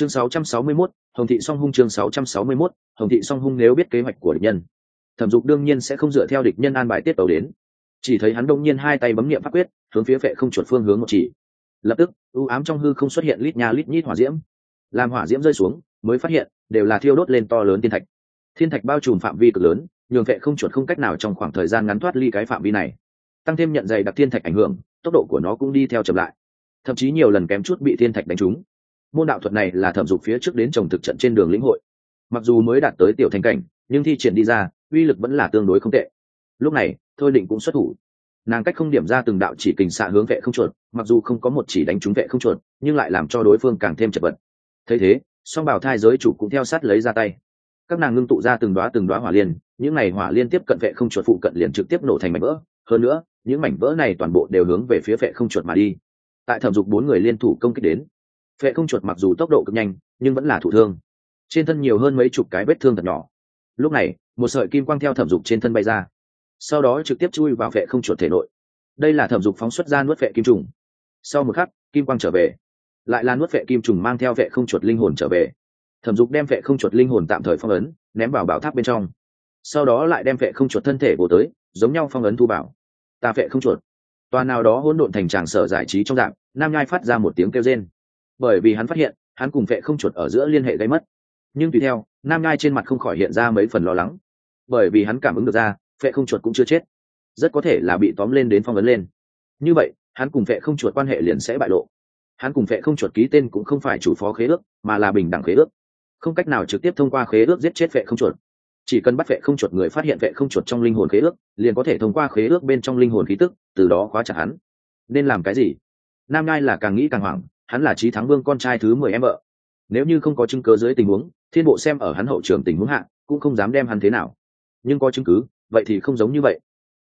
chương 661, hồng thị song hung chương 661, hồng thị song hung nếu biết kế hoạch của địch nhân thẩm dục đương nhiên sẽ không dựa theo địch nhân an bài tiết tàu đến. Chỉ thấy hắn đông nhiên hai tay bấm nghiệm pháp quyết hướng phía vệ không chuột phương hướng một chỉ. Lập tức ưu ám trong hư không xuất hiện lít nha lít nhít hỏa diễm. Làm hỏa diễm rơi xuống mới phát hiện đều là thiêu đốt lên to lớn thiên thạch. Thiên thạch bao trùm phạm vi cực lớn nhường vệ không chuột không cách nào trong khoảng thời gian ngắn thoát ly cái phạm vi này. Tăng thêm nhận dày đặc thiên thạch ảnh hưởng tốc độ của nó cũng đi theo chậm lại. Thậm chí nhiều lần kém chút bị thiên thạch đánh trúng môn đạo thuật này là thẩm dục phía trước đến trồng thực trận trên đường lĩnh hội. Mặc dù mới đạt tới tiểu thành cảnh, nhưng thi triển đi ra, uy lực vẫn là tương đối không tệ. Lúc này, thôi định cũng xuất thủ. Nàng cách không điểm ra từng đạo chỉ kình xạ hướng vệ không chuột, mặc dù không có một chỉ đánh trúng vệ không chuột, nhưng lại làm cho đối phương càng thêm chật vật. Thấy thế, song bảo thai giới chủ cũng theo sát lấy ra tay. Các nàng ngưng tụ ra từng đoá từng đoá hỏa liên, những này hỏa liên tiếp cận vệ không chuột phụ cận liền trực tiếp nổ thành mảnh vỡ. Hơn nữa, những mảnh vỡ này toàn bộ đều hướng về phía vệ không chuột mà đi. Tại thẩm dục bốn người liên thủ công kích đến Phệ không chuột mặc dù tốc độ cực nhanh, nhưng vẫn là thủ thương. Trên thân nhiều hơn mấy chục cái vết thương thật nhỏ. Lúc này, một sợi kim quang theo thẩm dục trên thân bay ra. Sau đó trực tiếp chui vào phệ không chuột thể nội. Đây là thẩm dục phóng xuất ra nuốt phệ kim trùng. Sau một khắc, kim quang trở về. Lại là nuốt phệ kim trùng mang theo phệ không chuột linh hồn trở về. Thẩm dục đem phệ không chuột linh hồn tạm thời phong ấn, ném vào bảo tháp bên trong. Sau đó lại đem phệ không chuột thân thể bổ tới, giống nhau phong ấn thu bảo ta phệ không chuột. Toàn nào đó hỗn độn thành tràng sở giải trí trong dạng, nam nhai phát ra một tiếng kêu rên bởi vì hắn phát hiện, hắn cùng vệ không chuột ở giữa liên hệ gây mất. Nhưng tùy theo, nam ngai trên mặt không khỏi hiện ra mấy phần lo lắng. Bởi vì hắn cảm ứng được ra, vệ không chuột cũng chưa chết. Rất có thể là bị tóm lên đến phong ấn lên. Như vậy, hắn cùng vệ không chuột quan hệ liền sẽ bại lộ. Hắn cùng vệ không chuột ký tên cũng không phải chủ phó khế ước, mà là bình đẳng khế ước. Không cách nào trực tiếp thông qua khế ước giết chết vệ không chuột. Chỉ cần bắt vệ không chuột người phát hiện vệ không chuột trong linh hồn khế ước, liền có thể thông qua khế ước bên trong linh hồn khí tức, từ đó khóa chặt hắn. Nên làm cái gì? Nam ngai là càng nghĩ càng hoảng hắn là trí thắng vương con trai thứ mười em vợ. Nếu như không có chứng cớ dưới tình huống, thiên bộ xem ở hắn hậu trường tình huống hạ, cũng không dám đem hắn thế nào. Nhưng có chứng cứ, vậy thì không giống như vậy.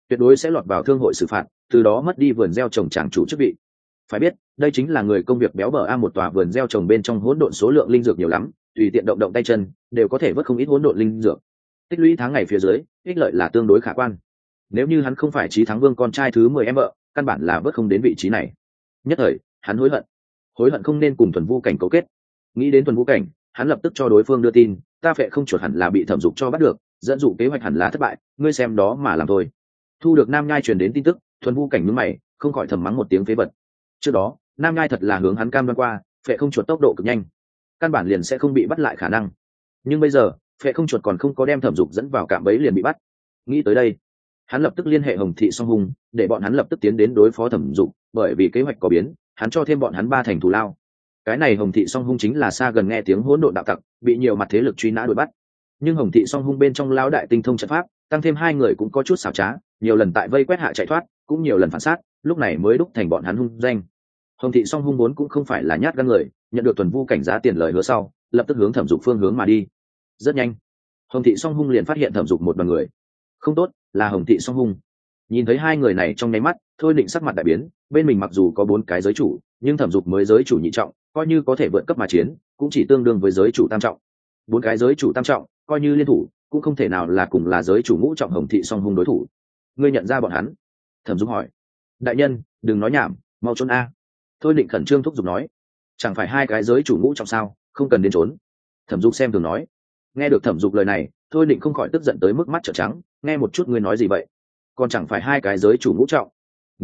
Tuyệt đối sẽ lọt vào thương hội xử phạt, từ đó mất đi vườn gieo trồng tràng chủ chức vị. Phải biết, đây chính là người công việc béo bở a một tòa vườn gieo trồng bên trong hỗn độn số lượng linh dược nhiều lắm, tùy tiện động động tay chân, đều có thể vớt không ít hỗn độn linh dược. Tích lũy tháng ngày phía dưới, ích lợi là tương đối khả quan. Nếu như hắn không phải trí thắng vương con trai thứ mười em vợ, căn bản là vớt không đến vị trí này. Nhất thời, hắn hối hận hối hận không nên cùng thuần vu cảnh cấu kết. Nghĩ đến thuần vu cảnh, hắn lập tức cho đối phương đưa tin, ta phệ không chuột hẳn là bị thẩm dục cho bắt được, dẫn dụ kế hoạch hẳn là thất bại, ngươi xem đó mà làm thôi. Thu được nam nhai truyền đến tin tức, thuần vu cảnh mướn mày, không khỏi thầm mắng một tiếng phế vật. Trước đó, nam nhai thật là hướng hắn cam đoan qua, phệ không chuột tốc độ cực nhanh, căn bản liền sẽ không bị bắt lại khả năng. Nhưng bây giờ, phệ không chuột còn không có đem thẩm dục dẫn vào cạm bẫy liền bị bắt. Nghĩ tới đây, hắn lập tức liên hệ hồng thị song hùng, để bọn hắn lập tức tiến đến đối phó thẩm dục, bởi vì kế hoạch có biến hắn cho thêm bọn hắn ba thành thù lao. Cái này hồng thị song hung chính là xa gần nghe tiếng hỗn độn đạo tặc, bị nhiều mặt thế lực truy nã đuổi bắt. Nhưng hồng thị song hung bên trong lão đại tinh thông trận pháp, tăng thêm hai người cũng có chút xảo trá, nhiều lần tại vây quét hạ chạy thoát, cũng nhiều lần phản sát, lúc này mới đúc thành bọn hắn hung danh. Hồng thị song hung vốn cũng không phải là nhát gan người, nhận được tuần vu cảnh giá tiền lời hứa sau, lập tức hướng thẩm dục phương hướng mà đi. Rất nhanh, hồng thị song hung liền phát hiện thẩm dục một bằng người. Không tốt, là hồng thị song hung. Nhìn thấy hai người này trong nháy mắt, thôi định sắc mặt đại biến bên mình mặc dù có bốn cái giới chủ, nhưng thẩm dục mới giới chủ nhị trọng, coi như có thể vượt cấp mà chiến, cũng chỉ tương đương với giới chủ tam trọng. Bốn cái giới chủ tam trọng, coi như liên thủ, cũng không thể nào là cùng là giới chủ ngũ trọng hồng thị song hung đối thủ. Ngươi nhận ra bọn hắn? Thẩm dục hỏi. Đại nhân, đừng nói nhảm, mau trốn a. Thôi định khẩn trương thúc giục nói. Chẳng phải hai cái giới chủ ngũ trọng sao, không cần đến trốn. Thẩm dục xem thường nói. Nghe được thẩm dục lời này, thôi định không khỏi tức giận tới mức mắt trợn trắng, nghe một chút ngươi nói gì vậy? Còn chẳng phải hai cái giới chủ ngũ trọng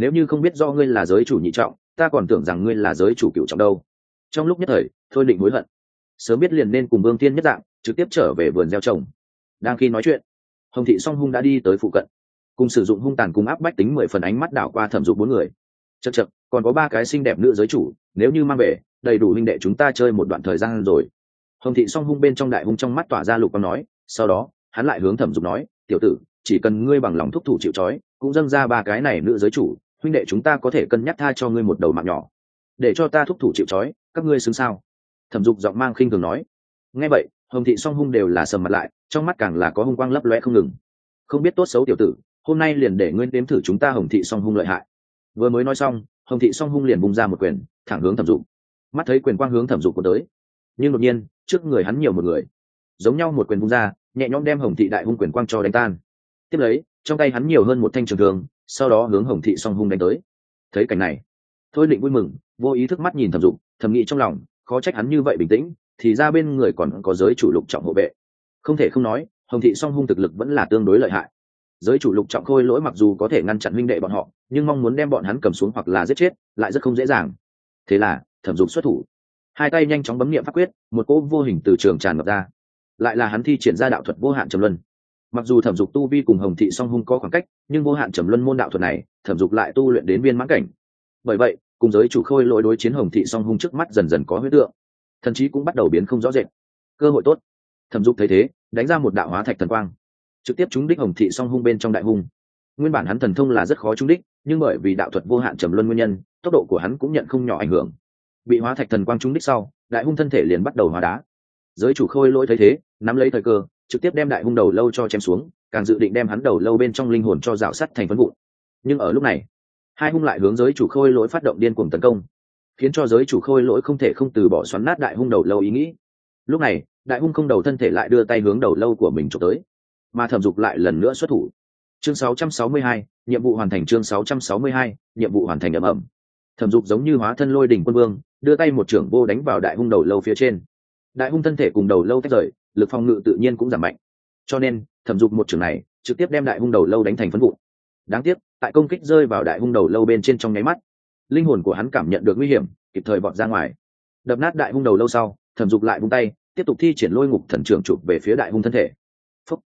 nếu như không biết do ngươi là giới chủ nhị trọng, ta còn tưởng rằng ngươi là giới chủ cựu trọng đâu. Trong lúc nhất thời, thôi định hối hận. Sớm biết liền nên cùng vương thiên nhất dạng, trực tiếp trở về vườn gieo trồng. Đang khi nói chuyện, hồng thị song hung đã đi tới phụ cận. Cùng sử dụng hung tàn cùng áp bách tính mười phần ánh mắt đảo qua thẩm dục bốn người. Chật chật còn có ba cái xinh đẹp nữ giới chủ, nếu như mang về, đầy đủ huynh đệ chúng ta chơi một đoạn thời gian rồi. Hồng thị song hung bên trong đại hung trong mắt tỏa ra lục quang nói, sau đó, hắn lại hướng thẩm dục nói, tiểu tử, chỉ cần ngươi bằng lòng thúc thủ chịu trói, cũng dâng ra ba cái này nữ giới chủ huynh đệ chúng ta có thể cân nhắc tha cho ngươi một đầu mạng nhỏ. Để cho ta thúc thủ chịu trói, các ngươi xứng sao? Thẩm dục giọng mang khinh thường nói. Nghe vậy, hồng thị song hung đều là sầm mặt lại, trong mắt càng là có hung quang lấp loe không ngừng. Không biết tốt xấu tiểu tử, hôm nay liền để ngươi đếm thử chúng ta hồng thị song hung lợi hại. Vừa mới nói xong, hồng thị song hung liền bung ra một quyền, thẳng hướng thẩm dục. Mắt thấy quyền quang hướng thẩm dục của tới, nhưng đột nhiên, trước người hắn nhiều một người. Giống nhau một quyền bung ra, nhẹ nhõm đem hồng thị đại hung quyền quang cho đánh tan. Tiếp lấy, trong tay hắn nhiều hơn một thanh trường thường sau đó hướng hồng thị song hung đánh tới. Thấy cảnh này, thôi định vui mừng, vô ý thức mắt nhìn thẩm dục, thầm nghĩ trong lòng, khó trách hắn như vậy bình tĩnh, thì ra bên người còn có giới chủ lục trọng hộ vệ. Không thể không nói, hồng thị song hung thực lực vẫn là tương đối lợi hại. Giới chủ lục trọng khôi lỗi mặc dù có thể ngăn chặn huynh đệ bọn họ, nhưng mong muốn đem bọn hắn cầm xuống hoặc là giết chết, lại rất không dễ dàng. Thế là, thẩm dục xuất thủ. Hai tay nhanh chóng bấm nghiệm pháp quyết, một cỗ vô hình từ trường tràn ngập ra. Lại là hắn thi triển ra đạo thuật vô hạn trầm luân mặc dù thẩm dục tu vi cùng hồng thị song hung có khoảng cách, nhưng vô hạn trầm luân môn đạo thuật này, thẩm dục lại tu luyện đến viên mãn cảnh. Bởi vậy, cùng giới chủ khôi lỗi đối chiến hồng thị song hung trước mắt dần dần có huyết tượng. Thần chí cũng bắt đầu biến không rõ rệt. Cơ hội tốt. Thẩm dục thấy thế, đánh ra một đạo hóa thạch thần quang. Trực tiếp trúng đích hồng thị song hung bên trong đại hung. Nguyên bản hắn thần thông là rất khó trúng đích, nhưng bởi vì đạo thuật vô hạn trầm luân nguyên nhân, tốc độ của hắn cũng nhận không nhỏ ảnh hưởng. Bị hóa thạch thần quang trúng đích sau, đại hung thân thể liền bắt đầu hóa đá. Giới chủ khôi lỗi thấy thế, nắm lấy thời cơ trực tiếp đem đại hung đầu lâu cho chém xuống càng dự định đem hắn đầu lâu bên trong linh hồn cho rào sắt thành phân vụn. Nhưng ở lúc này hai hung lại hướng giới chủ khôi lỗi phát động điên cuồng tấn công khiến cho giới chủ khôi lỗi không thể không từ bỏ xoắn nát đại hung đầu lâu ý nghĩ. Lúc này đại hung không đầu thân thể lại đưa tay hướng đầu lâu của mình trộm tới mà thẩm dục lại lần nữa xuất thủ. Chương 662, nhiệm vụ hoàn thành chương 662, nhiệm vụ hoàn thành ẩm ẩm thẩm dục giống như hóa thân lôi đỉnh quân vương đưa tay một trưởng vô đánh vào đại hung đầu lâu phía trên. Đại hung thân thể cùng đầu lâu tách rời lực phòng ngự tự nhiên cũng giảm mạnh. Cho nên thẩm dục một trường này trực tiếp đem đại hung đầu lâu đánh thành phân vụ đáng tiếc tại công kích rơi vào đại hung đầu lâu bên trên trong nháy mắt linh hồn của hắn cảm nhận được nguy hiểm kịp thời bọt ra ngoài. Đập nát đại hung đầu lâu sau thẩm dục lại vung tay tiếp tục thi triển lôi ngục thần trưởng chụp về phía đại hung thân thể. Phúc.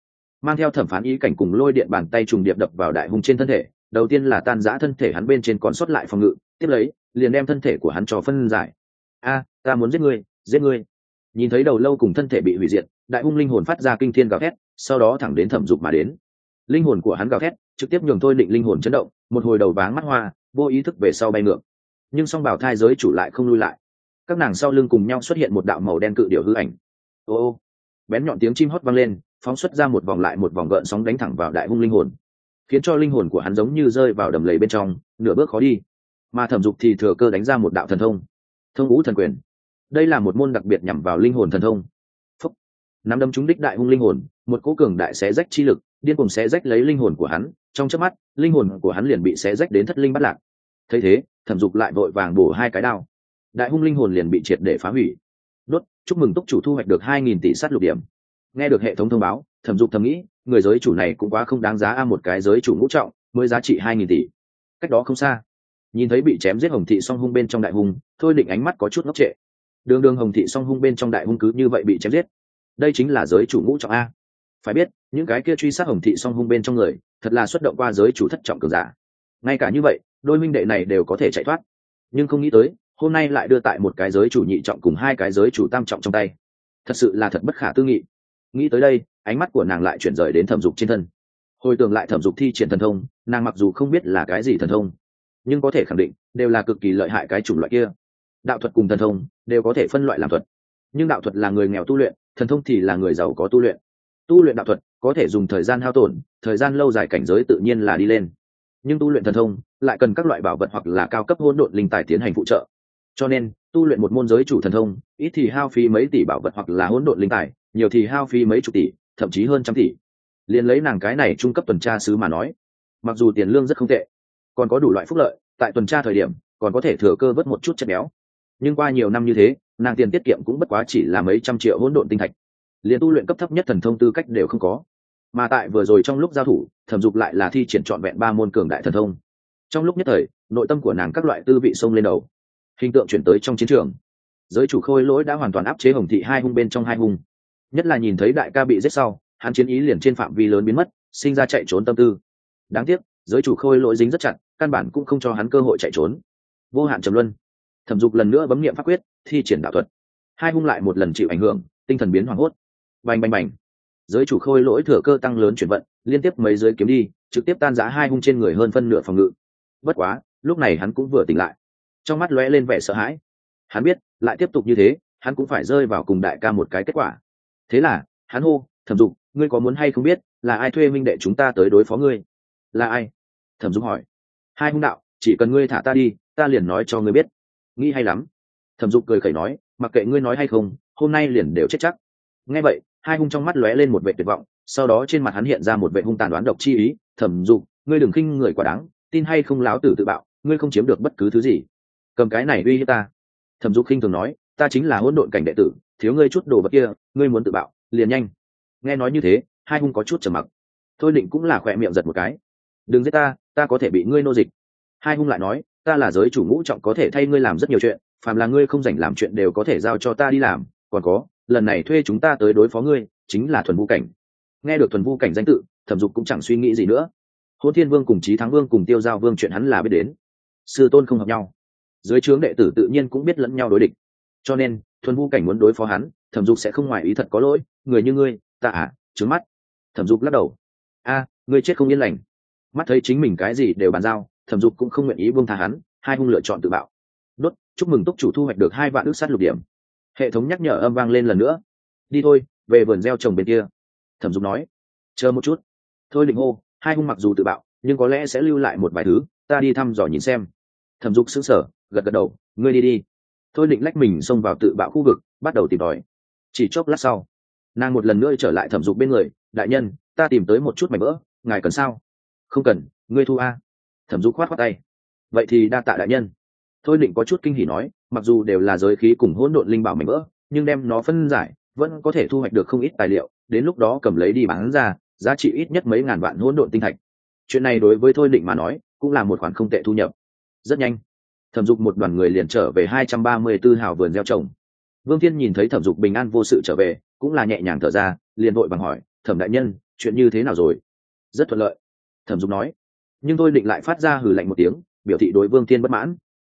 mang theo thẩm phán ý cảnh cùng lôi điện bàn tay trùng điệp đập vào đại hung trên thân thể đầu tiên là tan giã thân thể hắn bên trên còn sót lại phòng ngự tiếp lấy liền đem thân thể của hắn cho phân giải. A ta muốn giết người, giết người! Nhìn thấy đầu lâu cùng thân thể bị hủy diệt, đại hung linh hồn phát ra kinh thiên gào thét, sau đó thẳng đến thẩm dục mà đến. Linh hồn của hắn gào thét, trực tiếp nhường thôi định linh hồn chấn động, một hồi đầu váng mắt hoa, vô ý thức về sau bay ngược. Nhưng song bảo thai giới chủ lại không lui lại. Các nàng sau lưng cùng nhau xuất hiện một đạo màu đen cự điệu hư ảnh. Ô ô. Bén nhọn tiếng chim hót vang lên, phóng xuất ra một vòng lại một vòng gợn sóng đánh thẳng vào đại hung linh hồn. Khiến cho linh hồn của hắn giống như rơi vào đầm lầy bên trong, nửa bước khó đi. Mà thẩm dục thì thừa cơ đánh ra một đạo thần thông. Thông ngũ thần quyền đây là một môn đặc biệt nhằm vào linh hồn thần thông. Phúc. Nắm đấm trúng đích đại hung linh hồn, một cố cường đại xé rách chi lực, điên cùng xé rách lấy linh hồn của hắn, trong chớp mắt, linh hồn của hắn liền bị xé rách đến thất linh bắt lạc. Thấy thế, thẩm dục lại vội vàng bổ hai cái đao. Đại hung linh hồn liền bị triệt để phá hủy. Đốt, chúc mừng túc chủ thu hoạch được hai nghìn tỷ sát lục điểm. Nghe được hệ thống thông báo, thẩm dục thầm nghĩ, người giới chủ này cũng quá không đáng giá a một cái giới chủ ngũ trọng, mới giá trị hai nghìn tỷ. Cách đó không xa, nhìn thấy bị chém giết hồng thị song hung bên trong đại hung, thôi định ánh mắt có chút ngốc trệ đường đường hồng thị song hung bên trong đại hung cứ như vậy bị chém giết. Đây chính là giới chủ ngũ trọng a. Phải biết, những cái kia truy sát hồng thị song hung bên trong người, thật là xuất động qua giới chủ thất trọng cường giả. Ngay cả như vậy, đôi minh đệ này đều có thể chạy thoát. Nhưng không nghĩ tới, hôm nay lại đưa tại một cái giới chủ nhị trọng cùng hai cái giới chủ tam trọng trong tay. Thật sự là thật bất khả tư nghị. Nghĩ tới đây, ánh mắt của nàng lại chuyển rời đến thẩm dục trên thân. Hồi tưởng lại thẩm dục thi triển thần thông, nàng mặc dù không biết là cái gì thần thông, nhưng có thể khẳng định, đều là cực kỳ lợi hại cái chủng loại kia. Đạo thuật cùng thần thông đều có thể phân loại làm thuật. Nhưng đạo thuật là người nghèo tu luyện, thần thông thì là người giàu có tu luyện. Tu luyện đạo thuật có thể dùng thời gian hao tổn, thời gian lâu dài cảnh giới tự nhiên là đi lên. Nhưng tu luyện thần thông lại cần các loại bảo vật hoặc là cao cấp hôn độn linh tài tiến hành phụ trợ. Cho nên, tu luyện một môn giới chủ thần thông, ít thì hao phí mấy tỷ bảo vật hoặc là hỗn độn linh tài, nhiều thì hao phí mấy chục tỷ, thậm chí hơn trăm tỷ. Liền lấy nàng cái này trung cấp tuần tra sứ mà nói, mặc dù tiền lương rất không tệ, còn có đủ loại phúc lợi, tại tuần tra thời điểm, còn có thể thừa cơ vớt một chút chất béo nhưng qua nhiều năm như thế, nàng tiền tiết kiệm cũng bất quá chỉ là mấy trăm triệu hỗn độn tinh thạch. Liền tu luyện cấp thấp nhất thần thông tư cách đều không có. Mà tại vừa rồi trong lúc giao thủ, thẩm dục lại là thi triển trọn vẹn ba môn cường đại thần thông. Trong lúc nhất thời, nội tâm của nàng các loại tư vị sông lên đầu. Hình tượng chuyển tới trong chiến trường. Giới chủ khôi lỗi đã hoàn toàn áp chế hồng thị hai hung bên trong hai hung. Nhất là nhìn thấy đại ca bị giết sau, hắn chiến ý liền trên phạm vi lớn biến mất, sinh ra chạy trốn tâm tư. Đáng tiếc, giới chủ khôi lỗi dính rất chặt, căn bản cũng không cho hắn cơ hội chạy trốn. Vô hạn trầm luân thẩm dục lần nữa bấm nghiệm pháp quyết, thi triển đạo thuật. Hai hung lại một lần chịu ảnh hưởng, tinh thần biến hoảng hốt. Bành bành bành. Giới chủ khôi lỗi thừa cơ tăng lớn chuyển vận, liên tiếp mấy giới kiếm đi, trực tiếp tan giá hai hung trên người hơn phân nửa phòng ngự. Bất quá, lúc này hắn cũng vừa tỉnh lại. Trong mắt lóe lên vẻ sợ hãi. Hắn biết, lại tiếp tục như thế, hắn cũng phải rơi vào cùng đại ca một cái kết quả. Thế là, hắn hô, thẩm dục, ngươi có muốn hay không biết, là ai thuê minh đệ chúng ta tới đối phó ngươi? Là ai? Thẩm dục hỏi. Hai hung đạo, chỉ cần ngươi thả ta đi, ta liền nói cho ngươi biết nghĩ hay lắm. Thẩm dục cười khẩy nói, mặc kệ ngươi nói hay không, hôm nay liền đều chết chắc. Nghe vậy, hai hung trong mắt lóe lên một vệ tuyệt vọng, sau đó trên mặt hắn hiện ra một vệ hung tàn đoán độc chi ý, thẩm dục, ngươi đừng khinh người quả đáng, tin hay không láo tử tự bạo, ngươi không chiếm được bất cứ thứ gì. Cầm cái này uy hiếp ta. Thẩm dục khinh thường nói, ta chính là hỗn độn cảnh đệ tử, thiếu ngươi chút đồ vật kia, ngươi muốn tự bạo, liền nhanh. Nghe nói như thế, hai hung có chút trầm mặc. Thôi định cũng là khỏe miệng giật một cái. Đừng giết ta ta có thể bị ngươi nô dịch. Hai hung lại nói ta là giới chủ ngũ trọng có thể thay ngươi làm rất nhiều chuyện, phàm là ngươi không dành làm chuyện đều có thể giao cho ta đi làm, còn có, lần này thuê chúng ta tới đối phó ngươi, chính là thuần vu cảnh. Nghe được thuần vu cảnh danh tự, thẩm dục cũng chẳng suy nghĩ gì nữa. Hôn thiên vương cùng trí thắng vương cùng tiêu giao vương chuyện hắn là biết đến. Sư tôn không hợp nhau. Dưới trướng đệ tử tự nhiên cũng biết lẫn nhau đối địch. Cho nên, thuần vu cảnh muốn đối phó hắn, thẩm dục sẽ không ngoài ý thật có lỗi, người như ngươi, ta à trướng mắt. Thẩm dục lắc đầu. A, ngươi chết không yên lành. Mắt thấy chính mình cái gì đều bàn giao thẩm dục cũng không nguyện ý buông tha hắn, hai hung lựa chọn tự bạo. Đốt, chúc mừng túc chủ thu hoạch được hai vạn ước sát lục điểm. Hệ thống nhắc nhở âm vang lên lần nữa. Đi thôi, về vườn gieo trồng bên kia. Thẩm dục nói. Chờ một chút. Thôi định hô, hai hung mặc dù tự bạo, nhưng có lẽ sẽ lưu lại một vài thứ, ta đi thăm dò nhìn xem. Thẩm dục xứng sở gật gật đầu, ngươi đi đi. Thôi định lách mình xông vào tự bạo khu vực, bắt đầu tìm tòi. Chỉ chốc lát sau, nàng một lần nữa trở lại thẩm dục bên người. Đại nhân, ta tìm tới một chút mảnh vỡ, ngài cần sao? Không cần, ngươi thu a thẩm dục khoát khoát tay. Vậy thì đa tạ đại nhân. Thôi định có chút kinh hỉ nói, mặc dù đều là giới khí cùng hỗn độn linh bảo mảnh vỡ, nhưng đem nó phân giải, vẫn có thể thu hoạch được không ít tài liệu, đến lúc đó cầm lấy đi bán ra, giá trị ít nhất mấy ngàn vạn hỗn độn tinh thạch. Chuyện này đối với thôi định mà nói, cũng là một khoản không tệ thu nhập. Rất nhanh, thẩm dục một đoàn người liền trở về hai trăm ba mươi b ố hào vườn gieo trồng. Vương thiên nhìn thấy thẩm dục bình an vô sự trở về, cũng là nhẹ nhàng thở ra, liền vội bằng hỏi, thẩm đại nhân, chuyện như thế nào rồi? Rất thuận lợi, thẩm dục nói nhưng tôi định lại phát ra hừ lạnh một tiếng, biểu thị đối vương thiên bất mãn.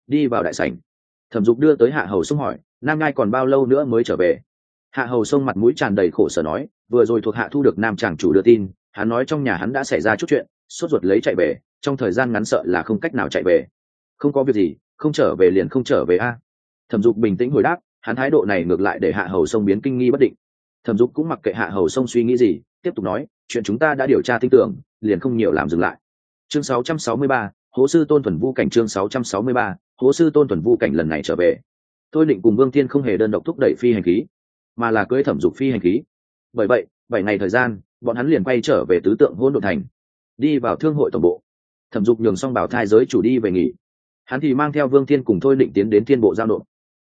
Đi vào đại sảnh. Thẩm dục đưa tới hạ hầu sông hỏi, nam ngai còn bao lâu nữa mới trở về? Hạ hầu sông mặt mũi tràn đầy khổ sở nói, vừa rồi thuộc hạ thu được nam chàng chủ đưa tin, hắn nói trong nhà hắn đã xảy ra chút chuyện, sốt ruột lấy chạy về, trong thời gian ngắn sợ là không cách nào chạy về. Không có việc gì, không trở về liền không trở về a. Thẩm dục bình tĩnh hồi đáp, hắn thái độ này ngược lại để hạ hầu sông biến kinh nghi bất định. Thẩm dục cũng mặc kệ hạ hầu sông suy nghĩ gì, tiếp tục nói, chuyện chúng ta đã điều tra tin tưởng, liền không nhiều làm dừng lại chương 663, hố sư tôn thuần vu cảnh chương 663, hố sư tôn thuần vu cảnh lần này trở về. Tôi định cùng vương thiên không hề đơn độc thúc đẩy phi hành khí mà là cưới thẩm dục phi hành khí. Bởi vậy bảy ngày thời gian bọn hắn liền quay trở về tứ tượng hôn đ thành đi vào thương hội tổng bộ. Thẩm dục nhường xong bảo thai giới chủ đi về nghỉ. Hắn thì mang theo vương thiên cùng thôi định tiến đến thiên bộ giao nộp.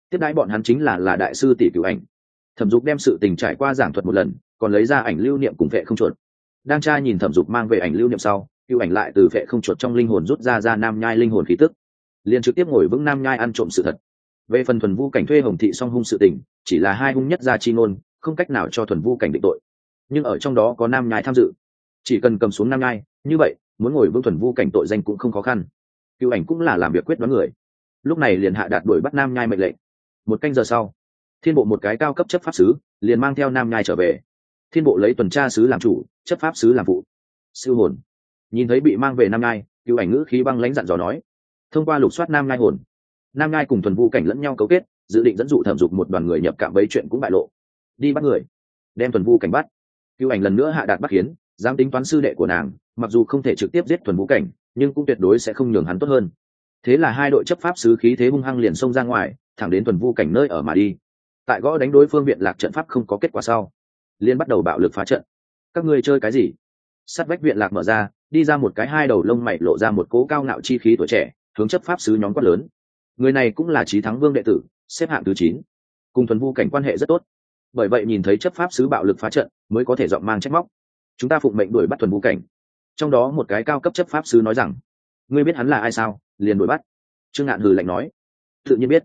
Tiếp đãi bọn hắn chính là là đại sư tỷ cựu ảnh. Thẩm dục đem sự tình trải qua giảng thuật một lần còn lấy ra ảnh lưu niệm cùng vệ không chuột. Đang tra nhìn thẩm dục mang về ảnh lưu niệm sau cựu ảnh lại từ vệ không chuột trong linh hồn rút ra ra nam nhai linh hồn khí tức, liền trực tiếp ngồi vững nam nhai ăn trộm sự thật. Về phần thuần vu cảnh thuê hồng thị song hung sự tình, chỉ là hai hung nhất gia chi ngôn, không cách nào cho thuần vu cảnh định tội. Nhưng ở trong đó có nam nhai tham dự. Chỉ cần cầm xuống nam nhai, như vậy, muốn ngồi vững thuần vu cảnh tội danh cũng không khó khăn. Cựu ảnh cũng là làm việc quyết đoán người. Lúc này liền hạ đạt đuổi bắt nam nhai mệnh lệnh. Một canh giờ sau, thiên bộ một cái cao cấp chấp pháp sứ liền mang theo nam nhai trở về. Thiên bộ lấy tuần tra sứ làm chủ, chấp pháp sứ làm phụ. Siêu hồn nhìn thấy bị mang về nam nhai cựu ảnh ngữ khí băng lãnh dặn dò nói, thông qua lục soát nam nhai hồn. Nam nhai cùng thuần vu cảnh lẫn nhau cấu kết, dự định dẫn dụ thẩm dục một đoàn người nhập cạm bấy chuyện cũng bại lộ. Đi bắt người. Đem thuần vu cảnh bắt. Cựu ảnh lần nữa hạ đạt bắt hiến dám tính toán sư đệ của nàng, mặc dù không thể trực tiếp giết thuần vu cảnh, nhưng cũng tuyệt đối sẽ không nhường hắn tốt hơn. Thế là hai đội chấp pháp sứ khí thế hung hăng liền xông ra ngoài, thẳng đến thuần vu cảnh nơi ở mà đi. Tại gõ đánh đối phương viện lạc trận pháp không có kết quả sau liên bắt đầu bạo lực phá trận. Các ngươi chơi cái gì? Sắt vách viện lạc mở ra đi ra một cái hai đầu lông mày lộ ra một cố cao ngạo chi khí tuổi trẻ, hướng chấp pháp sứ nhóm quát lớn. Người này cũng là trí thắng vương đệ tử, xếp hạng thứ chín. Cùng thuần vu cảnh quan hệ rất tốt. Bởi vậy nhìn thấy chấp pháp sứ bạo lực phá trận, mới có thể dọn mang trách móc. Chúng ta phụng mệnh đuổi bắt thuần vu cảnh. Trong đó một cái cao cấp chấp pháp sứ nói rằng, ngươi biết hắn là ai sao? Liền đuổi bắt. Trương ngạn hừ lạnh nói, tự nhiên biết.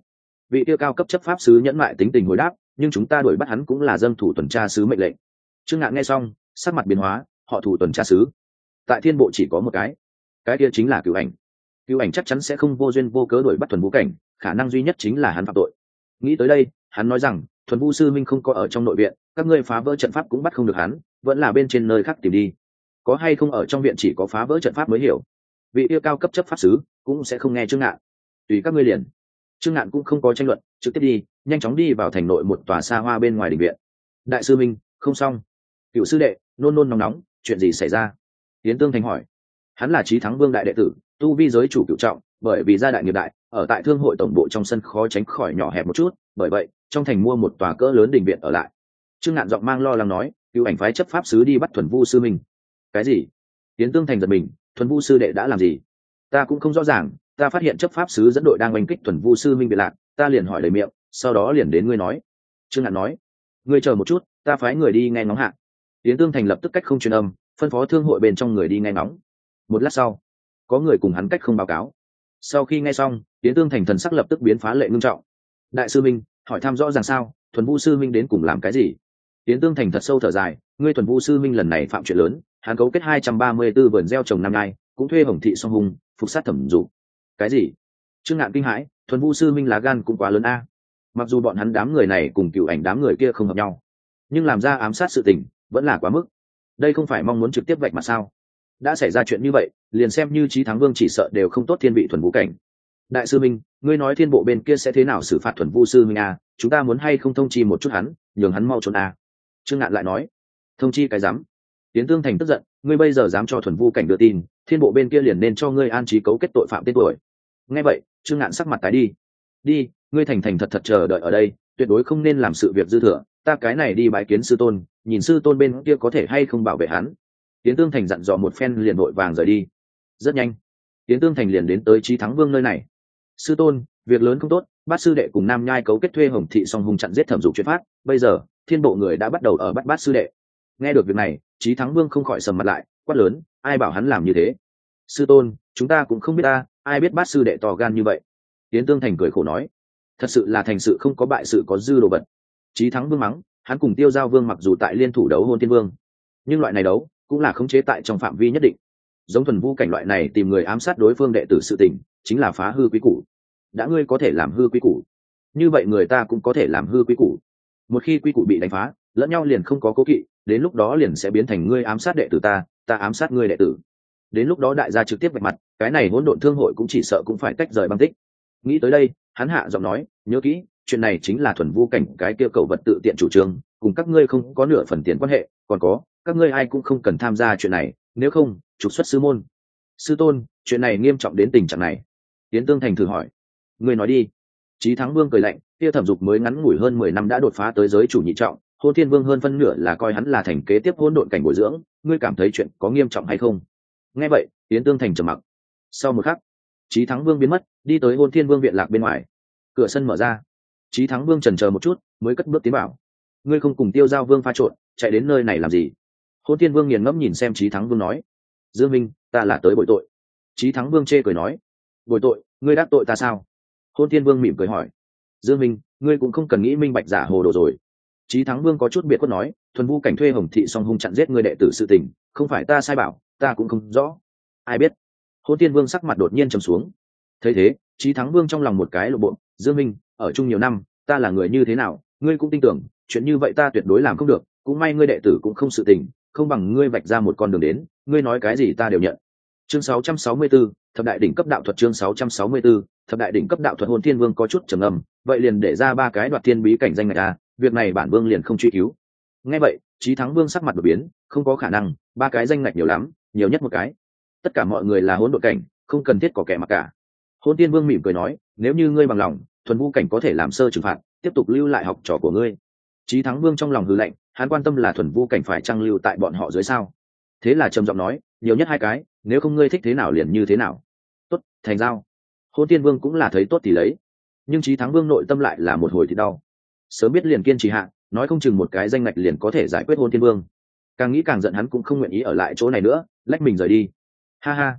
Vị tiêu cao cấp chấp pháp sứ nhẫn mại tính tình hồi đáp, nhưng chúng ta đuổi bắt hắn cũng là dân thủ tuần tra sứ mệnh lệnh. Trương ngạn nghe xong, sắc mặt biến hóa, họ thủ tuần tra sứ tại thiên bộ chỉ có một cái. Cái kia chính là cựu ảnh. Cựu ảnh chắc chắn sẽ không vô duyên vô cớ đuổi bắt thuần vũ cảnh, khả năng duy nhất chính là hắn phạm tội. Nghĩ tới đây, hắn nói rằng, thuần vũ sư minh không có ở trong nội viện, các ngươi phá vỡ trận pháp cũng bắt không được hắn, vẫn là bên trên nơi khác tìm đi. Có hay không ở trong viện chỉ có phá vỡ trận pháp mới hiểu. Vị yêu cao cấp chấp pháp sứ cũng sẽ không nghe trương ngạn. Tùy các ngươi liền. Trương ngạn cũng không có tranh luận, trực tiếp đi, nhanh chóng đi vào thành nội một tòa xa hoa bên ngoài đình viện. Đại sư minh, không xong. Cựu sư đệ, nôn nôn nóng nóng, chuyện gì xảy ra? Tiến tương thành hỏi. Hắn là trí thắng vương đại đệ tử, tu vi giới chủ cựu trọng, bởi vì gia đại nghiệp đại, ở tại thương hội tổng bộ trong sân khó tránh khỏi nhỏ hẹp một chút, bởi vậy, trong thành mua một tòa cỡ lớn đình viện ở lại. Trương ngạn giọng mang lo lắng nói, cựu ảnh phái chấp pháp sứ đi bắt thuần vu sư minh. Cái gì? Tiến tương thành giật mình, thuần vu sư đệ đã làm gì? Ta cũng không rõ ràng, ta phát hiện chấp pháp sứ dẫn đội đang oanh kích thuần vu sư minh bị lạc, ta liền hỏi lời miệng, sau đó liền đến ngươi nói. Trương ngạn nói, ngươi chờ một chút, ta phái người đi nghe ngóng hạ. Tiến tương thành lập tức cách không truyền âm phân phó thương hội bên trong người đi nghe ngóng. Một lát sau, có người cùng hắn cách không báo cáo. Sau khi nghe xong tiến tương thành thần sắc lập tức biến phá lệ ngưng trọng. Đại sư minh, hỏi thăm rõ ràng sao, thuần vu sư minh đến cùng làm cái gì? Tiến tương thành thật sâu thở dài, ngươi thuần vu sư minh lần này phạm chuyện lớn, hắn cấu kết hai trăm ba mươi b ố vườn gieo trồng năm nay, cũng thuê hồng thị song hùng, phục sát thẩm dụ. Cái gì? Trương ngạn kinh hãi, thuần vu sư minh lá gan cũng quá lớn a. Mặc dù bọn hắn đám người này cùng cựu ảnh đám người kia không hợp nhau, nhưng làm ra ám sát sự tình, vẫn là quá mức đây không phải mong muốn trực tiếp vạch mà sao? Đã xảy ra chuyện như vậy, liền xem như trí thắng vương chỉ sợ đều không tốt thiên vị thuần vũ cảnh. Đại sư minh, ngươi nói thiên bộ bên kia sẽ thế nào xử phạt thuần vu sư minh à? chúng ta muốn hay không thông chi một chút hắn, nhường hắn mau trốn à? trương ngạn lại nói. Thông chi cái dám tiến tương thành tức giận, ngươi bây giờ dám cho thuần vu cảnh đưa tin, thiên bộ bên kia liền nên cho ngươi an trí cấu kết tội phạm tên tuổi. Nghe vậy, trương ngạn sắc mặt tái đi. Đi, ngươi thành thành thật thật chờ đợi ở đây tuyệt đối không nên làm sự việc dư thừa, ta cái này đi bái kiến sư tôn, nhìn sư tôn bên kia có thể hay không bảo vệ hắn. Tiến tương thành dặn dò một phen liền vội vàng rời đi. Rất nhanh tiến tương thành liền đến tới trí thắng vương nơi này. Sư tôn, việc lớn không tốt, bát sư đệ cùng nam nhai cấu kết thuê hồng thị song hùng chặn giết thẩm dục chuyện phát, bây giờ, thiên bộ người đã bắt đầu ở bắt bát sư đệ. Nghe được việc này trí thắng vương không khỏi sầm mặt lại, quát lớn, ai bảo hắn làm như thế? Sư tôn, chúng ta cũng không biết ta, ai biết bát sư đệ to gan như vậy? Tiến tương thành cười khổ nói thật sự là thành sự không có bại sự có dư đồ vật. Trí thắng vương mắng, hắn cùng tiêu giao vương mặc dù tại liên thủ đấu hôn thiên vương, nhưng loại này đấu cũng là khống chế tại trong phạm vi nhất định. Giống thuần vu cảnh loại này tìm người ám sát đối phương đệ tử sự tình, chính là phá hư quý củ. Đã ngươi có thể làm hư quý củ, như vậy người ta cũng có thể làm hư quý củ. Một khi quy củ bị đánh phá, lẫn nhau liền không có cố kỵ, đến lúc đó liền sẽ biến thành ngươi ám sát đệ tử ta ta ám sát ngươi đệ tử. Đến lúc đó đại gia trực tiếp vạch mặt, cái này hỗn độn thương hội cũng chỉ sợ cũng phải tách rời băng tích. Nghĩ tới đây hắn hạ giọng nói, nhớ kỹ, chuyện này chính là thuần vu cảnh cái kia cầu vật tự tiện chủ trương, cùng các ngươi không có nửa phần tiền quan hệ, còn có, các ngươi ai cũng không cần tham gia chuyện này, nếu không, trục xuất sư môn. Sư tôn, chuyện này nghiêm trọng đến tình trạng này. Tiến tương thành thử hỏi. Ngươi nói đi. Trí thắng vương cười lạnh, kia thẩm dục mới ngắn ngủi hơn mười năm đã đột phá tới giới chủ nhị trọng, hôn thiên vương hơn phân nửa là coi hắn là thành kế tiếp hôn độn cảnh bồi dưỡng, ngươi cảm thấy chuyện có nghiêm trọng hay không? Nghe vậy tiến tương thành trầm mặc. Sau một khắc trí thắng vương biến mất, đi tới hôn thiên vương viện lạc bên ngoài. Cửa sân mở ra. Trí thắng vương trần chờ một chút, mới cất bước tiến vào. Ngươi không cùng tiêu giao vương pha trộn, chạy đến nơi này làm gì? Hôn thiên vương nghiền ngẫm nhìn xem trí thắng vương nói. Dương minh, ta là tới bội tội. Trí thắng vương chê cười nói. Bội tội? Ngươi đáp tội ta sao? Hôn thiên vương mỉm cười hỏi. Dương minh, ngươi cũng không cần nghĩ minh bạch giả hồ đồ rồi. Trí thắng vương có chút biệt quất nói. Thuần vu cảnh thuê hồng thị song hung chặn giết người đệ tử sự tình, không phải ta sai bảo, ta cũng không rõ. Ai biết? Hôn thiên vương sắc mặt đột nhiên trầm xuống. Thấy thế trí thắng vương trong lòng một cái lộ bộ dương minh ở chung nhiều năm ta là người như thế nào ngươi cũng tin tưởng chuyện như vậy ta tuyệt đối làm không được cũng may ngươi đệ tử cũng không sự tình không bằng ngươi vạch ra một con đường đến ngươi nói cái gì ta đều nhận. Chương 664, thập đại đỉnh cấp đạo thuật chương 664, thập đại đỉnh cấp đạo thuật hồn thiên vương có chút trầm ngâm vậy liền để ra ba cái đoạt thiên bí cảnh danh ngạch à việc này bản vương liền không truy cứu. Nghe vậy trí thắng vương sắc mặt đột biến không có khả năng ba cái danh ngạch nhiều lắm nhiều nhất một cái tất cả mọi người là hỗn độn cảnh, không cần thiết có kẻ mặc cả. Hôn tiên vương mỉm cười nói, nếu như ngươi bằng lòng, thuần vũ cảnh có thể làm sơ trừng phạt, tiếp tục lưu lại học trò của ngươi. Trí thắng vương trong lòng hư lệnh hắn quan tâm là thuần vũ cảnh phải trăng lưu tại bọn họ dưới sao? Thế là trầm giọng nói, nhiều nhất hai cái, nếu không ngươi thích thế nào liền như thế nào. Tốt, thành giao. Hôn tiên vương cũng là thấy tốt thì lấy. Nhưng trí thắng vương nội tâm lại là một hồi thì đau. Sớm biết liền kiên trì hạ, nói không chừng một cái danh ngạch liền có thể giải quyết hôn tiên vương. Càng nghĩ càng giận hắn cũng không nguyện ý ở lại chỗ này nữa, lách mình rời đi ha ha.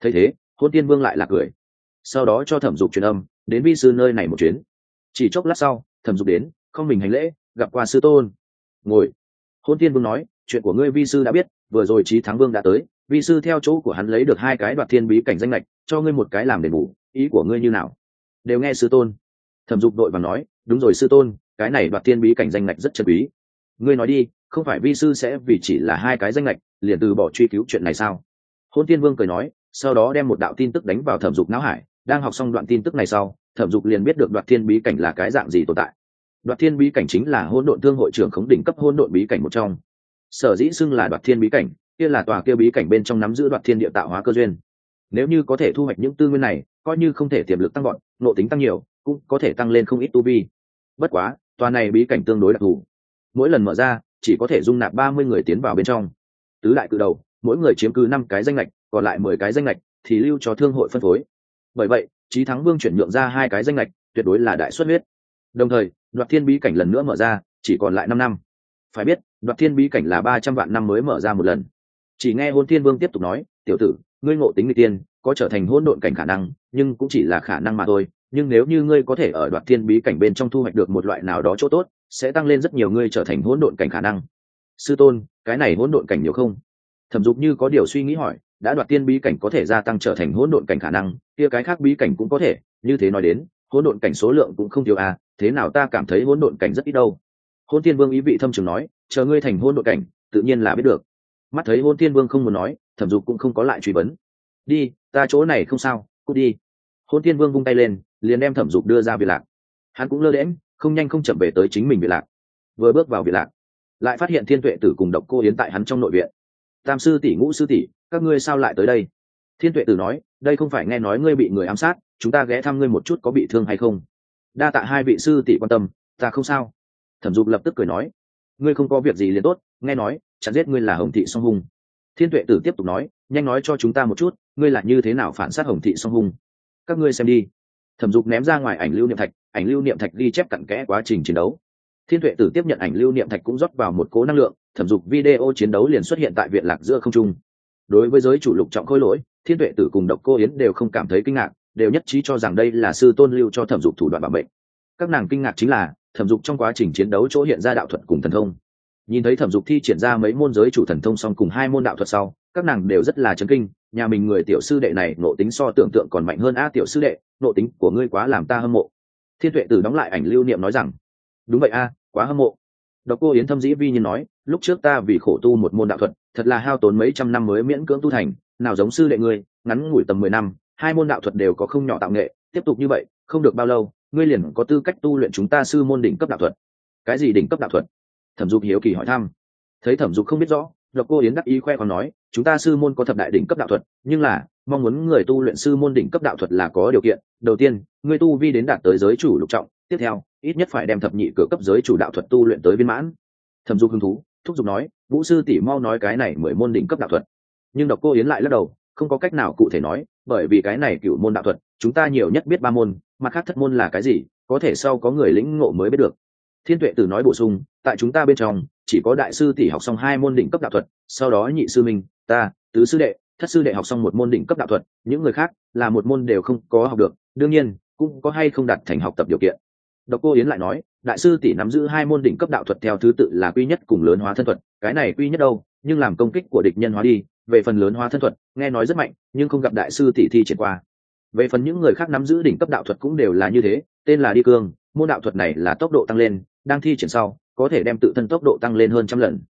Thấy thế hôn tiên vương lại là cười. Sau đó cho thẩm dục truyền âm, đến vi sư nơi này một chuyến. Chỉ chốc lát sau, thẩm dục đến, không mình hành lễ, gặp qua sư tôn. Ngồi. Hôn tiên vương nói, chuyện của ngươi vi sư đã biết, vừa rồi trí thắng vương đã tới, vi sư theo chỗ của hắn lấy được hai cái đoạt thiên bí cảnh danh lệch cho ngươi một cái làm đền bù, ý của ngươi như nào? Đều nghe sư tôn. Thẩm dục đội và nói, đúng rồi sư tôn, cái này đoạt thiên bí cảnh danh lệch rất chân quý. Ngươi nói đi, không phải vi sư sẽ vì chỉ là hai cái danh lệch liền từ bỏ truy cứu chuyện này sao? Hôn tiên vương cười nói, sau đó đem một đạo tin tức đánh vào thẩm dục não hải, đang học xong đoạn tin tức này sau, thẩm dục liền biết được đoạt thiên bí cảnh là cái dạng gì tồn tại. Đoạt thiên bí cảnh chính là hôn độn thương hội trưởng khống đỉnh cấp hôn độn bí cảnh một trong. Sở dĩ xưng là đoạt thiên bí cảnh, kia là tòa kia bí cảnh bên trong nắm giữ đoạt thiên địa tạo hóa cơ duyên. Nếu như có thể thu hoạch những tư nguyên này, coi như không thể tiềm lực tăng gọn nộ tính tăng nhiều, cũng có thể tăng lên không ít tu vi. Bất quá, tòa này bí cảnh tương đối đặc thù. Mỗi lần mở ra, chỉ có thể dung nạp ba mươi người tiến vào bên trong. Tứ đại từ đầu mỗi người chiếm cứ năm cái danh lệch còn lại mười cái danh lệch thì lưu cho thương hội phân phối. Bởi vậy trí thắng vương chuyển nhượng ra hai cái danh lệch tuyệt đối là đại xuất huyết. Đồng thời, đoạt thiên bí cảnh lần nữa mở ra, chỉ còn lại năm năm. Phải biết, đoạt thiên bí cảnh là ba trăm vạn năm mới mở ra một lần. Chỉ nghe hôn thiên vương tiếp tục nói, tiểu tử, ngươi ngộ tính n tiên, có trở thành hôn độn cảnh khả năng, nhưng cũng chỉ là khả năng mà thôi. Nhưng nếu như ngươi có thể ở đoạt thiên bí cảnh bên trong thu hoạch được một loại nào đó chỗ tốt, sẽ tăng lên rất nhiều ngươi trở thành hỗn độn cảnh khả năng. Sư tôn, cái này hỗn độn cảnh nhiều không? Thẩm dục như có điều suy nghĩ hỏi, đã đoạt tiên bí cảnh có thể gia tăng trở thành hỗn độn cảnh khả năng, kia cái khác bí cảnh cũng có thể, như thế nói đến, hỗn độn cảnh số lượng cũng không thiếu à thế nào ta cảm thấy hỗn độn cảnh rất ít đâu. Hôn tiên vương ý vị thâm trường nói, chờ ngươi thành hỗn độn cảnh, tự nhiên là biết được. Mắt thấy hôn tiên vương không muốn nói, thẩm dục cũng không có lại truy vấn. Đi, ta chỗ này không sao, cút đi. Hôn tiên vương vung tay lên, liền đem thẩm dục đưa ra việt lạc. Hắn cũng lơ đễm không nhanh không chậm về tới chính mình việt lạc. Vừa bước vào việt lạc, lại phát hiện thiên tuệ tử cùng độc cô yến tại hắn trong nội viện tam sư tỷ, ngũ sư tỷ, các ngươi sao lại tới đây? Thiên tuệ tử nói, đây không phải nghe nói ngươi bị người ám sát, chúng ta ghé thăm ngươi một chút có bị thương hay không? Đa tạ hai vị sư tỷ quan tâm, ta không sao. Thẩm dục lập tức cười nói, ngươi không có việc gì liền tốt, nghe nói chặt giết ngươi là hồng thị song hùng thiên tuệ tử tiếp tục nói, nhanh nói cho chúng ta một chút, ngươi là như thế nào phản sát hồng thị song hùng các ngươi xem đi. Thẩm dục ném ra ngoài ảnh lưu niệm thạch, ảnh lưu niệm thạch ghi chép cặn kẽ quá trình chiến đấu. Thiên tuệ tử tiếp nhận ảnh lưu niệm thạch cũng rót vào một cố năng lượng thẩm dục video chiến đấu liền xuất hiện tại viện lạc giữa không trung. Đối với giới chủ lục trọng khôi lỗi, thiên tuệ tử cùng độc cô yến đều không cảm thấy kinh ngạc, đều nhất trí cho rằng đây là sư tôn lưu cho thẩm dục thủ đoạn bảo mệnh. Các nàng kinh ngạc chính là, thẩm dục trong quá trình chiến đấu chỗ hiện ra đạo thuật cùng thần thông. Nhìn thấy thẩm dục thi triển ra mấy môn giới chủ thần thông song cùng hai môn đạo thuật sau, các nàng đều rất là chấn kinh, nhà mình người tiểu sư đệ này nộ tính so tưởng tượng còn mạnh hơn a tiểu sư đệ nộ tính của ngươi quá làm ta hâm mộ. Thiên tuệ tử đóng lại ảnh lưu niệm nói rằng, đúng vậy a, quá hâm mộ độc cô yến thâm dĩ vi nhiên nói, lúc trước ta vì khổ tu một môn đạo thuật, thật là hao tốn mấy trăm năm mới miễn cưỡng tu thành. Nào giống sư đệ ngươi, ngắn ngủi tầm mười năm, hai môn đạo thuật đều có không nhỏ tạo nghệ, tiếp tục như vậy, không được bao lâu, ngươi liền có tư cách tu luyện chúng ta sư môn đỉnh cấp đạo thuật. Cái gì đỉnh cấp đạo thuật? Thẩm dục hiếu kỳ hỏi thăm. Thấy thẩm dục không biết rõ, độc cô yến đắc ý khoe còn nói, chúng ta sư môn có thập đại đỉnh cấp đạo thuật, nhưng là, mong muốn người tu luyện sư môn đỉnh cấp đạo thuật là có điều kiện. Đầu tiên, ngươi tu vi đến đạt tới giới chủ lục trọng, tiếp theo ít nhất phải đem thập nhị cửa cấp giới chủ đạo thuật tu luyện tới viên mãn. Thẩm dục hứng thú, thúc giục nói, vũ sư tỷ mau nói cái này mười môn đỉnh cấp đạo thuật. Nhưng độc cô yến lại lắc đầu, không có cách nào cụ thể nói, bởi vì cái này cựu môn đạo thuật, chúng ta nhiều nhất biết ba môn, mặt khác thất môn là cái gì, có thể sau có người lĩnh ngộ mới biết được. Thiên tuệ tử nói bổ sung, tại chúng ta bên trong, chỉ có đại sư tỷ học xong hai môn đỉnh cấp đạo thuật, sau đó nhị sư minh, ta, tứ sư đệ, thất sư đệ học xong một môn đỉnh cấp đạo thuật, những người khác là một môn đều không có học được, đương nhiên, cũng có hay không đạt thành học tập điều kiện độc cô yến lại nói, đại sư tỷ nắm giữ hai môn đỉnh cấp đạo thuật theo thứ tự là quy nhất cùng lớn hóa thân thuật. Cái này quy nhất đâu? Nhưng làm công kích của địch nhân hóa đi. Về phần lớn hóa thân thuật, nghe nói rất mạnh, nhưng không gặp đại sư tỷ thi triển qua. Về phần những người khác nắm giữ đỉnh cấp đạo thuật cũng đều là như thế, tên là đi cương. Môn đạo thuật này là tốc độ tăng lên, đang thi triển sau, có thể đem tự thân tốc độ tăng lên hơn trăm lần.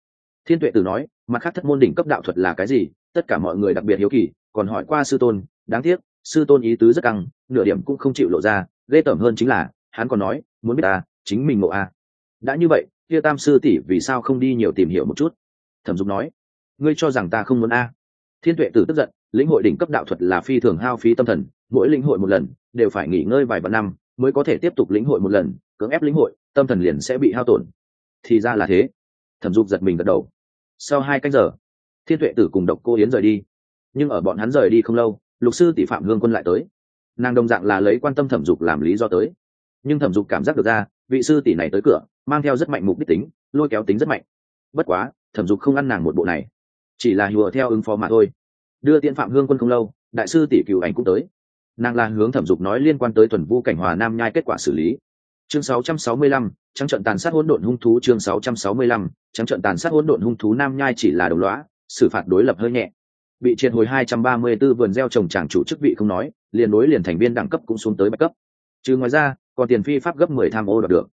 Thiên tuệ tử nói, mặt khác thất môn đỉnh cấp đạo thuật là cái gì? Tất cả mọi người đặc biệt hiếu kỳ, còn hỏi qua sư tôn, đáng tiếc, sư tôn ý tứ rất căng, nửa điểm cũng không chịu lộ ra, ghê tởm hơn chính là hắn còn nói, muốn biết ta, chính mình ngộ a. Đã như vậy, kia tam sư tỷ vì sao không đi nhiều tìm hiểu một chút? Thẩm dục nói, ngươi cho rằng ta không muốn a? Thiên tuệ tử tức giận, lĩnh hội đỉnh cấp đạo thuật là phi thường hao phí tâm thần, mỗi lĩnh hội một lần, đều phải nghỉ ngơi vài vạn năm mới có thể tiếp tục lĩnh hội một lần, cưỡng ép lĩnh hội, tâm thần liền sẽ bị hao tổn. Thì ra là thế. Thẩm dục giật mình gật đầu. Sau hai canh giờ, thiên tuệ tử cùng độc cô yến rời đi. Nhưng ở bọn hắn rời đi không lâu, lục sư tỷ phạm hương quân lại tới. Nàng đồng dạng là lấy quan tâm thẩm dục làm lý do tới nhưng thẩm dục cảm giác được ra vị sư tỷ này tới cửa mang theo rất mạnh mục đích tính lôi kéo tính rất mạnh. Bất quá thẩm dục không ăn nàng một bộ này chỉ là hùa theo ứng phó mà thôi. Đưa tiên phạm hương quân không lâu đại sư tỷ cựu ảnh cũng tới. Nàng là hướng thẩm dục nói liên quan tới thuần vu cảnh hòa nam nhai kết quả xử lý. Chương 665, trắng trận tàn sát hỗn độn hung thú chương 665, trắng trận tàn sát hỗn độn hung thú nam nhai chỉ là đồng lõa xử phạt đối lập hơi nhẹ. Bị triệt hồi 234 vườn gieo trồng tràng chủ chức vị không nói liền đối liền thành viên đẳng cấp cũng xuống tới bạch cấp. Trừ ngoài ra còn tiền phi pháp gấp 10 tham ô đoạt được.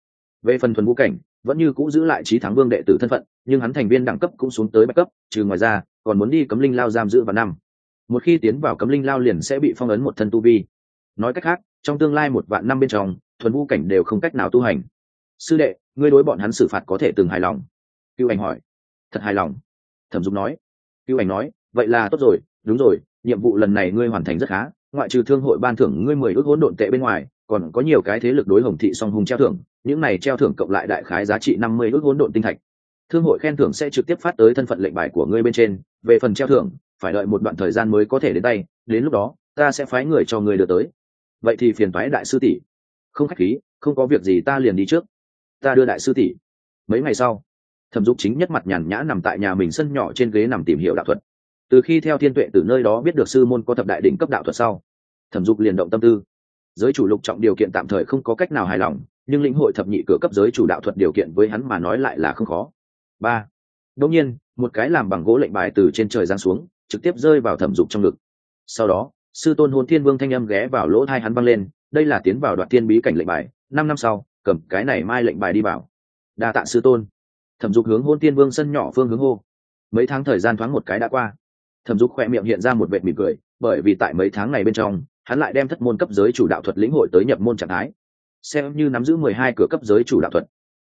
Về phần thuần vũ cảnh, vẫn như cũ giữ lại trí thắng vương đệ tử thân phận, nhưng hắn thành viên đẳng cấp cũng xuống tới bậc cấp, trừ ngoài ra, còn muốn đi cấm linh lao giam giữ vào năm. Một khi tiến vào cấm linh lao liền sẽ bị phong ấn một thân tu vi. Nói cách khác, trong tương lai một vạn năm bên trong, thuần vũ cảnh đều không cách nào tu hành. Sư đệ, ngươi đối bọn hắn xử phạt có thể từng hài lòng? Cưu ảnh hỏi. Thật hài lòng. Thẩm dung nói. Cưu ảnh nói, vậy là tốt rồi, đúng rồi, nhiệm vụ lần này ngươi hoàn thành rất khá, ngoại trừ thương hội ban thưởng ngươi mười ước hỗn độn tệ bên ngoài còn có nhiều cái thế lực đối hồng thị song hùng treo thưởng, những này treo thưởng cộng lại đại khái giá trị năm mươi ước hỗn độn tinh thạch. Thương hội khen thưởng sẽ trực tiếp phát tới thân phận lệnh bài của ngươi bên trên, về phần treo thưởng, phải đợi một đoạn thời gian mới có thể đến tay, đến lúc đó, ta sẽ phái người cho người đưa tới. Vậy thì phiền phái đại sư tỷ. Không khách khí, không có việc gì ta liền đi trước. Ta đưa đại sư tỷ. Mấy ngày sau, thẩm dục chính nhất mặt nhàn nhã nằm tại nhà mình sân nhỏ trên ghế nằm tìm hiểu đạo thuật. Từ khi theo thiên tuệ từ nơi đó biết được sư môn có thập đại đỉnh cấp đạo thuật sau, thẩm dục liền động tâm tư giới chủ lục trọng điều kiện tạm thời không có cách nào hài lòng, nhưng lĩnh hội thập nhị cửa cấp giới chủ đạo thuật điều kiện với hắn mà nói lại là không khó. Ba. Đông nhiên, một cái làm bằng gỗ lệnh bài từ trên trời giáng xuống, trực tiếp rơi vào thẩm dục trong ngực. Sau đó, sư tôn hôn thiên vương thanh âm ghé vào lỗ thai hắn băng lên, đây là tiến vào đoạn tiên bí cảnh lệnh bài, năm năm sau, cầm cái này mai lệnh bài đi vào. Đa tạ sư tôn. Thẩm dục hướng hôn thiên vương sân nhỏ phương hướng hô. Mấy tháng thời gian thoáng một cái đã qua. Thẩm dục khỏe miệng hiện ra một vệ mỉm cười, bởi vì tại mấy tháng này bên trong hắn lại đem thất môn cấp giới chủ đạo thuật lĩnh hội tới nhập môn trạng thái. Xem như nắm giữ mười hai cửa cấp giới chủ đạo thuật.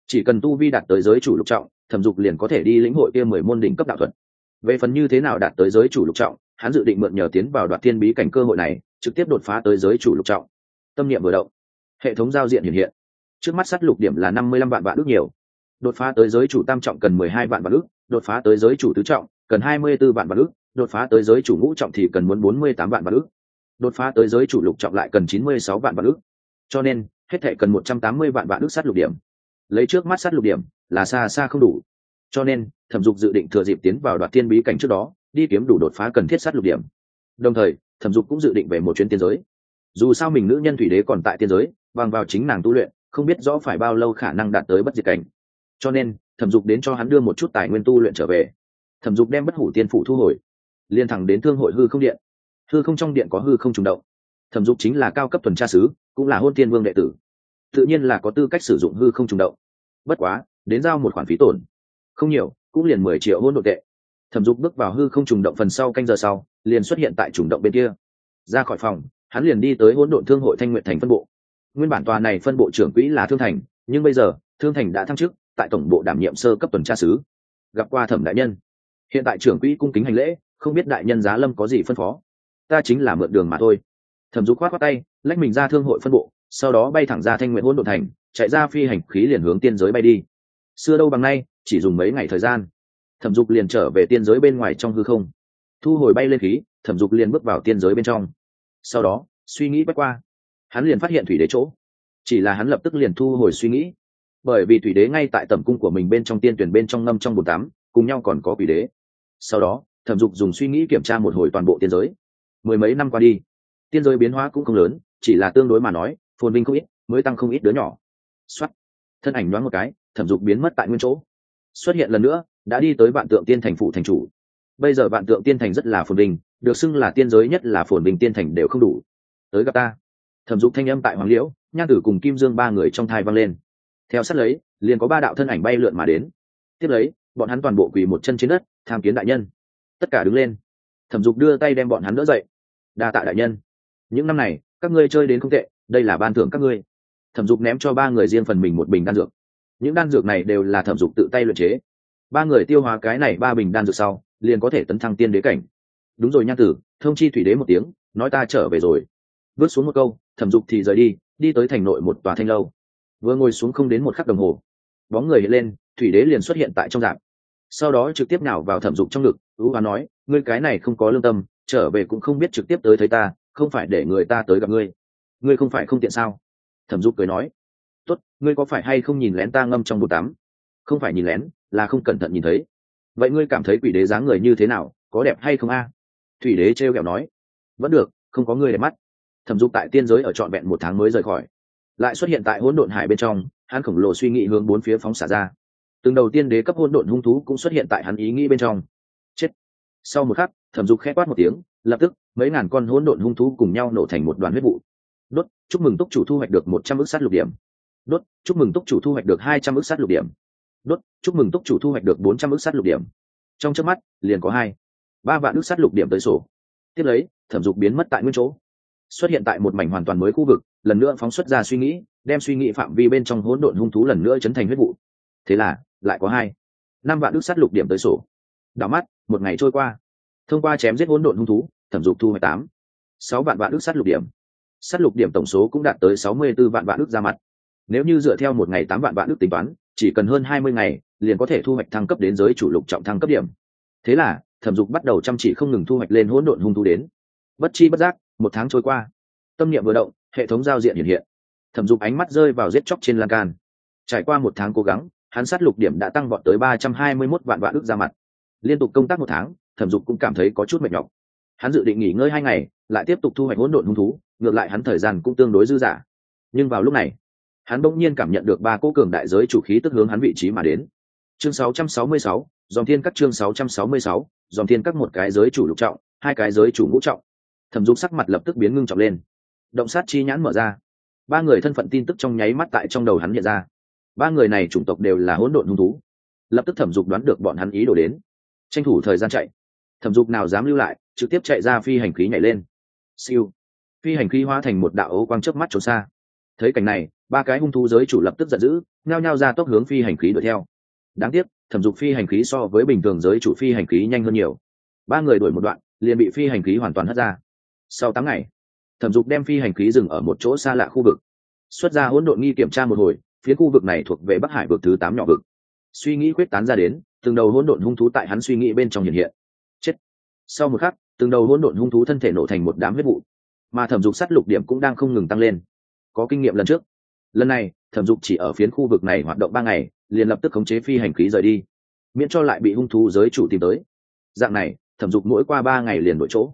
Chỉ cần tu vi đạt tới giới chủ lục trọng, thẩm dục liền có thể đi lĩnh hội kia mười môn đỉnh cấp đạo thuật. Về phần như thế nào đạt tới giới chủ lục trọng, hắn dự định mượn nhờ tiến vào đoạt thiên bí cảnh cơ hội này, trực tiếp đột phá tới giới chủ lục trọng. Tâm niệm vừa động, hệ thống giao diện hiện hiện. Trước mắt sắt lục điểm là năm mươi lăm vạn vạn ước nhiều. Đột phá tới giới chủ tam trọng cần mười hai vạn vạn ước đột phá tới giới chủ tứ trọng cần hai mươi b ố vạn vạn ước đột phá tới giới chủ ngũ trọng thì cần muốn bốn mươi tám vạn vạn ước đột phá tới giới chủ lục trọng lại cần chín mươi sáu vạn vạn ước cho nên, hết thể cần một trăm tám mươi vạn vạn ước sát lục điểm. Lấy trước mắt sát lục điểm, là xa xa không đủ. Cho nên, thẩm dục dự định thừa dịp tiến vào đoạt thiên bí cảnh trước đó, đi kiếm đủ đột phá cần thiết sát lục điểm. Đồng thời, thẩm dục cũng dự định về một chuyến tiên giới. Dù sao mình nữ nhân thủy đế còn tại tiên giới, bằng vào chính nàng tu luyện, không biết rõ phải bao lâu khả năng đạt tới bất diệt cảnh. Cho nên, thẩm dục đến cho hắn đưa một chút tài nguyên tu luyện trở về. Thẩm dục đem bất hủ tiên phủ thu hồi liên thẳng đến thương hội hư không điện hư không trong điện có hư không trùng động. Thẩm dục chính là cao cấp tuần tra sứ, cũng là hôn tiên vương đệ tử. Tự nhiên là có tư cách sử dụng hư không trùng động. Bất quá, đến giao một khoản phí tổn. Không nhiều, cũng liền mười triệu hôn nội tệ. Thẩm dục bước vào hư không trùng động phần sau canh giờ sau, liền xuất hiện tại trùng động bên kia. Ra khỏi phòng, hắn liền đi tới hỗn độn thương hội thanh nguyện thành phân bộ. Nguyên bản tòa này phân bộ trưởng quỹ là thương thành, nhưng bây giờ, thương thành đã thăng chức tại tổng bộ đảm nhiệm sơ cấp tuần tra sứ. Gặp qua thẩm đại nhân. Hiện tại trưởng quỹ cung kính hành lễ, không biết đại nhân giá lâm có gì phân phó ta chính là mượn đường mà thôi. Thẩm dục khoát khoát tay, lách mình ra thương hội phân bộ, sau đó bay thẳng ra thanh nguyện hỗn độn thành, chạy ra phi hành khí liền hướng tiên giới bay đi. Xưa đâu bằng nay, chỉ dùng mấy ngày thời gian. Thẩm dục liền trở về tiên giới bên ngoài trong hư không. Thu hồi bay lên khí, thẩm dục liền bước vào tiên giới bên trong. Sau đó, suy nghĩ quét qua. Hắn liền phát hiện thủy đế chỗ. Chỉ là hắn lập tức liền thu hồi suy nghĩ. Bởi vì thủy đế ngay tại tầm cung của mình bên trong tiên tuyển bên trong ngâm trong bồn tắm, cùng nhau còn có quỷ đế. Sau đó, thẩm dục dùng suy nghĩ kiểm tra một hồi toàn bộ tiên giới mười mấy năm qua đi, tiên giới biến hóa cũng không lớn, chỉ là tương đối mà nói, phồn vinh không ít, mới tăng không ít đứa nhỏ. X thân ảnh đoán một cái, thẩm dục biến mất tại nguyên chỗ. Xuất hiện lần nữa, đã đi tới vạn tượng tiên thành phụ thành chủ. Bây giờ vạn tượng tiên thành rất là phồn vinh, được xưng là tiên giới nhất là phồn vinh tiên thành đều không đủ. Tới gặp ta. Thẩm dục thanh âm tại hoàng liễu, nhan tử cùng kim dương ba người trong thai vang lên. Theo sát lấy, liền có ba đạo thân ảnh bay lượn mà đến. Tiếp lấy, bọn hắn toàn bộ quỳ một chân trên đất, tham kiến đại nhân. Tất cả đứng lên. Thẩm dục đưa tay đem bọn hắn đỡ dậy đa tạ đại nhân. Những năm này, các ngươi chơi đến không tệ, đây là ban thưởng các ngươi. Thẩm dục ném cho ba người riêng phần mình một bình đan dược. Những đan dược này đều là thẩm dục tự tay luyện chế. Ba người tiêu hóa cái này ba bình đan dược sau, liền có thể tấn thăng tiên đế cảnh. Đúng rồi nhan tử, thông chi thủy đế một tiếng, nói ta trở về rồi. Vớt xuống một câu, thẩm dục thì rời đi đi tới thành nội một tòa thanh lâu. Vừa ngồi xuống không đến một khắc đồng hồ, bóng người hiện lên, thủy đế liền xuất hiện tại trong dạng. Sau đó trực tiếp nào vào thẩm dục trong ngực, ưu hoa nói, ngươi cái này không có lương tâm trở về cũng không biết trực tiếp tới thấy ta, không phải để người ta tới gặp ngươi. Ngươi không phải không tiện sao? Thẩm dục cười nói. Tốt, ngươi có phải hay không nhìn lén ta ngâm trong bột tắm? Không phải nhìn lén, là không cẩn thận nhìn thấy. Vậy ngươi cảm thấy quỷ đế dáng người như thế nào, có đẹp hay không a? Thủy đế trêu kẹo nói. Vẫn được, không có người đẹp mắt. Thẩm dục tại tiên giới ở trọn vẹn một tháng mới rời khỏi. Lại xuất hiện tại hỗn độn hải bên trong, hắn khổng lồ suy nghĩ hướng bốn phía phóng xả ra. Từng đầu tiên đế cấp hỗn độn hung thú cũng xuất hiện tại hắn ý nghĩ bên trong. Chết. Sau một khắc thẩm dục khẽ quát một tiếng, lập tức, mấy ngàn con hỗn độn hung thú cùng nhau nổ thành một đoàn huyết vụ. Đốt, chúc mừng túc chủ thu hoạch được một trăm ước sát lục điểm. Đốt, chúc mừng túc chủ thu hoạch được hai trăm ước sát lục điểm. Đốt, chúc mừng túc chủ thu hoạch được bốn trăm ước sát lục điểm. Trong trước mắt, liền có hai, ba vạn ước sát lục điểm tới sổ. Tiếp lấy, thẩm dục biến mất tại nguyên chỗ. Xuất hiện tại một mảnh hoàn toàn mới khu vực, lần nữa phóng xuất ra suy nghĩ, đem suy nghĩ phạm vi bên trong hỗn độn hung thú lần nữa chấn thành huyết vụ. Thế là, lại có hai, năm vạn ước sát lục điểm tới sổ. Đảo mắt, một ngày trôi qua thông qua chém giết hỗn độn hung thú, thẩm dục thu hoạch tám, sáu vạn vạn ước sát lục điểm. Sát lục điểm tổng số cũng đạt tới sáu mươi b ố vạn vạn ước ra mặt. Nếu như dựa theo một ngày tám vạn vạn ước tính toán, chỉ cần hơn hai mươi ngày, liền có thể thu hoạch thăng cấp đến giới chủ lục trọng thăng cấp điểm. Thế là, thẩm dục bắt đầu chăm chỉ không ngừng thu hoạch lên hỗn độn hung thú đến. Bất chi bất giác, một tháng trôi qua. Tâm niệm vừa động, hệ thống giao diện hiện hiện. Thẩm dục ánh mắt rơi vào giết chóc trên lan can. Trải qua một tháng cố gắng, hắn sát lục điểm đã tăng vọt tới ba trăm hai mươi 321 vạn vạn ước ra mặt. Liên tục công tác một tháng thẩm dục cũng cảm thấy có chút mệt nhọc. Hắn dự định nghỉ ngơi hai ngày lại tiếp tục thu hoạch hỗn độn hung thú ngược lại hắn thời gian cũng tương đối dư dả. Nhưng vào lúc này hắn bỗng nhiên cảm nhận được ba cỗ cường đại giới chủ khí tức hướng hắn vị trí mà đến. Chương 666, dòng thiên các chương 666, dòng thiên các một cái giới chủ lục trọng hai cái giới chủ ngũ trọng. Thẩm dục sắc mặt lập tức biến ngưng trọng lên. Động sát chi nhãn mở ra. Ba người thân phận tin tức trong nháy mắt tại trong đầu hắn hiện ra. Ba người này chủng tộc đều là hỗn độn hung thú. Lập tức thẩm dục đoán được bọn hắn ý đồ đến. Tranh thủ thời gian chạy thẩm dục nào dám lưu lại, trực tiếp chạy ra phi hành khí nhảy lên. Siêu. Phi hành khí hóa thành một đạo ấu quang chớp mắt trốn xa. Thấy cảnh này, ba cái hung thú giới chủ lập tức giận dữ, nhao nhao ra tốc hướng phi hành khí đuổi theo. Đáng tiếc, thẩm dục phi hành khí so với bình thường giới chủ phi hành khí nhanh hơn nhiều. Ba người đuổi một đoạn, liền bị phi hành khí hoàn toàn hất ra. Sau tám ngày, thẩm dục đem phi hành khí dừng ở một chỗ xa lạ khu vực. Xuất ra hỗn độn nghi kiểm tra một hồi, phía khu vực này thuộc về bắc hải vực thứ tám nhỏ vực. Suy nghĩ quyết tán ra đến, từng đầu hỗn độn hung thú tại hắn suy nghĩ bên trong hiện hiện sau một khắc, từng đầu hỗn độn hung thú thân thể nổ thành một đám huyết vụ. Mà thẩm dục sát lục điểm cũng đang không ngừng tăng lên. Có kinh nghiệm lần trước. Lần này, thẩm dục chỉ ở phiến khu vực này hoạt động ba ngày, liền lập tức khống chế phi hành khí rời đi. Miễn cho lại bị hung thú giới chủ tìm tới. Dạng này, thẩm dục mỗi qua ba ngày liền đổi chỗ.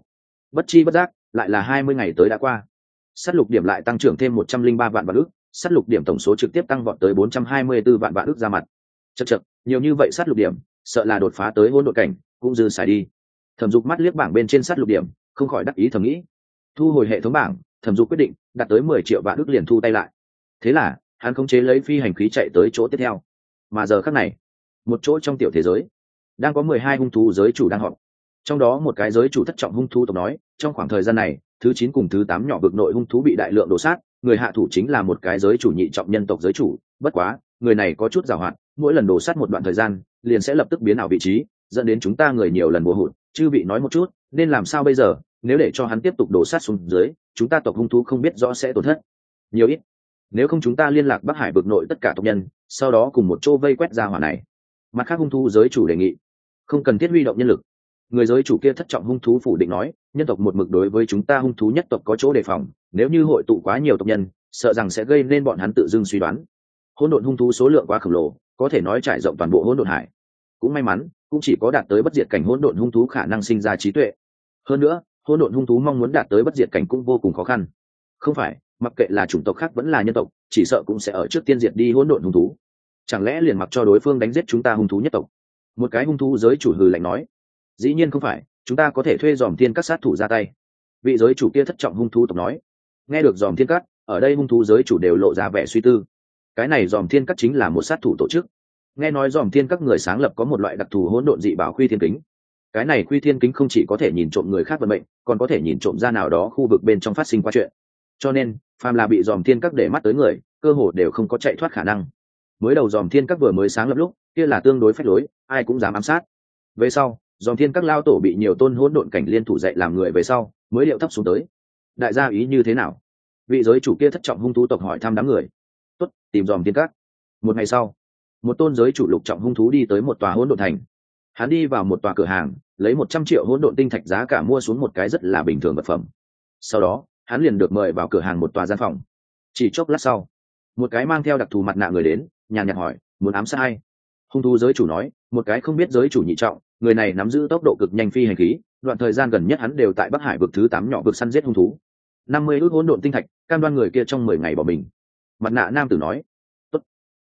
Bất chi bất giác, lại là hai mươi ngày tới đã qua. S á t lục điểm lại tăng trưởng thêm một trăm linh ba vạn vạn ước s á t lục điểm tổng số trực tiếp tăng vọt tới bốn trăm hai mươi b ố vạn vạn ước ra mặt. Chật chật nhiều như vậy s á t lục điểm, sợ là đột phá tới hôn đội cảnh, cũng dư xài đi thẩm dục mắt liếc bảng bên trên sát lục điểm, không khỏi đắc ý thầm nghĩ. Thu hồi hệ thống bảng, thẩm dục quyết định đạt tới mười triệu vạn ước liền thu tay lại. Thế là, hắn khống chế lấy phi hành khí chạy tới chỗ tiếp theo. Mà giờ khác này, một chỗ trong tiểu thế giới, đang có mười hai hung thú giới chủ đang họp. Trong đó một cái giới chủ thất trọng hung thú tộc nói, trong khoảng thời gian này, thứ chín cùng thứ tám nhỏ vực nội hung thú bị đại lượng đổ sát, người hạ thủ chính là một cái giới chủ nhị trọng nhân tộc giới chủ. Bất quá, người này có chút giàu hạn, mỗi lần đổ sát một đoạn thời gian, liền sẽ lập tức biến ảo vị trí, dẫn đến chúng ta người nhiều lần bùa hụt chư bị nói một chút, nên làm sao bây giờ? Nếu để cho hắn tiếp tục đổ sát xuống dưới, chúng ta tộc hung thú không biết rõ sẽ tổn thất. Nhiều ít. Nếu không chúng ta liên lạc bắc hải bực nội tất cả tộc nhân, sau đó cùng một chỗ vây quét ra hỏa này. Mặt khác hung thú giới chủ đề nghị. Không cần thiết huy động nhân lực. Người giới chủ kia thất trọng hung thú phủ định nói, nhân tộc một mực đối với chúng ta hung thú nhất tộc có chỗ đề phòng, nếu như hội tụ quá nhiều tộc nhân, sợ rằng sẽ gây nên bọn hắn tự dưng suy đoán. Hỗn độn hung thú số lượng quá khổng lồ, có thể nói trải rộng toàn bộ hỗn độn hải cũng may mắn, cũng chỉ có đạt tới bất diệt cảnh hỗn độn hung thú khả năng sinh ra trí tuệ. Hơn nữa, hỗn độn hung thú mong muốn đạt tới bất diệt cảnh cũng vô cùng khó khăn. Không phải, mặc kệ là chủng tộc khác vẫn là nhân tộc, chỉ sợ cũng sẽ ở trước tiên diệt đi hỗn độn hung thú. Chẳng lẽ liền mặc cho đối phương đánh giết chúng ta hung thú nhất tộc? Một cái hung thú giới chủ hừ lạnh nói. Dĩ nhiên không phải, chúng ta có thể thuê dòm thiên các sát thủ ra tay. Vị giới chủ kia thất trọng hung thú tộc nói. Nghe được dòm thiên các, ở đây hung thú giới chủ đều lộ ra vẻ suy tư. Cái này dòm thiên các chính là một sát thủ tổ chức nghe nói dòm thiên các người sáng lập có một loại đặc thù hỗn độn dị bảo khuy thiên kính. Cái này khuy thiên kính không chỉ có thể nhìn trộm người khác vận mệnh, còn có thể nhìn trộm ra nào đó khu vực bên trong phát sinh qua chuyện. Cho nên, phàm là bị dòm thiên các để mắt tới người, cơ hồ đều không có chạy thoát khả năng. Mới đầu dòm thiên các vừa mới sáng lập lúc, kia là tương đối phách lối, ai cũng dám ám sát. Về sau, dòm thiên các lao tổ bị nhiều tôn hỗn độn cảnh liên thủ dạy làm người về sau, mới điệu thấp xuống tới. Đại gia ý như thế nào? Vị giới chủ kia thất trọng hung thú tộc hỏi thăm đám người. Tốt, tìm dòm thiên các. Một ngày sau một tôn giới chủ lục trọng hung thú đi tới một tòa hỗn độn thành. Hắn đi vào một tòa cửa hàng, lấy một trăm triệu hỗn độn tinh thạch giá cả mua xuống một cái rất là bình thường vật phẩm. Sau đó, hắn liền được mời vào cửa hàng một tòa gian phòng. Chỉ chốc lát sau, một cái mang theo đặc thù mặt nạ người đến, nhàn nhạt hỏi, muốn ám sát hay hung thú giới chủ nói, một cái không biết giới chủ nhị trọng, người này nắm giữ tốc độ cực nhanh phi hành khí, đoạn thời gian gần nhất hắn đều tại bắc hải vực thứ tám nhỏ vực săn giết hung thú. Năm mươi ước hỗn độn tinh thạch, cam đoan người kia trong mười ngày bỏ mình. Mặt nạ nam tử nói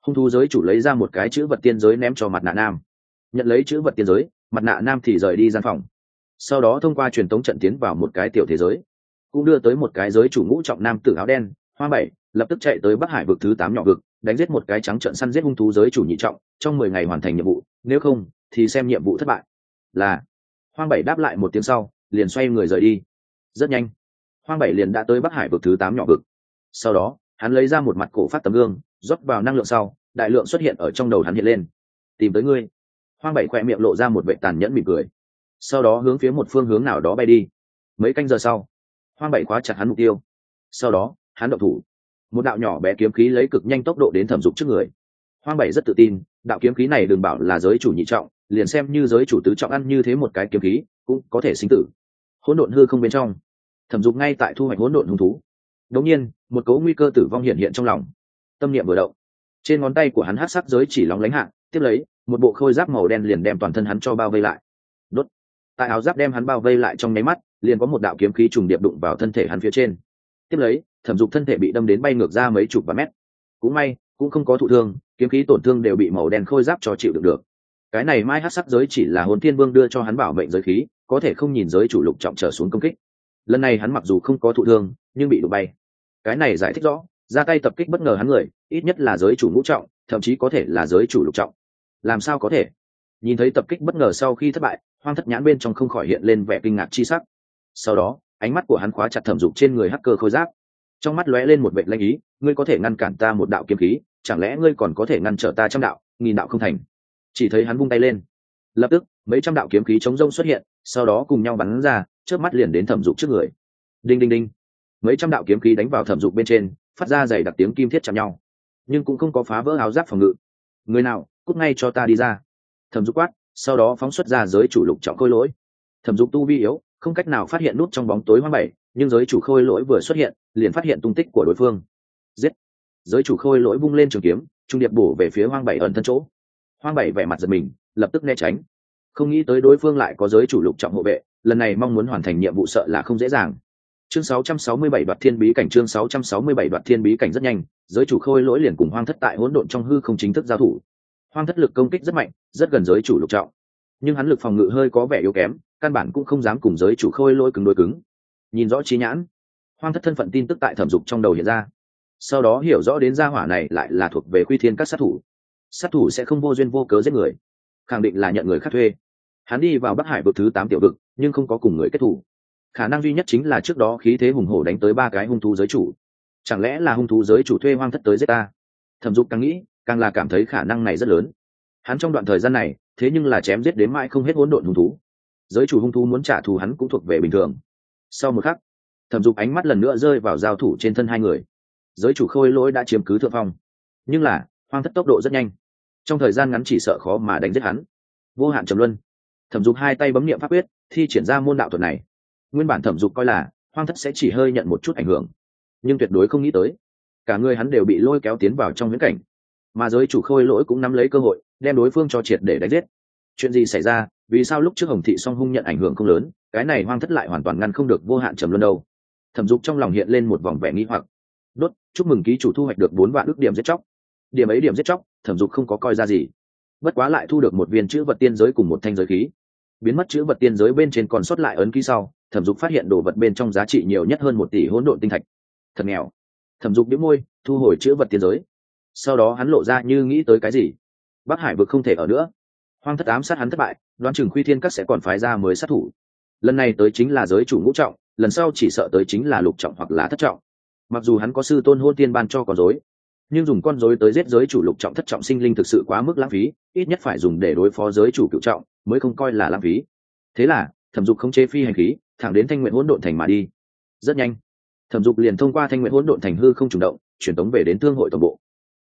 hung thú giới chủ lấy ra một cái chữ vật tiên giới ném cho mặt nạ nam. Nhận lấy chữ vật tiên giới, mặt nạ nam thì rời đi gian phòng. Sau đó thông qua truyền tống trận tiến vào một cái tiểu thế giới. Cũng đưa tới một cái giới chủ ngũ trọng nam tử áo đen, hoa bảy, lập tức chạy tới bắc hải vực thứ tám nhỏ vực, đánh giết một cái trắng trận săn giết hung thú giới chủ nhị trọng, trong mười ngày hoàn thành nhiệm vụ, nếu không, thì xem nhiệm vụ thất bại. Là hoang bảy đáp lại một tiếng sau, liền xoay người rời đi. Rất nhanh hoang bảy liền đã tới bắc hải vực thứ tám nhỏ vực. Sau đó, hắn lấy ra một mặt cổ phát tấm gương rót vào năng lượng sau, đại lượng xuất hiện ở trong đầu hắn hiện lên. Tìm tới ngươi. Hoang bảy khỏe miệng lộ ra một vệ tàn nhẫn mỉm cười. Sau đó hướng phía một phương hướng nào đó bay đi. Mấy canh giờ sau, hoang bảy khóa chặt hắn mục tiêu. Sau đó, hắn động thủ. Một đạo nhỏ bé kiếm khí lấy cực nhanh tốc độ đến thẩm dục trước người. Hoang bảy rất tự tin, đạo kiếm khí này đừng bảo là giới chủ nhị trọng, liền xem như giới chủ tứ trọng ăn như thế một cái kiếm khí, cũng có thể sinh tử. Hỗn độn hư không bên trong, thẩm dục ngay tại thu hoạch hỗn độn hung thú. Đống nhiên, một cấu nguy cơ tử vong hiện hiện trong lòng tâm niệm vừa động. Trên ngón tay của hắn hát sắc giới chỉ lóng lánh hạn tiếp lấy, một bộ khôi giáp màu đen liền đem toàn thân hắn cho bao vây lại. Đốt. Tại áo giáp đem hắn bao vây lại trong nháy mắt, liền có một đạo kiếm khí trùng điệp đụng vào thân thể hắn phía trên. Tiếp lấy, thẩm dục thân thể bị đâm đến bay ngược ra mấy chục và mét. Cũng may, cũng không có thụ thương, kiếm khí tổn thương đều bị màu đen khôi giáp cho chịu được được. Cái này mai hát sắc giới chỉ là hồn thiên vương đưa cho hắn bảo mệnh giới khí, có thể không nhìn giới chủ lục trọng trở xuống công kích. Lần này hắn mặc dù không có thụ thương, nhưng bị đụng bay. Cái này giải thích rõ ra tay tập kích bất ngờ hắn người, ít nhất là giới chủ ngũ trọng, thậm chí có thể là giới chủ lục trọng. Làm sao có thể? Nhìn thấy tập kích bất ngờ sau khi thất bại, hoang thất nhãn bên trong không khỏi hiện lên vẻ kinh ngạc chi sắc. Sau đó, ánh mắt của hắn khóa chặt thẩm dục trên người hacker khôi giáp. Trong mắt lóe lên một vệ lanh ý, ngươi có thể ngăn cản ta một đạo kiếm khí, chẳng lẽ ngươi còn có thể ngăn trở ta trăm đạo, nghìn đạo không thành? Chỉ thấy hắn vung tay lên. Lập tức, mấy trăm đạo kiếm khí chống rông xuất hiện, sau đó cùng nhau bắn ra trước mắt liền đến thẩm dục trước người. Đinh đinh đinh. Mấy trăm đạo kiếm khí đánh vào thẩm dục bên trên phát ra dày đặc tiếng kim thiết chạm nhau. Nhưng cũng không có phá vỡ áo giáp phòng ngự. Người nào, cút ngay cho ta đi ra. Thẩm dục quát, sau đó phóng xuất ra giới chủ lục trọng khôi lỗi. Thẩm dục tu vi yếu, không cách nào phát hiện nút trong bóng tối hoang bảy, nhưng giới chủ khôi lỗi vừa xuất hiện, liền phát hiện tung tích của đối phương. Giết! Giới chủ khôi lỗi vung lên trường kiếm, trung điệp bổ về phía hoang bảy ẩn thân chỗ. Hoang bảy vẻ mặt giật mình, lập tức né tránh. Không nghĩ tới đối phương lại có giới chủ lục trọng hộ vệ, lần này mong muốn hoàn thành nhiệm vụ sợ là không dễ dàng chương 667 đoạt thiên bí cảnh, chương 667 đoạt thiên bí cảnh rất nhanh, giới chủ khôi lỗi liền cùng hoang thất tại hỗn độn trong hư không chính thức giao thủ. Hoang thất lực công kích rất mạnh, rất gần giới chủ lục trọng. Nhưng hắn lực phòng ngự hơi có vẻ yếu kém, căn bản cũng không dám cùng giới chủ khôi lỗi cứng đối cứng. Nhìn rõ trí nhãn, hoang thất thân phận tin tức tại thẩm dục trong đầu hiện ra. Sau đó hiểu rõ đến gia hỏa này lại là thuộc về quy thiên các sát thủ. Sát thủ sẽ không vô duyên vô cớ giết người, khẳng định là nhận người khác thuê. Hắn đi vào bắc hải vực thứ tám tiểu vực, nhưng không có cùng người kết thủ khả năng duy nhất chính là trước đó khí thế hùng hổ đánh tới ba cái hung thú giới chủ. Chẳng lẽ là hung thú giới chủ thuê hoang thất tới giết ta? Thẩm dục càng nghĩ, càng là cảm thấy khả năng này rất lớn. Hắn trong đoạn thời gian này, thế nhưng là chém giết đến mãi không hết hỗn độn hung thú. Giới chủ hung thú muốn trả thù hắn cũng thuộc về bình thường. Sau một khắc, thẩm dục ánh mắt lần nữa rơi vào giao thủ trên thân hai người. Giới chủ khôi lỗi đã chiếm cứ thượng phong. Nhưng là, hoang thất tốc độ rất nhanh. Trong thời gian ngắn chỉ sợ khó mà đánh giết hắn. Vô hạn trầm luân. Thẩm dục hai tay bấm n i ệ m pháp quyết, thi triển ra môn đạo thuật này nguyên bản thẩm dục coi là, hoang thất sẽ chỉ hơi nhận một chút ảnh hưởng. Nhưng tuyệt đối không nghĩ tới, cả người hắn đều bị lôi kéo tiến vào trong viễn cảnh. Mà giới chủ khôi lỗi cũng nắm lấy cơ hội, đem đối phương cho triệt để đánh giết. Chuyện gì xảy ra, vì sao lúc trước hồng thị song hung nhận ảnh hưởng không lớn, cái này hoang thất lại hoàn toàn ngăn không được vô hạn trầm luân đâu. Thẩm dục trong lòng hiện lên một vòng vẻ nghĩ hoặc. Đốt, chúc mừng ký chủ thu hoạch được bốn vạn ước điểm giết chóc. Điểm ấy điểm giết chóc, thẩm dục không có coi ra gì. Bất quá lại thu được một viên chữ vật tiên giới cùng một thanh giới khí. Biến mất chữ vật tiên giới bên trên còn sót lại ấn ký sau thẩm dục phát hiện đồ vật bên trong giá trị nhiều nhất hơn một tỷ hỗn độn tinh thạch. Thật nghèo. Thẩm dục đĩu môi, thu hồi chữ vật tiên giới. Sau đó hắn lộ ra như nghĩ tới cái gì? Bắc hải vực không thể ở nữa. Hoang thất ám sát hắn thất bại, đoán chừng khuy thiên các sẽ còn phái ra mới sát thủ. Lần này tới chính là giới chủ ngũ trọng, lần sau chỉ sợ tới chính là lục trọng hoặc là thất trọng. Mặc dù hắn có sư tôn hôn tiên ban cho con dối nhưng dùng con dối tới giết giới chủ lục trọng thất trọng sinh linh thực sự quá mức lãng phí, ít nhất phải dùng để đối phó giới chủ cựu trọng mới không coi là lãng phí. Thế là thẩm dục không chế phi hành khí, thẳng đến thanh nguyện hỗn độn thành mà đi. Rất nhanh, thẩm dục liền thông qua thanh nguyện hỗn độn thành hư không trùng động, truyền tống về đến thương hội tổng bộ.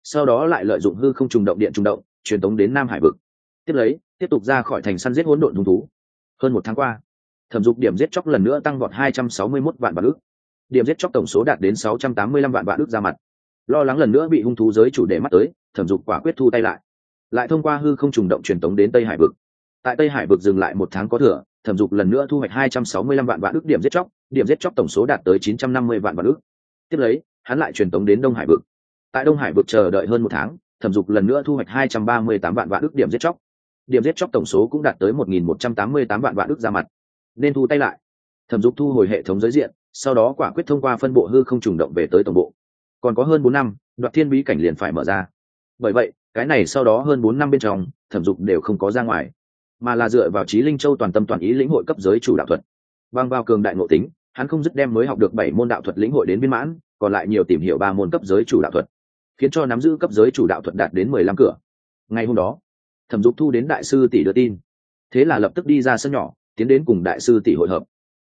Sau đó lại lợi dụng hư không trùng động điện trùng động, truyền tống đến nam hải vực. Tiếp lấy, tiếp tục ra khỏi thành săn giết hỗn độn hung thú. Hơn một tháng qua, thẩm dục điểm giết chóc lần nữa tăng vọt hai trăm sáu mươi 261 vạn vạn ước điểm giết chóc tổng số đạt đến sáu trăm tám mươi lăm vạn vạn ước ra mặt. Lo lắng lần nữa bị hung thú giới chủ đề mắt tới, thẩm dục quả quyết thu tay lại. Lại thông qua hư không trùng động truyền tống đến tây hải vực. Tại tây hải vực dừng lại một tháng có thừa thẩm dục lần nữa thu hoạch hai trăm sáu mươi lăm vạn vạn ước điểm giết chóc, điểm giết chóc tổng số đạt tới chín trăm năm mươi vạn vạn ước. Tiếp lấy, hắn lại truyền tống đến đông hải vực. Tại đông hải vực chờ đợi hơn một tháng, thẩm dục lần nữa thu hoạch hai trăm ba mươi tám vạn vạn ước điểm giết chóc. Điểm giết chóc tổng số cũng đạt tới một nghìn một trăm tám mươi tám vạn vạn ước ra mặt. Nên thu tay lại. Thẩm dục thu hồi hệ thống giới diện, sau đó quả quyết thông qua phân bộ hư không trùng động về tới tổng bộ. Còn có hơn bốn năm đoạt thiên bí cảnh liền phải mở ra. Bởi vậy, cái này sau đó hơn bốn năm bên trong, thẩm dục đều không có ra ngoài mà là dựa vào trí linh châu toàn tâm toàn ý lĩnh hội cấp giới chủ đạo thuật. Bằng vào cường đại ngộ tính, hắn không dứt đem mới học được bảy môn đạo thuật lĩnh hội đến viên mãn, còn lại nhiều tìm hiểu ba môn cấp giới chủ đạo thuật, khiến cho nắm giữ cấp giới chủ đạo thuật đạt đến mười lăm cửa. Ngày hôm đó, thẩm dục thu đến đại sư tỷ đưa tin. Thế là lập tức đi ra sân nhỏ, tiến đến cùng đại sư tỷ hội hợp.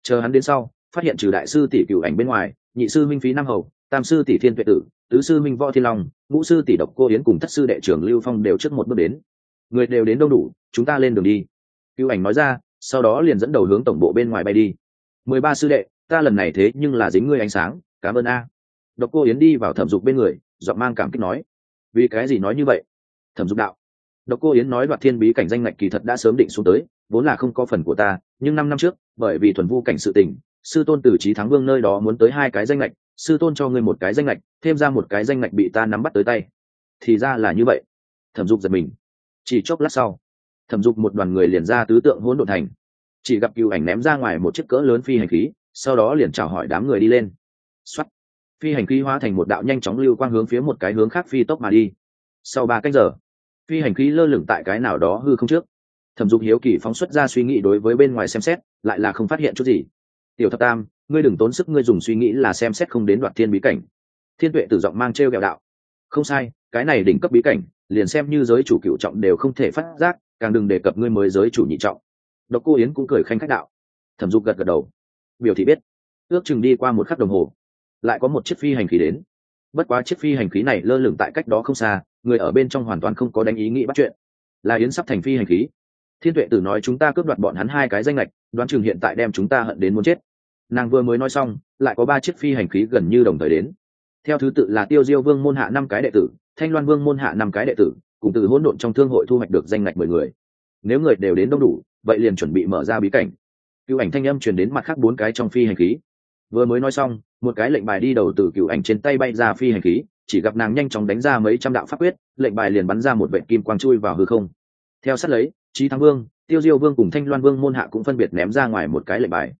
Chờ hắn đến sau, phát hiện trừ đại sư tỷ cựu ảnh bên ngoài, nhị sư minh phí nam hầu, tam sư tỷ thiên tuệ tử, tứ sư minh võ thiên long, ngũ sư tỷ độc cô yến cùng thất sư đệ trưởng lưu phong đều trước một bước đến người đều đến đông đủ, chúng ta lên đường đi. Cựu ảnh nói ra, sau đó liền dẫn đầu hướng tổng bộ bên ngoài bay đi. Mười ba sư đệ, ta lần này thế nhưng là dính ngươi ánh sáng, cảm ơn a. Độc cô yến đi vào thẩm dục bên người dọn mang cảm kích nói. Vì cái gì nói như vậy? Thẩm dục đạo. Độc cô yến nói đoạt thiên bí cảnh danh ngạch kỳ thật đã sớm định xuống tới, vốn là không có phần của ta, nhưng năm năm trước, bởi vì thuần vu cảnh sự tình, sư tôn từ trí thắng vương nơi đó muốn tới hai cái danh ngạch, sư tôn cho ngươi một cái danh ngạch, thêm ra một cái danh ngạch bị ta nắm bắt tới tay. Thì ra là như vậy. Thẩm dục giật mình chỉ chốc lát sau, thẩm dục một đoàn người liền ra tứ tượng hỗn độn thành. Chỉ gặp cựu ảnh ném ra ngoài một chiếc cỡ lớn phi hành khí, sau đó liền chào hỏi đám người đi lên. Xuất phi hành khí hóa thành một đạo nhanh chóng lưu quang hướng phía một cái hướng khác phi tốc mà đi. Sau ba cách giờ, phi hành khí lơ lửng tại cái nào đó hư không trước. Thẩm dục hiếu kỳ phóng xuất ra suy nghĩ đối với bên ngoài xem xét, lại là không phát hiện chút gì. Tiểu thập tam, ngươi đừng tốn sức, ngươi dùng suy nghĩ là xem xét không đến đoạt thiên bí cảnh. Thiên tuệ tử giọng mang t r e o gẹo đạo. Không sai, cái này đỉnh cấp bí cảnh liền xem như giới chủ cựu trọng đều không thể phát giác, càng đừng đề cập ngươi mới giới chủ nhị trọng. Độc cô yến cũng cười khanh khách đạo. Thẩm dục gật gật đầu. Biểu thị biết. Ước chừng đi qua một khắc đồng hồ, lại có một chiếc phi hành khí đến. Bất quá chiếc phi hành khí này lơ lửng tại cách đó không xa, người ở bên trong hoàn toàn không có đánh ý nghĩ bắt chuyện. Là yến sắp thành phi hành khí. Thiên tuệ tử nói chúng ta cướp đoạt bọn hắn hai cái danh lệch đoán chừng hiện tại đem chúng ta hận đến muốn chết. Nàng vừa mới nói xong, lại có ba chiếc phi hành khí gần như đồng thời đến. Theo thứ tự là tiêu diêu vương môn hạ năm cái đệ tử thanh loan vương môn hạ năm cái đệ tử, cùng từ hỗn độn trong thương hội thu hoạch được danh ngạch mười người. Nếu người đều đến đông đủ, vậy liền chuẩn bị mở ra bí cảnh. Cựu ảnh thanh âm truyền đến mặt khác bốn cái trong phi hành khí. Vừa mới nói xong, một cái lệnh bài đi đầu từ cựu ảnh trên tay bay ra phi hành khí, chỉ gặp nàng nhanh chóng đánh ra mấy trăm đạo pháp quyết, lệnh bài liền bắn ra một vệ kim quang chui vào hư không. Theo sát lấy trí thắng vương, tiêu diêu vương cùng thanh loan vương môn hạ cũng phân biệt ném ra ngoài một cái lệnh bài.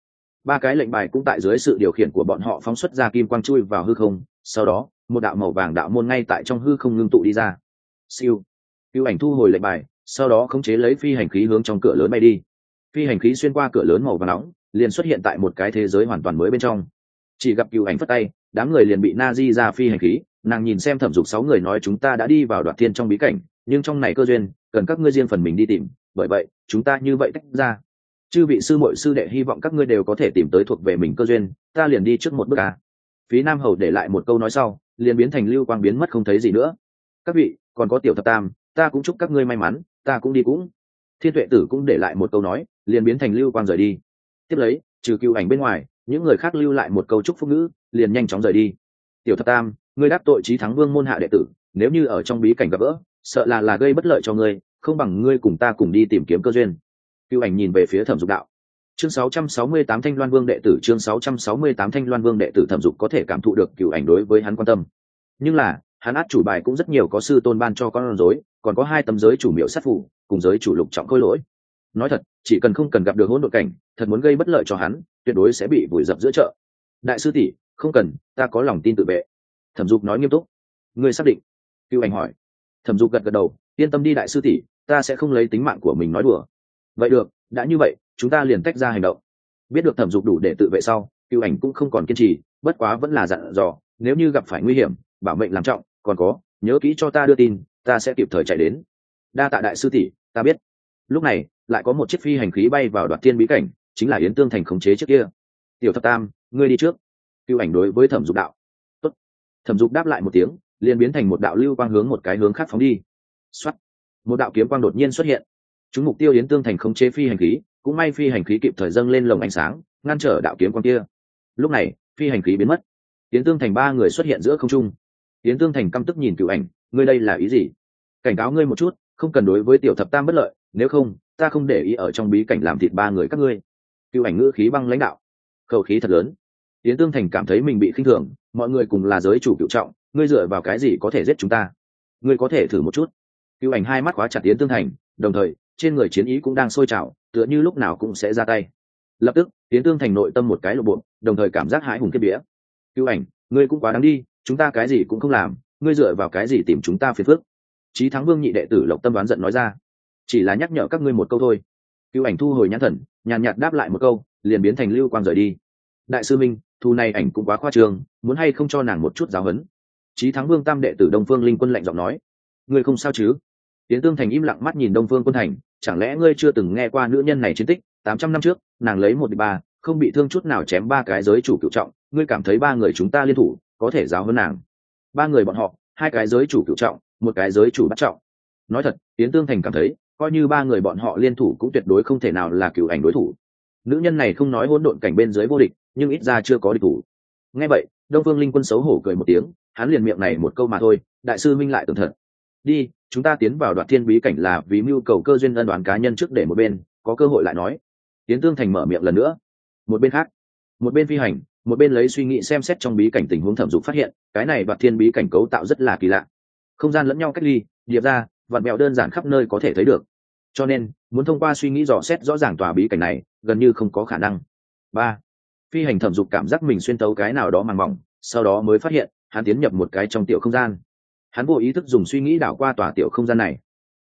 Ba cái lệnh bài cũng tại dưới sự điều khiển của bọn họ phóng xuất ra kim quang chui vào hư không, sau đó một đạo màu vàng đạo môn ngay tại trong hư không ngưng tụ đi ra. Siêu. Cựu ảnh thu hồi lệnh bài, sau đó khống chế lấy phi hành khí hướng trong cửa lớn bay đi. Phi hành khí xuyên qua cửa lớn màu và nóng, liền xuất hiện tại một cái thế giới hoàn toàn mới bên trong. Chỉ gặp cựu ảnh phất tay, đám người liền bị na di ra phi hành khí, nàng nhìn xem thẩm dục sáu người nói chúng ta đã đi vào đoạt thiên trong bí cảnh, nhưng trong này cơ duyên, cần các ngươi riêng phần mình đi tìm, bởi vậy, chúng ta như vậy tách ra. Chư vị sư mội sư đệ hy vọng các ngươi đều có thể tìm tới thuộc về mình cơ duyên, ta liền đi trước một bước ca phí nam hầu để lại một câu nói sau liền biến thành lưu quang biến mất không thấy gì nữa. Các vị, còn có tiểu thập tam, ta cũng chúc các ngươi may mắn, ta cũng đi cũng. Thiên tuệ tử cũng để lại một câu nói, liền biến thành lưu quang rời đi. Tiếp lấy, trừ cựu ảnh bên ngoài, những người khác lưu lại một câu chúc phúc ngữ, liền nhanh chóng rời đi. Tiểu thập tam, ngươi đáp tội trí thắng vương môn hạ đệ tử, nếu như ở trong bí cảnh gặp gỡ, sợ là là gây bất lợi cho ngươi, không bằng ngươi cùng ta cùng đi tìm kiếm cơ duyên. Cựu ảnh nhìn về phía thẩm dục đạo chương 668 thanh loan vương đệ tử, chương 668 thanh loan vương đệ tử thẩm dục có thể cảm thụ được cựu ảnh đối với hắn quan tâm. Nhưng là, hắn át chủ bài cũng rất nhiều có sư tôn ban cho con rối, còn có hai tấm giới chủ miệu sát phủ cùng giới chủ lục trọng khôi lỗi. Nói thật, chỉ cần không cần gặp được hỗn độn cảnh, thật muốn gây bất lợi cho hắn, tuyệt đối sẽ bị vùi dập giữa chợ. Đại sư tỷ, không cần, ta có lòng tin tự vệ. Thẩm dục nói nghiêm túc. Ngươi xác định? Cựu ảnh hỏi. Thẩm dục gật gật đầu. Yên tâm đi đại sư tỷ, ta sẽ không lấy tính mạng của mình nói đùa. Vậy được, đã như vậy chúng ta liền tách ra hành động. Biết được thẩm dục đủ để tự vệ sau cựu ảnh cũng không còn kiên trì, bất quá vẫn là dặn dò, nếu như gặp phải nguy hiểm, bảo mệnh làm trọng, còn có, nhớ kỹ cho ta đưa tin, ta sẽ kịp thời chạy đến. Đa tạ đại sư tỷ, ta biết. Lúc này, lại có một chiếc phi hành khí bay vào đoạt tiên bí cảnh, chính là yến tương thành khống chế trước kia. Tiểu thập tam, ngươi đi trước. Cựu ảnh đối với thẩm dục đạo. Tốt. thẩm dục đáp lại một tiếng, liền biến thành một đạo lưu quang hướng một cái hướng khác phóng đi. Xuất một đạo kiếm quang đột nhiên xuất hiện. Chúng mục tiêu yến tương thành khống chế phi hành khí cũng may phi hành khí kịp thời dâng lên lồng ánh sáng, ngăn trở đạo kiếm quan kia. Lúc này, phi hành khí biến mất. Tiến tương thành ba người xuất hiện giữa không trung. Tiến tương thành căm tức nhìn cựu ảnh, ngươi đây là ý gì? Cảnh cáo ngươi một chút, không cần đối với tiểu thập tam bất lợi, nếu không, ta không để ý ở trong bí cảnh làm thịt ba người các ngươi. Cựu ảnh ngữ khí băng lãnh đạo. Khẩu khí thật lớn. Tiến tương thành cảm thấy mình bị khinh thường, mọi người cùng là giới chủ cựu trọng, ngươi dựa vào cái gì có thể giết chúng ta? Ngươi có thể thử một chút. Cựu ảnh hai mắt khóa chặt tiến tương thành, đồng thời, trên người chiến ý cũng đang sôi trào tựa như lúc nào cũng sẽ ra tay. Lập tức, tiến tương thành nội tâm một cái lộ bộ, đồng thời cảm giác hãi hùng kiếp vía. Cựu ảnh, ngươi cũng quá đáng đi, chúng ta cái gì cũng không làm, ngươi dựa vào cái gì tìm chúng ta phiền phức? Trí thắng vương nhị đệ tử lộc tâm đoán giận nói ra. Chỉ là nhắc nhở các ngươi một câu thôi. Cựu ảnh thu hồi nhãn thần, nhàn nhạt đáp lại một câu, liền biến thành lưu quang rời đi. Đại sư minh, thu này ảnh cũng quá khoa trường muốn hay không cho nàng một chút giáo huấn? Trí thắng vương tam đệ tử đông phương linh quân lạnh giọng nói. Ngươi không sao chứ? Tiến tương thành im lặng mắt nhìn đông phương quân thành chẳng lẽ ngươi chưa từng nghe qua nữ nhân này chiến tích? Tám trăm năm trước, nàng lấy một ba, không bị thương chút nào chém ba cái giới chủ cựu trọng, ngươi cảm thấy ba người chúng ta liên thủ có thể giáo hơn nàng. Ba người bọn họ, hai cái giới chủ cựu trọng, một cái giới chủ bắt trọng. Nói thật tiến tương thành cảm thấy, coi như ba người bọn họ liên thủ cũng tuyệt đối không thể nào là cựu ảnh đối thủ. Nữ nhân này không nói hỗn độn cảnh bên dưới vô địch, nhưng ít ra chưa có địch thủ. Nghe vậy, đông phương linh quân xấu hổ cười một tiếng, hắn liền miệng này một câu mà thôi, đại sư minh lại tưởng thật. Đi chúng ta tiến vào đoạt thiên bí cảnh là vì mưu cầu cơ duyên ân đoán cá nhân trước để một bên, có cơ hội lại nói. Tiến tương thành mở miệng lần nữa. Một bên khác, một bên phi hành, một bên lấy suy nghĩ xem xét trong bí cảnh tình huống thẩm dục phát hiện, cái này đoạt thiên bí cảnh cấu tạo rất là kỳ lạ. Không gian lẫn nhau cách ly, điệp ra vặn mẹo đơn giản khắp nơi có thể thấy được. Cho nên, muốn thông qua suy nghĩ dò xét rõ ràng tòa bí cảnh này, gần như không có khả năng. Ba, phi hành thẩm dục cảm giác mình xuyên tấu cái nào đó màng mỏng, sau đó mới phát hiện, hắn tiến nhập một cái trong tiểu không gian hắn vô ý thức dùng suy nghĩ đảo qua tòa tiểu không gian này,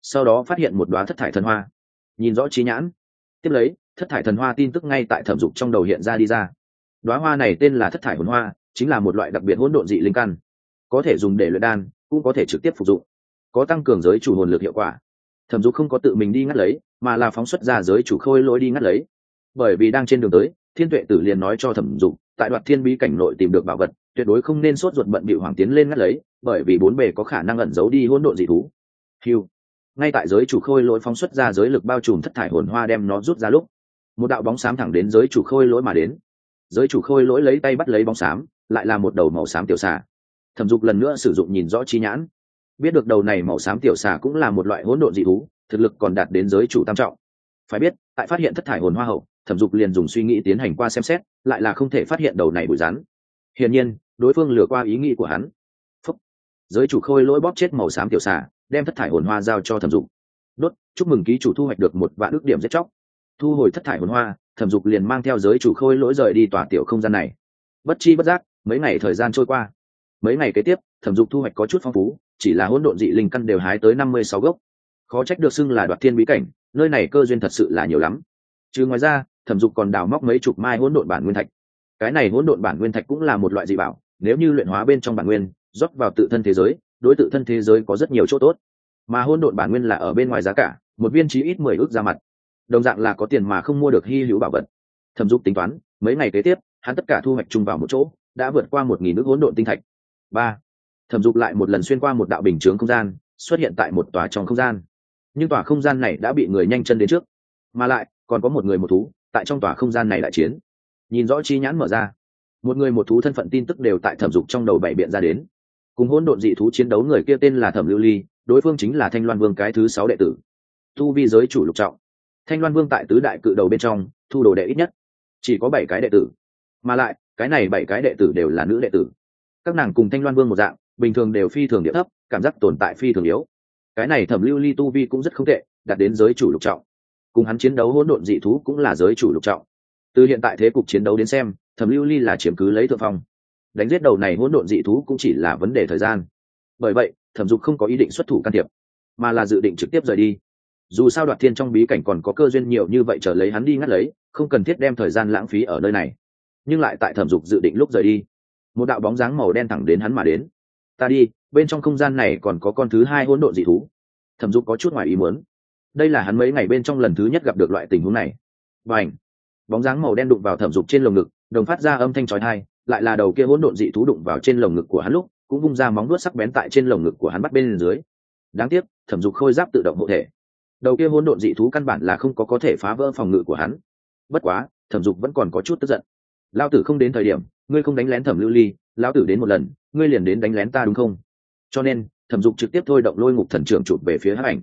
sau đó phát hiện một đoá thất thải thần hoa. Nhìn rõ trí nhãn, tiếp lấy, thất thải thần hoa tin tức ngay tại thẩm dục trong đầu hiện ra đi ra. Đoá hoa này tên là thất thải hồn hoa, chính là một loại đặc biệt hỗn độn dị linh căn, có thể dùng để luyện đan, cũng có thể trực tiếp phục dụng, có tăng cường giới chủ hồn lực hiệu quả. Thẩm dục không có tự mình đi ngắt lấy, mà là phóng xuất ra giới chủ khôi lỗi đi ngắt lấy. Bởi vì đang trên đường tới, thiên tuệ tử liền nói cho thẩm dục, tại đoạn thiên bí cảnh nội tìm được bảo vật tuyệt đối không nên sốt ruột bận bị hoàng tiến lên ngắt lấy, bởi vì bốn bề có khả năng ẩn giấu đi hỗn độn dị thú. Hiu ngay tại giới chủ khôi lỗi phóng xuất ra giới lực bao trùm thất thải hồn hoa đem nó rút ra lúc, một đạo bóng xám thẳng đến giới chủ khôi lỗi mà đến. Giới chủ khôi lỗi lấy tay bắt lấy bóng xám, lại là một đầu màu xám tiểu xà. Thẩm dục lần nữa sử dụng nhìn rõ chi nhãn. Biết được đầu này màu xám tiểu xà cũng là một loại hỗn độn dị thú, thực lực còn đạt đến giới chủ tam trọng. Phải biết, tại phát hiện thất thải hồn hoa hậu, thẩm dục liền dùng suy nghĩ tiến hành qua xem xét, lại là không thể phát hiện đầu này bụi rắn. Hiển nhiên đối phương lừa qua ý nghĩ của hắn. Phúc. giới chủ khôi lỗi bóp chết màu xám tiểu xà, đem thất thải hồn hoa giao cho thẩm dục. Đốt, chúc mừng ký chủ thu hoạch được một vạn ước điểm giết chóc. Thu hồi thất thải hồn hoa, thẩm dục liền mang theo giới chủ khôi lỗi rời đi tòa tiểu không gian này. Bất chi bất giác, mấy ngày thời gian trôi qua. Mấy ngày kế tiếp, thẩm dục thu hoạch có chút phong phú, chỉ là hỗn độn dị linh căn đều hái tới năm mươi sáu gốc. Khó trách được xưng là đoạt thiên bí cảnh, nơi này cơ duyên thật sự là nhiều lắm. Chứ ngoài ra, thẩm dục còn đào móc mấy chục mai hỗn độn bản nguyên thạch. Cái này hỗn độn bản nguyên thạch cũng là một loại dị bảo nếu như luyện hóa bên trong bản nguyên, rót vào tự thân thế giới, đối tự thân thế giới có rất nhiều chỗ tốt. Mà hỗn độn bản nguyên là ở bên ngoài giá cả, một viên chí ít mười ước ra mặt. Đồng dạng là có tiền mà không mua được hy hữu bảo vật. Thẩm dục tính toán, mấy ngày kế tiếp, hắn tất cả thu hoạch chung vào một chỗ, đã vượt qua một nghìn ước hỗn độn tinh thạch. Ba. Thẩm dục lại một lần xuyên qua một đạo bình chướng không gian, xuất hiện tại một tòa trong không gian. Nhưng tòa không gian này đã bị người nhanh chân đến trước. Mà lại, còn có một người một thú, tại trong tòa không gian này đại chiến. Nhìn rõ chi nhãn mở ra một người một thú thân phận tin tức đều tại thẩm dục trong đầu bảy biện ra đến. Cùng hỗn độn dị thú chiến đấu người kia tên là thẩm lưu ly, đối phương chính là thanh loan vương cái thứ sáu đệ tử. Tu vi giới chủ lục trọng. Thanh loan vương tại tứ đại cự đầu bên trong, thu đồ đệ ít nhất. Chỉ có bảy cái đệ tử. Mà lại, cái này bảy cái đệ tử đều là nữ đệ tử. Các nàng cùng thanh loan vương một dạng, bình thường đều phi thường địa thấp, cảm giác tồn tại phi thường yếu. Cái này thẩm lưu ly tu vi cũng rất không tệ, đạt đến giới chủ lục trọng. Cùng hắn chiến đấu hỗn độn dị thú cũng là giới chủ lục trọng. Từ hiện tại thế cục chiến đấu đến xem thẩm lưu ly là chiếm cứ lấy thượng phong. Đánh giết đầu này hỗn độn dị thú cũng chỉ là vấn đề thời gian. Bởi vậy, thẩm dục không có ý định xuất thủ can thiệp, mà là dự định trực tiếp rời đi. Dù sao đoạt thiên trong bí cảnh còn có cơ duyên nhiều như vậy trở lấy hắn đi ngắt lấy, không cần thiết đem thời gian lãng phí ở nơi này. Nhưng lại tại thẩm dục dự định lúc rời đi, một đạo bóng dáng màu đen thẳng đến hắn mà đến. Ta đi, bên trong không gian này còn có con thứ hai hỗn độn dị thú. Thẩm dục có chút ngoài ý muốn. Đây là hắn mấy ngày bên trong lần thứ nhất gặp được loại tình huống này. Và ảnh bóng dáng màu đen đụng vào thẩm dục trên lồng ngực đồng phát ra âm thanh trói thai lại là đầu kia hỗn độn dị thú đụng vào trên lồng ngực của hắn lúc, cũng vung ra móng đuốt sắc bén tại trên lồng ngực của hắn bắt bên dưới. Đáng tiếc, thẩm dục khôi giáp tự động hộ thể. Đầu kia hỗn độn dị thú căn bản là không có có thể phá vỡ phòng ngự của hắn. Bất quá, thẩm dục vẫn còn có chút tức giận. Lao tử không đến thời điểm, ngươi không đánh lén thẩm lưu ly lao tử đến một lần, ngươi liền đến đánh lén ta đúng không? Cho nên, thẩm dục trực tiếp thôi động lôi ngục thần trưởng chụp về phía hắc ảnh.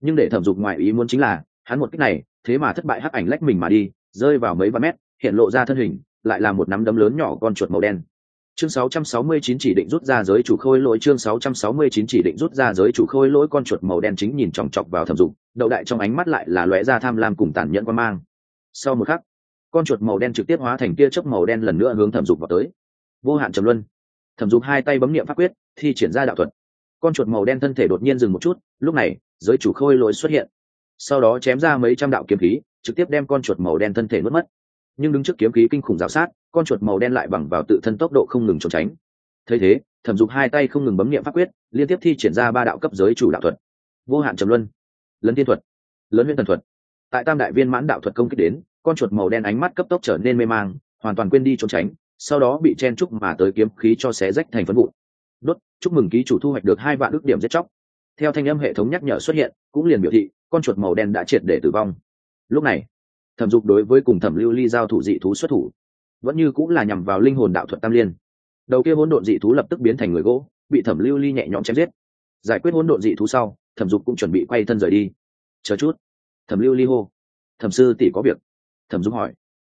Nhưng để thẩm dục ngoài ý muốn chính là, hắn một cách này, thế mà thất bại hắc ảnh lách mình mà đi, rơi vào mấy ba mét, hiện lộ ra thân hình lại là một nắm đấm lớn nhỏ con chuột màu đen. Chương 669 chỉ định rút ra giới chủ khôi lỗi, chương 669 chỉ định rút ra giới chủ khôi lỗi con chuột màu đen chính nhìn chòng chọc vào thẩm dục, đậu đại trong ánh mắt lại là lóe ra tham lam cùng tàn nhẫn quan mang. Sau một khắc, con chuột màu đen trực tiếp hóa thành tia chớp màu đen lần nữa hướng thẩm dục vào tới. Vô hạn trầm luân. Thẩm dục hai tay bấm niệm pháp quyết, thi triển ra đạo thuật. Con chuột màu đen thân thể đột nhiên dừng một chút, lúc này, giới chủ khôi lỗi xuất hiện. Sau đó chém ra mấy trăm đạo kiếm khí, trực tiếp đem con chuột màu đen thân thể nuốt mất nhưng đứng trước kiếm khí kinh khủng rào sát, con chuột màu đen lại bằng vào tự thân tốc độ không ngừng trốn tránh. Thấy thế, thẩm dục hai tay không ngừng bấm nghiệm pháp quyết, liên tiếp thi triển ra ba đạo cấp giới chủ đạo thuật. Vô hạn trầm luân, lấn tiên thuật lớn huyện thần thuật. Tại tam đại viên mãn đạo thuật công kích đến, con chuột màu đen ánh mắt cấp tốc trở nên mê mang, hoàn toàn quên đi trốn tránh, sau đó bị chen trúc mà tới kiếm khí cho xé rách thành phân vụ đốt, chúc mừng ký chủ thu hoạch được hai vạn ước điểm giết chóc. Theo thanh âm hệ thống nhắc nhở xuất hiện, cũng liền biểu thị, con chuột màu đen đã triệt để tử vong. Lúc này thẩm dục đối với cùng thẩm lưu ly giao thủ dị thú xuất thủ, vẫn như cũng là nhằm vào linh hồn đạo thuật tam liên. Đầu kia hỗn độn dị thú lập tức biến thành người gỗ, bị thẩm lưu ly nhẹ nhõm chém giết. Giải quyết hỗn độn dị thú sau, thẩm dục cũng chuẩn bị quay thân rời đi. Chờ chút. Thẩm lưu ly hô. Thẩm sư tỷ có việc. Thẩm dục hỏi.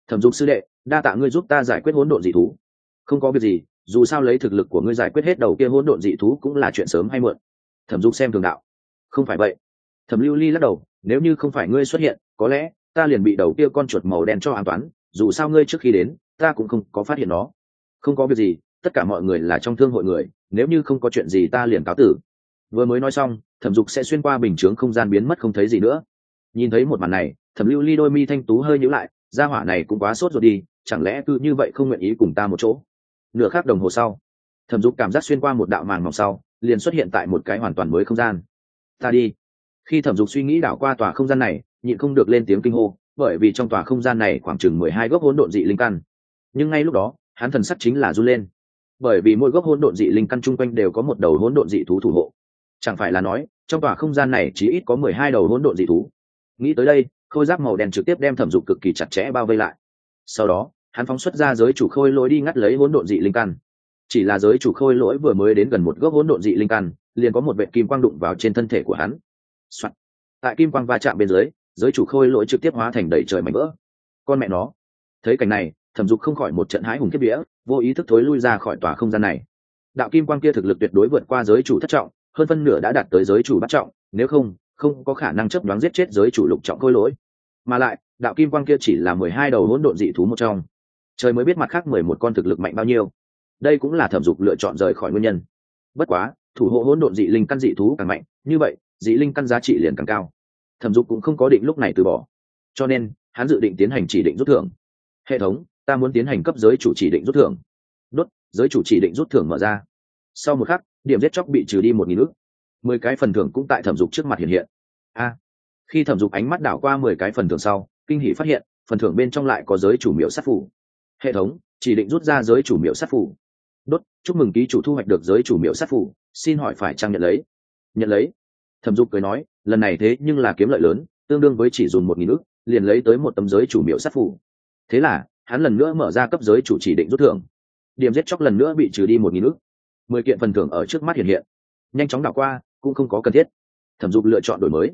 Thẩm dục sư đệ, đa tạ ngươi giúp ta giải quyết hỗn độn dị thú. Không có việc gì, dù sao lấy thực lực của ngươi giải quyết hết đầu kia hỗn độn dị thú cũng là chuyện sớm hay muộn. Thẩm dục xem thường đạo. Không phải vậy. Thẩm lưu ly lắc đầu, nếu như không phải ngươi xuất hiện, có lẽ ta liền bị đầu kia con chuột màu đen cho an toán, dù sao ngươi trước khi đến, ta cũng không có phát hiện nó. Không có việc gì, tất cả mọi người là trong thương hội người, nếu như không có chuyện gì ta liền cáo tử. Vừa mới nói xong, thẩm dục sẽ xuyên qua bình chướng không gian biến mất không thấy gì nữa. Nhìn thấy một màn này, thẩm lưu ly đôi mi thanh tú hơi nhữ lại, gia hỏa này cũng quá sốt rồi đi, chẳng lẽ cứ như vậy không nguyện ý cùng ta một chỗ? Nửa khắc đồng hồ sau, thẩm dục cảm giác xuyên qua một đạo màn mỏng sau, liền xuất hiện tại một cái hoàn toàn mới không gian. Ta đi. Khi thẩm dục suy nghĩ đảo qua tòa không gian này nhịn không được lên tiếng kinh hô, bởi vì trong tòa không gian này khoảng chừng mười hai gốc hỗn độn dị linh căn. Nhưng ngay lúc đó, hắn thần sắc chính là run lên. Bởi vì mỗi gốc hỗn độn dị linh căn chung quanh đều có một đầu hỗn độn dị thú thủ hộ. Chẳng phải là nói, trong tòa không gian này chỉ ít có mười hai đầu hỗn độn dị thú. Nghĩ tới đây, khôi giáp màu đen trực tiếp đem thẩm dục cực kỳ chặt chẽ bao vây lại. Sau đó, hắn phóng xuất ra giới chủ khôi lỗi đi ngắt lấy hỗn độn dị linh căn. Chỉ là giới chủ khôi lỗi vừa mới đến gần một gốc hỗn độn dị linh căn, liền có một vệ kim quang đụng vào trên thân thể của hắn、Soạn. tại kim quang va chạm bên dưới giới chủ khôi lỗi trực tiếp hóa thành đầy trời mảnh vỡ. Con mẹ nó. Thấy cảnh này, thẩm dục không khỏi một trận hái hùng kiếp vĩa vô ý thức thối lui ra khỏi tòa không gian này. Đạo kim quang kia thực lực tuyệt đối vượt qua giới chủ thất trọng, hơn phân nửa đã đạt tới giới chủ bắt trọng, nếu không không có khả năng chấp đoán giết chết giới chủ lục trọng khôi lỗi. Mà lại, đạo kim quang kia chỉ là mười hai đầu hỗn độn dị thú một trong. Trời mới biết mặt khác mười một con thực lực mạnh bao nhiêu. Đây cũng là thẩm dục lựa chọn rời khỏi nguyên nhân. Bất quá, thủ hộ hỗn độn dị linh căn dị thú càng mạnh, như vậy, dị linh căn giá trị liền càng cao thẩm dục cũng không có định lúc này từ bỏ. Cho nên, hắn dự định tiến hành chỉ định rút thưởng. Hệ thống, ta muốn tiến hành cấp giới chủ chỉ định rút thưởng. Đốt, giới chủ chỉ định rút thưởng mở ra. Sau một khắc, điểm giết chóc bị trừ đi một nghìn ước mười cái phần thưởng cũng tại thẩm dục trước mặt hiện hiện. A, khi thẩm dục ánh mắt đảo qua mười cái phần thưởng sau, kinh hỷ phát hiện, phần thưởng bên trong lại có giới chủ miễu sát phủ. Hệ thống, chỉ định rút ra giới chủ miễu sát phủ. Đốt, chúc mừng ký chủ thu hoạch được giới chủ miễu sát phủ, xin hỏi phải trang nhận lấy? Nhận lấy. Thẩm dục cười nói lần này thế nhưng là kiếm lợi lớn, tương đương với chỉ dùng một nghìn ước liền lấy tới một tấm giới chủ miệu sát phủ thế là, hắn lần nữa mở ra cấp giới chủ chỉ định rút thưởng. Điểm giết chóc lần nữa bị trừ đi một nghìn ước mười kiện phần thưởng ở trước mắt hiện hiện. Nhanh chóng đảo qua, cũng không có cần thiết. Thẩm dục lựa chọn đổi mới.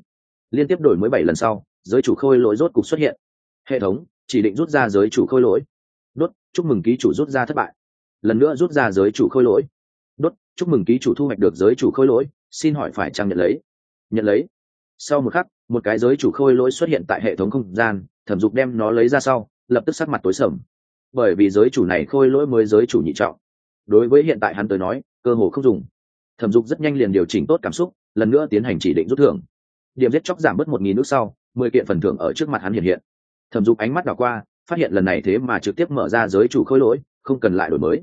Liên tiếp đổi mới bảy lần sau, giới chủ khôi lỗi rốt cục xuất hiện. Hệ thống, chỉ định rút ra giới chủ khôi lỗi. Đốt, chúc mừng ký chủ rút ra thất bại. Lần nữa rút ra giới chủ khôi lỗi. Đốt, chúc mừng ký chủ thu hoạch được giới chủ khôi lỗi. Xin hỏi phải trang nhận lấy? Nhận lấy sau một khắc, một cái giới chủ khôi lỗi xuất hiện tại hệ thống không gian, thẩm dục đem nó lấy ra sau, lập tức sắc mặt tối sầm. Bởi vì giới chủ này khôi lỗi mới giới chủ nhị trọng. Đối với hiện tại hắn tới nói, cơ hồ không dùng. Thẩm dục rất nhanh liền điều chỉnh tốt cảm xúc, lần nữa tiến hành chỉ định rút thưởng. Điểm giết chóc giảm bớt một nghìn nước sau, mười kiện phần thưởng ở trước mặt hắn hiện hiện. Thẩm dục ánh mắt đảo qua, phát hiện lần này thế mà trực tiếp mở ra giới chủ khôi lỗi, không cần lại đổi mới.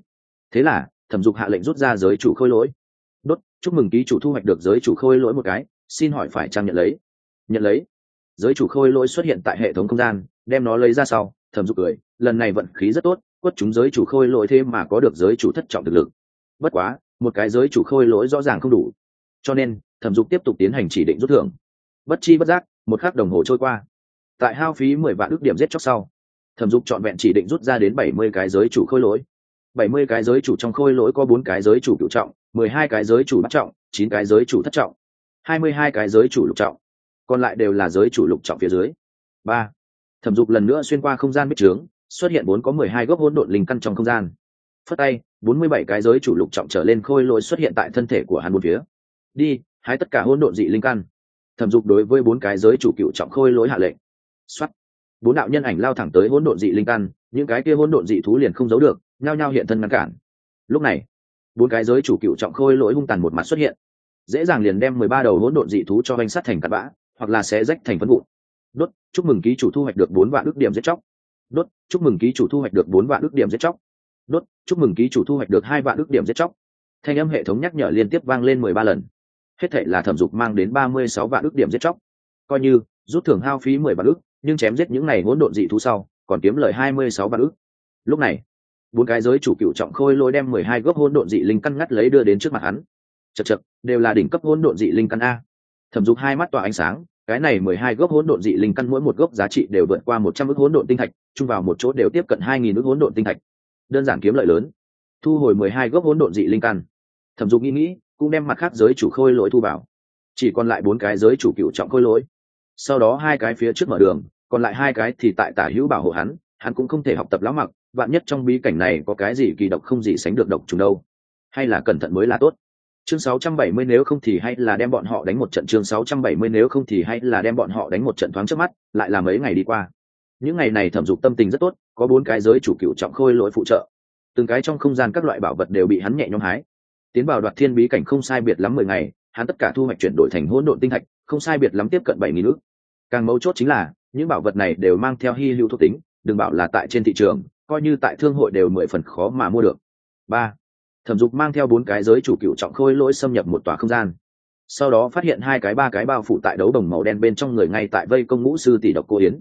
Thế là, thẩm dục hạ lệnh rút ra giới chủ khôi lỗi. Đốt, chúc mừng ký chủ thu hoạch được giới chủ khôi lỗi một cái xin hỏi phải trang nhận lấy? Nhận lấy. Giới chủ khôi lỗi xuất hiện tại hệ thống không gian, đem nó lấy ra sau thẩm dục cười, lần này vận khí rất tốt, quất chúng giới chủ khôi lỗi thêm mà có được giới chủ thất trọng thực lực. Bất quá, một cái giới chủ khôi lỗi rõ ràng không đủ. Cho nên thẩm dục tiếp tục tiến hành chỉ định rút thưởng. Bất chi bất giác, một khắc đồng hồ trôi qua. Tại hao phí mười vạn ước điểm giết chóc sau thẩm dục trọn vẹn chỉ định rút ra đến bảy mươi cái giới chủ khôi lỗi. Bảy mươi cái giới chủ trong khôi lỗi có bốn cái giới chủ cựu trọng, mười hai cái giới chủ bắt trọng, chín cái giới chủ thất trọng hai mươi hai cái giới chủ lục trọng, còn lại đều là giới chủ lục trọng phía dưới. Ba, thẩm dục lần nữa xuyên qua không gian bích trướng, xuất hiện bốn có mười hai gốc hỗn độn linh căn trong không gian. Phất tay, bốn mươi bảy cái giới chủ lục trọng trở lên khôi lỗi xuất hiện tại thân thể của hắn một phía. Đi, hái tất cả hỗn độn dị linh căn. Thẩm dục đối với bốn cái giới chủ cựu trọng khôi lỗi hạ lệnh. Xuất bốn đạo nhân ảnh lao thẳng tới hỗn độn dị linh căn, những cái kia hỗn độn dị thú liền không giấu được, nhao nhao hiện thân ngăn cản. Lúc này, bốn cái giới chủ cựu trọng khôi lỗi hung tàn một mặt xuất hiện dễ dàng liền đem mười ba đầu hỗn độn dị thú cho banh sắt thành cát bã, hoặc là sẽ rách thành phân vụn. Đốt, chúc mừng ký chủ thu hoạch được bốn vạn ước điểm giết chóc. Đốt, chúc mừng ký chủ thu hoạch được bốn vạn ước điểm giết chóc. Đốt, chúc mừng ký chủ thu hoạch được hai vạn ước điểm giết chóc. Thanh âm hệ thống nhắc nhở liên tiếp vang lên mười ba lần. Hết thệ là thẩm dục mang đến ba mươi sáu vạn ước điểm giết chóc. Coi như, rút thưởng hao phí mười vạn ước, nhưng chém giết những này hỗn độn dị thú sau, còn kiếm lời hai mươi sáu vạn ước. Lúc này, bốn cái giới chủ cựu trọng khôi lôi đem mười hai gốc hỗn độn dị linh căn ngắt lấy đưa đến trước mặt hắn chật chật, đều là đỉnh cấp hỗn độn dị linh căn a. Thẩm dục hai mắt tỏa ánh sáng, cái này mười hai gốc hỗn độn dị linh căn mỗi một gốc giá trị đều vượt qua một trăm ước hỗn độn tinh thạch, chung vào một chỗ đều tiếp cận hai nghìn ước hỗn độn tinh thạch. Đơn giản kiếm lợi lớn, thu hồi mười hai gốc hỗn độn dị linh căn. Thẩm dục nghĩ nghĩ, cũng đem mặt khác giới chủ khôi lỗi thu vào. Chỉ còn lại bốn cái giới chủ cựu trọng khôi lỗi. Sau đó hai cái phía trước mở đường, còn lại hai cái thì tại tả hữu bảo hộ hắn hắn cũng không thể học tập lão mặc, vạn nhất trong bí cảnh này có cái gì kỳ độc không gì sánh được độc trùng đâu. Hay là cẩn thận mới là tốt chương 670 nếu không thì hay là đem bọn họ đánh một trận. Chương 670 nếu không thì hay là đem bọn họ đánh một trận thoáng trước mắt, lại là mấy ngày đi qua. Những ngày này thẩm dục tâm tình rất tốt, có bốn cái giới chủ cựu trọng khôi lỗi phụ trợ. Từng cái trong không gian các loại bảo vật đều bị hắn nhẹ nhõm hái. Tiến vào đoạt thiên bí cảnh không sai biệt lắm mười ngày, hắn tất cả thu hoạch chuyển đổi thành hỗn độn tinh thạch, không sai biệt lắm tiếp cận bảy nghìn ước càng mấu chốt chính là, những bảo vật này đều mang theo hy lưu thuộc tính, đừng bảo là tại trên thị trường, coi như tại thương hội đều mười phần khó mà mua được. Ba thẩm dục mang theo bốn cái giới chủ cựu trọng khôi lỗi xâm nhập một tòa không gian. Sau đó phát hiện hai cái ba cái bao phủ tại đấu đồng màu đen bên trong người ngay tại vây công ngũ sư tỷ độc cô yến.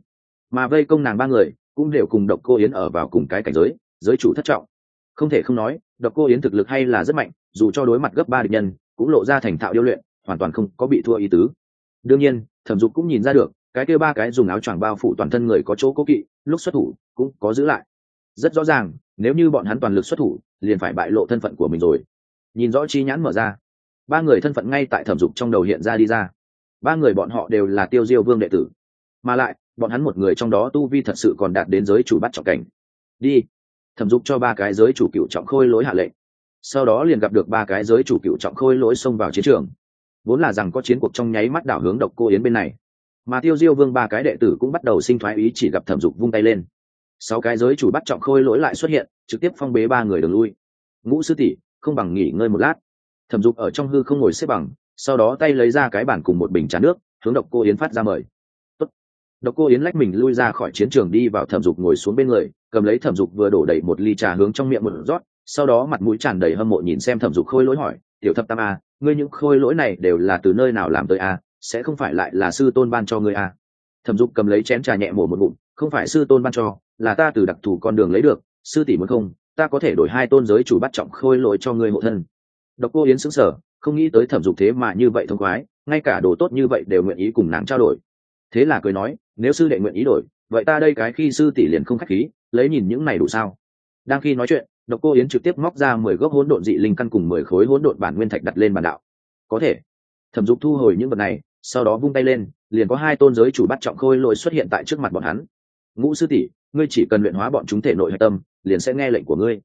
Mà vây công nàng ba người cũng đều cùng độc cô yến ở vào cùng cái cảnh giới giới chủ thất trọng. Không thể không nói, độc cô yến thực lực hay là rất mạnh, dù cho đối mặt gấp ba địch nhân, cũng lộ ra thành thạo điêu luyện, hoàn toàn không có bị thua ý tứ. Đương nhiên, thẩm dục cũng nhìn ra được, cái kia ba cái dùng áo choàng bao phủ toàn thân người có chỗ cố kỵ, lúc xuất thủ cũng có giữ lại. Rất rõ ràng, nếu như bọn hắn toàn lực xuất thủ liền phải bại lộ thân phận của mình rồi. Nhìn rõ chi nhãn mở ra, ba người thân phận ngay tại thẩm dục trong đầu hiện ra đi ra. Ba người bọn họ đều là tiêu diêu vương đệ tử, mà lại, bọn hắn một người trong đó tu vi thật sự còn đạt đến giới chủ bắt trọng cảnh. Đi, thẩm dục cho ba cái giới chủ cựu trọng khôi lối hạ lệnh. Sau đó liền gặp được ba cái giới chủ cựu trọng khôi lỗi xông vào chiến trường. Vốn là rằng có chiến cuộc trong nháy mắt đảo hướng độc cô yến bên này. Mà tiêu diêu vương ba cái đệ tử cũng bắt đầu sinh thoái ý chỉ gặp thẩm dục vung tay lên sáu cái giới chủ bắt trọng khôi lỗi lại xuất hiện, trực tiếp phong bế ba người đường lui. Ngũ sư tỷ, không bằng nghỉ ngơi một lát. Thẩm dục ở trong hư không ngồi xếp bằng, sau đó tay lấy ra cái bản cùng một bình trà nước, hướng độc cô yến phát ra mời. Tốt. độc cô yến lách mình lui ra khỏi chiến trường đi vào thẩm dục ngồi xuống bên người, cầm lấy thẩm dục vừa đổ đầy một ly trà hướng trong miệng một rót, sau đó mặt mũi tràn đầy hâm mộ nhìn xem thẩm dục khôi lỗi hỏi, tiểu thập tam a, ngươi những khôi lỗi này đều là từ nơi nào làm tới a? Sẽ không phải lại là sư tôn ban cho ngươi a? Thẩm dục cầm lấy chén trà nhẹ mổ một bụng không phải sư tôn ban cho, là ta từ đặc thù con đường lấy được, sư tỷ muốn không, ta có thể đổi hai tôn giới chủ bắt trọng khôi lỗi cho ngươi hộ thân. Độc cô yến xứng sở không nghĩ tới thẩm dục thế mà như vậy thông khoái, ngay cả đồ tốt như vậy đều nguyện ý cùng nàng trao đổi. Thế là cười nói, nếu sư đệ nguyện ý đổi, vậy ta đây cái khi sư tỷ liền không khách khí, lấy nhìn những này đủ sao? Đang khi nói chuyện, độc cô yến trực tiếp móc ra mười gốc hỗn độn dị linh căn cùng mười khối hỗn độn bản nguyên thạch đặt lên bàn đạo. Có thể. Thẩm dục thu hồi những vật này, sau đó vung tay lên, liền có hai tôn giới chủ bắt trọng khôi lỗi xuất hiện tại trước mặt bọn hắn ngũ sư tỷ, ngươi chỉ cần luyện hóa bọn chúng thể nội hạch tâm, liền sẽ nghe lệnh của ngươi.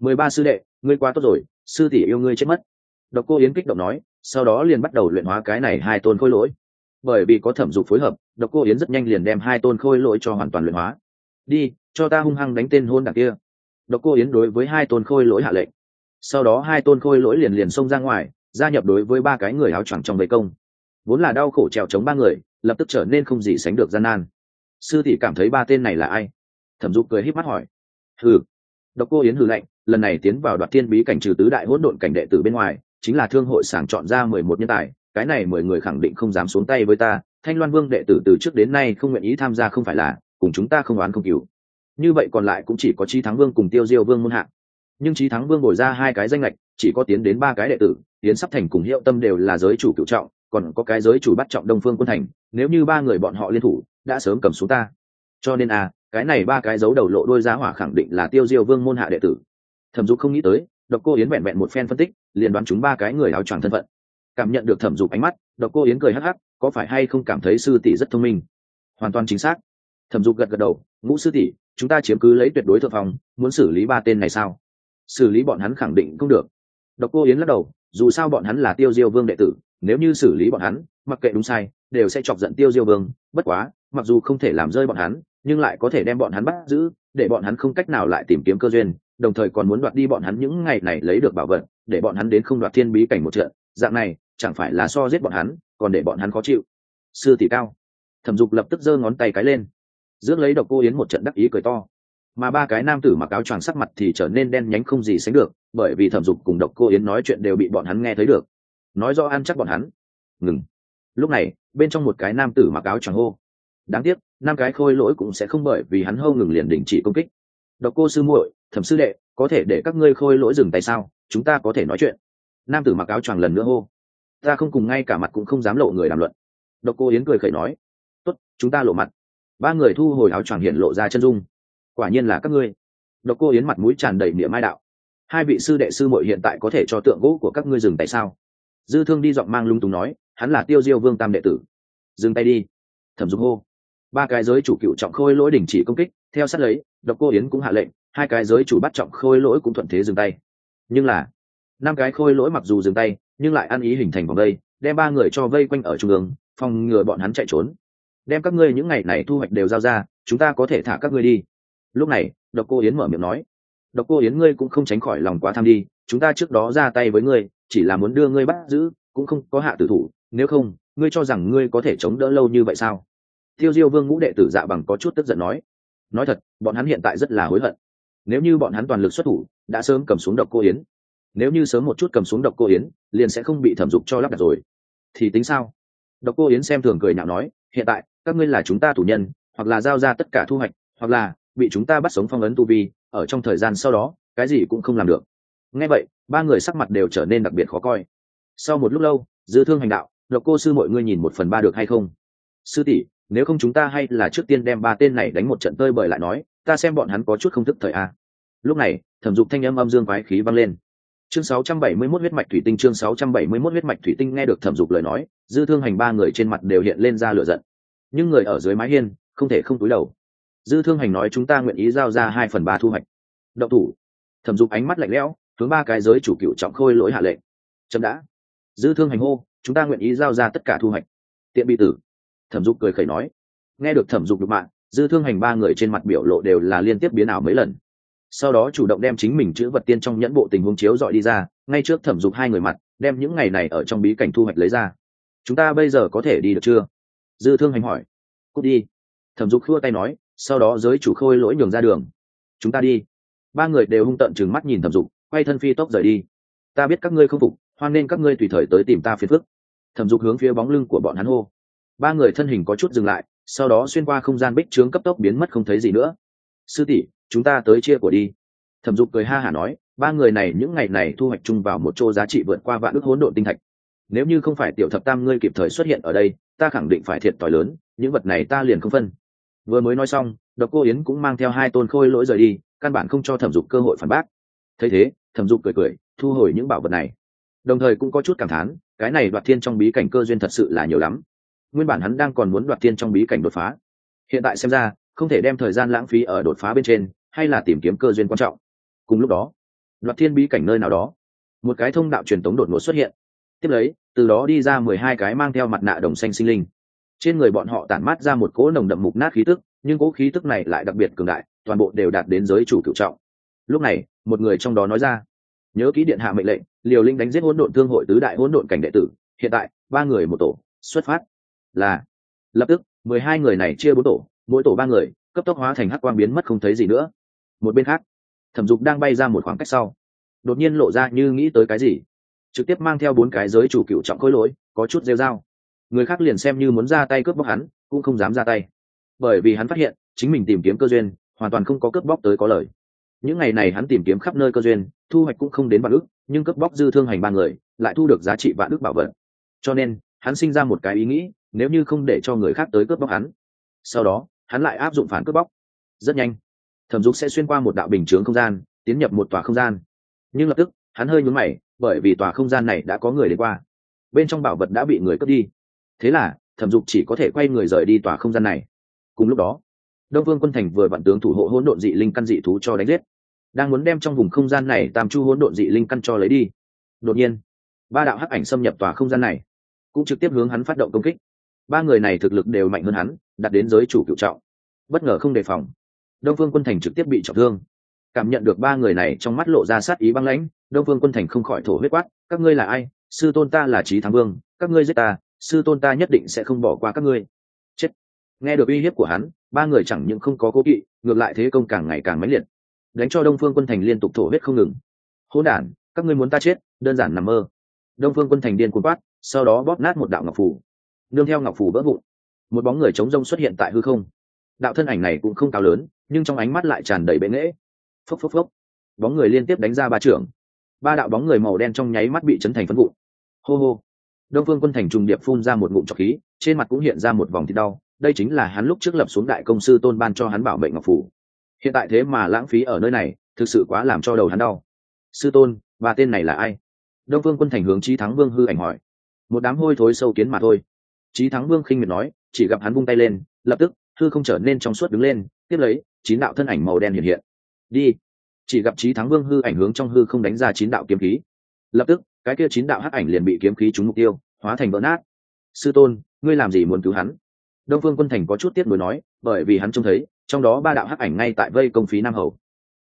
Mười ba sư đệ, ngươi quá tốt rồi, sư tỷ yêu ngươi chết mất. Độc cô yến kích động nói, sau đó liền bắt đầu luyện hóa cái này hai tôn khôi lỗi. Bởi vì có thẩm dục phối hợp, độc cô yến rất nhanh liền đem hai tôn khôi lỗi cho hoàn toàn luyện hóa. Đi, cho ta hung hăng đánh tên hôn đảng kia. Độc cô yến đối với hai tôn khôi lỗi hạ lệnh. Sau đó hai tôn khôi lỗi liền liền xông ra ngoài, gia nhập đối với ba cái người áo choàng trong vây công. Vốn là đau khổ trèo chống ba người, lập tức trở nên không gì sánh được gian nan sư tỷ cảm thấy ba tên này là ai? Thẩm dục cười híp mắt hỏi. Hừ. Độc cô yến hừ lạnh, lần này tiến vào đoạt thiên bí cảnh trừ tứ đại hỗn độn cảnh đệ tử bên ngoài, chính là thương hội sàng chọn ra mười một nhân tài, cái này mười người khẳng định không dám xuống tay với ta, thanh loan vương đệ tử từ trước đến nay không nguyện ý tham gia không phải là, cùng chúng ta không oán không cứu như vậy còn lại cũng chỉ có trí thắng vương cùng tiêu diêu vương muôn hạng nhưng trí thắng vương bồi ra hai cái danh lệch chỉ có tiến đến ba cái đệ tử tiến sắp thành cùng hiệu tâm đều là giới chủ cựu trọng, còn có cái giới chủ bắt trọng đông phương quân thành, nếu như ba người bọn họ liên thủ đã sớm cầm xuống ta. Cho nên a cái này ba cái dấu đầu lộ đôi giá hỏa khẳng định là tiêu diêu vương môn hạ đệ tử. Thẩm dục không nghĩ tới, độc cô yến vẹn vẹn một phen phân tích, liền đoán chúng ba cái người áo choàng thân phận. Cảm nhận được thẩm dục ánh mắt, độc cô yến cười hắc hắc, có phải hay không cảm thấy sư tỷ rất thông minh? Hoàn toàn chính xác. Thẩm dục gật gật đầu, ngũ sư tỷ, chúng ta chiếm cứ lấy tuyệt đối thượng phòng muốn xử lý ba tên này sao? Xử lý bọn hắn khẳng định không được. Độc cô yến lắc đầu, dù sao bọn hắn là tiêu diêu vương đệ tử, nếu như xử lý bọn hắn, mặc kệ đúng sai, đều sẽ chọc giận tiêu diêu vương, bất quá mặc dù không thể làm rơi bọn hắn, nhưng lại có thể đem bọn hắn bắt giữ, để bọn hắn không cách nào lại tìm kiếm cơ duyên, đồng thời còn muốn đoạt đi bọn hắn những ngày này lấy được bảo vật, để bọn hắn đến không đoạt thiên bí cảnh một trận. Dạng này, chẳng phải là so giết bọn hắn, còn để bọn hắn khó chịu. Sư tỷ cao. Thẩm dục lập tức giơ ngón tay cái lên. Rước lấy độc cô yến một trận đắc ý cười to. Mà ba cái nam tử mặc áo choàng sắc mặt thì trở nên đen nhánh không gì sánh được, bởi vì thẩm dục cùng độc cô yến nói chuyện đều bị bọn hắn nghe thấy được. Nói do ăn chắc bọn hắn. Ngừng. Lúc này, bên trong một cái nam tử mặc áo choàng hô đáng tiếc, năm cái khôi lỗi cũng sẽ không bởi vì hắn hâu ngừng liền đình chỉ công kích. Độc cô sư muội, thẩm sư đệ, có thể để các ngươi khôi lỗi dừng tay sao? Chúng ta có thể nói chuyện. Nam tử mặc áo choàng lần nữa hô. Ta không cùng ngay cả mặt cũng không dám lộ người làm luận. Độc cô yến cười khẩy nói. Tốt, chúng ta lộ mặt. Ba người thu hồi áo choàng hiện lộ ra chân dung. Quả nhiên là các ngươi. Độc cô yến mặt mũi tràn đầy niệm mai đạo. Hai vị sư đệ sư muội hiện tại có thể cho tượng gỗ của các ngươi dừng tại sao? Dư thương đi giọng mang lung túng nói, hắn là tiêu diêu vương tam đệ tử. Dừng tay đi. Thẩm dục hô ba cái giới chủ cựu trọng khôi lỗi đình chỉ công kích, theo sát lấy, độc cô yến cũng hạ lệnh, hai cái giới chủ bắt trọng khôi lỗi cũng thuận thế dừng tay. Nhưng là, năm cái khôi lỗi mặc dù dừng tay, nhưng lại ăn ý hình thành vòng đây, đem ba người cho vây quanh ở trung ương, phòng ngừa bọn hắn chạy trốn. Đem các ngươi những ngày này thu hoạch đều giao ra, chúng ta có thể thả các ngươi đi. Lúc này, độc cô yến mở miệng nói, độc cô yến ngươi cũng không tránh khỏi lòng quá tham đi, chúng ta trước đó ra tay với ngươi, chỉ là muốn đưa ngươi bắt giữ, cũng không có hạ tử thủ, nếu không, ngươi cho rằng ngươi có thể chống đỡ lâu như vậy sao? Tiêu diêu vương ngũ đệ tử dạ bằng có chút tức giận nói nói thật, bọn hắn hiện tại rất là hối hận. Nếu như bọn hắn toàn lực xuất thủ, đã sớm cầm xuống độc cô yến. Nếu như sớm một chút cầm xuống độc cô yến, liền sẽ không bị thẩm dục cho lắp đặt rồi. Thì tính sao? Độc cô yến xem thường cười nhạo nói, hiện tại, các ngươi là chúng ta thủ nhân, hoặc là giao ra tất cả thu hoạch, hoặc là bị chúng ta bắt sống phong ấn tu vi, ở trong thời gian sau đó, cái gì cũng không làm được. Nghe vậy, ba người sắc mặt đều trở nên đặc biệt khó coi. Sau một lúc lâu, dư thương hành đạo, độc cô sư mọi ngươi nhìn một phần ba được hay không? Sư tỷ nếu không chúng ta hay là trước tiên đem ba tên này đánh một trận tơi bời lại nói, ta xem bọn hắn có chút không thức thời a. Lúc này, thẩm dục thanh âm âm dương quái khí vang lên. Chương 671 huyết mạch thủy tinh, chương 671 huyết mạch thủy tinh nghe được thẩm dục lời nói, dư thương hành ba người trên mặt đều hiện lên ra lửa giận. Nhưng người ở dưới mái hiên, không thể không túi đầu. Dư thương hành nói chúng ta nguyện ý giao ra hai phần ba thu hoạch. Đậu thủ. Thẩm dục ánh mắt lạnh lẽo, hướng ba cái giới chủ cựu trọng khôi lỗi hạ lệnh. Chậm đã. Dư thương hành hô, chúng ta nguyện ý giao ra tất cả thu hoạch. Tiện bị tử thẩm dục cười khẩy nói, nghe được thẩm dục được mạng dư thương hành ba người trên mặt biểu lộ đều là liên tiếp biến ảo mấy lần. Sau đó chủ động đem chính mình chữ vật tiên trong nhẫn bộ tình huống chiếu dọi đi ra, ngay trước thẩm dục hai người mặt, đem những ngày này ở trong bí cảnh thu hoạch lấy ra. Chúng ta bây giờ có thể đi được chưa? Dư thương hành hỏi. Cút đi. Thẩm dục khua tay nói, sau đó giới chủ khôi lỗi nhường ra đường. Chúng ta đi. Ba người đều hung tợn chừng mắt nhìn thẩm dục, quay thân phi tốc rời đi. Ta biết các ngươi không phục, hoan nên các ngươi tùy thời tới tìm ta phiền phức. Thẩm dục hướng phía bóng lưng của bọn hắn hô ba người thân hình có chút dừng lại, sau đó xuyên qua không gian bích trướng cấp tốc biến mất không thấy gì nữa. Sư tỷ, chúng ta tới chia của đi. Thẩm dục cười ha hả nói, ba người này những ngày này thu hoạch chung vào một chỗ giá trị vượt qua vạn ước hỗn độn tinh thạch. Nếu như không phải tiểu thập tam ngươi kịp thời xuất hiện ở đây, ta khẳng định phải thiệt t lớn, những vật này ta liền không phân. Vừa mới nói xong, độc cô yến cũng mang theo hai tôn khôi lỗi rời đi, căn bản không cho thẩm dục cơ hội phản bác. Thấy thế, thẩm dục cười cười, thu hồi những bảo vật này. Đồng thời cũng có chút cảm thán, cái này đoạt thiên trong bí cảnh cơ duyên thật sự là nhiều lắm nguyên bản hắn đang còn muốn đoạt tiên trong bí cảnh đột phá. Hiện tại xem ra, không thể đem thời gian lãng phí ở đột phá bên trên, hay là tìm kiếm cơ duyên quan trọng. Cùng lúc đó, đoạt thiên bí cảnh nơi nào đó, một cái thông đạo truyền tống đột ngột xuất hiện. Tiếp lấy, từ đó đi ra mười hai cái mang theo mặt nạ đồng xanh sinh linh. Trên người bọn họ tản mát ra một cỗ nồng đậm mục nát khí tức, nhưng cỗ khí tức này lại đặc biệt cường đại, toàn bộ đều đạt đến giới chủ cựu trọng. Lúc này, một người trong đó nói ra, nhớ ký điện hạ mệnh lệnh, liều linh đánh giết hỗn độn thương hội tứ đại hỗn độn cảnh đệ tử, hiện tại, ba người một tổ, xuất phát là, lập tức, mười hai người này chia bốn tổ, mỗi tổ ba người, cấp tốc hóa thành hắc quang biến mất không thấy gì nữa. Một bên khác, thẩm dục đang bay ra một khoảng cách sau. Đột nhiên lộ ra như nghĩ tới cái gì. Trực tiếp mang theo bốn cái giới chủ cựu trọng khối lỗi, có chút rêu dao người khác liền xem như muốn ra tay cướp bóc hắn, cũng không dám ra tay. Bởi vì hắn phát hiện, chính mình tìm kiếm cơ duyên, hoàn toàn không có cướp bóc tới có lời. Những ngày này hắn tìm kiếm khắp nơi cơ duyên, thu hoạch cũng không đến vạn ước nhưng cướp bóc dư thương hành ba người, lại thu được giá trị vạn ước bảo vật. Cho nên, hắn sinh ra một cái ý nghĩ nếu như không để cho người khác tới cướp bóc hắn. Sau đó, hắn lại áp dụng phản cướp bóc. Rất nhanh, thẩm dục sẽ xuyên qua một đạo bình chướng không gian, tiến nhập một tòa không gian. Nhưng lập tức, hắn hơi nhúng mày, bởi vì tòa không gian này đã có người đến qua. Bên trong bảo vật đã bị người cướp đi. Thế là, thẩm dục chỉ có thể quay người rời đi tòa không gian này. Cùng lúc đó, đông vương quân thành vừa vặn tướng thủ hộ hỗn độn dị linh căn dị thú cho đánh giết. Đang muốn đem trong vùng không gian này tam chu hỗn độn dị linh căn cho lấy đi. Đột nhiên, ba đạo hắc ảnh xâm nhập tòa không gian này, cũng trực tiếp hướng hắn phát động công kích ba người này thực lực đều mạnh hơn hắn đặt đến giới chủ cựu trọng. Bất ngờ không đề phòng, đông phương quân thành trực tiếp bị trọng thương. Cảm nhận được ba người này trong mắt lộ ra sát ý băng lãnh, đông phương quân thành không khỏi thổ huyết quát, các ngươi là ai? Sư tôn ta là trí thắng vương, các ngươi giết ta, sư tôn ta nhất định sẽ không bỏ qua các ngươi. Chết. Nghe được uy hiếp của hắn, ba người chẳng những không có cố kỵ, ngược lại thế công càng ngày càng mãnh liệt. Đánh cho đông phương quân thành liên tục thổ huyết không ngừng. Hỗn đản, các ngươi muốn ta chết, đơn giản nằm mơ. Đông phương quân thành điên cuồng quát, sau đó bóp nát một đạo ngọc phủ nương theo ngọc phù vỡ vụn. Một bóng người chống rông xuất hiện tại hư không. Đạo thân ảnh này cũng không cao lớn, nhưng trong ánh mắt lại tràn đầy bệ nghễ phốc phốc phốc. Bóng người liên tiếp đánh ra ba trưởng. Ba đạo bóng người màu đen trong nháy mắt bị chấn thành phân vụn. Hô hô. Đông phương quân thành trùng điệp phun ra một ngụm trọc khí, trên mặt cũng hiện ra một vòng thịt đau. Đây chính là hắn lúc trước lập xuống đại công sư tôn ban cho hắn bảo mệnh ngọc phủ hiện tại thế mà lãng phí ở nơi này, thực sự quá làm cho đầu hắn đau. Sư tôn, ba tên này là ai? Đông phương quân thành hướng trí thắng vương hư ảnh hỏi. Một đám hôi thối sâu kiến mà thôi. Chí thắng vương khinh miệt nói, chỉ gặp hắn vung tay lên, lập tức, hư không trở nên trong suốt đứng lên, tiếp lấy, chín đạo thân ảnh màu đen hiện hiện. Đi. Chỉ gặp Chí thắng vương hư ảnh hướng trong hư không đánh ra chín đạo kiếm khí. Lập tức, cái kia chín đạo hắc ảnh liền bị kiếm khí trúng mục tiêu, hóa thành vỡ nát. Sư tôn, ngươi làm gì muốn cứu hắn? Đông phương quân thành có chút tiếc nuối nói, bởi vì hắn trông thấy, trong đó ba đạo hắc ảnh ngay tại vây công phí nam hầu.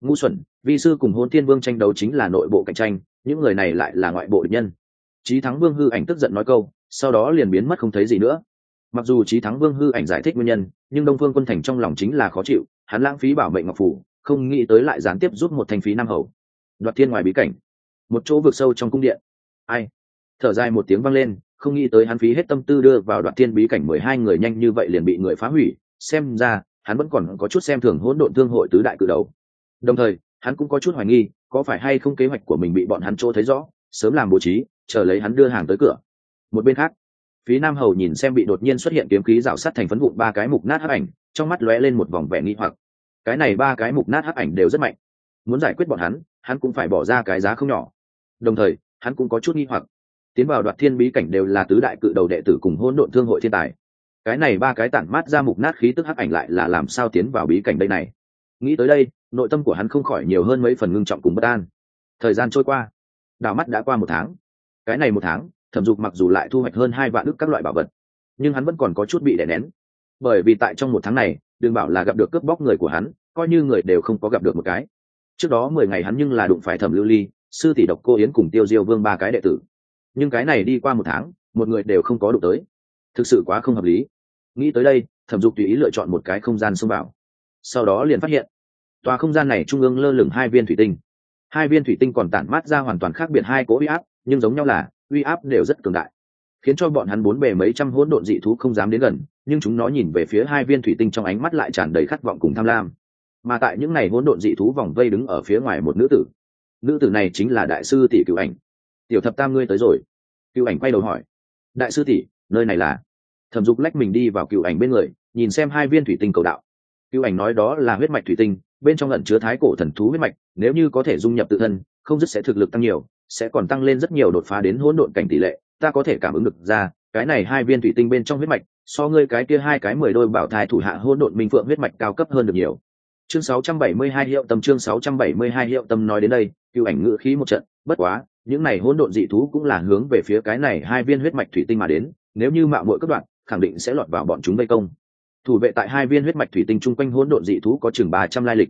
Ngu xuẩn, vi sư cùng hôn thiên vương tranh đấu chính là nội bộ cạnh tranh, những người này lại là ngoại bộ địch nhân. Chí thắng vương hư ảnh tức giận nói câu sau đó liền biến mất không thấy gì nữa. Mặc dù trí thắng vương hư ảnh giải thích nguyên nhân, nhưng đông phương quân thành trong lòng chính là khó chịu, hắn lãng phí bảo mệnh ngọc phủ, không nghĩ tới lại gián tiếp giúp một thành phí nam hầu. Đoạt thiên ngoài bí cảnh. Một chỗ vực sâu trong cung điện. Ai? Thở dài một tiếng vang lên, không nghĩ tới hắn phí hết tâm tư đưa vào đoạt thiên bí cảnh mười hai người nhanh như vậy liền bị người phá hủy, xem ra, hắn vẫn còn có chút xem thường hỗn độn thương hội tứ đại cử đầu. Đồng thời, hắn cũng có chút hoài nghi, có phải hay không kế hoạch của mình bị bọn hắn chỗ thấy rõ, sớm làm bố trí, chờ lấy hắn đưa hàng tới cửa một bên khác phí nam hầu nhìn xem bị đột nhiên xuất hiện kiếm khí rào sắt thành phấn vụn ba cái mục nát hấp ảnh, trong mắt lóe lên một vòng vẻ nghi hoặc. Cái này ba cái mục nát hấp ảnh đều rất mạnh. Muốn giải quyết bọn hắn hắn cũng phải bỏ ra cái giá không nhỏ. Đồng thời, hắn cũng có chút nghi hoặc. Tiến vào đoạt thiên bí cảnh đều là tứ đại cự đầu đệ tử cùng hôn độn thương hội thiên tài. Cái này ba cái tản mát ra mục nát khí tức hắc ảnh lại là làm sao tiến vào bí cảnh đây này? Nghĩ tới đây, nội tâm của hắn không khỏi nhiều hơn mấy phần ngưng trọng cùng bất an. Thời gian trôi qua. Đào mắt đã qua một tháng. Cái này một tháng thẩm dục mặc dù lại thu hoạch hơn hai vạn ước các loại bảo vật, nhưng hắn vẫn còn có chút bị đè nén. Bởi vì tại trong một tháng này, đừng bảo là gặp được cướp bóc người của hắn, coi như người đều không có gặp được một cái. Trước đó mười ngày hắn nhưng là đụng phải thẩm lưu ly, sư tỷ độc cô yến cùng tiêu diêu vương ba cái đệ tử. Nhưng cái này đi qua một tháng, một người đều không có đụng tới. Thực sự quá không hợp lý. Nghĩ tới đây, thẩm dục tùy ý lựa chọn một cái không gian xông vào. Sau đó liền phát hiện, tòa không gian này trung ương lơ lửng hai viên thủy tinh. Hai viên thủy tinh còn tản mát ra hoàn toàn khác biệt hai cỗ uy áp, nhưng giống nhau là uy áp đều rất cường đại, khiến cho bọn hắn bốn bề mấy trăm hỗn độn dị thú không dám đến gần, nhưng chúng nó nhìn về phía hai viên thủy tinh trong ánh mắt lại tràn đầy khát vọng cùng tham lam. Mà tại những ngày hỗn độn dị thú vòng vây đứng ở phía ngoài một nữ tử. Nữ tử này chính là đại sư tỷ cựu ảnh. Tiểu thập tam ngươi tới rồi. Cựu ảnh quay đầu hỏi. Đại sư tỷ, nơi này là? Thẩm dục lách mình đi vào cựu ảnh bên người, nhìn xem hai viên thủy tinh cầu đạo. Cựu ảnh nói đó là huyết mạch thủy tinh, bên trong lẩn chứa thái cổ thần thú huyết mạch, nếu như có thể dung nhập tự thân, không dứt sẽ thực lực tăng nhiều sẽ còn tăng lên rất nhiều đột phá đến hỗn độn cảnh tỷ lệ. Ta có thể cảm ứng được ra, cái này hai viên thủy tinh bên trong huyết mạch, so ngươi cái kia hai cái mười đôi bảo thai thủ hạ hỗn độn minh phượng huyết mạch cao cấp hơn được nhiều. Chương 672 hiệu tâm, chương 672 hiệu tâm nói đến đây, cựu ảnh ngữ khí một trận, bất quá, những này hỗn độn dị thú cũng là hướng về phía cái này hai viên huyết mạch thủy tinh mà đến, nếu như mạo muội cấp đoạn, khẳng định sẽ lọt vào bọn chúng vây công. Thủ vệ tại hai viên huyết mạch thủy tinh chung quanh hỗn độn dị thú có chừng ba trăm lai lịch.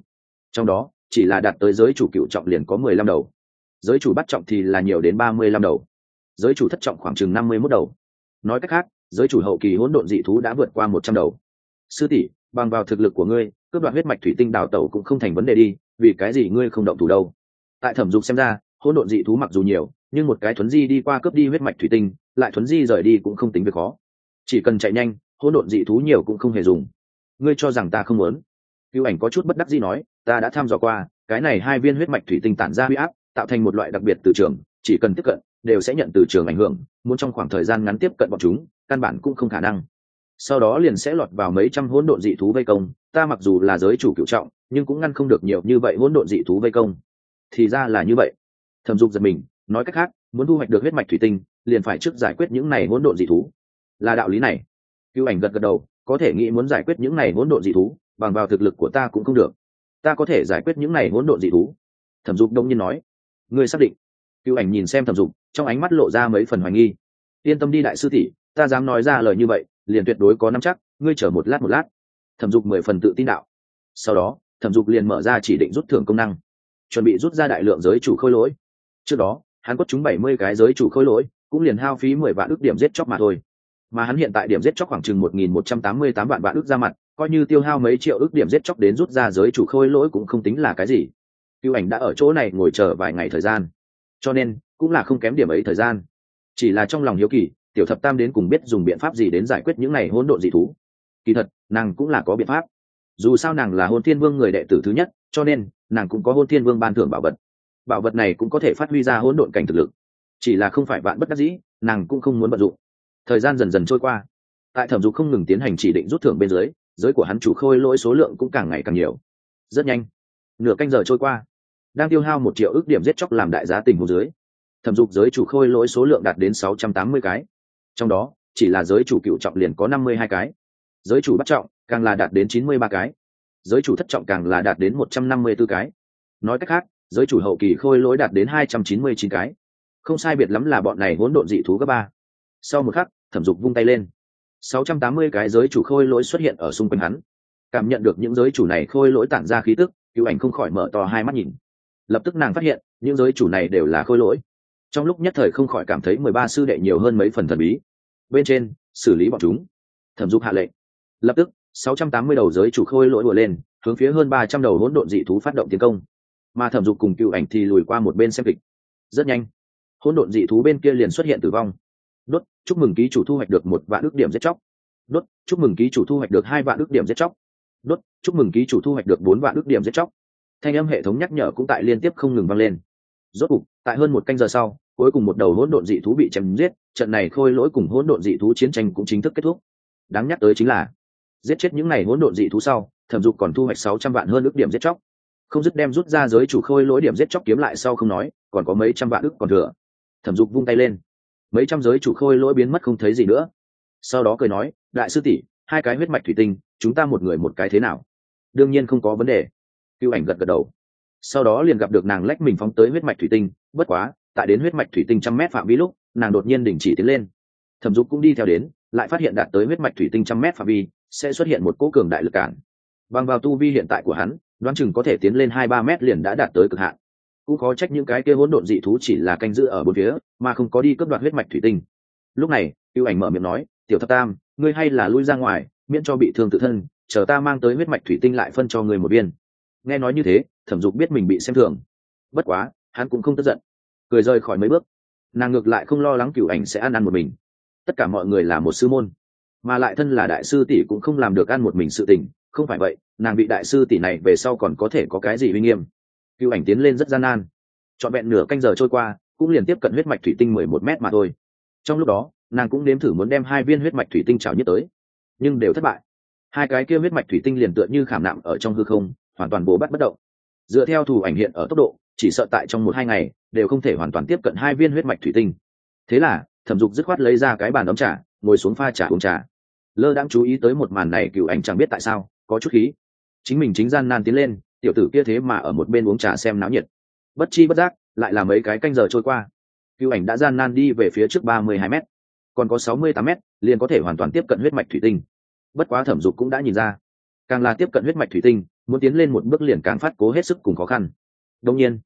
Trong đó, chỉ là đạt tới giới chủ cựu trọng liền có mười lăm đầu giới chủ bắt trọng thì là nhiều đến ba mươi lăm đầu. Giới chủ thất trọng khoảng chừng năm mươi mốt đầu. Nói cách khác, giới chủ hậu kỳ hỗn độn dị thú đã vượt qua một trăm đầu. Sư tỷ, bằng vào thực lực của ngươi, cướp đoạt huyết mạch thủy tinh đào tẩu cũng không thành vấn đề đi, vì cái gì ngươi không động thủ đâu? Tại thẩm dục xem ra, hỗn độn dị thú mặc dù nhiều, nhưng một cái thuấn di đi qua cướp đi huyết mạch thủy tinh, lại thuấn di rời đi cũng không tính việc khó. Chỉ cần chạy nhanh, hỗn độn dị thú nhiều cũng không hề dùng. Ngươi cho rằng ta không muốn? Cựu ảnh có chút bất đắc dĩ nói, ta đã thăm dò qua, cái này hai viên huyết mạch thủy tinh tản ra huy áp tạo thành một loại đặc biệt từ trường, chỉ cần tiếp cận, đều sẽ nhận từ trường ảnh hưởng, muốn trong khoảng thời gian ngắn tiếp cận bọn chúng, căn bản cũng không khả năng. Sau đó liền sẽ lọt vào mấy trăm hỗn độn dị thú vây công, ta mặc dù là giới chủ cựu trọng, nhưng cũng ngăn không được nhiều như vậy hỗn độn dị thú vây công. Thì ra là như vậy. Thẩm dục giật mình, nói cách khác, muốn thu hoạch được huyết mạch thủy tinh, liền phải trước giải quyết những này hỗn độn dị thú. Là đạo lý này. Cựu ảnh gật gật đầu, có thể nghĩ muốn giải quyết những này hỗn độn dị thú, bằng vào thực lực của ta cũng không được. Ta có thể giải quyết những này hỗn độn dị thú. Thẩm dục đông nhiên nói ngươi xác định. Cựu ảnh nhìn xem thẩm dục, trong ánh mắt lộ ra mấy phần hoài nghi. Yên tâm đi đại sư tỷ, ta dám nói ra lời như vậy, liền tuyệt đối có năm chắc, ngươi chờ một lát một lát. Thẩm dục mười phần tự tin đạo. Sau đó, thẩm dục liền mở ra chỉ định rút thưởng công năng. Chuẩn bị rút ra đại lượng giới chủ khôi lỗi. Trước đó, hắn có chúng bảy mươi cái giới chủ khôi lỗi, cũng liền hao phí mười vạn ước điểm giết chóc mà thôi. Mà hắn hiện tại điểm giết chóc khoảng chừng một nghìn một trăm tám mươi tám vạn vạn ước ra mặt, coi như tiêu hao mấy triệu ước điểm giết chóc đến rút ra giới chủ khôi lỗi cũng không tính là cái gì cựu ảnh đã ở chỗ này ngồi chờ vài ngày thời gian. Cho nên, cũng là không kém điểm ấy thời gian. Chỉ là trong lòng hiếu kỳ, tiểu thập tam đến cùng biết dùng biện pháp gì đến giải quyết những này hỗn độn dị thú. Kỳ thật, nàng cũng là có biện pháp. Dù sao nàng là hôn thiên vương người đệ tử thứ nhất, cho nên, nàng cũng có hôn thiên vương ban thưởng bảo vật. Bảo vật này cũng có thể phát huy ra hỗn độn cảnh thực lực. Chỉ là không phải bạn bất đắc dĩ, nàng cũng không muốn vận dụng. Thời gian dần dần trôi qua. Tại thẩm dục không ngừng tiến hành chỉ định rút thưởng bên dưới, giới của hắn chủ khôi lỗi số lượng cũng càng ngày càng nhiều. Rất nhanh. Nửa canh giờ trôi qua đang tiêu hao một triệu ước điểm giết chóc làm đại giá tình hồ dưới thẩm dục giới chủ khôi lỗi số lượng đạt đến sáu trăm tám mươi cái. Trong đó, chỉ là giới chủ cựu trọng liền có năm mươi hai cái. Giới chủ bắt trọng, càng là đạt đến chín mươi ba cái. Giới chủ thất trọng càng là đạt đến một trăm năm mươi b ố cái. Nói cách khác, giới chủ hậu kỳ khôi lỗi đạt đến hai trăm chín mươi chín cái. Không sai biệt lắm là bọn này hỗn độn dị thú cấp ba. Sau một khắc, thẩm dục vung tay lên. sáu trăm tám mươi cái giới chủ khôi lỗi xuất hiện ở xung quanh hắn. Cảm nhận được những giới chủ này khôi lỗi tản ra khí tức cựu ảnh không khỏi mở to hai mắt nhìn lập tức nàng phát hiện, những giới chủ này đều là khôi lỗi. Trong lúc nhất thời không khỏi cảm thấy mười ba sư đệ nhiều hơn mấy phần thần bí. Bên trên, xử lý bọn chúng. Thẩm dục hạ lệnh. Lập tức, sáu trăm tám mươi đầu giới chủ khôi lỗi vừa lên, hướng phía hơn ba trăm đầu hỗn độn dị thú phát động tiến công. Mà thẩm dục cùng cựu ảnh thì lùi qua một bên xem kịch. Rất nhanh, hỗn độn dị thú bên kia liền xuất hiện tử vong. Đốt, chúc mừng ký chủ thu hoạch được một vạn ước điểm giết chóc. Đốt, chúc mừng ký chủ thu hoạch được hai vạn ước điểm giết chóc. Đốt, chúc mừng ký chủ thu hoạch được bốn vạn ước điểm giết chóc thanh âm hệ thống nhắc nhở cũng tại liên tiếp không ngừng vang lên. Rốt cục, tại hơn một canh giờ sau, cuối cùng một đầu hỗn độn dị thú bị chém giết, trận này khôi lỗi cùng hỗn độn dị thú chiến tranh cũng chính thức kết thúc. Đáng nhắc tới chính là, giết chết những này hỗn độn dị thú sau, thẩm dục còn thu hoạch sáu trăm vạn hơn ước điểm giết chóc. Không dứt đem rút ra giới chủ khôi lỗi điểm giết chóc kiếm lại sau không nói, còn có mấy trăm vạn ước còn thừa. Thẩm dục vung tay lên. Mấy trăm giới chủ khôi lỗi biến mất không thấy gì nữa. Sau đó cười nói, đại sư tỷ, hai cái huyết mạch thủy tinh, chúng ta một người một cái thế nào? Đương nhiên không có vấn đề cưu ảnh gật gật đầu. Sau đó liền gặp được nàng lách mình phóng tới huyết mạch thủy tinh, bất quá, tại đến huyết mạch thủy tinh trăm mét phạm vi lúc, nàng đột nhiên đình chỉ tiến lên. Thẩm dục cũng đi theo đến, lại phát hiện đạt tới huyết mạch thủy tinh trăm mét phạm vi, sẽ xuất hiện một cỗ cường đại lực cản. Bằng vào tu vi hiện tại của hắn, đoán chừng có thể tiến lên hai ba mét liền đã đạt tới cực hạn. Cũng khó trách những cái kia hỗn độn dị thú chỉ là canh giữ ở bốn phía, mà không có đi cướp đoạt huyết mạch thủy tinh. Lúc này ưu ảnh mở miệng nói, tiểu thập tam, ngươi hay là lui ra ngoài, miễn cho bị thương tự thân, chờ ta mang tới huyết mạch thủy tinh lại phân cho người một viên nghe nói như thế, thẩm dục biết mình bị xem thường. Bất quá, hắn cũng không tức giận. Cười rời khỏi mấy bước. Nàng ngược lại không lo lắng cựu ảnh sẽ ăn ăn một mình. Tất cả mọi người là một sư môn. Mà lại thân là đại sư tỷ cũng không làm được ăn một mình sự tình, không phải vậy, nàng bị đại sư tỷ này về sau còn có thể có cái gì uy nghiêm? Cựu ảnh tiến lên rất gian nan. Trọn vẹn nửa canh giờ trôi qua, cũng liền tiếp cận huyết mạch thủy tinh mười một mét mà thôi. Trong lúc đó, nàng cũng nếm thử muốn đem hai viên huyết mạch thủy tinh trào nhất tới, nhưng đều thất bại. Hai cái kia huyết mạch thủy tinh liền tựa như khảm nạm ở trong hư không hoàn toàn bố bắt bất động. Dựa theo thủ ảnh hiện ở tốc độ, chỉ sợ tại trong một hai ngày, đều không thể hoàn toàn tiếp cận hai viên huyết mạch thủy tinh. Thế là, thẩm dục dứt khoát lấy ra cái bàn đóng trà, ngồi xuống pha trà uống trà. Lơ đang chú ý tới một màn này cựu ảnh chẳng biết tại sao, có chút khí. Chính mình chính gian nan tiến lên, tiểu tử kia thế mà ở một bên uống trà xem náo nhiệt. Bất chi bất giác, lại là mấy cái canh giờ trôi qua. Cựu ảnh đã gian nan đi về phía trước ba mươi hai m còn có sáu mươi tám m liền có thể hoàn toàn tiếp cận huyết mạch thủy tinh. Bất quá thẩm dục cũng đã nhìn ra, càng là tiếp cận huyết mạch thủy tinh muốn tiến lên một bước liền càng phát cố hết sức cùng khó khăn. Đông nhiên,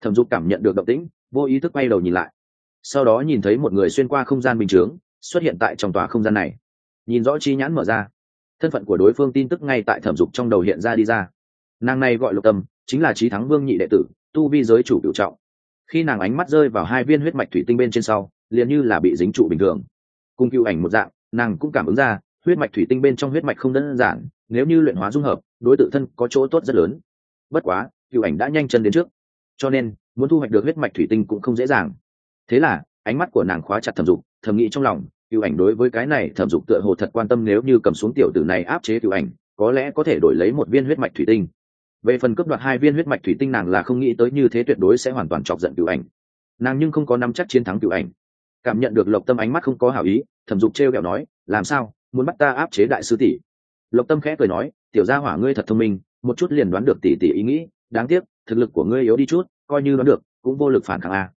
thẩm dục cảm nhận được động tĩnh, vô ý thức bay đầu nhìn lại. Sau đó nhìn thấy một người xuyên qua không gian bình thường xuất hiện tại trong tòa không gian này. Nhìn rõ chi nhãn mở ra, thân phận của đối phương tin tức ngay tại thẩm dục trong đầu hiện ra đi ra. Nàng này gọi lục tâm, chính là trí thắng vương nhị đệ tử, tu vi giới chủ cựu trọng. Khi nàng ánh mắt rơi vào hai viên huyết mạch thủy tinh bên trên sau, liền như là bị dính trụ bình thường. Cùng cựu ảnh một dạng, nàng cũng cảm ứng ra huyết mạch thủy tinh bên trong huyết mạch không đơn giản, nếu như luyện hóa dung hợp, đối tự thân có chỗ tốt rất lớn. Bất quá, cựu ảnh đã nhanh chân đến trước, cho nên, muốn thu hoạch được huyết mạch thủy tinh cũng không dễ dàng. Thế là, ánh mắt của nàng khóa chặt thẩm dục, thầm nghĩ trong lòng, cựu ảnh đối với cái này thẩm dục tựa hồ thật quan tâm nếu như cầm xuống tiểu tử này áp chế cựu ảnh, có lẽ có thể đổi lấy một viên huyết mạch thủy tinh. Về phần cấp đoạt hai viên huyết mạch thủy tinh nàng là không nghĩ tới như thế tuyệt đối sẽ hoàn toàn chọc giận cựu ảnh. Nàng nhưng không có nắm chắc chiến thắng cựu ảnh. Cảm nhận được lộc tâm ánh mắt không có hảo ý, thẩm dục t r e o kẹo nói, làm sao? Muốn bắt ta áp chế đại sư tỷ. Lộc tâm khẽ cười nói, tiểu gia hỏa ngươi thật thông minh, một chút liền đoán được tỷ tỷ ý nghĩ, đáng tiếc, thực lực của ngươi yếu đi chút, coi như đoán được, cũng vô lực phản kháng a.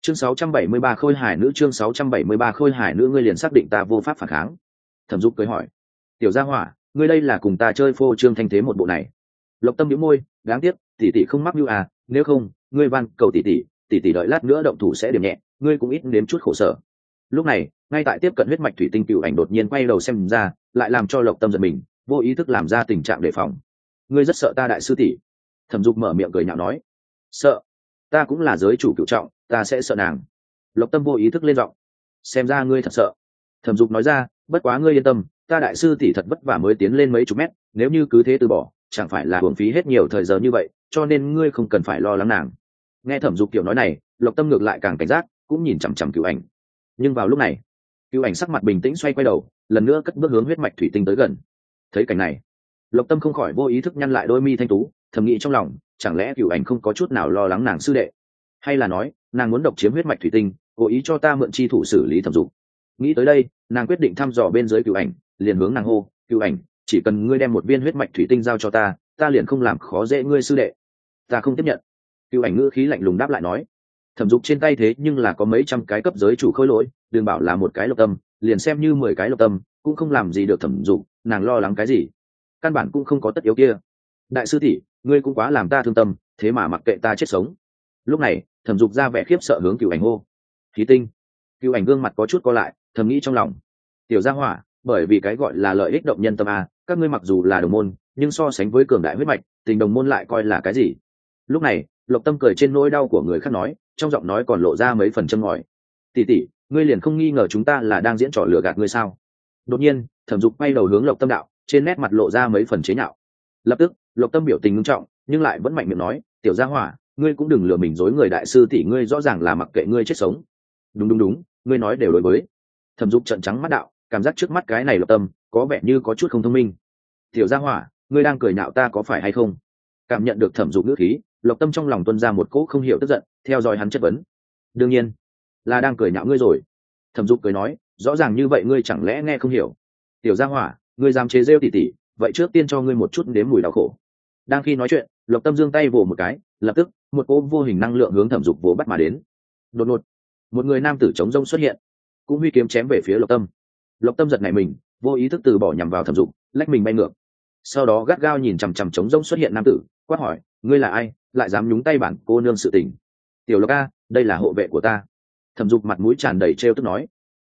Chương 673 khôi hải nữ, chương 673 khôi hải nữ, ngươi liền xác định ta vô pháp phản kháng. Thẩm dục cười hỏi, tiểu gia hỏa, ngươi đây là cùng ta chơi phô trương thanh thế một bộ này. Lộc tâm nhíu môi, đáng tiếc, tỷ tỷ không mắc mưu à nếu không, ngươi van cầu tỷ tỷ tỷ tỷ đợi lát nữa động thủ sẽ điểm nhẹ, ngươi cũng ít nếm chút khổ sở. Lúc này ngay tại tiếp cận huyết mạch thủy tinh cựu ảnh đột nhiên quay đầu xem ra, lại làm cho lộc tâm giật mình, vô ý thức làm ra tình trạng đề phòng. Ngươi rất sợ ta đại sư tỷ. Thẩm dục mở miệng cười nhạo nói. Sợ? Ta cũng là giới chủ cựu trọng, ta sẽ sợ nàng. Lộc tâm vô ý thức lên giọng. Xem ra ngươi thật sợ. Thẩm dục nói ra, bất quá ngươi yên tâm, ta đại sư tỷ thật vất vả mới tiến lên mấy chục mét, nếu như cứ thế từ bỏ, chẳng phải là hưởng phí hết nhiều thời giờ như vậy, cho nên ngươi không cần phải lo lắng nàng. Nghe thẩm dục kiểu nói này, lộc tâm ngược lại càng cảnh giác, cũng nhìn chằm chằm cựu ảnh. Nhưng vào lúc này cựu ảnh sắc mặt bình tĩnh xoay quay đầu, lần nữa cất bước hướng huyết mạch thủy tinh tới gần. Thấy cảnh này, lộc tâm không khỏi vô ý thức nhăn lại đôi mi thanh tú, thầm nghĩ trong lòng, chẳng lẽ cựu ảnh không có chút nào lo lắng nàng sư đệ? Hay là nói, nàng muốn độc chiếm huyết mạch thủy tinh, cố ý cho ta mượn chi thủ xử lý thẩm dục. Nghĩ tới đây, nàng quyết định thăm dò bên dưới cựu ảnh, liền hướng nàng hô cựu ảnh, chỉ cần ngươi đem một viên huyết mạch thủy tinh giao cho ta ta liền không làm khó dễ ngươi sư đệ. Ta không tiếp nhận. Cựu ảnh ngữ khí lạnh lùng đáp lại nói thẩm dục trên tay thế nhưng là có mấy trăm cái cấp giới chủ khôi lỗi, đừng bảo là một cái lộc tâm, liền xem như mười cái lộc tâm, cũng không làm gì được thẩm dục, nàng lo lắng cái gì? Căn bản cũng không có tất yếu kia. Đại sư tỷ, ngươi cũng quá làm ta thương tâm, thế mà mặc kệ ta chết sống. Lúc này, thẩm dục ra vẻ khiếp sợ hướng cựu ảnh hô. Khí tinh. Cựu ảnh gương mặt có chút co lại, thầm nghĩ trong lòng. Tiểu gia hỏa, bởi vì cái gọi là lợi ích động nhân tâm a, các ngươi mặc dù là đồng môn, nhưng so sánh với cường đại huyết mạch, tình đồng môn lại coi là cái gì? Lúc này lộc tâm cười trên nỗi đau của người khác nói, trong giọng nói còn lộ ra mấy phần châm ngòi. Tỉ tỉ ngươi liền không nghi ngờ chúng ta là đang diễn trò lừa gạt ngươi sao? Đột nhiên, thẩm dục bay đầu hướng lộc tâm đạo, trên nét mặt lộ ra mấy phần chế nhạo. Lập tức, lộc tâm biểu tình ngưng trọng, nhưng lại vẫn mạnh miệng nói, tiểu gia hỏa, ngươi cũng đừng lừa mình dối người đại sư tỷ ngươi rõ ràng là mặc kệ ngươi chết sống. Đúng đúng đúng, ngươi nói đều đối với. Thẩm dục trận trắng mắt đạo, cảm giác trước mắt cái này lộc tâm, có vẻ như có chút không thông minh. Tiểu gia hỏa, ngươi đang cười nhạo ta có phải hay không? Cảm nhận được thẩm dục ngữ khí lộc tâm trong lòng tuân ra một cỗ không hiểu tức giận, theo dõi hắn chất vấn. Đương nhiên, là đang cười nhạo ngươi rồi. Thẩm dục cười nói, rõ ràng như vậy ngươi chẳng lẽ nghe không hiểu? Tiểu gia hỏa, ngươi dám chế rêu tỉ tỉ, vậy trước tiên cho ngươi một chút nếm mùi đau khổ. Đang khi nói chuyện, lộc tâm giương tay vồ một cái, lập tức, một cỗ vô hình năng lượng hướng thẩm dục vồ bắt mà đến. Đột ngột, một người nam tử chống rông xuất hiện, cũng huy kiếm chém về phía lộc tâm. Lộc tâm giật này mình, vô ý thức từ bỏ nhằm vào thẩm dục, lách mình bay ngược. Sau đó gắt gao nhìn chằm chằm chống rông xuất hiện nam tử, quát hỏi, ngươi là ai? Lại dám nhúng tay bản cô nương sự tình. Tiểu lộc a, đây là hộ vệ của ta. Thẩm dục mặt mũi tràn đầy trêu tức nói.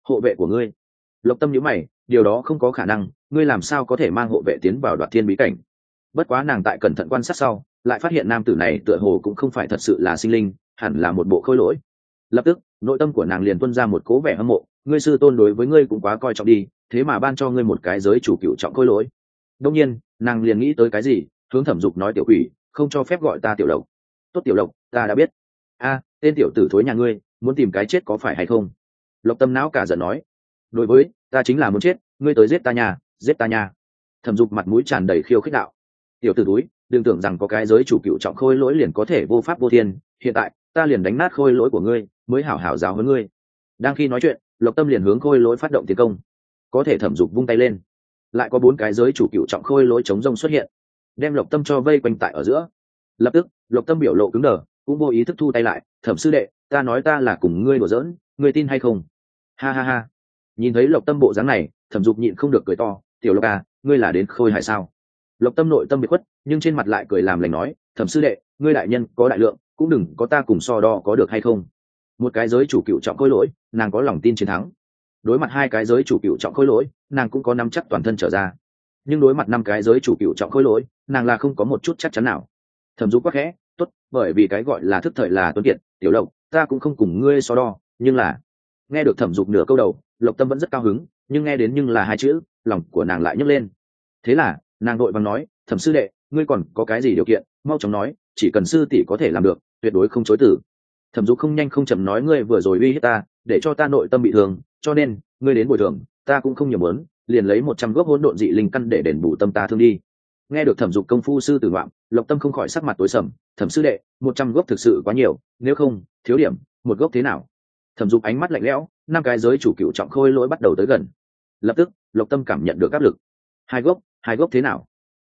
Hộ vệ của ngươi? Lộc tâm nhữ mày, điều đó không có khả năng, ngươi làm sao có thể mang hộ vệ tiến vào đoạt thiên bí cảnh? Bất quá nàng tại cẩn thận quan sát sau, lại phát hiện nam tử này tựa hồ cũng không phải thật sự là sinh linh, hẳn là một bộ khôi lỗi. Lập tức, nội tâm của nàng liền tuân ra một cố vẻ hâm mộ, ngươi sư tôn đối với ngươi cũng quá coi trọng đi, thế mà ban cho ngươi một cái giới chủ cựu trọng khôi lỗi. Đông nhiên, nàng liền nghĩ tới cái gì, hướng thẩm dục nói tiểu quỷ không cho phép gọi ta tiểu lộc. Tốt tiểu lộc, ta đã biết. A, tên tiểu tử thối nhà ngươi, muốn tìm cái chết có phải hay không? Lộc tâm não cả giận nói. Đối với, ta chính là muốn chết, ngươi tới giết ta nhà, giết ta nhà. Thẩm dục mặt mũi tràn đầy khiêu khích đạo. Tiểu tử túi đừng tưởng rằng có cái giới chủ cựu trọng khôi lỗi liền có thể vô pháp vô thiên. Hiện tại, ta liền đánh nát khôi lỗi của ngươi, mới hảo hảo giáo hơn ngươi. Đang khi nói chuyện, lộc tâm liền hướng khôi lỗi phát động tiến công. Có thể thẩm dục vung tay lên. Lại có bốn cái giới chủ cựu trọng khôi lỗi chống rông xuất hiện đem lộc tâm cho vây quanh tại ở giữa. Lập tức, lộc tâm biểu lộ cứng đờ, cũng vô ý thức thu tay lại, thẩm sư đệ, ta nói ta là cùng ngươi đùa giỡn, ngươi tin hay không? Ha ha ha. Nhìn thấy lộc tâm bộ dáng này, thẩm dục nhịn không được cười to, tiểu lộc à ngươi là đến khôi hài sao? Lộc tâm nội tâm bị khuất, nhưng trên mặt lại cười làm lành nói, thẩm sư đệ, ngươi đại nhân có đại lượng, cũng đừng có ta cùng so đo có được hay không. Một cái giới chủ cựu trọng khôi lỗi, nàng có lòng tin chiến thắng. Đối mặt hai cái giới chủ cựu trọng khôi lỗi, nàng cũng có nắm chắc toàn thân trở ra nhưng đối mặt năm cái giới chủ cựu trọng khôi lỗi, nàng là không có một chút chắc chắn nào. Thẩm du quắc khẽ, tốt, bởi vì cái gọi là thức thời là tuân kiệt, tiểu lộc, ta cũng không cùng ngươi so đo, nhưng là nghe được thẩm dục nửa câu đầu, lộc tâm vẫn rất cao hứng, nhưng nghe đến nhưng là hai chữ, lòng của nàng lại nhấc lên. Thế là, nàng đội bằng nói, thẩm sư đệ, ngươi còn có cái gì điều kiện, mau chóng nói, chỉ cần sư tỷ có thể làm được, tuyệt đối không chối tử thẩm dục không nhanh không chậm nói, ngươi vừa rồi uy hiếp ta, để cho ta nội tâm bị thương, cho nên, ngươi đến bồi thường, ta cũng không nhiều muốn liền lấy một trăm gốc hỗn độn dị linh căn để đền bù tâm ta thương đi. Nghe được thẩm dục công phu sư tử ngoạm lộc tâm không khỏi sắc mặt tối sầm, thẩm sư đệ, một trăm gốc thực sự quá nhiều, nếu không, thiếu điểm, một gốc thế nào? Thẩm dục ánh mắt lạnh lẽo, năm cái giới chủ cựu trọng khôi lỗi bắt đầu tới gần. Lập tức, lộc tâm cảm nhận được áp lực. Hai gốc hai gốc thế nào?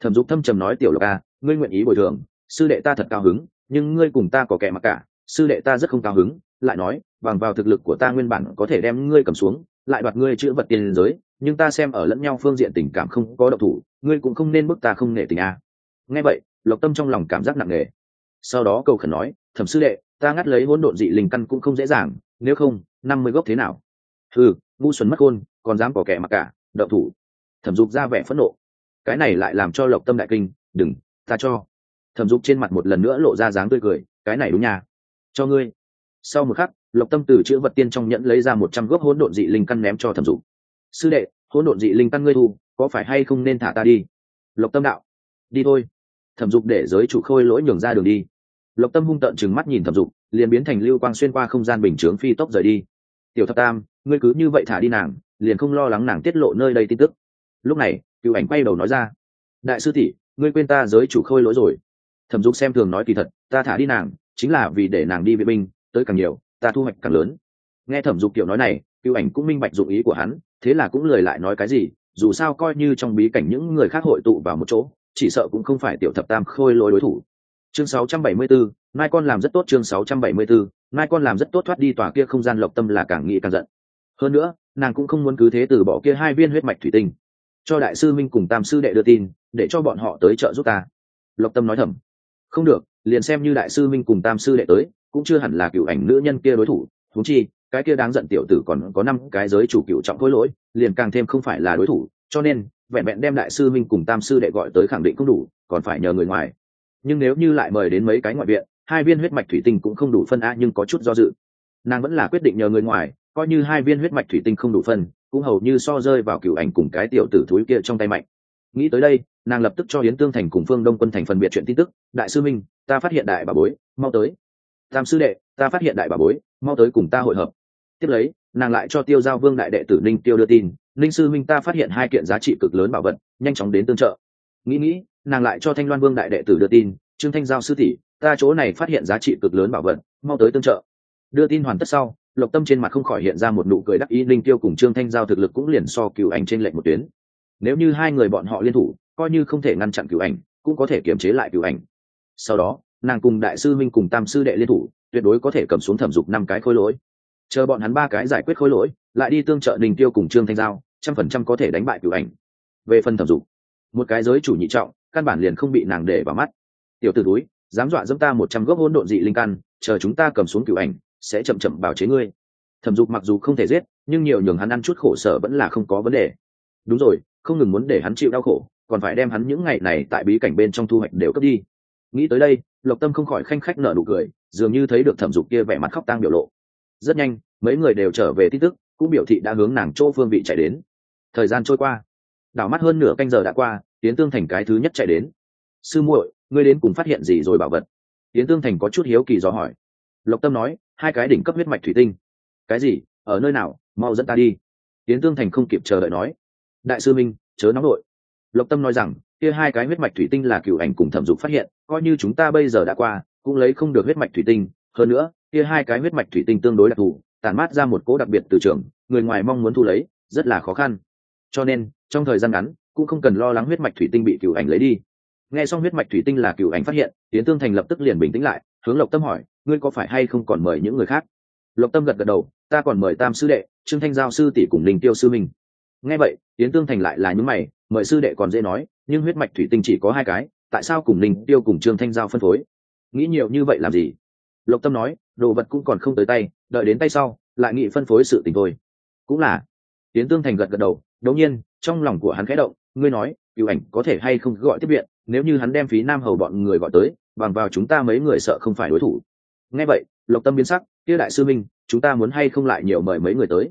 Thẩm dục thâm trầm nói, tiểu lộc a ngươi nguyện ý bồi thường, sư đệ ta thật cao hứng, nhưng ngươi cùng ta có kẻ mặc cả, sư đệ ta rất không cao hứng, lại nói, bằng vào thực lực của ta nguyên bản có thể đem ngươi cầm xuống, lại đoạt ngươi chữ vật tiền giới nhưng ta xem ở lẫn nhau phương diện tình cảm không có độc thủ, ngươi cũng không nên bức ta không nể tình a. Nghe vậy, lộc tâm trong lòng cảm giác nặng nề. Sau đó cầu khẩn nói, thẩm sư đệ, ta ngắt lấy hỗn độn dị linh căn cũng không dễ dàng, nếu không, năm mươi gốc thế nào? Ừ ngu xuẩn mất khôn, còn dám bỏ kẻ mặc cả đậu thủ. Thẩm dục ra vẻ phẫn nộ. Cái này lại làm cho lộc tâm đại kinh, đừng, ta cho. Thẩm dục trên mặt một lần nữa lộ ra dáng tươi cười, cái này đúng nha. Cho ngươi. Sau một khắc, lộc tâm từ chữ vật tiên trong nhẫn lấy ra một trăm gốc hỗn độn dị linh căn ném cho thẩm dục sư đệ, hỗn độn dị linh căn ngươi thu, có phải hay không nên thả ta đi? Lộc tâm đạo. Đi thôi. Thẩm dục để giới chủ khôi lỗi nhường ra đường đi. Lộc tâm hung tợn chừng mắt nhìn thẩm dục, liền biến thành lưu quang xuyên qua không gian bình chướng phi tốc rời đi. Tiểu thập tam, ngươi cứ như vậy thả đi nàng, liền không lo lắng nàng tiết lộ nơi đây tin tức. Lúc này cựu ảnh quay đầu nói ra. Đại sư tỷ, ngươi quên ta giới chủ khôi lỗi rồi. Thẩm dục xem thường nói kỳ thật, ta thả đi nàng, chính là vì để nàng đi vệ binh, tới càng nhiều, ta thu hoạch càng lớn. Nghe thẩm dục tiểu nói này cựu ảnh cũng minh bạch dụng ý của hắn thế là cũng lời lại nói cái gì dù sao coi như trong bí cảnh những người khác hội tụ vào một chỗ chỉ sợ cũng không phải tiểu thập tam khôi lối đối thủ. Chương 674, mai con làm rất tốt chương 674, mai con làm rất tốt thoát đi tòa kia không gian lộc tâm là càng nghĩ càng giận. Hơn nữa nàng cũng không muốn cứ thế từ bỏ kia hai viên huyết mạch thủy tinh. Cho đại sư minh cùng tam sư đệ đưa tin để cho bọn họ tới trợ giúp ta. Lộc tâm nói thầm. Không được liền xem như đại sư minh cùng tam sư đệ tới cũng chưa hẳn là cựu ảnh nữ nhân kia đối thủ thú chi cái kia đáng giận tiểu tử còn có năm cái giới chủ cựu trọng khối lỗi, liền càng thêm không phải là đối thủ, cho nên, vẹn vẹn đem đại sư minh cùng tam sư đệ gọi tới khẳng định không đủ, còn phải nhờ người ngoài. Nhưng nếu như lại mời đến mấy cái ngoại viện, hai viên huyết mạch thủy tinh cũng không đủ phân a nhưng có chút do dự. Nàng vẫn là quyết định nhờ người ngoài, coi như hai viên huyết mạch thủy tinh không đủ phân, cũng hầu như so rơi vào cựu ảnh cùng cái tiểu tử thúi kia trong tay mạnh. Nghĩ tới đây, nàng lập tức cho hiến tương thành cùng phương đông quân thành phân biệt chuyện tin tức. Đại sư minh, ta phát hiện đại bà bối, mau tới. Tam sư đệ, ta phát hiện đại bà bối, mau tới cùng ta hội hợp tiếp lấy, nàng lại cho tiêu giao vương đại đệ tử ninh tiêu đưa tin, ninh sư minh ta phát hiện hai kiện giá trị cực lớn bảo vật, nhanh chóng đến tương trợ. Nghĩ nghĩ, nàng lại cho thanh loan vương đại đệ tử đưa tin, trương thanh giao sư tỷ, ta chỗ này phát hiện giá trị cực lớn bảo vật, mau tới tương trợ. Đưa tin hoàn tất sau, lộc tâm trên mặt không khỏi hiện ra một nụ cười đắc ý, ninh tiêu cùng trương thanh giao thực lực cũng liền so cựu ảnh trên lệnh một tuyến. Nếu như hai người bọn họ liên thủ, coi như không thể ngăn chặn cựu ảnh, cũng có thể kiềm chế lại cựu ảnh. Sau đó, nàng cùng đại sư minh cùng tam sư đệ liên thủ, tuyệt đối có thể cầm xuống thẩm dục năm cái khối lỗi chờ bọn hắn ba cái giải quyết khối lỗi, lại đi tương trợ đình tiêu cùng trương thanh giao, trăm phần trăm có thể đánh bại cựu ảnh. Về phần thẩm dục, một cái giới chủ nhị trọng, căn bản liền không bị nàng để vào mắt. Tiểu t ử túi dám dọa dẫm ta một trăm gốc hỗn độn dị linh căn, chờ chúng ta cầm xuống cựu ảnh, sẽ chậm chậm bào chế ngươi. Thẩm dục mặc dù không thể giết, nhưng nhiều nhường hắn ăn chút khổ sở vẫn là không có vấn đề. Đúng rồi, không ngừng muốn để hắn chịu đau khổ, còn phải đem hắn những ngày này tại bí cảnh bên trong thu hoạch đều cướp đi. Nghĩ tới đây, lộc tâm không khỏi khanh khách nở nụ cười, dường như thấy được thẩm dục kia vẻ mặt khóc tang biểu lộ rất nhanh, mấy người đều trở về tin tức, cũng biểu thị đã hướng nàng chỗ phương vị chạy đến. Thời gian trôi qua, đảo mắt hơn nửa canh giờ đã qua tiến tương thành cái thứ nhất chạy đến. Sư muội, ngươi đến cùng phát hiện gì rồi bảo vật? Tiến tương thành có chút hiếu kỳ dò hỏi. Lộc tâm nói, hai cái đỉnh cấp huyết mạch thủy tinh. Cái gì? Ở nơi nào? Mau dẫn ta đi. Tiến tương thành không kịp chờ đợi nói. Đại sư minh, chớ nóng đội lộc tâm nói rằng, kia hai cái huyết mạch thủy tinh là cựu ảnh cùng thẩm dục phát hiện, coi như chúng ta bây giờ đã qua, cũng lấy không được huyết mạch thủy tinh. Hơn nữa kia hai cái huyết mạch thủy tinh tương đối đặc thù, tản mát ra một cố đặc biệt từ trường, người ngoài mong muốn thu lấy, rất là khó khăn. Cho nên, trong thời gian ngắn, cũng không cần lo lắng huyết mạch thủy tinh bị cựu ảnh lấy đi. Nghe xong huyết mạch thủy tinh là cựu ảnh phát hiện tiến tương thành lập tức liền bình tĩnh lại, hướng lộc tâm hỏi, ngươi có phải hay không còn mời những người khác? Lộc tâm gật gật đầu, ta còn mời tam sư đệ, trương thanh giao sư tỷ cùng linh tiêu sư minh. Nghe vậy tiến tương thành lại là những mày, mời sư đệ còn dễ nói, nhưng huyết mạch thủy tinh chỉ có hai cái, tại sao cùng linh tiêu cùng trương thanh giao phân phối? Nghĩ nhiều như vậy làm gì? Lộc tâm nói đồ vật cũng còn không tới tay, đợi đến tay sau, lại nghị phân phối sự tình thôi. Cũng là tiến tương thành gật gật đầu, đột nhiên, trong lòng của hắn khẽ động, ngươi nói, cựu ảnh có thể hay không gọi tiếp viện, nếu như hắn đem phí nam hầu bọn người gọi tới, bằng vào chúng ta mấy người sợ không phải đối thủ. Nghe vậy, lộc tâm biến sắc, kia đại sư minh, chúng ta muốn hay không lại nhiều mời mấy người tới?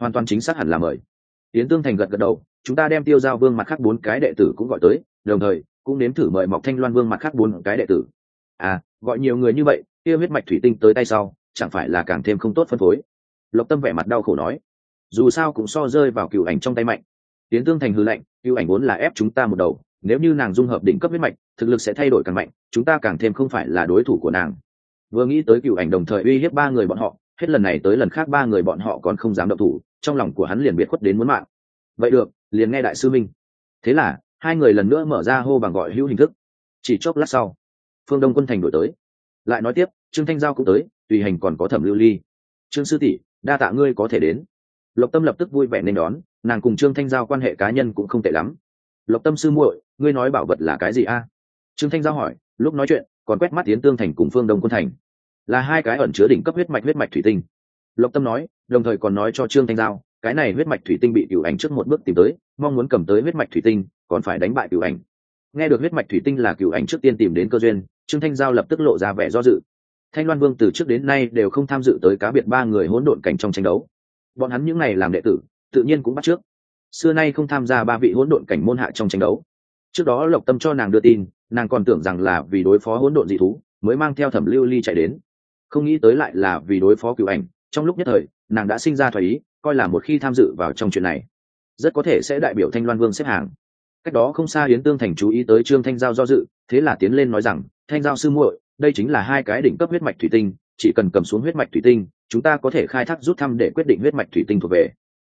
Hoàn toàn chính xác hẳn là mời. Tiến tương thành gật gật đầu, chúng ta đem tiêu giao vương mặt khác bốn cái đệ tử cũng gọi tới, đồng thời, cũng nếm thử mời mọc thanh loan vương mặt khác bốn cái đệ tử. À gọi nhiều người như vậy kia huyết mạch thủy tinh tới tay sau, chẳng phải là càng thêm không tốt phân phối? Lộc tâm vẻ mặt đau khổ nói. Dù sao cũng so rơi vào cựu ảnh trong tay mạnh. Tiến tương thành hư lệnh, cựu ảnh vốn là ép chúng ta một đầu, nếu như nàng dung hợp đỉnh cấp huyết mạch, thực lực sẽ thay đổi càng mạnh, chúng ta càng thêm không phải là đối thủ của nàng. Vừa nghĩ tới cựu ảnh đồng thời uy hiếp ba người bọn họ, hết lần này tới lần khác ba người bọn họ còn không dám động thủ, trong lòng của hắn liền biệt khuất đến muốn mạng. Vậy được, liền nghe đại sư minh. Thế là, hai người lần nữa mở ra hô bằng gọi hữu hình thức. Chỉ chốc lát sau, phương đông quân thành đổi tới lại nói tiếp, trương thanh giao cũng tới, tùy hành còn có thẩm lưu ly. Trương sư tỷ, đa tạ ngươi có thể đến. Lộc tâm lập tức vui vẻ nên đón, nàng cùng trương thanh giao quan hệ cá nhân cũng không tệ lắm. Lộc tâm sư muội, ngươi nói bảo vật là cái gì a? Trương thanh giao hỏi, lúc nói chuyện, còn quét mắt tiến tương thành cùng phương đông quân thành. Là hai cái ẩn chứa đỉnh cấp huyết mạch huyết mạch thủy tinh. Lộc tâm nói, đồng thời còn nói cho trương thanh giao, cái này huyết mạch thủy tinh bị cựu ảnh trước một bước tìm tới, mong muốn cầm tới huyết mạch thủy tinh, còn phải đánh bại cựu ảnh. Nghe được huyết mạch thủy tinh là cựu ảnh trước tiên tìm đến cơ duyên trương thanh giao lập tức lộ ra vẻ do dự. Thanh loan vương từ trước đến nay đều không tham dự tới cá biệt ba người hỗn độn cảnh trong tranh đấu. Bọn hắn những n à y làm đệ tử, tự nhiên cũng bắt trước. Xưa nay không tham gia ba vị hỗn độn cảnh môn hạ trong tranh đấu. Trước đó lộc tâm cho nàng đưa tin, nàng còn tưởng rằng là vì đối phó hỗn độn dị thú, mới mang theo thẩm lưu ly chạy đến. Không nghĩ tới lại là vì đối phó cựu ảnh, trong lúc nhất thời, nàng đã sinh ra thoái ý, coi là một khi tham dự vào trong chuyện này, rất có thể sẽ đại biểu thanh loan vương xếp hàng. Cách đó không xa yến tương thành chú ý tới trương thanh giao do dự, thế là tiến lên nói rằng thanh giao sư muội, đây chính là hai cái đỉnh cấp huyết mạch thủy tinh, chỉ cần cầm xuống huyết mạch thủy tinh, chúng ta có thể khai thác rút thăm để quyết định huyết mạch thủy tinh thuộc về.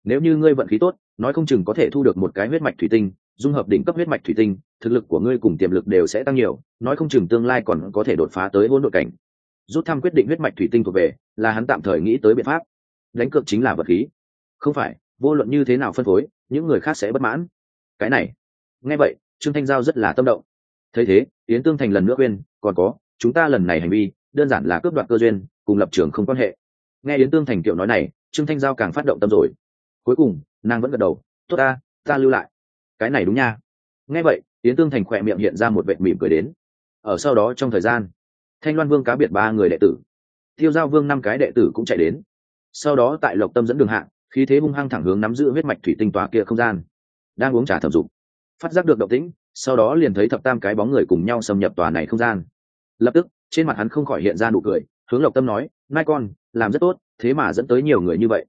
Nếu như ngươi vận khí tốt, nói không chừng có thể thu được một cái huyết mạch thủy tinh, dung hợp đỉnh cấp huyết mạch thủy tinh, thực lực của ngươi cùng tiềm lực đều sẽ tăng nhiều, nói không chừng tương lai còn có thể đột phá tới hôn độn cảnh. Rút thăm quyết định huyết mạch thủy tinh thuộc về, là hắn tạm thời nghĩ tới biện pháp. Đánh cược chính là vật khí. Không phải, vô luận như thế nào phân phối, những người khác sẽ bất mãn. Cái này. Nghe vậy, trương thanh giao rất là tâm động thấy thế, yến tương thành lần nữa khuyên, còn có, chúng ta lần này hành vi, đơn giản là cướp đoạt cơ duyên, cùng lập trường không quan hệ. Nghe yến tương thành kiểu nói này, trương thanh giao càng phát động tâm rồi. Cuối cùng, nàng vẫn gật đầu, tốt ta ta lưu lại. Cái này đúng nha. Nghe vậy, yến tương thành khỏe miệng hiện ra một vệ mỉm cười đến. Ở sau đó trong thời gian, thanh loan vương cá biệt ba người đệ tử tiêu giao vương năm cái đệ tử cũng chạy đến. Sau đó tại lộc tâm dẫn đường hạng khí thế hung hăng thẳng hướng nắm giữ huyết mạch thủy tinh tòa kia không gian. Đang uống trà thẩm dục, phát giác được động tĩnh sau đó liền thấy thập tam cái bóng người cùng nhau xâm nhập tòa này không gian. Lập tức trên mặt hắn không khỏi hiện ra nụ cười hướng lộc tâm nói nai con làm rất tốt thế mà dẫn tới nhiều người như vậy.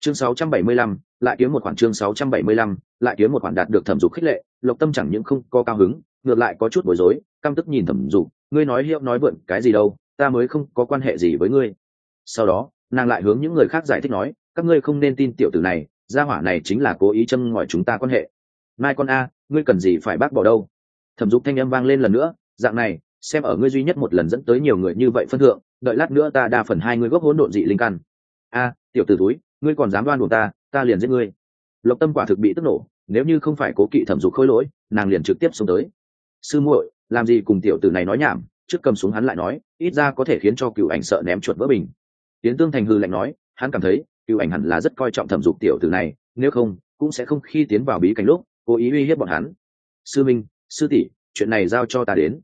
Chương 675, lại kiếm một khoản chương 675, lại kiếm một khoản đạt được thẩm dục khích lệ lộc tâm chẳng những không có cao hứng ngược lại có chút bối rối căm tức nhìn thẩm dục ngươi nói hiệu nói vượn cái gì đâu ta mới không có quan hệ gì với ngươi. Sau đó nàng lại hướng những người khác giải thích nói các ngươi không nên tin tiểu tử này gia hỏa này chính là cố ý châm ngòi chúng ta quan hệ mai con a, ngươi cần gì phải bác bỏ đâu? Thẩm dục thanh âm vang lên lần nữa, dạng này, xem ở ngươi duy nhất một lần dẫn tới nhiều người như vậy phân thượng, đợi lát nữa ta đa phần hai ngươi gốc hỗn độn dị linh căn. A, tiểu t ử túi ngươi còn dám đoan buộc ta ta liền giết ngươi. Lộc tâm quả thực bị tức nổ, nếu như không phải cố kỵ thẩm dục khôi lỗi, nàng liền trực tiếp xuống tới. Sư muội, làm gì cùng tiểu tử này nói nhảm, trước cầm xuống hắn lại nói, ít ra có thể khiến cho cựu ảnh sợ ném chuột vỡ bình. Tiến tương thành hư lạnh nói, hắn cảm thấy, cựu ảnh hẳn là rất coi trọng thẩm dục tiểu tử này, nếu không, cũng sẽ không khi tiến vào bí cảnh lúc cố ý uy hiếp bọn hắn. Sư minh, sư tỷ, chuyện này giao cho ta đến.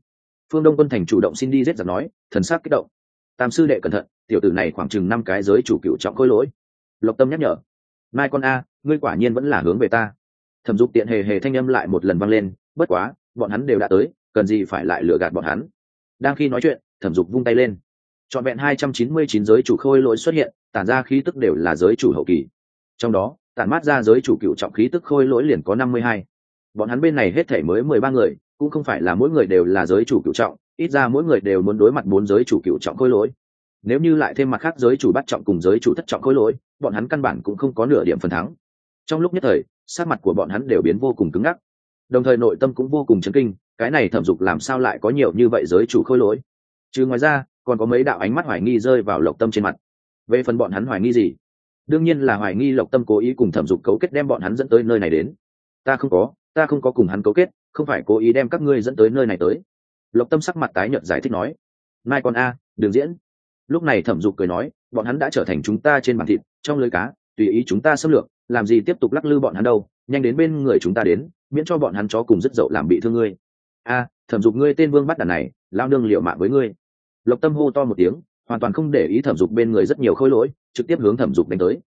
Phương đông quân thành chủ động xin đi giết giặc nói, thần sắc kích động. Tam sư đệ cẩn thận, tiểu tử này khoảng chừng năm cái giới chủ cựu trọng khôi lỗi. Lộc tâm nhắc nhở, mai con a, ngươi quả nhiên vẫn là hướng về ta. Thẩm dục tiện hề hề thanh âm lại một lần vang lên, bất quá, bọn hắn đều đã tới, cần gì phải lại lừa gạt bọn hắn? Đang khi nói chuyện, thẩm dục vung tay lên. Trọn vẹn hai trăm chín mươi chín giới chủ khôi lỗi xuất hiện, tản ra khí tức đều là giới chủ hậu kỳ. Trong đó tản mát ra giới chủ cựu trọng khí tức khôi lỗi liền có năm mươi hai. Bọn hắn bên này hết thể mới mười ba người, cũng không phải là mỗi người đều là giới chủ cựu trọng, ít ra mỗi người đều muốn đối mặt bốn giới chủ cựu trọng khôi lỗi. Nếu như lại thêm mặt khác giới chủ bắt trọng cùng giới chủ thất trọng khôi lỗi, bọn hắn căn bản cũng không có nửa điểm phần thắng. Trong lúc nhất thời sát mặt của bọn hắn đều biến vô cùng cứng ngắc. Đồng thời nội tâm cũng vô cùng chấn kinh, cái này thẩm dục làm sao lại có nhiều như vậy giới chủ khôi lỗi? Chứ ngoài ra, còn có mấy đạo ánh mắt hoài nghi rơi vào lộc tâm trên mặt. Về phần bọn hắn hoài nghi gì? Đương nhiên là hoài nghi lộc tâm cố ý cùng thẩm dục cấu kết đem bọn hắn dẫn tới nơi này đến. Ta không có, ta không có cùng hắn cấu kết, không phải cố ý đem các ngươi dẫn tới nơi này tới. Lộc tâm sắc mặt tái nhợt giải thích nói, mai con a đường diễn. Lúc này thẩm dục cười nói, bọn hắn đã trở thành chúng ta trên bàn thịt, trong lưới cá, tùy ý chúng ta xâm lược, làm gì tiếp tục lắc lư bọn hắn đâu, nhanh đến bên người chúng ta đến, miễn cho bọn hắn chó cùng rất dậu làm bị thương ngươi. A, thẩm dục ngươi tên vương bắt đàn này lao nương liệu mạng với ngươi. Lộc tâm hô to một tiếng hoàn toàn không để ý thẩm dục bên người rất nhiều khôi lỗi, trực tiếp hướng thẩm dục đánh tới.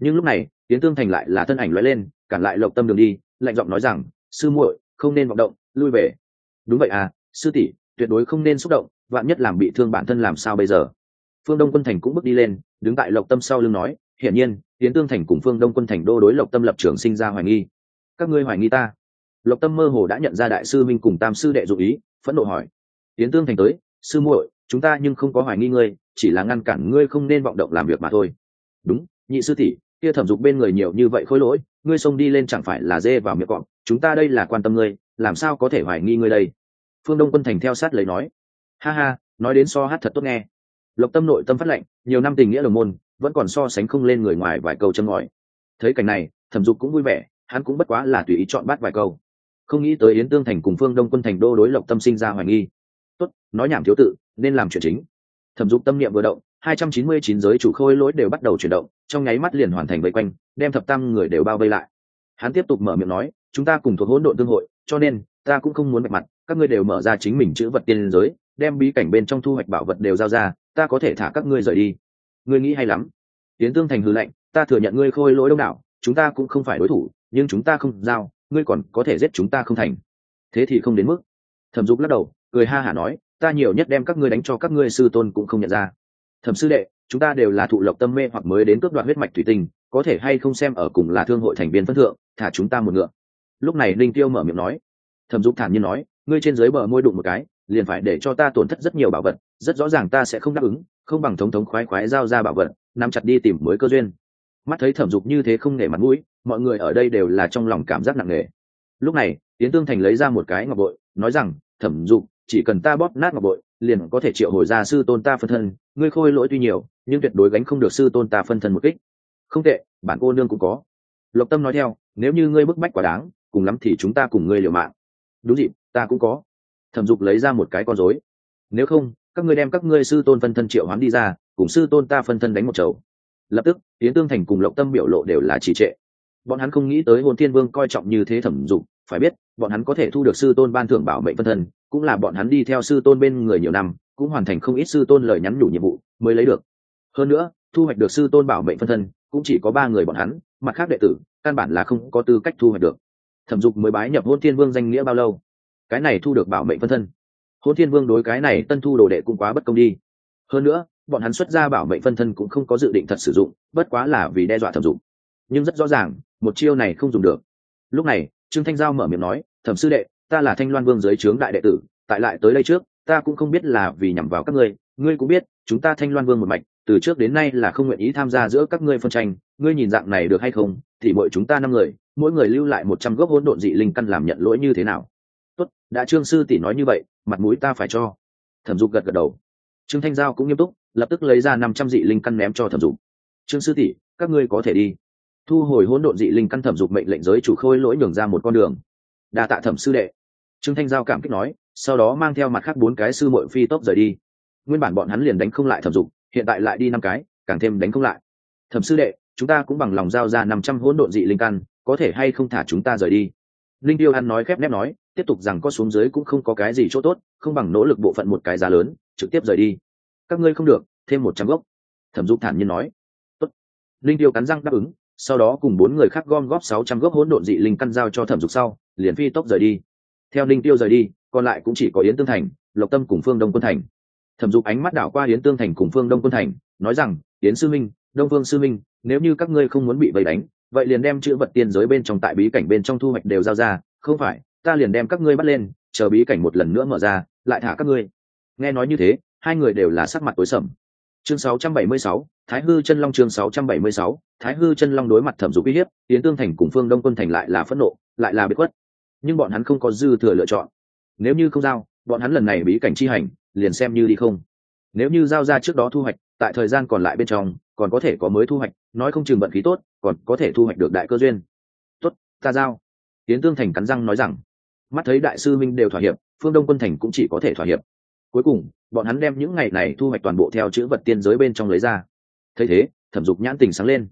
Nhưng lúc này tiến tương thành lại là thân ảnh l lên, cản lại lộc tâm đường đi, lạnh giọng nói rằng, sư muội, không nên vọng động, lui về. Đúng vậy à sư tỷ, tuyệt đối không nên xúc động, vạn nhất làm bị thương bản thân làm sao bây giờ? Phương đông quân thành cũng bước đi lên, đứng tại lộc tâm sau lưng nói, hiển nhiên tiến tương thành cùng phương đông quân thành đô đối lộc tâm lập trường sinh ra hoài nghi. Các ngươi hoài nghi ta. Lộc tâm mơ hồ đã nhận ra đại sư minh cùng tam sư đệ dụ ý, phẫn nộ hỏi tiến tương thành tới, sư muội, chúng ta nhưng không có hoài nghi ngươi chỉ là ngăn cản ngươi không nên vọng động làm việc mà thôi. Đúng, nhị sư tỷ, kia thẩm dục bên người nhiều như vậy khối lỗi, ngươi xông đi lên chẳng phải là dê vào miệng cọp, chúng ta đây là quan tâm ngươi, làm sao có thể hoài nghi ngươi đây? Phương đông quân thành theo sát lấy nói. Ha ha, nói đến so hát thật tốt nghe. Lộc tâm nội tâm phát lệnh, nhiều năm tình nghĩa đồng môn, vẫn còn so sánh không lên người ngoài vài câu chân ngòi. Thấy cảnh này, thẩm dục cũng vui vẻ, hắn cũng bất quá là tùy ý chọn bắt vài câu. Không nghĩ tới yến tương thành cùng phương đông quân thành đô đối lộc tâm sinh ra hoài nghi. Tốt, nói nhảm thiếu tự, nên làm chuyện chính thẩm dục tâm niệm vừa động, hai trăm chín mươi chín giới chủ khôi lỗi đều bắt đầu chuyển động, trong nháy mắt liền hoàn thành vây quanh, đem thập tam người đều bao vây lại. Hắn tiếp tục mở miệng nói, chúng ta cùng thuộc hỗn độn tương hội, cho nên ta cũng không muốn mạch mặt, các ngươi đều mở ra chính mình chữ vật tiên giới, đem bí cảnh bên trong thu hoạch bảo vật đều giao ra, ta có thể thả các ngươi rời đi. Ngươi nghĩ hay lắm. Tiến tương thành hư lệnh ta thừa nhận ngươi khôi lỗi đông đảo, chúng ta cũng không phải đối thủ, nhưng chúng ta không giao, ngươi còn có thể giết chúng ta không thành. Thế thì không đến mức. Thẩm dục lắc đầu, cười ha hả nói ta nhiều nhất đem các ngươi đánh cho các ngươi sư tôn cũng không nhận ra. Thẩm sư đệ, chúng ta đều là thụ lộc tâm mê hoặc mới đến cướp đoạt huyết mạch thủy tinh, có thể hay không xem ở cùng là thương hội thành viên phân thượng, thả chúng ta một ngựa. Lúc này linh tiêu mở miệng nói. Thẩm dục thản nhiên nói, ngươi trên dưới bờ môi đụng một cái, liền phải để cho ta tổn thất rất nhiều bảo vật, rất rõ ràng ta sẽ không đáp ứng, không bằng thống thống khoái khoái giao ra bảo vật, nắm chặt đi tìm mới cơ duyên. Mắt thấy thẩm dục như thế không nể mặt mũi, mọi người ở đây đều là trong lòng cảm giác nặng nề. Lúc này tiến tương thành lấy ra một cái ngọc bội, nói rằng, thẩm dục chỉ cần ta bóp nát ngọc bội, liền có thể triệu hồi ra sư tôn ta phân thân. Ngươi khôi lỗi tuy nhiều, nhưng tuyệt đối gánh không được sư tôn ta phân thân một kích. Không tệ, bản cô nương cũng có. Lộc tâm nói theo, nếu như ngươi bức bách quá đáng, cùng lắm thì chúng ta cùng ngươi liều mạng. Đúng dịp, ta cũng có. Thẩm dục lấy ra một cái con rối. Nếu không, các ngươi đem các ngươi sư tôn phân thân triệu hoán đi ra, cùng sư tôn ta phân thân đánh một chầu. Lập tức tiến tương thành cùng lộc tâm biểu lộ đều là trì trệ. Bọn hắn không nghĩ tới hồn thiên vương coi trọng như thế thẩm dục, phải biết, bọn hắn có thể thu được sư tôn ban thưởng bảo mệnh phân thân cũng là bọn hắn đi theo sư tôn bên người nhiều năm, cũng hoàn thành không ít sư tôn lời nhắn nhủ nhiệm vụ mới lấy được. Hơn nữa, thu hoạch được sư tôn bảo mệnh phân thân, cũng chỉ có ba người bọn hắn, mặt khác đệ tử, căn bản là không có tư cách thu hoạch được. Thẩm dục mới bái nhập hôn thiên vương danh nghĩa bao lâu? Cái này thu được bảo mệnh phân thân. Hôn thiên vương đối cái này tân thu đồ đệ cũng quá bất công đi. Hơn nữa, bọn hắn xuất ra bảo mệnh phân thân cũng không có dự định thật sử dụng, bất quá là vì đe dọa thẩm dục. Nhưng rất rõ ràng, một chiêu này không dùng được. Lúc này, trương thanh giao mở miệng nói, thẩm sư đệ ta là thanh loan vương giới trướng đại đệ tử, tại lại tới đây trước, ta cũng không biết là vì nhằm vào các ngươi ngươi cũng biết, chúng ta thanh loan vương một mạch, từ trước đến nay là không nguyện ý tham gia giữa các ngươi phân tranh, ngươi nhìn dạng này được hay không, thì mỗi chúng ta năm người, mỗi người lưu lại một trăm gốc hỗn độn dị linh căn làm nhận lỗi như thế nào? Tốt, đã trương sư tỷ nói như vậy, mặt mũi ta phải cho. Thẩm dục gật gật đầu. Trương thanh giao cũng nghiêm túc, lập tức lấy ra năm trăm dị linh căn ném cho thẩm dục. Trương sư tỷ, các ngươi có thể đi. Thu hồi hỗn độn dị linh căn thẩm dục mệnh lệnh giới chủ khôi lỗi nhường ra một con đường. Đa tạ thẩm sư đệ trương thanh giao cảm kích nói, sau đó mang theo mặt khác bốn cái sư mội phi tốc rời đi. Nguyên bản bọn hắn liền đánh không lại thẩm dục, hiện tại lại đi năm cái, càng thêm đánh không lại. Thẩm sư đệ, chúng ta cũng bằng lòng giao ra năm trăm hỗn độn dị linh căn, có thể hay không thả chúng ta rời đi? Linh tiêu ăn nói khép nép nói, tiếp tục rằng có xuống dưới cũng không có cái gì chỗ tốt, không bằng nỗ lực bộ phận một cái giá lớn, trực tiếp rời đi. Các ngươi không được, thêm một trăm gốc. Thẩm dục thản nhiên nói. Tốt. linh tiêu cắn răng đáp ứng, sau đó cùng bốn người khác gom góp sáu trăm gốc hỗn độn dị linh căn giao cho thẩm dục sau, liền phi tốc rời đi theo Ninh tiêu rời đi còn lại cũng chỉ có yến tương thành lộc tâm cùng phương đông quân thành. Thẩm dục ánh mắt đảo qua yến tương thành cùng phương đông quân thành nói rằng yến sư minh đông phương sư minh nếu như các ngươi không muốn bị vây đánh vậy liền đem chữ vật tiên giới bên trong tại bí cảnh bên trong thu hoạch đều giao ra không phải ta liền đem các ngươi bắt lên chờ bí cảnh một lần nữa mở ra lại thả các ngươi. Nghe nói như thế hai người đều là sắc mặt tối sầm. Chương 676, thái hư chân long chương 676, thái hư chân long đối mặt thẩm dục uy hiếp Yến tương thành cùng phương đông quân thành lại là phẫn nộ lại là bị khuất nhưng bọn hắn không có dư thừa lựa chọn. Nếu như không giao, bọn hắn lần này bí cảnh chi hành, liền xem như đi không. Nếu như giao ra trước đó thu hoạch, tại thời gian còn lại bên trong, còn có thể có mới thu hoạch, nói không chừng vận khí tốt, còn có thể thu hoạch được đại cơ duyên. Tốt, ta giao. Tiến tương thành cắn răng nói rằng. Mắt thấy đại sư minh đều thỏa hiệp, phương đông quân thành cũng chỉ có thể thỏa hiệp. Cuối cùng, bọn hắn đem những ngày này thu hoạch toàn bộ theo chữ vật tiên giới bên trong lấy ra. Thấy thế, thẩm dục nhãn tình sáng lên.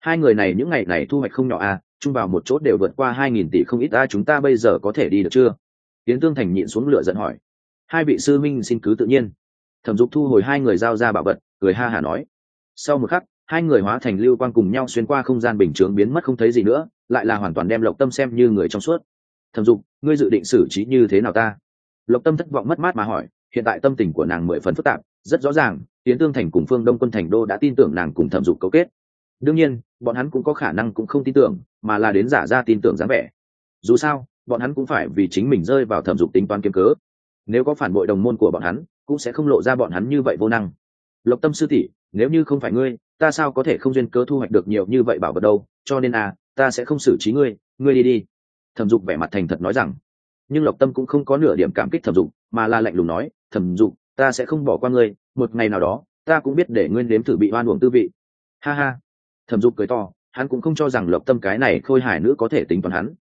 Hai người này những ngày này thu hoạch không nhỏ à chung vào một chốt đều vượt qua hai nghìn tỷ không ít ta chúng ta bây giờ có thể đi được chưa? Tiến tương thành nhịn xuống lửa giận hỏi. Hai vị sư minh xin cứ tự nhiên. Thẩm dục thu hồi hai người giao ra bảo vật, cười ha hả nói. Sau một khắc, hai người hóa thành lưu quang cùng nhau xuyên qua không gian bình chướng biến mất không thấy gì nữa, lại là hoàn toàn đem lộc tâm xem như người trong suốt. Thẩm dục, ngươi dự định xử trí như thế nào ta? Lộc tâm thất vọng mất mát mà hỏi, hiện tại tâm tình của nàng mười phần phức tạp, rất rõ ràng tiến tương thành cùng phương đông quân thành đô đã tin tưởng nàng cùng thẩm dục cấu kết. Đương nhiên, bọn hắn cũng có khả năng cũng không tin tưởng mà là đến giả ra tin tưởng dáng vẻ. Dù sao, bọn hắn cũng phải vì chính mình rơi vào thẩm dục tính toán kiếm cớ. Nếu có phản bội đồng môn của bọn hắn, cũng sẽ không lộ ra bọn hắn như vậy vô năng. Lộc tâm sư tỷ, nếu như không phải ngươi, ta sao có thể không duyên cớ thu hoạch được nhiều như vậy bảo vật đâu? Cho nên à ta sẽ không xử trí ngươi ngươi đi đi. Thẩm dục vẻ mặt thành thật nói rằng. Nhưng lộc tâm cũng không có nửa điểm cảm kích thẩm dục, mà là lạnh lùng nói, thẩm dục, ta sẽ không bỏ qua ngươi, một ngày nào đó, ta cũng biết để ngươi nếm thử bị oan uổng tư vị. Ha ha. Thẩm dục cười to hắn cũng không cho rằng lộc tâm cái này khôi hài nữ có thể tính toán hắn.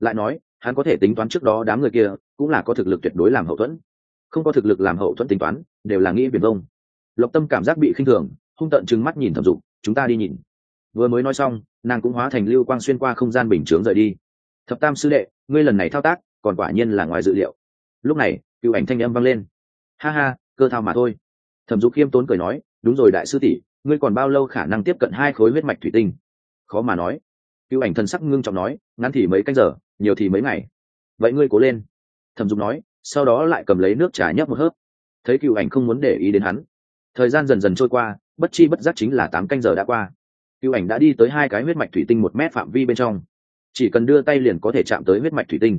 Lại nói, hắn có thể tính toán trước đó đám người kia, cũng là có thực lực tuyệt đối làm hậu thuẫn. Không có thực lực làm hậu thuẫn tính toán, đều là nghĩ biển vông. Lộc tâm cảm giác bị khinh thường, hung tận trừng mắt nhìn thẩm dục, chúng ta đi nhìn. Vừa mới nói xong, nàng cũng hóa thành lưu quang xuyên qua không gian bình chướng rời đi. Thập tam sư đệ, ngươi lần này thao tác, còn quả nhiên là ngoài dự liệu. Lúc này, cựu ảnh thanh âm vang lên. Ha ha, cơ thao mà thôi. Thẩm dục khiêm tốn cười nói, đúng rồi đại sư tỷ, ngươi còn bao lâu khả năng tiếp cận hai khối huyết mạch thủy tinh? Khó mà nói. Cựu ảnh thần sắc ngưng trọng nói, ngắn thì mấy canh giờ, nhiều thì mấy ngày. Vậy ngươi cố lên. Thẩm dục nói, sau đó lại cầm lấy nước trà nhấp một hớp. Thấy cựu ảnh không muốn để ý đến hắn. Thời gian dần dần trôi qua, bất chi bất giác chính là tám canh giờ đã qua. Cựu ảnh đã đi tới hai cái huyết mạch thủy tinh một mét phạm vi bên trong. Chỉ cần đưa tay liền có thể chạm tới huyết mạch thủy tinh.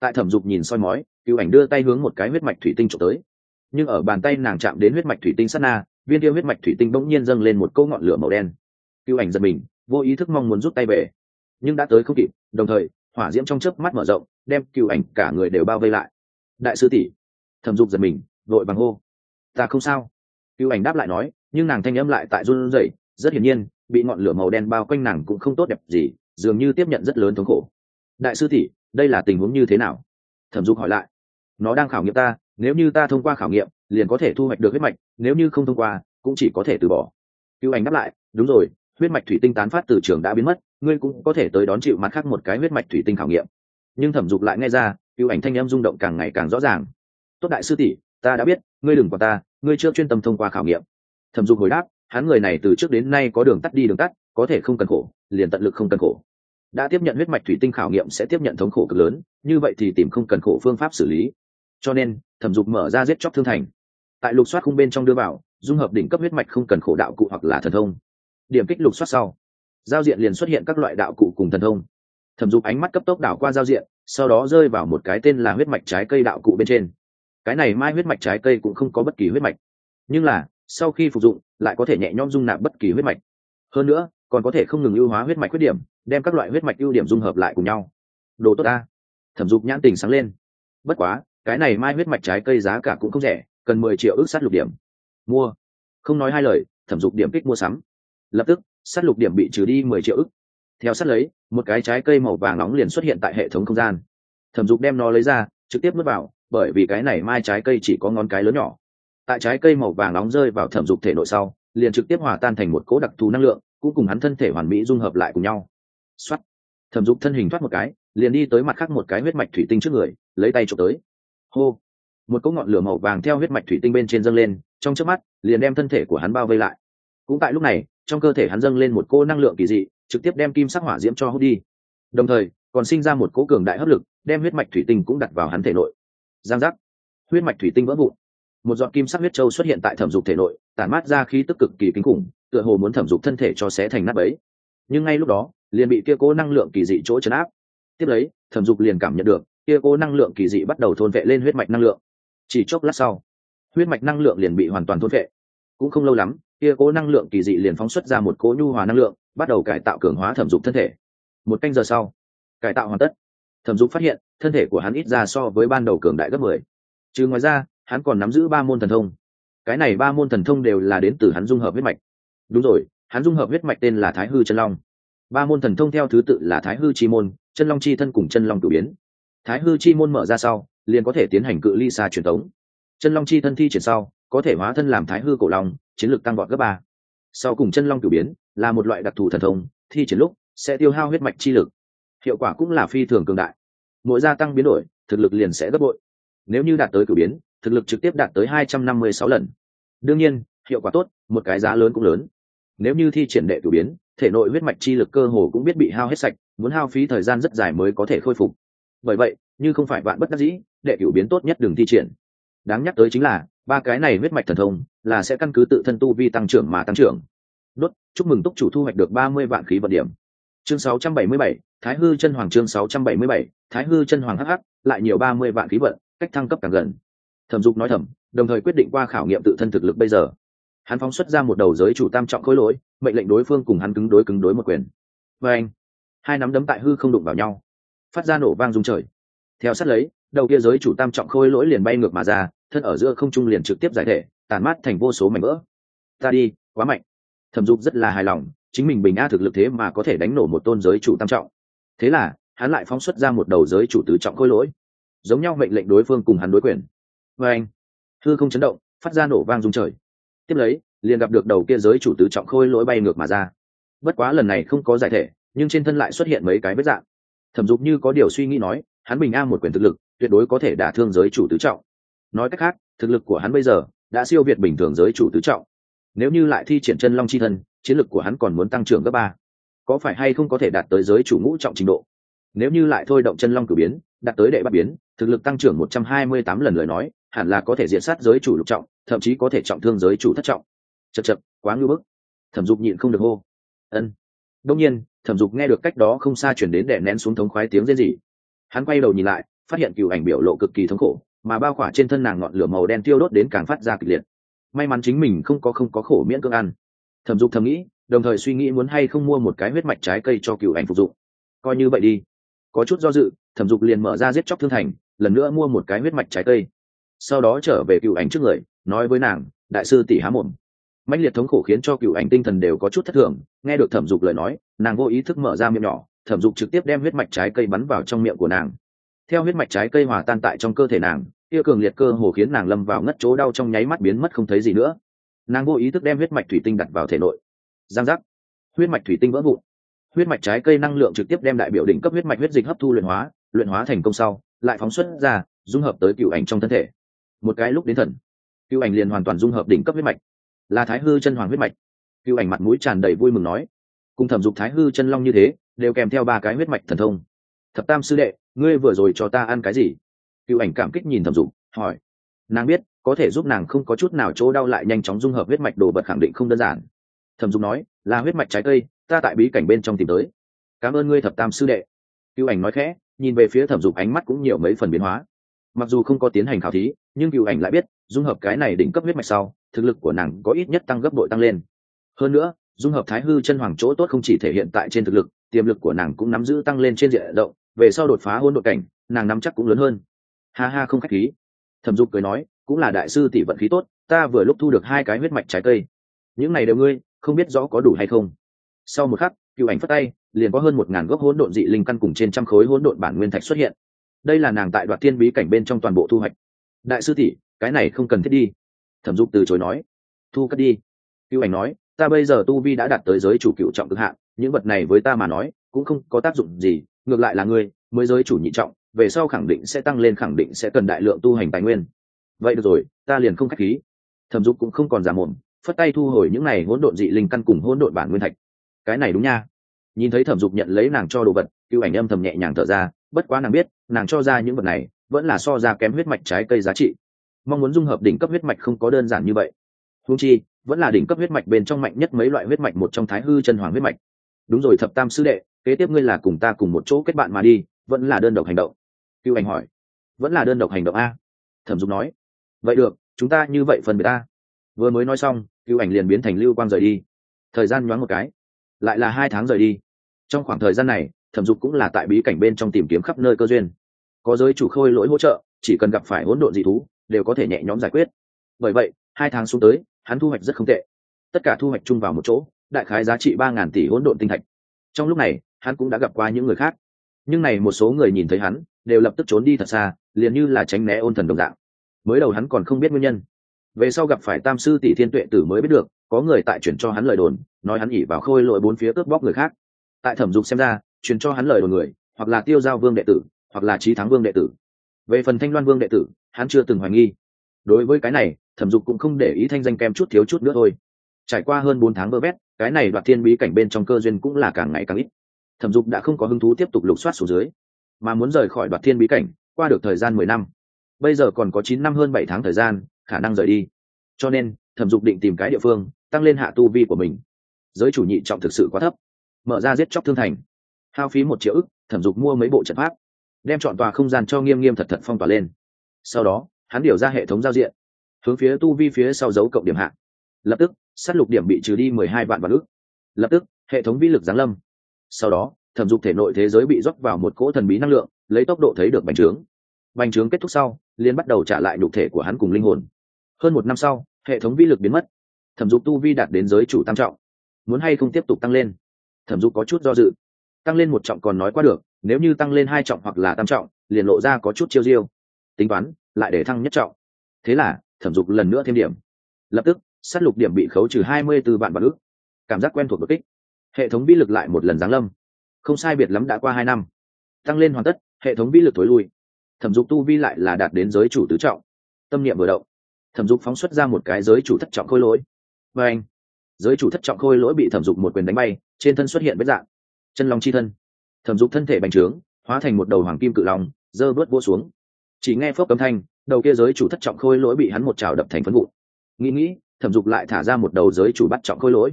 Tại thẩm dục nhìn soi mói, cựu ảnh đưa tay hướng một cái huyết mạch thủy tinh trộm tới. Nhưng ở bàn tay nàng chạm đến huyết mạch thủy tinh sát na, viên tiêu huyết mạch thủy tinh bỗng nhiên dâng lên một câu ngọn lửa màu đen. Cựu ảnh giật mình vô ý thức mong muốn rút tay về. Nhưng đã tới không kịp, đồng thời, hỏa diễm trong chớp mắt mở rộng, đem cựu ảnh cả người đều bao vây lại. Đại sư tỷ, thẩm dục giật mình, vội bằng hô. Ta không sao. Cựu ảnh đáp lại nói, nhưng nàng thanh âm lại tại run rẩy, rất hiển nhiên, bị ngọn lửa màu đen bao quanh nàng cũng không tốt đẹp gì, dường như tiếp nhận rất lớn thống khổ. Đại sư tỷ, đây là tình huống như thế nào? Thẩm dục hỏi lại. Nó đang khảo nghiệm ta, nếu như ta thông qua khảo nghiệm, liền có thể thu hoạch được huyết mạch, nếu như không thông qua, cũng chỉ có thể từ bỏ. Cựu ảnh đáp lại, đúng rồi huyết mạch thủy tinh tán phát từ trường đã biến mất, ngươi cũng có thể tới đón chịu mặt khác một cái huyết mạch thủy tinh khảo nghiệm. Nhưng thẩm dục lại nghe ra, cựu ảnh thanh em rung động càng ngày càng rõ ràng. Tốt đại sư tỷ, ta đã biết, ngươi đừng qua ta, ngươi chưa chuyên tâm thông qua khảo nghiệm. Thẩm dục hồi đáp, hắn người này từ trước đến nay có đường tắt đi đường tắt, có thể không cần khổ, liền tận lực không cần khổ. Đã tiếp nhận huyết mạch thủy tinh khảo nghiệm sẽ tiếp nhận thống khổ cực lớn, như vậy thì tìm không cần khổ phương pháp xử lý. Cho nên, thẩm dục mở ra giết chóc thương thành. Tại lục soát khung bên trong đưa vào, dung hợp đỉnh cấp huyết mạch không cần khổ đạo cụ hoặc là thần thông điểm kích lục soát sau. Giao diện liền xuất hiện các loại đạo cụ cùng thần thông. Thẩm dục ánh mắt cấp tốc đảo qua giao diện, sau đó rơi vào một cái tên là huyết mạch trái cây đạo cụ bên trên. Cái này mai huyết mạch trái cây cũng không có bất kỳ huyết mạch. Nhưng là, sau khi phục dụng, lại có thể nhẹ nhõm dung nạp bất kỳ huyết mạch. Hơn nữa, còn có thể không ngừng ưu hóa huyết mạch khuyết điểm, đem các loại huyết mạch ưu điểm dung hợp lại cùng nhau. Đồ tốt ta. Thẩm dục nhãn tình sáng lên. Bất quá, cái này mai huyết mạch trái cây giá cả cũng không rẻ, cần mười triệu ước sát lục điểm. Mua. Không nói hai lời, thẩm dục điểm kích mua sắm lập tức sát lục điểm bị trừ đi mười triệu ức. theo sát lấy, một cái trái cây màu vàng nóng liền xuất hiện tại hệ thống không gian. Thẩm dục đem nó lấy ra, trực tiếp nuốt vào, bởi vì cái này mai trái cây chỉ có ngón cái lớn nhỏ. Tại trái cây màu vàng nóng rơi vào thẩm dục thể nội sau, liền trực tiếp hòa tan thành một cỗ đặc thù năng lượng, cũng cùng hắn thân thể hoàn mỹ dung hợp lại cùng nhau. X thẩm dục thân hình thoát một cái, liền đi tới mặt khác một cái huyết mạch thủy tinh trước người, lấy tay trộm tới. Hô. Một cỗ ngọn lửa màu vàng theo huyết mạch thủy tinh bên trên dâng lên, trong trước mắt, liền đem thân thể của hắn bao vây lại. Cũng tại lúc này trong cơ thể hắn dâng lên một cô năng lượng kỳ dị, trực tiếp đem kim sắc hỏa diễm cho hút đi. Đồng thời, còn sinh ra một cỗ cường đại hấp lực, đem huyết mạch thủy tinh cũng đặt vào hắn thể nội. Giang giác. Huyết mạch thủy tinh vỡ vụn. Một giọt kim sắc huyết châu xuất hiện tại thẩm dục thể nội, tản mát ra khí tức cực kỳ kinh khủng, tựa hồ muốn thẩm dục thân thể cho xé thành nắp ấy nhưng ngay lúc đó, liền bị kia cố năng lượng kỳ dị chỗ chấn áp. Tiếp lấy, thẩm dục liền cảm nhận được, kia cố năng lượng kỳ dị bắt đầu thôn vệ lên huyết mạch năng lượng. Chỉ chốc lát sau, huyết mạch năng lượng liền bị hoàn toàn thôn vệ. Cũng không lâu lắm kia cố năng lượng kỳ dị liền phóng xuất ra một cố nhu hòa năng lượng, bắt đầu cải tạo cường hóa thẩm dục thân thể. Một canh giờ sau, cải tạo hoàn tất. Thẩm dục phát hiện, thân thể của hắn ít ra so với ban đầu cường đại gấp mười. Chứ ngoài ra, hắn còn nắm giữ ba môn thần thông. Cái này ba môn thần thông đều là đến từ hắn dung hợp huyết mạch. Đúng rồi, hắn dung hợp huyết mạch tên là thái hư chân long. Ba môn thần thông theo thứ tự là thái hư chi môn, chân long chi thân cùng chân long cử biến. Thái hư chi môn mở ra sau, liền có thể tiến hành cự ly xa truyền tống chân long chi thân thi triển sau, có thể hóa thân làm thái hư cổ long chiến lược tăng vọt gấp ba. Sau cùng chân long cửu biến, là một loại đặc thù thần thông, thi triển lúc sẽ tiêu hao huyết mạch chi lực. Hiệu quả cũng là phi thường cường đại. Mỗi gia tăng biến đổi, thực lực liền sẽ gấp bội. Nếu như đạt tới cửu biến, thực lực trực tiếp đạt tới hai trăm năm mươi sáu lần. Đương nhiên, hiệu quả tốt, một cái giá lớn cũng lớn. Nếu như thi triển đệ cửu biến, thể nội huyết mạch chi lực cơ hồ cũng biết bị hao hết sạch, muốn hao phí thời gian rất dài mới có thể khôi phục. Bởi vậy, như không phải bạn bất đắc dĩ, đệ cửu biến tốt nhất đừng thi triển. Đáng nhắc tới chính là ba cái này huyết mạch thần thông là sẽ căn cứ tự thân tu vi tăng trưởng mà tăng trưởng. Đốt chúc mừng túc chủ thu hoạch được ba mươi vạn khí vận điểm. Chương 677, thái hư chân hoàng chương 677, thái hư chân hoàng hh lại nhiều ba mươi vạn khí vận cách thăng cấp càng gần. Thẩm dục nói thầm đồng thời quyết định qua khảo nghiệm tự thân thực lực bây giờ. Hắn phóng xuất ra một đầu giới chủ tam trọng khối lỗi mệnh lệnh đối phương cùng hắn cứng đối cứng đối một quyền. Và anh hai nắm đấm tại hư không đụng vào nhau. Phát ra nổ vang rung trời. Theo sát lấy đầu kia giới chủ tam trọng khôi lỗi liền bay ngược mà ra thân ở giữa không trung liền trực tiếp giải thể, tàn mát thành vô số mảnh vỡ. Ta đi, quá mạnh. Thẩm dục rất là hài lòng, chính mình bình a thực lực thế mà có thể đánh nổ một tôn giới chủ tam trọng. Thế là, hắn lại phóng xuất ra một đầu giới chủ tứ trọng khôi lỗi, giống nhau mệnh lệnh đối phương cùng hắn đối quyền. Và anh, hư không chấn động, phát ra nổ vang rung trời. Tiếp lấy, liền gặp được đầu kia giới chủ tứ trọng khôi lỗi bay ngược mà ra. Bất quá lần này không có giải thể, nhưng trên thân lại xuất hiện mấy cái vết dạng. Thẩm dục như có điều suy nghĩ nói, hắn bình a một quyền thực lực, tuyệt đối có thể đả thương giới chủ tứ trọng nói cách khác, thực lực của hắn bây giờ đã siêu việt bình thường giới chủ tứ trọng. Nếu như lại thi triển chân long c h i thân, chiến lực của hắn còn muốn tăng trưởng gấp ba. Có phải hay không có thể đạt tới giới chủ ngũ trọng trình độ? Nếu như lại thôi động chân long cử biến, đạt tới đệ bắt biến, thực lực tăng trưởng một trăm hai mươi tám lần lời nói, hẳn là có thể diện sát giới chủ lục trọng, thậm chí có thể trọng thương giới chủ thất trọng. Chật chật quá ngưỡng bức. Thẩm dục nhịn không được hô. Ân. Đông nhiên, thẩm dục nghe được cách đó không xa chuyển đến để nén xuống thống khoái tiếng rên rỉ. Hắn quay đầu nhìn lại, phát hiện cựu ảnh biểu lộ cực kỳ thống khổ mà bao khỏa trên thân nàng ngọn lửa màu đen tiêu đốt đến càng phát ra kịch liệt. May mắn chính mình không có không có khổ miễn cưỡng ăn. Thẩm dục thầm nghĩ, đồng thời suy nghĩ muốn hay không mua một cái huyết mạch trái cây cho cựu ảnh phục dụng. Coi như vậy đi. Có chút do dự, thẩm dục liền mở ra giết chóc thương thành, lần nữa mua một cái huyết mạch trái cây. Sau đó trở về cựu ảnh trước người, nói với nàng, đại sư tỷ há mồm. Mãnh liệt thống khổ khiến cho cựu ảnh tinh thần đều có chút thất thường, nghe được thẩm dục lời nói, nàng vô ý thức mở ra miệng nhỏ, thẩm dục trực tiếp đem huyết mạch trái cây bắn vào trong miệng của nàng theo huyết mạch trái cây hòa tan tại trong cơ thể nàng, kia cường liệt cơ hồ khiến nàng lâm vào ngất chỗ đau trong nháy mắt biến mất không thấy gì nữa. Nàng vô ý thức đem huyết mạch thủy tinh đặt vào thể nội. Giang giác. Huyết mạch thủy tinh vỡ vụn. Huyết mạch trái cây năng lượng trực tiếp đem đại biểu đỉnh cấp huyết mạch huyết dịch hấp thu luyện hóa luyện hóa thành công sau, lại phóng xuất ra, dung hợp tới cựu ảnh trong thân thể. Một cái lúc đến thần, cựu ảnh liền hoàn toàn dung hợp đỉnh cấp huyết mạch. Là thái hư chân hoàng huyết mạch. Cựu ảnh mặt mũi tràn đầy vui mừng nói. Cùng thẩm dục thái hư chân long như thế, đều kèm theo ba cái huyết mạch thần thông. Thập tam sư đệ ngươi vừa rồi cho ta ăn cái gì? Cựu ảnh cảm kích nhìn thẩm dục, hỏi. Nàng biết, có thể giúp nàng không có chút nào chỗ đau lại nhanh chóng dung hợp huyết mạch đồ vật khẳng định không đơn giản. Thẩm dục nói, là huyết mạch trái cây, ta tại bí cảnh bên trong tìm tới. Cảm ơn ngươi thập tam sư đệ. Cựu ảnh nói khẽ, nhìn về phía thẩm dục ánh mắt cũng nhiều mấy phần biến hóa. Mặc dù không có tiến hành khảo thí, nhưng cựu ảnh lại biết, dung hợp cái này đỉnh cấp huyết mạch sau, thực lực của nàng có ít nhất tăng gấp bội tăng lên. Hơn nữa, dung hợp thái hư chân hoàng chỗ tốt không chỉ thể hiện tại trên thực lực, tiềm lực của nàng cũng nắm giữ tăng lên trên diện rộng về sau đột phá hôn đột cảnh, nàng nắm chắc cũng lớn hơn. Ha ha, không khách khí. Thẩm dục cười nói, cũng là đại sư tỷ vận khí tốt, ta vừa lúc thu được hai cái huyết mạch trái cây. Những này đều ngươi, không biết rõ có đủ hay không. Sau một khắc, cựu ảnh phất tay, liền có hơn một ngàn gốc hỗn độn dị linh căn cùng trên trăm khối hỗn độn bản nguyên thạch xuất hiện. Đây là nàng tại đoạt tiên bí cảnh bên trong toàn bộ thu hoạch. Đại sư tỷ, cái này không cần thiết đi. Thẩm dục từ chối nói. Thu cất đi. Cựu ảnh nói, ta bây giờ tu vi đã đạt tới giới chủ cựu trọng cực hạn, những vật này với ta mà nói, cũng không có tác dụng gì ngược lại là ngươi, mới giới chủ nhị trọng, về sau khẳng định sẽ tăng lên, khẳng định sẽ cần đại lượng tu hành tài nguyên. Vậy được rồi, ta liền không k h á c h khí. Thẩm dục cũng không còn giả mồm, phất tay thu hồi những này hỗn độn dị linh căn cùng hỗn độn bản nguyên thạch. Cái này đúng nha. Nhìn thấy thẩm dục nhận lấy nàng cho đồ vật cựu ảnh âm thầm nhẹ nhàng thở ra, bất quá nàng biết, nàng cho ra những vật này, vẫn là so ra kém huyết mạch trái cây giá trị. Mong muốn dung hợp đỉnh cấp huyết mạch không có đơn giản như vậy. Húng chi, vẫn là đỉnh cấp huyết mạch bên trong mạnh nhất mấy loại huyết mạch một trong thái hư chân hoàng huyết mạch. Đúng rồi, thập tam sư đệ kế tiếp ngươi là cùng ta cùng một chỗ kết bạn mà đi, vẫn là đơn độc hành động. Cựu Anh hỏi. Vẫn là đơn độc hành động a. Thẩm dục nói. Vậy được, chúng ta như vậy phần biệt ta. Vừa mới nói xong, cựu ảnh liền biến thành lưu quang rời đi. Thời gian nhoáng một cái. Lại là hai tháng rời đi. Trong khoảng thời gian này, thẩm dục cũng là tại bí cảnh bên trong tìm kiếm khắp nơi cơ duyên. Có giới chủ khôi lỗi hỗ trợ, chỉ cần gặp phải hỗn độn dị thú, đều có thể nhẹ nhõm giải quyết. Bởi vậy, hai tháng xuống tới, hắn thu hoạch rất không tệ. Tất cả thu hoạch chung vào một chỗ, đại khái giá trị ba ngàn tỷ hỗn độn tinh thạch. Trong lúc này hắn cũng đã gặp qua những người khác. Nhưng này một số người nhìn thấy hắn, đều lập tức trốn đi thật xa, liền như là tránh né ôn thần đồng dạng. Mới đầu hắn còn không biết nguyên nhân. Về sau gặp phải tam sư tỷ thiên tuệ tử mới biết được, có người tại chuyển cho hắn lời đồn, nói hắn ỉ vào khôi lội bốn phía cướp bóc người khác. Tại thẩm dục xem ra chuyển cho hắn lời đồn người, hoặc là tiêu giao vương đệ tử, hoặc là trí thắng vương đệ tử. Về phần thanh loan vương đệ tử, hắn chưa từng hoài nghi. Đối với cái này, thẩm dục cũng không để ý thanh danh kem chút thiếu chút nữa thôi. Trải qua hơn bốn tháng vơ vét, cái này đoạt thiên bí cảnh bên trong cơ duyên cũng là càng ngày càng ít thẩm dục đã không có hứng thú tiếp tục lục soát xuống dưới, mà muốn rời khỏi đoạt thiên bí cảnh, qua được thời gian mười năm. Bây giờ còn có chín năm hơn bảy tháng thời gian, khả năng rời đi. Cho nên, thẩm dục định tìm cái địa phương, tăng lên hạ tu vi của mình. Giới chủ nhị trọng thực sự quá thấp. Mở ra giết chóc thương thành. Hao phí một triệu ức, thẩm dục mua mấy bộ trận pháp. Đem chọn tòa không gian cho nghiêm nghiêm thật thật phong tỏa lên. Sau đó, hắn điều ra hệ thống giao diện. Hướng phía tu vi phía sau dấu cộng điểm hạ. lập tức s á t lục điểm bị trừ đi mười hai vạn vạn ức. Lập tức, hệ thống vi lực giáng lâm sau đó, thẩm dục thể nội thế giới bị rót vào một cỗ thần bí năng lượng, lấy tốc độ thấy được bành trướng. Bành trướng kết thúc sau liên bắt đầu trả lại nhục thể của hắn cùng linh hồn. Hơn một năm sau, hệ thống vi lực biến mất. Thẩm dục tu vi đạt đến giới chủ tam trọng. Muốn hay không tiếp tục tăng lên? Thẩm dục có chút do dự. Tăng lên một trọng còn nói qua được, nếu như tăng lên hai trọng hoặc là tam trọng, liền lộ ra có chút chiêu diêu. Tính toán, lại để thăng nhất trọng. Thế là, thẩm dục lần nữa thêm điểm. Lập tức s á t lục điểm bị khấu trừ hai mươi b ố vạn vạn ước cảm giác quen thuộc bất kích hệ thống vi lực lại một lần giáng lâm. Không sai biệt lắm đã qua hai năm. Tăng lên hoàn tất, hệ thống vi lực t ố i lui. Thẩm dục tu vi lại là đạt đến giới chủ tứ trọng. Tâm niệm vừa động. Thẩm dục phóng xuất ra một cái giới chủ thất trọng khôi lỗi. Và anh, giới chủ thất trọng khôi lỗi bị thẩm dục một quyền đánh bay, trên thân xuất hiện vết dạng. Chân lòng chi thân. Thẩm dục thân thể bành trướng, hóa thành một đầu hoàng kim cự lòng dơ bớt vô xuống. Chỉ nghe phước cấm thanh, đầu kia giới chủ thất trọng khôi lỗi bị hắn một trào đập thành phân vụ nghĩ nghĩ, thẩm dục lại thả ra một đầu giới chủ bắt trọng khôi lỗi.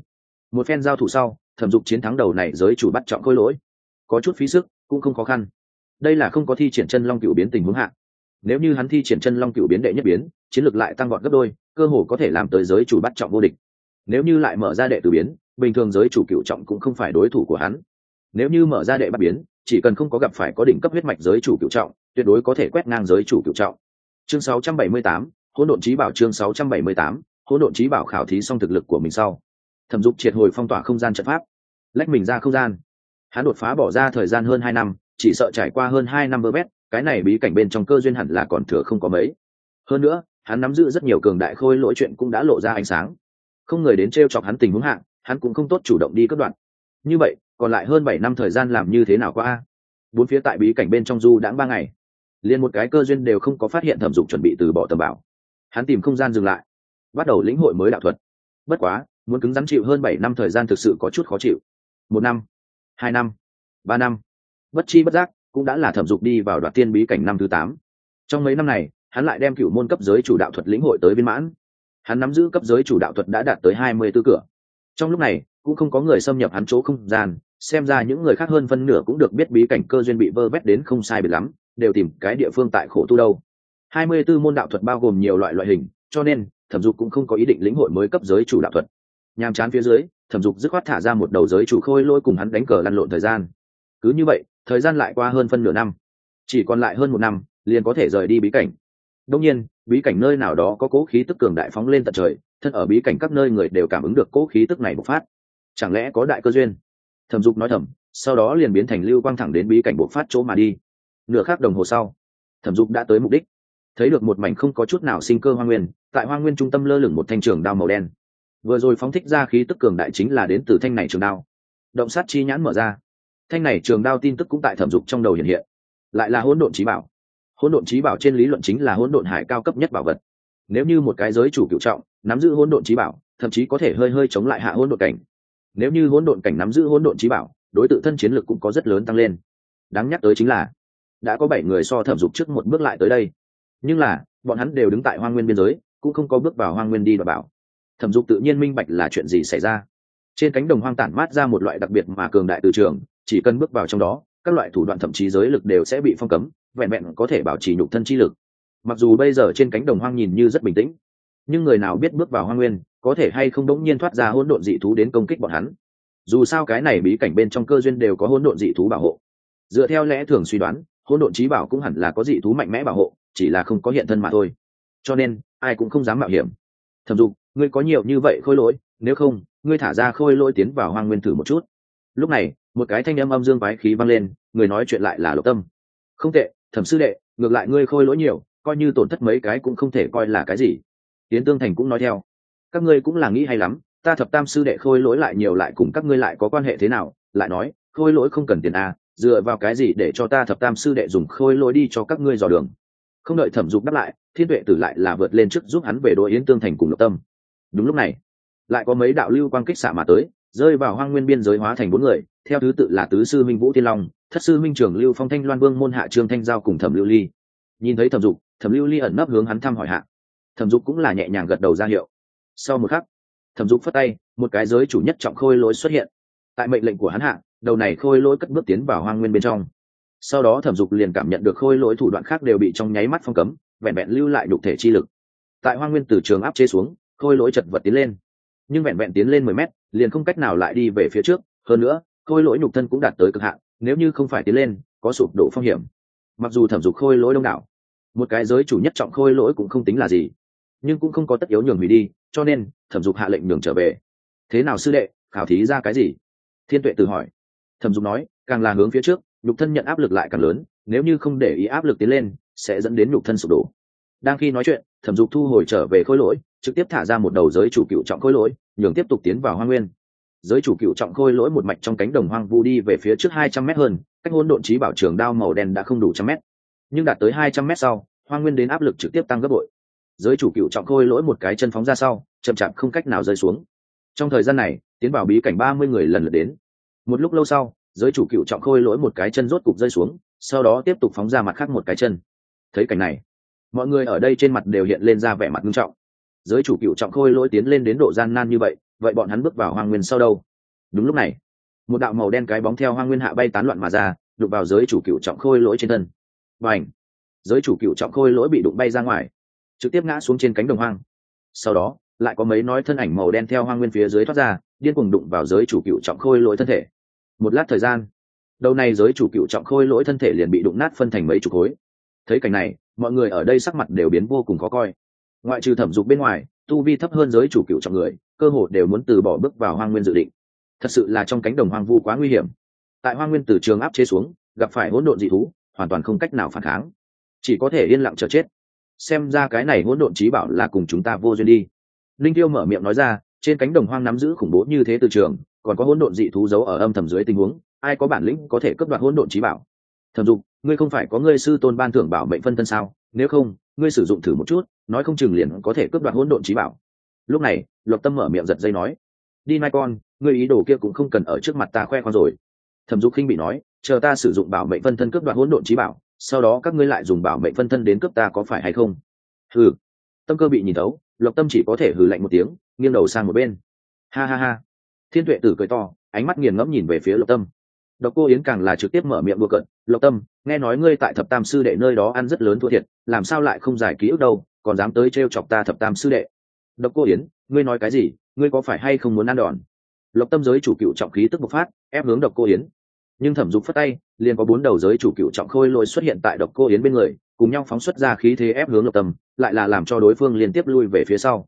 Một phen giao thủ sau thẩm dục chiến thắng đầu này giới chủ bắt trọng khôi lỗi. Có chút phí sức cũng không khó khăn. Đây là không có thi triển chân long cựu biến tình huống hạ. Nếu như hắn thi triển chân long cựu biến đệ nhất biến chiến lược lại tăng gọn gấp đôi cơ hồ có thể làm tới giới chủ bắt trọng vô địch. Nếu như lại mở ra đệ tử biến bình thường giới chủ cựu trọng cũng không phải đối thủ của hắn. Nếu như mở ra đệ bắt biến chỉ cần không có gặp phải có đỉnh cấp huyết mạch giới chủ cựu trọng tuyệt đối có thể quét ngang giới chủ cựu trọng. Chương 678, hỗn độn trí bảo chương 678, hỗn độn trí bảo khảo thí xong thực lực của mình sau thẩm dục triệt hồi phong tỏa không gian trận pháp. Lách mình ra không gian. Hắn đột phá bỏ ra thời gian hơn hai năm, chỉ sợ trải qua hơn hai năm vơ vét, cái này bí cảnh bên trong cơ duyên hẳn là còn thừa không có mấy. Hơn nữa, hắn nắm giữ rất nhiều cường đại khôi lỗi chuyện cũng đã lộ ra ánh sáng. Không người đến t r e o chọc hắn tình huống hạng hắn cũng không tốt chủ động đi cất đoạn. Như vậy, còn lại hơn bảy năm thời gian làm như thế nào qua? A bốn phía tại bí cảnh bên trong du đãng ba ngày. Liền một cái cơ duyên đều không có phát hiện thẩm dục chuẩn bị từ bỏ tầm bảo. Hắn tìm không gian dừng lại. Bắt đầu lĩnh hội mới đạo thuật. Bất quá muốn cứng rắn chịu hơn bảy năm thời gian thực sự có chút khó chịu. Một năm, hai năm, ba năm. Bất chi bất giác, cũng đã là thẩm dục đi vào đoạt tiên bí cảnh năm thứ tám. Trong mấy năm này, hắn lại đem cựu môn cấp giới chủ đạo thuật lĩnh hội tới viên mãn. Hắn nắm giữ cấp giới chủ đạo thuật đã đạt tới hai mươi tư cửa. Trong lúc này, cũng không có người xâm nhập hắn chỗ không gian, xem ra những người khác hơn phân nửa cũng được biết bí cảnh cơ duyên bị vơ vét đến không sai biệt lắm, đều tìm cái địa phương tại khổ tu đâu. Hai mươi tư môn đạo thuật bao gồm nhiều loại loại hình, cho nên thẩm dục cũng không có ý định lĩnh hội mới cấp giới chủ đạo thuật nhàm chán phía dưới, thẩm dục dứt khoát thả ra một đầu giới chủ khôi lôi cùng hắn đánh cờ lăn lộn thời gian. Cứ như vậy, thời gian lại qua hơn phân nửa năm. Chỉ còn lại hơn một năm, liền có thể rời đi bí cảnh. Đông nhiên, bí cảnh nơi nào đó có cố khí tức cường đại phóng lên tận trời, thân ở bí cảnh các nơi người đều cảm ứng được cố khí tức này bộc phát. Chẳng lẽ có đại cơ duyên? Thẩm dục nói thầm, sau đó liền biến thành lưu quang thẳng đến bí cảnh bộc phát chỗ mà đi. Nửa khác đồng hồ sau, thẩm dục đã tới mục đích. Thấy được một mảnh không có chút nào sinh cơ hoa nguyên, tại hoa nguyên trung tâm lơ lửng một thanh trường đao màu đen vừa rồi phóng thích ra khí tức cường đại chính là đến từ thanh này trường đao. Động sát chi nhãn mở ra. Thanh này trường đao tin tức cũng tại thẩm dục trong đầu hiện hiện. Lại là hỗn độn trí bảo. Hỗn độn trí bảo trên lý luận chính là hỗn độn hải cao cấp nhất bảo vật. Nếu như một cái giới chủ cựu trọng, nắm giữ hỗn độn trí bảo, thậm chí có thể hơi hơi chống lại hạ hỗn độn cảnh. Nếu như hỗn độn cảnh nắm giữ hỗn độn trí bảo, đối tượng thân chiến lực cũng có rất lớn tăng lên. Đáng nhắc tới chính là, đã có bảy người so thẩm dục trước một bước lại tới đây. Nhưng là, bọn hắn đều đứng tại hoang nguyên biên giới, cũng không có bước vào hoang nguyên đi và bảo thẩm dục tự nhiên minh bạch là chuyện gì xảy ra. Trên cánh đồng hoang tản mát ra một loại đặc biệt mà cường đại từ trường, chỉ cần bước vào trong đó, các loại thủ đoạn thậm chí giới lực đều sẽ bị phong cấm, vẹn vẹn có thể bảo trì nhục thân chi lực. Mặc dù bây giờ trên cánh đồng hoang nhìn như rất bình tĩnh, nhưng người nào biết bước vào hoang nguyên, có thể hay không đống nhiên thoát ra hỗn độn dị thú đến công kích bọn hắn. Dù sao cái này bí cảnh bên trong cơ duyên đều có hỗn độn dị thú bảo hộ. Dựa theo lẽ thường suy đoán, hỗn độn trí bảo cũng hẳn là có dị thú mạnh mẽ bảo hộ, chỉ là không có hiện thân mà thôi. Cho nên, ai cũng không dám mạo hiểm. Thẩm dục ngươi có nhiều như vậy khôi lỗi, nếu không, ngươi thả ra khôi lỗi tiến vào hoang nguyên thử một chút. Lúc này, một cái thanh âm âm dương bái khí vang lên, người nói chuyện lại là lộc tâm. Không tệ, thẩm sư đệ, ngược lại ngươi khôi lỗi nhiều, coi như tổn thất mấy cái cũng không thể coi là cái gì. Tiến tương thành cũng nói theo. Các ngươi cũng là nghĩ hay lắm, ta thập tam sư đệ khôi lỗi lại nhiều lại cùng các ngươi lại có quan hệ thế nào, lại nói, khôi lỗi không cần tiền à dựa vào cái gì để cho ta thập tam sư đệ dùng khôi lỗi đi cho các ngươi dò đường. Không đợi thẩm dục đáp lại, thiên tuệ tử lại là vượt lên trước giúp hắn về đội yến tương thành cùng lộc tâm đúng lúc này, lại có mấy đạo lưu quang kích xạ mà tới, rơi vào hoang nguyên biên giới hóa thành bốn người, theo thứ tự là tứ sư minh vũ tiên long, thất sư minh trưởng lưu phong thanh loan vương môn hạ trương thanh giao cùng thẩm lưu ly. Nhìn thấy thẩm dục, thẩm lưu ly ẩn nấp hướng hắn thăm hỏi hạ. Thẩm dục cũng là nhẹ nhàng gật đầu ra hiệu. Sau một khắc, thẩm dục phất tay, một cái giới chủ nhất trọng khôi lỗi xuất hiện. Tại mệnh lệnh của hắn hạ, đầu này khôi lỗi cất bước tiến vào hoang nguyên bên trong. Sau đó thẩm dục liền cảm nhận được khôi lỗi thủ đoạn khác đều bị trong nháy mắt phong cấm, vẹn vẹn lưu lại đục thể chi lực. Tại hoang nguyên từ trường áp chế xuống khôi lỗi chật vật tiến lên. Nhưng vẹn vẹn tiến lên mười mét, liền không cách nào lại đi về phía trước. Hơn nữa, khôi lỗi nhục thân cũng đạt tới cực hạn, nếu như không phải tiến lên, có sụp đổ phong hiểm. Mặc dù thẩm dục khôi lỗi đông đảo, một cái giới chủ nhất trọng khôi lỗi cũng không tính là gì, nhưng cũng không có tất yếu nhường hủy đi, cho nên thẩm dục hạ lệnh nhường trở về. Thế nào sư đệ, khảo thí ra cái gì? Thiên tuệ tự hỏi. Thẩm dục nói, càng là hướng phía trước, nhục thân nhận áp lực lại càng lớn, nếu như không để ý áp lực tiến lên, sẽ dẫn đến nhục thân sụp đổ. Đang khi nói chuyện, thẩm dục thu hồi trở về khôi lỗi trực tiếp thả ra một đầu giới chủ cựu trọng khôi lỗi, nhường tiếp tục tiến vào hoa nguyên. Giới chủ cựu trọng khôi lỗi một mạch trong cánh đồng hoang vu đi về phía trước hai trăm m hơn, cách hỗn độn trí bảo trường đao màu đen đã không đủ trăm m nhưng đạt tới hai trăm m sau, hoang nguyên đến áp lực trực tiếp tăng gấp bội. Giới chủ cựu trọng khôi lỗi một cái chân phóng ra sau, chậm chạp không cách nào rơi xuống. Trong thời gian này, tiến vào bí cảnh ba mươi người lần lượt đến. Một lúc lâu sau, giới chủ cựu trọng khôi lỗi một cái chân rốt cục rơi xuống, sau đó tiếp tục phóng ra mặt khác một cái chân. Thấy cảnh này, mọi người ở đây trên mặt đều hiện lên ra vẻ mặt nghiêm trọng giới chủ cựu trọng khôi lỗi tiến lên đến độ gian nan như vậy vậy bọn hắn bước vào hoang nguyên sau đâu? Đúng lúc này, một đạo màu đen cái bóng theo hoang nguyên hạ bay tán loạn mà ra, đụng vào giới chủ cựu trọng khôi lỗi trên thân. Và ảnh giới chủ cựu trọng khôi lỗi bị đụng bay ra ngoài, trực tiếp ngã xuống trên cánh đồng hoang. Sau đó, lại có mấy nói thân ảnh màu đen theo hoang nguyên phía dưới thoát ra, điên cùng đụng vào giới chủ cựu trọng khôi lỗi thân thể. Một lát thời gian, đầu này giới chủ cựu trọng khôi lỗi thân thể liền bị đụng nát phân thành mấy chục khối. Thấy cảnh này, mọi người ở đây sắc mặt đều biến vô cùng khó coi ngoại trừ thẩm dục bên ngoài, tu vi thấp hơn giới chủ cựu trọng người, cơ hồ đều muốn từ bỏ bước vào hoang nguyên dự định. Thật sự là trong cánh đồng hoang vu quá nguy hiểm. Tại hoang nguyên từ trường áp chế xuống, gặp phải hỗn độn dị thú, hoàn toàn không cách nào phản kháng. Chỉ có thể yên lặng chờ chết. Xem ra cái này hỗn độn trí bảo là cùng chúng ta vô duyên đi. Linh tiêu mở miệng nói ra, trên cánh đồng hoang nắm giữ khủng bố như thế từ trường, còn có hỗn độn dị thú giấu ở âm thầm dưới tình huống, ai có bản lĩnh có thể cướp đoạt hỗn độn trí bảo? Thẩm dục, ngươi không phải có ngươi sư tôn ban thưởng bảo mệnh phân thân sao? Nếu không ngươi sử dụng thử một chút, nói không chừng liền có thể cướp đoạt hỗn độn trí bảo. Lúc này, lộc tâm mở miệng giật dây nói, đi mai con, ngươi ý đồ kia cũng không cần ở trước mặt ta khoe con rồi. Thẩm dục khinh bị nói, chờ ta sử dụng bảo mệnh phân thân cướp đoạt hỗn độn trí bảo, sau đó các ngươi lại dùng bảo mệnh phân thân đến cướp ta có phải hay không? Hừ. Tâm cơ bị nhìn thấu, lộc tâm chỉ có thể hừ lạnh một tiếng, nghiêng đầu sang một bên. Ha ha ha. Thiên tuệ tử cười to, ánh mắt nghiền ngẫm nhìn về phía lộc tâm độc cô yến càng là trực tiếp mở miệng bừa cợt, lộc tâm nghe nói ngươi tại thập tam sư đệ nơi đó ăn rất lớn thua thiệt làm sao lại không giải ký ức đâu còn dám tới trêu chọc ta thập tam sư đệ? Độc cô yến ngươi nói cái gì ngươi có phải hay không muốn ăn đòn? Lộc tâm giới chủ cựu trọng khí tức bộc phát ép hướng độc cô yến. Nhưng thẩm dục phất tay liền có bốn đầu giới chủ cựu trọng khôi lôi xuất hiện tại độc cô yến bên người cùng nhau phóng xuất ra khí thế ép hướng lộc tâm lại là làm cho đối phương liên tiếp lui về phía sau.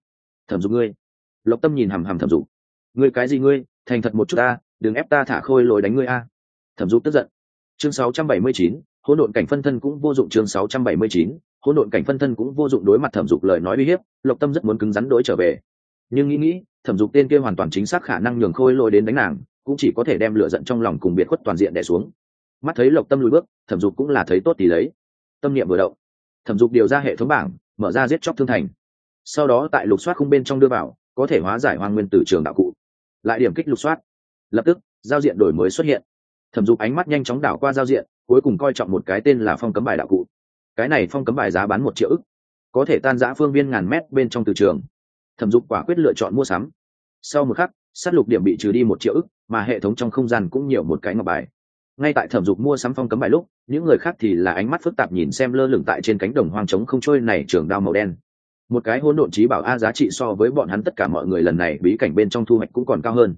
Thẩm dục ngươi. Lộc tâm nhìn hằm hằm thẩm dục. Ngươi cái gì ngươi? Thành thật một chút ta đừng ép ta thả khôi lôi đánh ngươi a thẩm dục tức giận. Chương 679, hỗn độn cảnh phân thân cũng vô dụng chương 679, hỗn độn cảnh phân thân cũng vô dụng đối mặt thẩm dục lời nói uy hiếp lộc tâm rất muốn cứng rắn đối trở về. Nhưng nghĩ nghĩ thẩm dục tên kia hoàn toàn chính xác khả năng nhường khôi lôi đến đánh nàng cũng chỉ có thể đem lửa giận trong lòng cùng biệt khuất toàn diện đè xuống. Mắt thấy lộc tâm lùi bước thẩm dục cũng là thấy tốt thì lấy. Tâm niệm vừa động thẩm dục điều ra hệ thống bảng mở ra giết chóc thương thành. Sau đó tại lục soát khung bên trong đưa vào có thể hóa giải hoang nguyên tử trường đạo cụ. Lại điểm kích lục soát. Lập tức giao diện đổi mới xuất hiện thẩm dục ánh mắt nhanh chóng đảo qua giao diện, cuối cùng coi trọng một cái tên là phong cấm bài đạo cụ. Cái này phong cấm bài giá bán một triệu ức, có thể tan giã phương viên ngàn mét bên trong từ trường. Thẩm dục quả quyết lựa chọn mua sắm. Sau một khắc s á t lục điểm bị trừ đi một triệu ức, mà hệ thống trong không gian cũng nhiều một cái ngọc bài. Ngay tại thẩm dục mua sắm phong cấm bài lúc, những người khác thì là ánh mắt phức tạp nhìn xem lơ lửng tại trên cánh đồng hoang trống không trôi này trường đao màu đen. Một cái hỗn độn trí bảo a giá trị so với bọn hắn tất cả mọi người lần này, bí cảnh bên trong thu hoạch cũng còn cao hơn.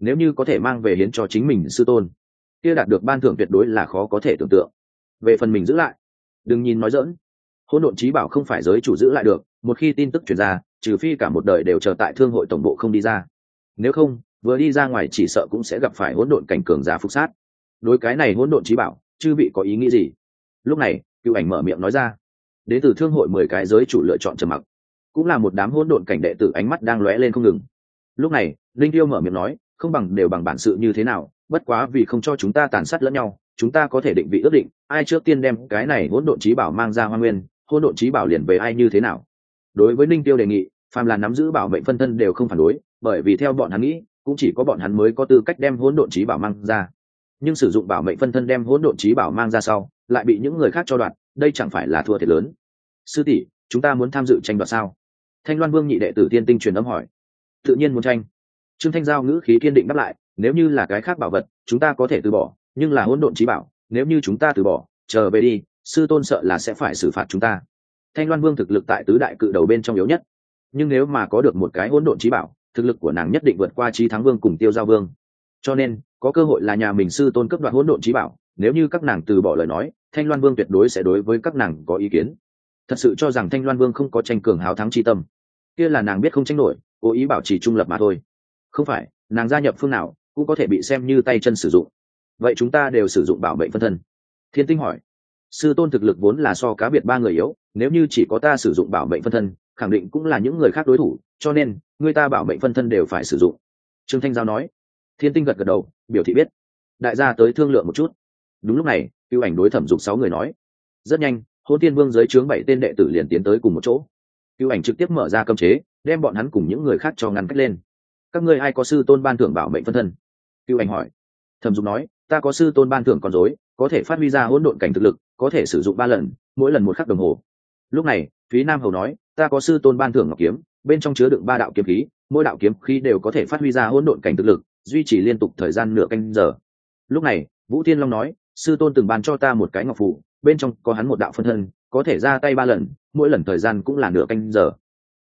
Nếu như có thể mang về hiến cho chính mình sư tôn kia đạt được ban thưởng tuyệt đối là khó có thể tưởng tượng. Về phần mình giữ lại, đừng nhìn nói dỡn hỗn độn trí bảo không phải giới chủ giữ lại được, một khi tin tức chuyển ra, trừ phi cả một đời đều chờ tại thương hội tổng bộ không đi ra. Nếu không, vừa đi ra ngoài chỉ sợ cũng sẽ gặp phải hỗn độn cảnh cường giả phục sát. Đối cái này hỗn độn trí bảo, chư vị có ý nghĩ gì? Lúc này, cựu ảnh mở miệng nói ra. Đến từ thương hội mười cái giới chủ lựa chọn trầm mặc. Cũng là một đám hỗn độn cảnh đệ tử ánh mắt đang lóe lên không ngừng. Lúc này, linh tiêu mở miệng nói, không bằng đều bằng bản sự như thế nào bất quá vì không cho chúng ta tàn sát lẫn nhau, chúng ta có thể định vị ước định, ai trước tiên đem cái này hỗn độn trí bảo mang ra hoa nguyên, hỗn độn trí bảo liền về ai như thế nào. Đối với ninh tiêu đề nghị, phàm là nắm giữ bảo mệnh phân thân đều không phản đối, bởi vì theo bọn hắn nghĩ, cũng chỉ có bọn hắn mới có tư cách đem hỗn độn trí bảo mang ra. Nhưng sử dụng bảo mệnh phân thân đem hỗn độn trí bảo mang ra sau, lại bị những người khác cho đoạn đây chẳng phải là thua thiệt lớn. Sư tỷ, chúng ta muốn tham dự tranh đoạt sao? Thanh loan vương nhị đệ tử tiên tinh truyền âm hỏi. Tự nhiên muốn tranh. Trương thanh giao ngữ khí kiên định đáp lại nếu như là cái khác bảo vật, chúng ta có thể từ bỏ, nhưng là hỗn độn trí bảo, nếu như chúng ta từ bỏ chờ về đi, sư tôn sợ là sẽ phải xử phạt chúng ta. Thanh loan vương thực lực tại tứ đại cự đầu bên trong yếu nhất. Nhưng nếu mà có được một cái hỗn độn trí bảo, thực lực của nàng nhất định vượt qua trí thắng vương cùng tiêu giao vương. Cho nên, có cơ hội là nhà mình sư tôn cấp đoạt hỗn độn trí bảo, nếu như các nàng từ bỏ lời nói, thanh loan vương tuyệt đối sẽ đối với các nàng có ý kiến. Thật sự cho rằng thanh loan vương không có tranh cường hào thắng chi tâm. Kia là nàng biết không tranh nổi, cố ý bảo trì trung lập mà thôi. Không phải, nàng gia nhập phương nào cũng có thể bị xem như tay chân sử dụng. Vậy chúng ta đều sử dụng bảo mệnh phân thân. Thiên tinh hỏi. Sư tôn thực lực vốn là so cá biệt ba người yếu, nếu như chỉ có ta sử dụng bảo mệnh phân thân, khẳng định cũng là những người khác đối thủ, cho nên, người ta bảo mệnh phân thân đều phải sử dụng. Trương thanh giao nói. Thiên tinh gật gật đầu, biểu thị biết. Đại gia tới thương lượng một chút. Đúng lúc này, cựu ảnh đối thẩm dục sáu người nói. Rất nhanh hôn tiên vương giới chướng bảy tên đệ tử liền tiến tới cùng một chỗ. Cựu ảnh trực tiếp mở ra cơm chế, đem bọn hắn cùng những người khác cho ngăn cách lên các ngươi ai có sư tôn ban thưởng bảo mệnh phân thân? Cựu ảnh hỏi. Thẩm dục nói, ta có sư tôn ban thưởng con dối có thể phát huy ra hỗn độn cảnh thực lực, có thể sử dụng ba lần, mỗi lần một khắc đồng hồ. Lúc này, phí nam hầu nói, ta có sư tôn ban thưởng ngọc kiếm, bên trong chứa đựng ba đạo kiếm khí, mỗi đạo kiếm khí đều có thể phát huy ra hỗn độn cảnh thực lực, duy trì liên tục thời gian nửa canh giờ. Lúc này, vũ thiên long nói, sư tôn từng ban cho ta một cái ngọc phủ bên trong có hắn một đạo phân thân, có thể ra tay ba lần, mỗi lần thời gian cũng là nửa canh giờ.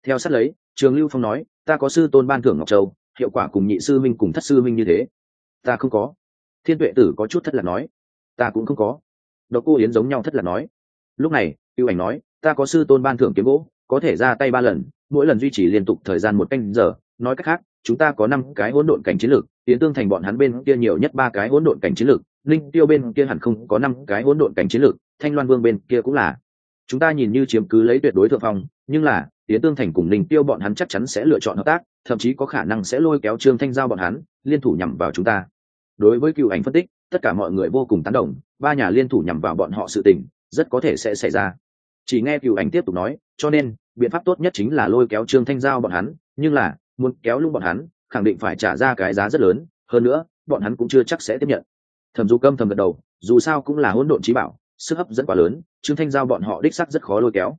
Theo sát lấy, trường lưu phong nói ta có sư tôn ban thưởng ngọc châu, hiệu quả cùng nhị sư minh cùng thất sư minh như thế. Ta không có. Thiên tuệ tử có chút thất lạc nói. Ta cũng không có. Độc cô yến giống nhau thất lạc nói. Lúc này yêu ảnh nói, ta có sư tôn ban thưởng kiếm gỗ, có thể ra tay ba lần, mỗi lần duy trì liên tục thời gian một canh giờ. Nói cách khác, chúng ta có năm cái hỗn độn cảnh chiến lược tiến tương thành bọn hắn bên kia nhiều nhất ba cái hỗn độn cảnh chiến lược, linh tiêu bên kia hẳn không có năm cái hỗn độn cảnh chiến lược, thanh loan vương bên kia cũng là. Chúng ta nhìn như chiếm cứ lấy tuyệt đối thượng phong, nhưng là tiến tương thành cùng ninh tiêu bọn hắn chắc chắn sẽ lựa chọn hợp tác, thậm chí có khả năng sẽ lôi kéo trương thanh giao bọn hắn, liên thủ nhằm vào chúng ta. Đối với cựu ảnh phân tích, tất cả mọi người vô cùng tán đồng, ba nhà liên thủ nhằm vào bọn họ sự tình, rất có thể sẽ xảy ra. Chỉ nghe cựu ảnh tiếp tục nói, cho nên, biện pháp tốt nhất chính là lôi kéo trương thanh giao bọn hắn, nhưng là, muốn kéo lung bọn hắn, khẳng định phải trả ra cái giá rất lớn, hơn nữa, bọn hắn cũng chưa chắc sẽ tiếp nhận. Thẩm du câm thầm gật đầu, dù sao cũng là hỗn độn trí bảo, sức hấp dẫn quá lớn, trương thanh giao bọn họ đích sắc rất khó lôi kéo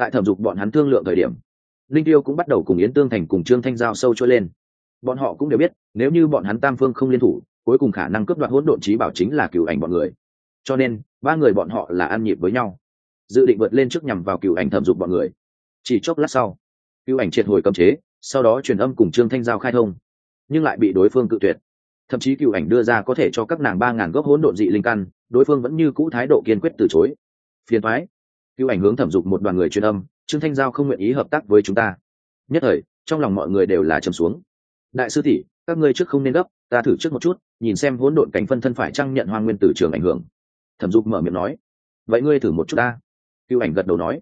tại thẩm dục bọn hắn thương lượng thời điểm, linh tiêu cũng bắt đầu cùng yến tương thành cùng trương thanh giao sâu trôi lên. Bọn họ cũng đều biết, nếu như bọn hắn tam phương không liên thủ, cuối cùng khả năng cướp đoạt hỗn độn trí bảo chính là cựu ảnh bọn người. Cho nên, ba người bọn họ là ăn nhịp với nhau. Dự định vượt lên trước nhằm vào cựu ảnh thẩm dục bọn người. Chỉ chốc lát sau cựu ảnh triệt hồi cầm chế, sau đó truyền âm cùng trương thanh giao khai thông, nhưng lại bị đối phương cự tuyệt. Thậm chí cựu ảnh đưa ra có thể cho các nàng ba ngàn gốc hỗn độn dị linh căn, đối phương vẫn như cũ thái độ kiên quyết từ chối. Phiền thoái cựu ảnh hướng thẩm dục một đoàn người truyền âm, trương thanh giao không nguyện ý hợp tác với chúng ta. Nhất thời, trong lòng mọi người đều là trầm xuống. Đại sư tỷ, các ngươi trước không nên gấp, ta thử trước một chút, nhìn xem hỗn độn cảnh phân thân phải chăng nhận hoang nguyên tử trường ảnh hưởng. Thẩm dục mở miệng nói. Vậy ngươi thử một chút ta. Cựu ảnh gật đầu nói.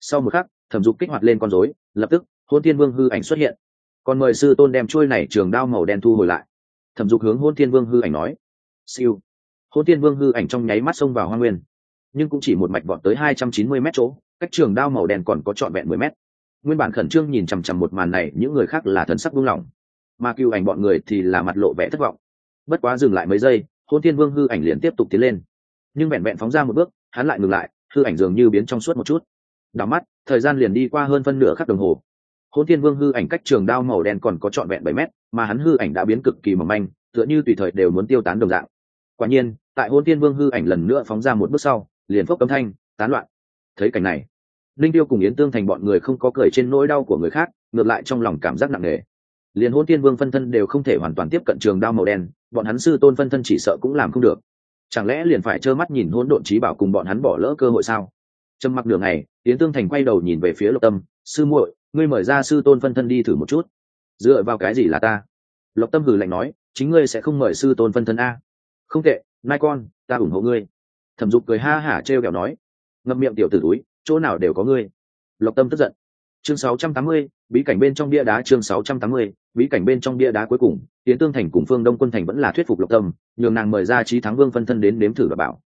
Sau một khắc, thẩm dục kích hoạt lên con rối, lập tức, hôn thiên vương hư ảnh xuất hiện. Còn mời sư tôn đem trôi này trường đao màu đen thu hồi lại. Thẩm dục hướng hôn thiên vương hư ảnh nói. Siêu. Hôn thiên vương hư ảnh trong nháy mắt xông vào hoa nguyên nhưng cũng chỉ một mạch vọt tới hai trăm chín mươi mét chỗ, cách trường đao màu đen còn có trọn vẹn mười mét. Nguyên bản khẩn trương nhìn chằm chằm một màn này, những người khác là thần sắc buông lỏng. Mà cựu ảnh bọn người thì là mặt lộ vẻ thất vọng. Bất quá dừng lại mấy giây, hôn thiên vương hư ảnh liền tiếp tục tiến lên. Nhưng vẹn vẹn phóng ra một bước, hắn lại ngừng lại, hư ảnh dường như biến trong suốt một chút. Đảo mắt, thời gian liền đi qua hơn phân nửa khắc đồng hồ. Hôn thiên vương hư ảnh cách trường đao màu đen còn có trọn vẹn bảy mét, mà hắn hư ảnh đã biến cực kỳ mỏng manh, tựa như tùy thời đều muốn tiêu tán đồng dạng. Quả nhiên, tại hôn thiên vương hư ảnh lần nữa phóng ra một bước sau liền phốc cấm thanh, tán loạn. Thấy cảnh này, linh tiêu cùng yến tương thành bọn người không có cười trên nỗi đau của người khác, ngược lại trong lòng cảm giác nặng nề. Liền hôn tiên vương phân thân đều không thể hoàn toàn tiếp cận trường đao màu đen, bọn hắn sư tôn phân thân chỉ sợ cũng làm không được. Chẳng lẽ liền phải trơ mắt nhìn hỗn độn trí bảo cùng bọn hắn bỏ lỡ cơ hội sao? Trầm mặc đường này yến tương thành quay đầu nhìn về phía lộc tâm, sư muội, ngươi mời ra sư tôn phân thân đi thử một chút. Dựa vào cái gì là ta? Lộc tâm hừ lạnh nói, chính ngươi sẽ không mời sư tôn phân thân a. Không tệ, mai con, ta ủng hộ ngươi thẩm dục cười ha hả t r e o kẹo nói ngậm miệng tiểu t ử túi chỗ nào đều có ngươi. Lộc tâm tức giận. Chương 680, bí cảnh bên trong bia đá chương 680, bí cảnh bên trong bia đá cuối cùng tiến tương thành cùng phương đông quân thành vẫn là thuyết phục lộc tâm nhường nàng mời ra trí thắng vương phân thân đến nếm thử và bảo.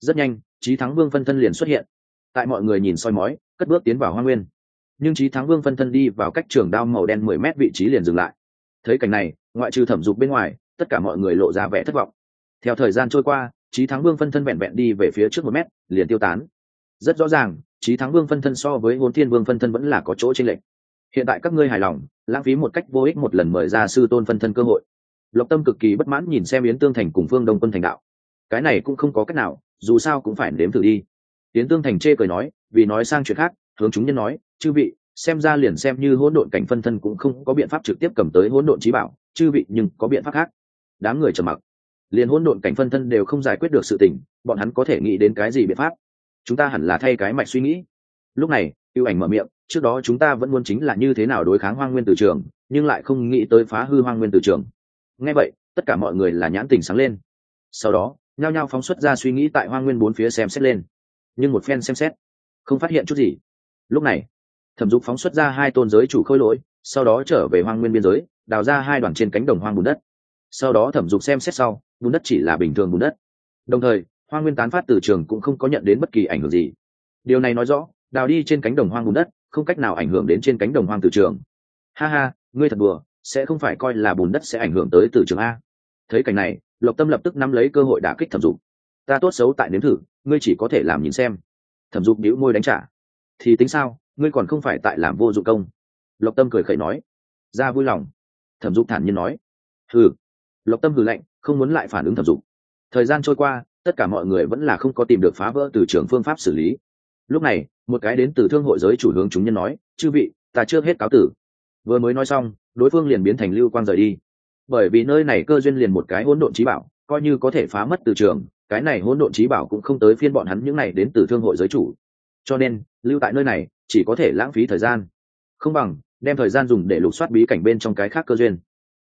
Rất nhanh trí thắng vương phân thân liền xuất hiện. Tại mọi người nhìn soi mói cất bước tiến vào hoa nguyên. Nhưng trí thắng vương phân thân đi vào cách trường đao màu đen mười mét vị trí liền dừng lại. Thấy cảnh này ngoại trừ thẩm dục bên ngoài tất cả mọi người lộ ra vẻ thất vọng. Theo thời gian trôi qua trí thắng vương phân thân vẹn vẹn đi về phía trước một mét, liền tiêu tán. Rất rõ ràng trí thắng vương phân thân so với hôn thiên vương phân thân vẫn là có chỗ tranh lệch. Hiện tại các ngươi hài lòng, lãng phí một cách vô ích một lần mời ra sư tôn phân thân cơ hội. Lộc tâm cực kỳ bất mãn nhìn xem yến tương thành cùng phương đông quân thành đạo. Cái này cũng không có cách nào, dù sao cũng phải nếm thử đi. Yến tương thành chê cười nói, vì nói sang chuyện khác, hướng chúng nhân nói, chư vị, xem ra liền xem như hỗn độn cảnh phân thân cũng không có biện pháp trực tiếp cầm tới hỗn độn trí bảo, chư vị nhưng có biện pháp khác. Đám người trầm mặc liền hỗn độn cảnh phân thân đều không giải quyết được sự tình, bọn hắn có thể nghĩ đến cái gì biện pháp? Chúng ta hẳn là thay cái mạch suy nghĩ. Lúc này ưu ảnh mở miệng, trước đó chúng ta vẫn muốn chính là như thế nào đối kháng hoang nguyên từ trường, nhưng lại không nghĩ tới phá hư hoang nguyên từ trường. Nghe vậy, tất cả mọi người là nhãn tình sáng lên. Sau đó, nhao nhao phóng xuất ra suy nghĩ tại hoang nguyên bốn phía xem xét lên. Nhưng một phen xem xét, không phát hiện chút gì. Lúc này, thẩm dục phóng xuất ra hai tôn giới chủ khôi lỗi, sau đó trở về hoang nguyên biên giới, đào ra hai đoàn trên cánh đồng hoang bùn đất. Sau đó thẩm dục xem xét sau bùn đất chỉ là bình thường bùn đất. Đồng thời hoang nguyên tán phát từ trường cũng không có nhận đến bất kỳ ảnh hưởng gì. Điều này nói rõ, đào đi trên cánh đồng hoang bùn đất không cách nào ảnh hưởng đến trên cánh đồng hoang từ trường. Ha ha, ngươi thật bừa sẽ không phải coi là bùn đất sẽ ảnh hưởng tới từ trường a. Thấy cảnh này, lộc tâm lập tức nắm lấy cơ hội đả kích thẩm dục. Ta tốt xấu tại nếm thử, ngươi chỉ có thể làm nhìn xem. Thẩm dục đĩu môi đánh trả. Thì tính sao, ngươi còn không phải tại làm vô dụng công. Lộc tâm cười khẩy nói. Ra vui lòng. Thẩm dục thản nhiên nói. Hừ. Lộc tâm hừ lạnh không muốn lại phản ứng thẩm dục. Thời gian trôi qua, tất cả mọi người vẫn là không có tìm được phá vỡ từ trường phương pháp xử lý. Lúc này, một cái đến từ thương hội giới chủ hướng chúng nhân nói, chư vị, ta chưa hết cáo tử. Vừa mới nói xong, đối phương liền biến thành lưu quang rời đi. Bởi vì nơi này cơ duyên liền một cái hỗn độn trí bảo, coi như có thể phá mất từ trường, cái này hỗn độn trí bảo cũng không tới phiên bọn hắn những này đến từ thương hội giới chủ. Cho nên, lưu tại nơi này, chỉ có thể lãng phí thời gian. Không bằng, đem thời gian dùng để lục soát bí cảnh bên trong cái khác cơ duyên.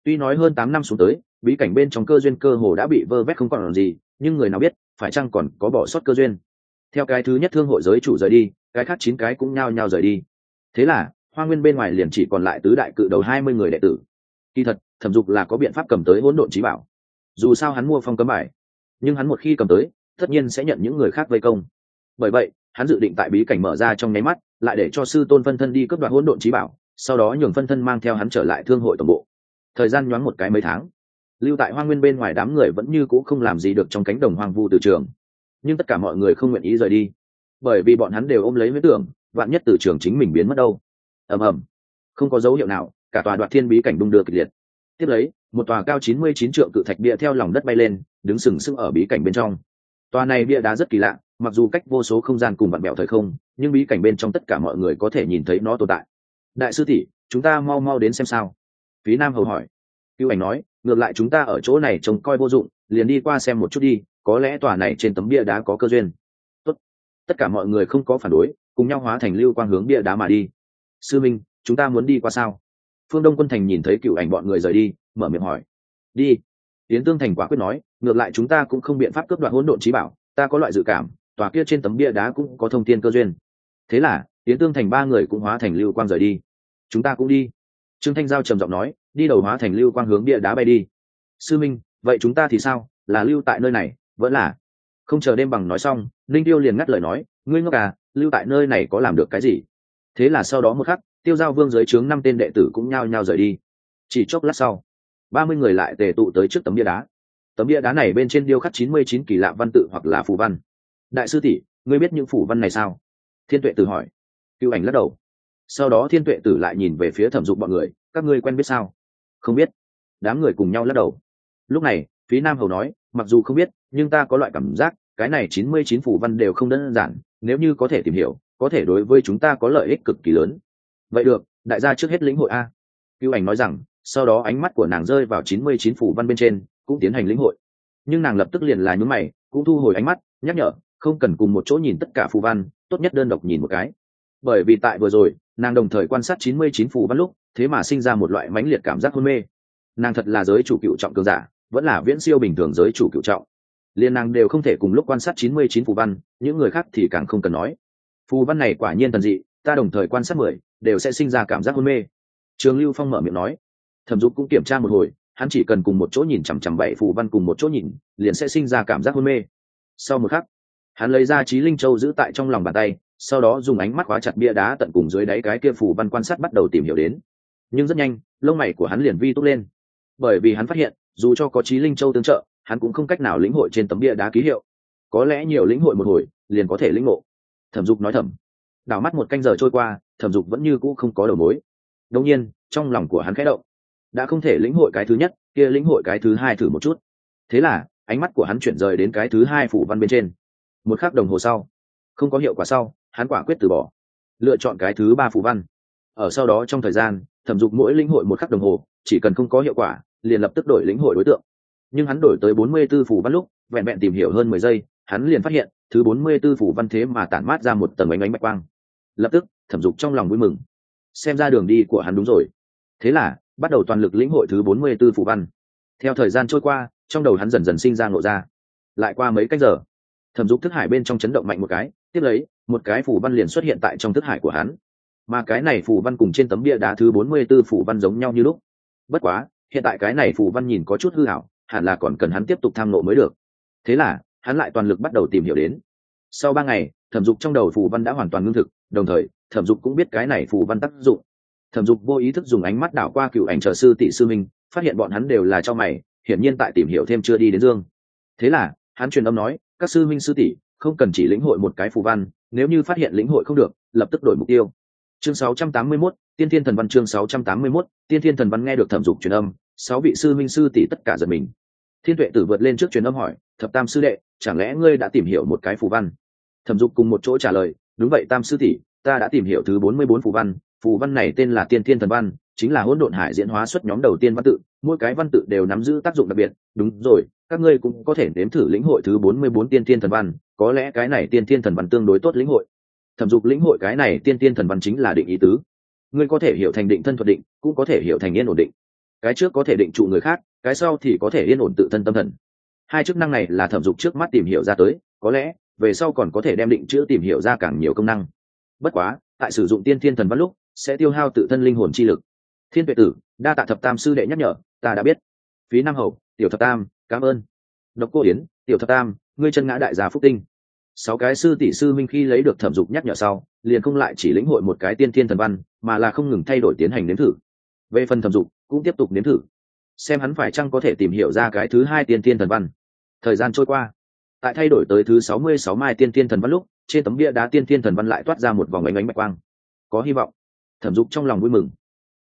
Tuy nói hơn tám năm xuống tới bí cảnh bên trong cơ duyên cơ hồ đã bị vơ vét không còn gì, nhưng người nào biết, phải chăng còn có bỏ sót cơ duyên? Theo cái thứ nhất thương hội giới chủ rời đi, cái khác chín cái cũng nhao nhao rời đi. Thế là, hoa nguyên bên ngoài liền chỉ còn lại tứ đại cự đầu hai mươi người đệ tử. Kỳ thật, thẩm dục là có biện pháp cầm tới hỗn độn trí bảo. Dù sao hắn mua phong cấm bài, nhưng hắn một khi cầm tới, tất nhiên sẽ nhận những người khác vây công. Bởi vậy, hắn dự định tại bí cảnh mở ra trong nháy mắt, lại để cho sư tôn phân thân đi cướp đoạt hỗn độn trí bảo, sau đó nhường phân thân mang theo hắn trở lại thương hội tổng bộ. Thời gian nhoáng một cái mấy tháng lưu tại hoa nguyên bên ngoài đám người vẫn như c ũ không làm gì được trong cánh đồng hoang vu từ trường. Nhưng tất cả mọi người không nguyện ý rời đi. Bởi vì bọn hắn đều ôm lấy huyết tưởng, vạn nhất từ trường chính mình biến mất đâu. Ầm ầm. Không có dấu hiệu nào, cả tòa đoạt thiên bí cảnh đung đưa kịch liệt. Tiếp lấy, một tòa cao chín mươi chín trượng cự thạch bia theo lòng đất bay lên, đứng sừng sững ở bí cảnh bên trong. Tòa này bia đá rất kỳ lạ, mặc dù cách vô số không gian cùng bạn bèo thời không, nhưng bí cảnh bên trong tất cả mọi người có thể nhìn thấy nó tồn tại. Đại sư tỷ, chúng ta mau mau đến xem sao. Phí nam hầu hỏi. Cưu ảnh nói ngược lại chúng ta ở chỗ này trông coi vô dụng, liền đi qua xem một chút đi, có lẽ tòa này trên tấm bia đá có cơ duyên. Tốt. tất cả mọi người không có phản đối, cùng nhau hóa thành lưu quang hướng bia đá mà đi. Sư minh, chúng ta muốn đi qua sao? Phương đông quân thành nhìn thấy cựu ảnh bọn người rời đi, mở miệng hỏi. Đi. Tiến tương thành quả quyết nói, ngược lại chúng ta cũng không biện pháp cướp đoạt hỗn độn trí bảo, ta có loại dự cảm, tòa kia trên tấm bia đá cũng có thông tin cơ duyên. Thế là tiến tương thành ba người cũng hóa thành lưu quang rời đi. Chúng ta cũng đi trương thanh giao trầm giọng nói, đi đầu hóa thành lưu quang hướng bia đá bay đi. Sư minh, vậy chúng ta thì sao? Là lưu tại nơi này, vẫn là? Không chờ đêm bằng nói xong linh tiêu liền ngắt lời nói, ngươi ngốc à lưu tại nơi này có làm được cái gì? Thế là sau đó một khắc, tiêu giao vương dưới trướng năm tên đệ tử cũng nhao nhao rời đi. Chỉ chốc lát sau, ba mươi người lại tề tụ tới trước tấm bia đá. Tấm bia đá này bên trên điêu khắc chín mươi chín kỳ lạ văn tự hoặc là phù văn. Đại sư tỷ, ngươi biết những phủ văn này sao? Thiên tuệ tự hỏi. Cựu ảnh lắc đầu sau đó thiên tuệ tử lại nhìn về phía thẩm dục bọn người, các ngươi quen biết sao? Không biết. Đám người cùng nhau lắc đầu. Lúc này, phí nam hầu nói, mặc dù không biết, nhưng ta có loại cảm giác, cái này chín mươi chín phủ văn đều không đơn giản, nếu như có thể tìm hiểu, có thể đối với chúng ta có lợi ích cực kỳ lớn. Vậy được, đại gia trước hết lĩnh hội a. Cựu ảnh nói rằng, sau đó ánh mắt của nàng rơi vào chín mươi chín phủ văn bên trên, cũng tiến hành lĩnh hội. Nhưng nàng lập tức liền là nhún mày, cũng thu hồi ánh mắt, nhắc nhở, không cần cùng một chỗ nhìn tất cả phù văn, tốt nhất đơn độc nhìn một cái. Bởi vì tại vừa rồi nàng đồng thời quan sát chín mươi chín phù văn lúc, thế mà sinh ra một loại mãnh liệt cảm giác hôn mê. Nàng thật là giới chủ cựu trọng cường giả, vẫn là viễn siêu bình thường giới chủ cựu trọng. Liên nàng đều không thể cùng lúc quan sát chín mươi chín phù văn, những người khác thì càng không cần nói. Phù văn này quả nhiên thần dị, ta đồng thời quan sát mười, đều sẽ sinh ra cảm giác hôn mê. Trường lưu phong mở miệng nói. Thẩm dục cũng kiểm tra một hồi, hắn chỉ cần cùng một chỗ nhìn chằm chằm bảy phù văn cùng một chỗ nhìn, liền sẽ sinh ra cảm giác hôn mê. Sau một khắc, hắn lấy ra trí linh châu giữ tại trong lòng bàn tay sau đó dùng ánh mắt khóa chặt bia đá tận cùng dưới đáy cái kia phù văn quan sát bắt đầu tìm hiểu đến. Nhưng rất nhanh, lông mày của hắn liền vi túc lên. Bởi vì hắn phát hiện, dù cho có trí linh châu tương trợ, hắn cũng không cách nào lĩnh hội trên tấm bia đá ký hiệu. Có lẽ nhiều lĩnh hội một hồi, liền có thể lĩnh ngộ. Thẩm dục nói thẩm đảo mắt một canh giờ trôi qua, thẩm dục vẫn như cũ không có đầu mối. Đông nhiên, trong lòng của hắn khẽ động. Đã không thể lĩnh hội cái thứ nhất, kia lĩnh hội cái thứ hai thử một chút. Thế là, ánh mắt của hắn chuyển rời đến cái thứ hai phủ văn bên trên. Một khắc đồng hồ sau. Không có hiệu quả sau hắn quả quyết từ bỏ, lựa chọn cái thứ ba phù văn. Ở sau đó trong thời gian, thẩm dục mỗi lĩnh hội một khắc đồng hồ, chỉ cần không có hiệu quả, liền lập tức đổi lĩnh hội đối tượng. Nhưng hắn đổi tới bốn mươi b ố phủ văn lúc, vẹn vẹn tìm hiểu hơn mười giây, hắn liền phát hiện, thứ bốn mươi b ố phủ văn thế mà tản mát ra một tầng ánh ánh bạch quang. Lập tức, thẩm dục trong lòng vui mừng. Xem ra đường đi của hắn đúng rồi. Thế là, bắt đầu toàn lực lĩnh hội thứ bốn mươi b ố phủ văn. Theo thời gian trôi qua, trong đầu hắn dần dần sinh ra ngộ ra. Lại qua mấy cách giờ, thẩm dục thức hải bên trong chấn động mạnh một cái, tiếp lấy một cái phủ văn liền xuất hiện tại trong thức hải của hắn. Mà cái này phủ văn cùng trên tấm bia đá thứ bốn mươi 44 phủ văn giống nhau như lúc. Bất quá, hiện tại cái này phủ văn nhìn có chút hư hảo, hẳn là còn cần hắn tiếp tục tham nộ mới được. Thế là, hắn lại toàn lực bắt đầu tìm hiểu đến. Sau ba ngày, thẩm dục trong đầu phủ văn đã hoàn toàn ngưng thực, đồng thời, thẩm dục cũng biết cái này phủ văn tác dụng. Thẩm dục vô ý thức dùng ánh mắt đảo qua cựu ảnh trợ sư tỷ sư minh, phát hiện bọn hắn đều là cho mày, hiển nhiên tại tìm hiểu thêm chưa đi đến dương. Thế là, hắn truyền âm nói, các sư minh sư tỷ không cần chỉ lĩnh hội một cái phù văn nếu như phát hiện lĩnh hội không được lập tức đổi mục tiêu. Chương 681, tiên thiên thần văn chương 681, tiên thiên thần văn nghe được thẩm dục truyền âm sáu vị sư minh sư tỷ tất cả giật mình. Thiên tuệ tử vượt lên trước truyền âm hỏi thập tam sư đệ chẳng lẽ ngươi đã tìm hiểu một cái phù văn? Thẩm dục cùng một chỗ trả lời đúng vậy tam sư tỷ ta đã tìm hiểu thứ bốn mươi bốn phù văn phù văn này tên là tiên thiên thần văn chính là hỗn độn hải diễn hóa xuất nhóm đầu tiên văn tự mỗi cái văn tự đều nắm giữ tác dụng đặc biệt. Đúng rồi các ngươi cũng có thể nếm thử lĩnh hội thứ bốn mươi bốn tiên tiên thần văn, có lẽ cái này tiên tiên thần văn tương đối tốt lĩnh hội. Thẩm dục lĩnh hội cái này tiên tiên thần văn chính là định ý tứ. Ngươi có thể hiểu thành định thân thuật định, cũng có thể hiểu thành yên ổn định. Cái trước có thể định trụ người khác, cái sau thì có thể yên ổn tự thân tâm thần. Hai chức năng này là thẩm dục trước mắt tìm hiểu ra tới, có lẽ, về sau còn có thể đem định chữ tìm hiểu ra càng nhiều công năng. Bất quá, tại sử dụng tiên thiên thần văn lúc, sẽ tiêu hao tự thân linh hồn chi lực. Thiên tuệ tử, đa tạ thập tam sư đệ nhắc nhở, ta đã biết. Phí nam hầu, tiểu thập tam cảm ơn. Độc cô yến, tiểu thập tam, ngươi chân ngã đại gia phúc tinh. Sáu cái sư tỷ sư minh khi lấy được thẩm dục nhắc nhở sau, liền không lại chỉ lĩnh hội một cái tiên thiên thần văn, mà là không ngừng thay đổi tiến hành nếm thử. Về phần thẩm dục, cũng tiếp tục nếm thử. Xem hắn phải chăng có thể tìm hiểu ra cái thứ hai tiên thiên thần văn. Thời gian trôi qua. Tại thay đổi tới thứ sáu mươi sáu mai tiên thiên thần văn lúc, trên tấm bia đá tiên thiên thần văn lại toát ra một vòng ánh ánh bạch quang. Có hy vọng. Thẩm dục trong lòng vui mừng.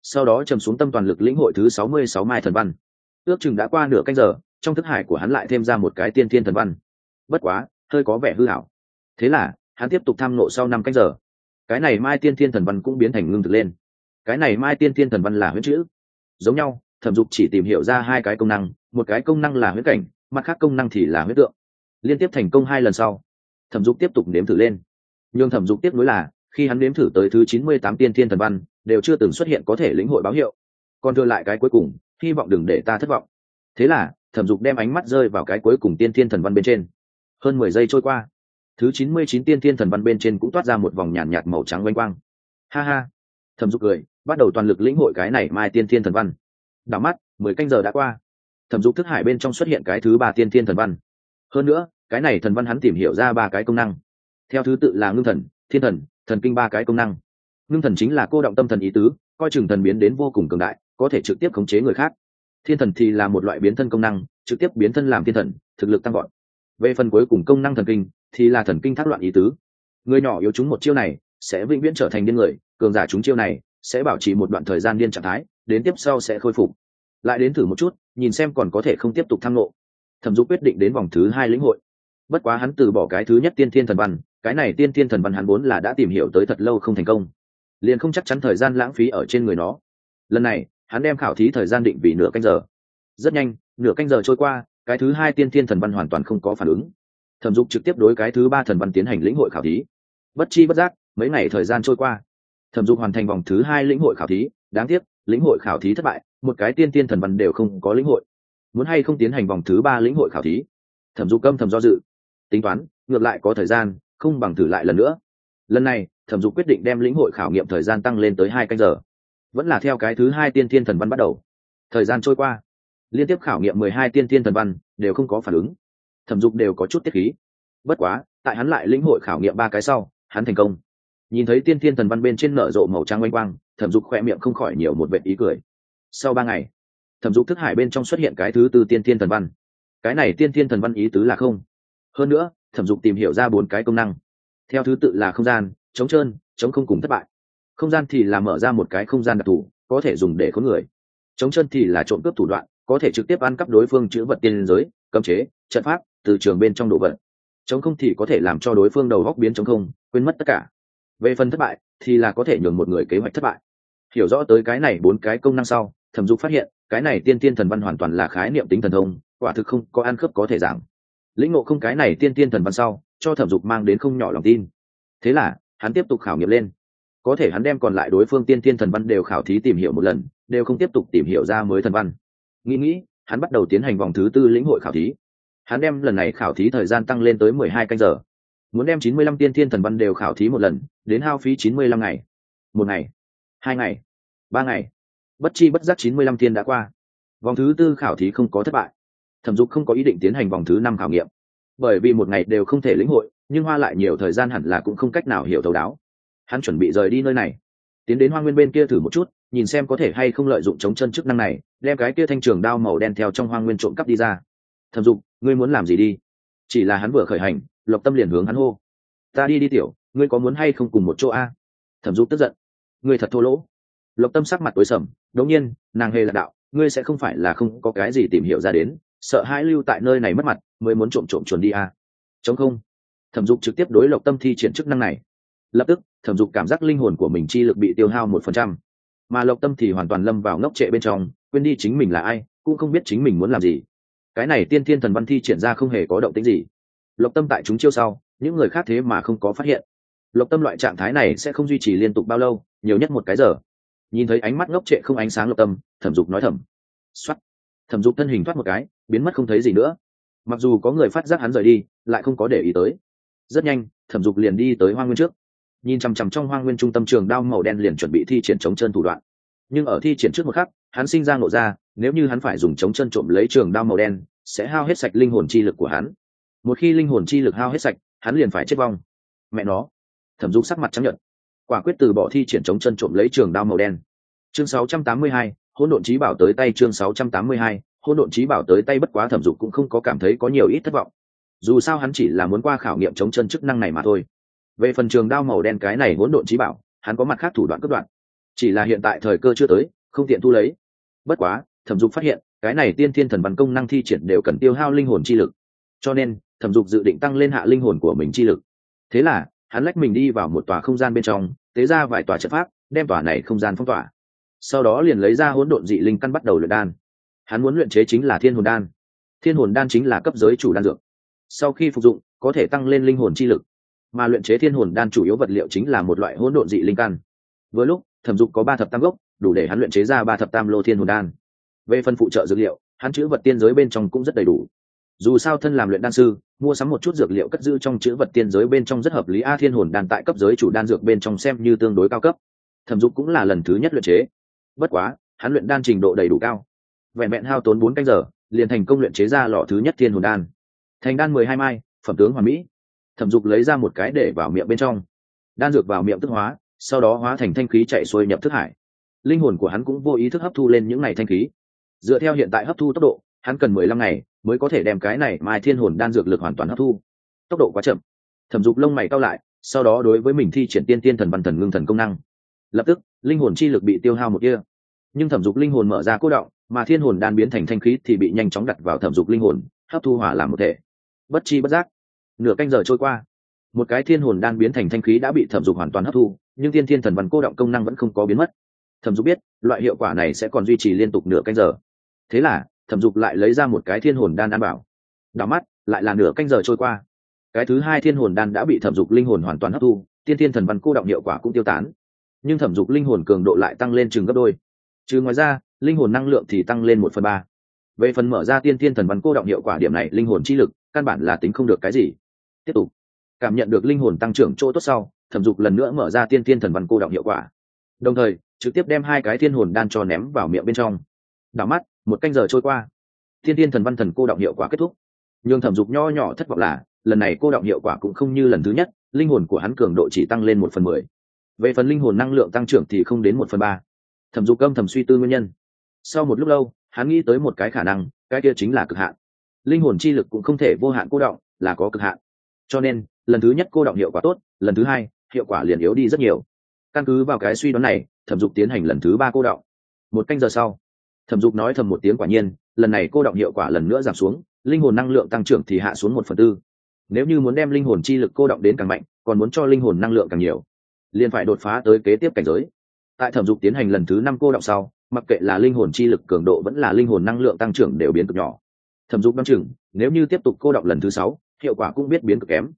Sau đó trầm xuống tâm toàn lực lĩnh hội thứ sáu mươi sáu mai thần văn. Ước chừng đã qua nửa canh giờ trong thức hải của hắn lại thêm ra một cái tiên thiên thần văn. Bất quá, hơi có vẻ hư hảo thế là, hắn tiếp tục tham nộ sau năm canh giờ. Cái này mai tiên thiên thần văn cũng biến thành ngưng thực lên. Cái này mai tiên thiên thần văn là huyết chữ. Giống nhau, thẩm dục chỉ tìm hiểu ra hai cái công năng, một cái công năng là huyết cảnh, mặt khác công năng thì là huyết tượng. Liên tiếp thành công hai lần sau, thẩm dục tiếp tục nếm thử lên. Nhưng thẩm dục tiếp nối là, khi hắn nếm thử tới thứ chín mươi tám tiên thiên thần văn, đều chưa từng xuất hiện có thể lĩnh hội báo hiệu. Còn thừa lại cái cuối cùng, hy vọng đừng để ta thất vọng. Thế là thẩm dục đem ánh mắt rơi vào cái cuối cùng tiên thiên thần văn bên trên. Hơn mười giây trôi qua thứ chín mươi chín tiên thiên thần văn bên trên cũng toát ra một vòng nhàn nhạt, nhạt màu trắng oanh quang. Ha ha thẩm dục cười bắt đầu toàn lực lĩnh hội cái này mai tiên thiên thần văn. Đảo mắt mười canh giờ đã qua. Thẩm dục thức hải bên trong xuất hiện cái thứ ba tiên thiên thần văn. Hơn nữa cái này thần văn hắn tìm hiểu ra ba cái công năng. Theo thứ tự là ngưng thần thiên thần thần kinh ba cái công năng. Ngưng thần chính là cô động tâm thần ý tứ coi chừng thần biến đến vô cùng cường đại có thể trực tiếp khống chế người khác thiên thần thì là một loại biến thân công năng, trực tiếp biến thân làm thiên thần, thực lực tăng gọn về phần cuối cùng công năng thần kinh, thì là thần kinh thác loạn ý tứ. Người nhỏ yếu chúng một chiêu này, sẽ vĩnh viễn trở thành điên người, cường giả chúng chiêu này, sẽ bảo trì một đoạn thời gian điên trạng thái, đến tiếp sau sẽ khôi phục. Lại đến thử một chút, nhìn xem còn có thể không tiếp tục tham lộ thẩm dục quyết định đến vòng thứ hai lĩnh hội. Bất quá hắn từ bỏ cái thứ nhất tiên thiên thần văn, cái này tiên thiên thần văn hắn vốn là đã tìm hiểu tới thật lâu không thành công. Liền không chắc chắn thời gian lãng phí ở trên người nó. Lần này hắn đem khảo thí thời gian định vì nửa canh giờ. Rất nhanh, nửa canh giờ trôi qua, cái thứ hai tiên thiên thần văn hoàn toàn không có phản ứng. Thẩm dục trực tiếp đối cái thứ ba thần văn tiến hành lĩnh hội khảo thí. Bất chi bất giác, mấy ngày thời gian trôi qua. Thẩm dục hoàn thành vòng thứ hai lĩnh hội khảo thí. Đáng tiếc, lĩnh hội khảo thí thất bại, một cái tiên tiên thần văn đều không có lĩnh hội. Muốn hay không tiến hành vòng thứ ba lĩnh hội khảo thí? Thẩm dục câm thầm do dự. Tính toán, ngược lại có thời gian, không bằng thử lại lần nữa. Lần này, thẩm dục quyết định đem lĩnh hội khảo nghiệm thời gian tăng lên tới hai canh giờ vẫn là theo cái thứ hai tiên thiên thần văn bắt đầu. Thời gian trôi qua, liên tiếp khảo nghiệm mười hai tiên thiên thần văn đều không có phản ứng. Thẩm dục đều có chút tiết khí. Bất quá, tại hắn lại lĩnh hội khảo nghiệm ba cái sau, hắn thành công. Nhìn thấy tiên thiên thần văn bên trên nở rộ màu trắng oanh quang, thẩm dục khoe miệng không khỏi nhiều một vệ ý cười. Sau ba ngày, thẩm dục thức hải bên trong xuất hiện cái thứ tư tiên thiên thần văn. Cái này tiên thiên thần văn ý tứ là không. Hơn nữa, thẩm dục tìm hiểu ra bốn cái công năng. Theo thứ tự là không gian, chống trơn, chống không cùng thất bại không gian thì là mở ra một cái không gian đặc thù, có thể dùng để khốn người. Chống chân thì là trộm cướp thủ đoạn, có thể trực tiếp ăn cắp đối phương chữ vật tiên giới, cấm chế, trận pháp, từ trường bên trong đồ vật. Chống không thì có thể làm cho đối phương đầu góc biến chống không, quên mất tất cả. Về phần thất bại, thì là có thể nhường một người kế hoạch thất bại. Hiểu rõ tới cái này bốn cái công năng sau, thẩm dục phát hiện, cái này tiên tiên thần văn hoàn toàn là khái niệm tính thần thông, quả thực không có ăn khớp có thể giảng. Lĩnh ngộ không cái này tiên tiên thần văn sau, cho thẩm dục mang đến không nhỏ lòng tin. Thế là, hắn tiếp tục khảo nghiệm lên có thể hắn đem còn lại đối phương tiên thiên thần văn đều khảo thí tìm hiểu một lần, đều không tiếp tục tìm hiểu ra mới thần văn. Nghĩ nghĩ, hắn bắt đầu tiến hành vòng thứ tư lĩnh hội khảo thí. Hắn đem lần này khảo thí thời gian tăng lên tới mười hai canh giờ. Muốn đem chín mươi lăm tiên thiên thần văn đều khảo thí một lần, đến hao phí chín mươi lăm ngày. Một ngày, hai ngày, ba ngày. Bất chi bất giác chín mươi lăm tiên đã qua. Vòng thứ tư khảo thí không có thất bại. Thẩm dục không có ý định tiến hành vòng thứ năm khảo nghiệm. Bởi vì một ngày đều không thể lĩnh hội, nhưng hoa lại nhiều thời gian hẳn là cũng không cách nào hiểu thấu đáo hắn chuẩn bị rời đi nơi này. Tiến đến hoa nguyên bên kia thử một chút, nhìn xem có thể hay không lợi dụng chống chân chức năng này, đem cái kia thanh trường đao màu đen theo trong hoa nguyên trộm cắp đi ra. Thẩm dục, ngươi muốn làm gì đi? Chỉ là hắn vừa khởi hành, lộc tâm liền hướng hắn hô. Ta đi đi tiểu, ngươi có muốn hay không cùng một chỗ a? Thẩm dục tức giận. Ngươi thật thô lỗ. Lộc tâm sắc mặt tối sầm, đống nhiên, nàng hề là đạo, ngươi sẽ không phải là không có cái gì tìm hiểu ra đến, sợ hãi lưu tại nơi này mất mặt, mới muốn trộm trộm chuồn đi a. Chống không. Thẩm dục trực tiếp đối lộc tâm thi triển chức năng này lập tức, thẩm dục cảm giác linh hồn của mình chi lực bị tiêu hao một phần trăm. Mà lộc tâm thì hoàn toàn lâm vào ngốc trệ bên trong, quên đi chính mình là ai, cũng không biết chính mình muốn làm gì. Cái này tiên thiên thần văn thi triển ra không hề có động tính gì. Lộc tâm tại chúng chiêu sau, những người khác thế mà không có phát hiện. Lộc tâm loại trạng thái này sẽ không duy trì liên tục bao lâu, nhiều nhất một cái giờ. Nhìn thấy ánh mắt ngốc trệ không ánh sáng lộc tâm, thẩm dục nói thầm. Xuất thẩm dục thân hình thoát một cái, biến mất không thấy gì nữa. Mặc dù có người phát giác hắn rời đi, lại không có để ý tới. Rất nhanh, thẩm dục liền đi tới hoa nguyên trước nhìn chằm chằm trong hoang nguyên trung tâm trường đao màu đen liền chuẩn bị thi triển chống chân thủ đoạn. Nhưng ở thi triển trước một khắc hắn sinh ra ngộ ra nếu như hắn phải dùng chống chân trộm lấy trường đao màu đen sẽ hao hết sạch linh hồn chi lực của hắn. Một khi linh hồn chi lực hao hết sạch hắn liền phải chết vong. Mẹ nó. Thẩm dục sắc mặt chấp nhận quả quyết từ bỏ thi triển chống chân trộm lấy trường đao màu đen. Chương 682, hỗn độn trí bảo tới tay chương 682, hỗn độn trí bảo tới tay bất quá thẩm dục cũng không có cảm thấy có nhiều ít thất vọng. Dù sao hắn chỉ là muốn qua khảo nghiệm chống chân chức năng này mà thôi về phần trường đao màu đen cái này hỗn độn trí bảo, hắn có mặt khác thủ đoạn cất đoạn chỉ là hiện tại thời cơ chưa tới, không tiện thu lấy. Bất quá, thẩm dục phát hiện, cái này tiên thiên thần văn công năng thi triển đều cần tiêu hao linh hồn chi lực. Cho nên, thẩm dục dự định tăng lên hạ linh hồn của mình chi lực. Thế là, hắn lách mình đi vào một tòa không gian bên trong, tế ra vài tòa trận pháp, đem tòa này không gian phong tỏa. Sau đó liền lấy ra hỗn độn dị linh căn bắt đầu luyện đan. Hắn muốn luyện chế chính là thiên hồn đan. Thiên hồn đan chính là cấp giới chủ đan dược. Sau khi phục dụng, có thể tăng lên linh hồn chi lực mà luyện chế thiên hồn đan chủ yếu vật liệu chính là một loại hỗn độn dị linh căn. Với lúc, thẩm dục có ba thập tam gốc, đủ để hắn luyện chế ra ba thập tam lô thiên hồn đan. Về phần phụ trợ dược liệu, hắn chữ vật tiên giới bên trong cũng rất đầy đủ. Dù sao thân làm luyện đan sư, mua sắm một chút dược liệu cất giữ trong chữ vật tiên giới bên trong rất hợp lý. A thiên hồn đan tại cấp giới chủ đan dược bên trong xem như tương đối cao cấp. Thẩm dục cũng là lần thứ nhất luyện chế. Bất quá, hắn luyện đan trình độ đầy đủ cao. Vẹn vẹn hao tốn bốn canh giờ, liền thành công luyện chế ra lọ thứ nhất thiên hồn đan. Thành đan mười hai mai, phẩm tướng hoàn mỹ thẩm dục lấy ra một cái để vào miệng bên trong. Đan dược vào miệng tức hóa, sau đó hóa thành thanh khí chạy xuôi nhập thức hải. Linh hồn của hắn cũng vô ý thức hấp thu lên những ngày thanh khí. Dựa theo hiện tại hấp thu tốc độ, hắn cần mười lăm ngày mới có thể đem cái này mai thiên hồn đan dược lực hoàn toàn hấp thu. Tốc độ quá chậm. Thẩm dục lông mày cao lại, sau đó đối với mình thi triển tiên tiên thần văn thần ngưng thần công năng. Lập tức, linh hồn chi lực bị tiêu hao một kia nhưng thẩm dục linh hồn mở ra cố động, mà thiên hồn đan biến thành thanh khí thì bị nhanh chóng đặt vào thẩm dục linh hồn, hấp thu hỏa làm một thể. Bất chi bất giác nửa canh giờ trôi qua. Một cái thiên hồn đan biến thành thanh khí đã bị thẩm dục hoàn toàn hấp thu, nhưng thiên thiên thần văn cô động công năng vẫn không có biến mất. Thẩm dục biết, loại hiệu quả này sẽ còn duy trì liên tục nửa canh giờ. Thế là, thẩm dục lại lấy ra một cái thiên hồn đan an bảo. Đảo mắt, lại là nửa canh giờ trôi qua. Cái thứ hai thiên hồn đan đã bị thẩm dục linh hồn hoàn toàn hấp thu, tiên thiên thần văn cô động hiệu quả cũng tiêu tán. Nhưng thẩm dục linh hồn cường độ lại tăng lên chừng gấp đôi. Trừ ngoài ra, linh hồn năng lượng thì tăng lên một phần ba. Về phần mở ra tiên thiên thần văn cô động hiệu quả điểm này, linh hồn chi lực, căn bản là tính không được cái gì tiếp tục. Cảm nhận được linh hồn tăng trưởng chỗ tốt sau, thẩm dục lần nữa mở ra tiên thiên thần văn cô động hiệu quả. Đồng thời, trực tiếp đem hai cái thiên hồn đan cho ném vào miệng bên trong. Đảo mắt, một canh giờ trôi qua. Thiên thiên thần văn thần cô động hiệu quả kết thúc. Nhưng thẩm dục nho nhỏ thất vọng là, lần này cô động hiệu quả cũng không như lần thứ nhất, linh hồn của hắn cường độ chỉ tăng lên một phần mười. Về phần linh hồn năng lượng tăng trưởng thì không đến một phần ba. Thẩm dục âm thầm suy tư nguyên nhân. Sau một lúc lâu, hắn nghĩ tới một cái khả năng, cái kia chính là cực hạn. Linh hồn chi lực cũng không thể vô hạn cô động là có cực hạn cho nên, lần thứ nhất cô động hiệu quả tốt, lần thứ hai, hiệu quả liền yếu đi rất nhiều. Căn cứ vào cái suy đoán này, thẩm dục tiến hành lần thứ ba cô động một canh giờ sau, thẩm dục nói thầm một tiếng quả nhiên, lần này cô động hiệu quả lần nữa giảm xuống, linh hồn năng lượng tăng trưởng thì hạ xuống một phần tư. Nếu như muốn đem linh hồn chi lực cô động đến càng mạnh, còn muốn cho linh hồn năng lượng càng nhiều, liền phải đột phá tới kế tiếp cảnh giới. Tại thẩm dục tiến hành lần thứ năm cô động sau, mặc kệ là linh hồn chi lực cường độ vẫn là linh hồn năng lượng tăng trưởng đều biến cực nhỏ. Thẩm dục đ o chừng, nếu như tiếp tục cô động lần thứ sáu hiệu quả cũng biết biến cực kém.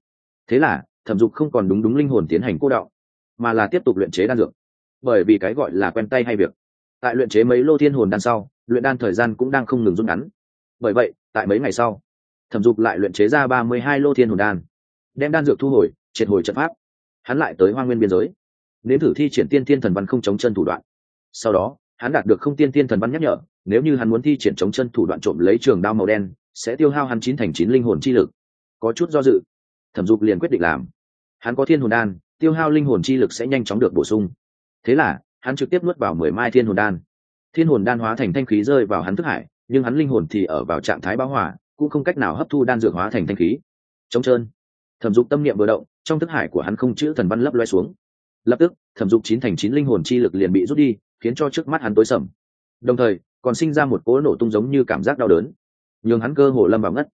Thế là thẩm dục không còn đúng đúng linh hồn tiến hành cô đạo, mà là tiếp tục luyện chế đan dược. Bởi vì cái gọi là quen tay hay việc tại luyện chế mấy lô thiên hồn đan sau luyện đan thời gian cũng đang không ngừng rút ngắn. Bởi vậy tại mấy ngày sau thẩm dục lại luyện chế ra ba mươi hai lô thiên hồn đan đem đan dược thu hồi triệt hồi trận pháp. Hắn lại tới hoa nguyên biên giới nếm thử thi triển tiên tiên thần văn không chống chân thủ đoạn. Sau đó hắn đạt được không tiên tiên thần văn nhắc nhở nếu như hắn muốn thi triển chống chân thủ đoạn trộm lấy trường đao màu đen sẽ tiêu hao hắn chín thành chín linh hồn chi lực có chút do dự. Thẩm dục liền quyết định làm. Hắn có thiên hồn đan, tiêu hao linh hồn chi lực sẽ nhanh chóng được bổ sung. Thế là, hắn trực tiếp nuốt vào mười mai thiên hồn đan. Thiên hồn đan hóa thành thanh khí rơi vào hắn thức hải, nhưng hắn linh hồn thì ở vào trạng thái báo hỏa cũng không cách nào hấp thu đan dược hóa thành thanh khí. Trống trơn. Thẩm dục tâm niệm vừa động, trong thức hải của hắn không chữ thần văn lấp loe xuống. Lập tức, thẩm dục chín thành chín linh hồn chi lực liền bị rút đi, khiến cho trước mắt hắn tối sầm. Đồng thời, còn sinh ra một cỗ nổ tung giống như cảm giác đau đớn. Nhường hắn cơ hồ lâm vào ngất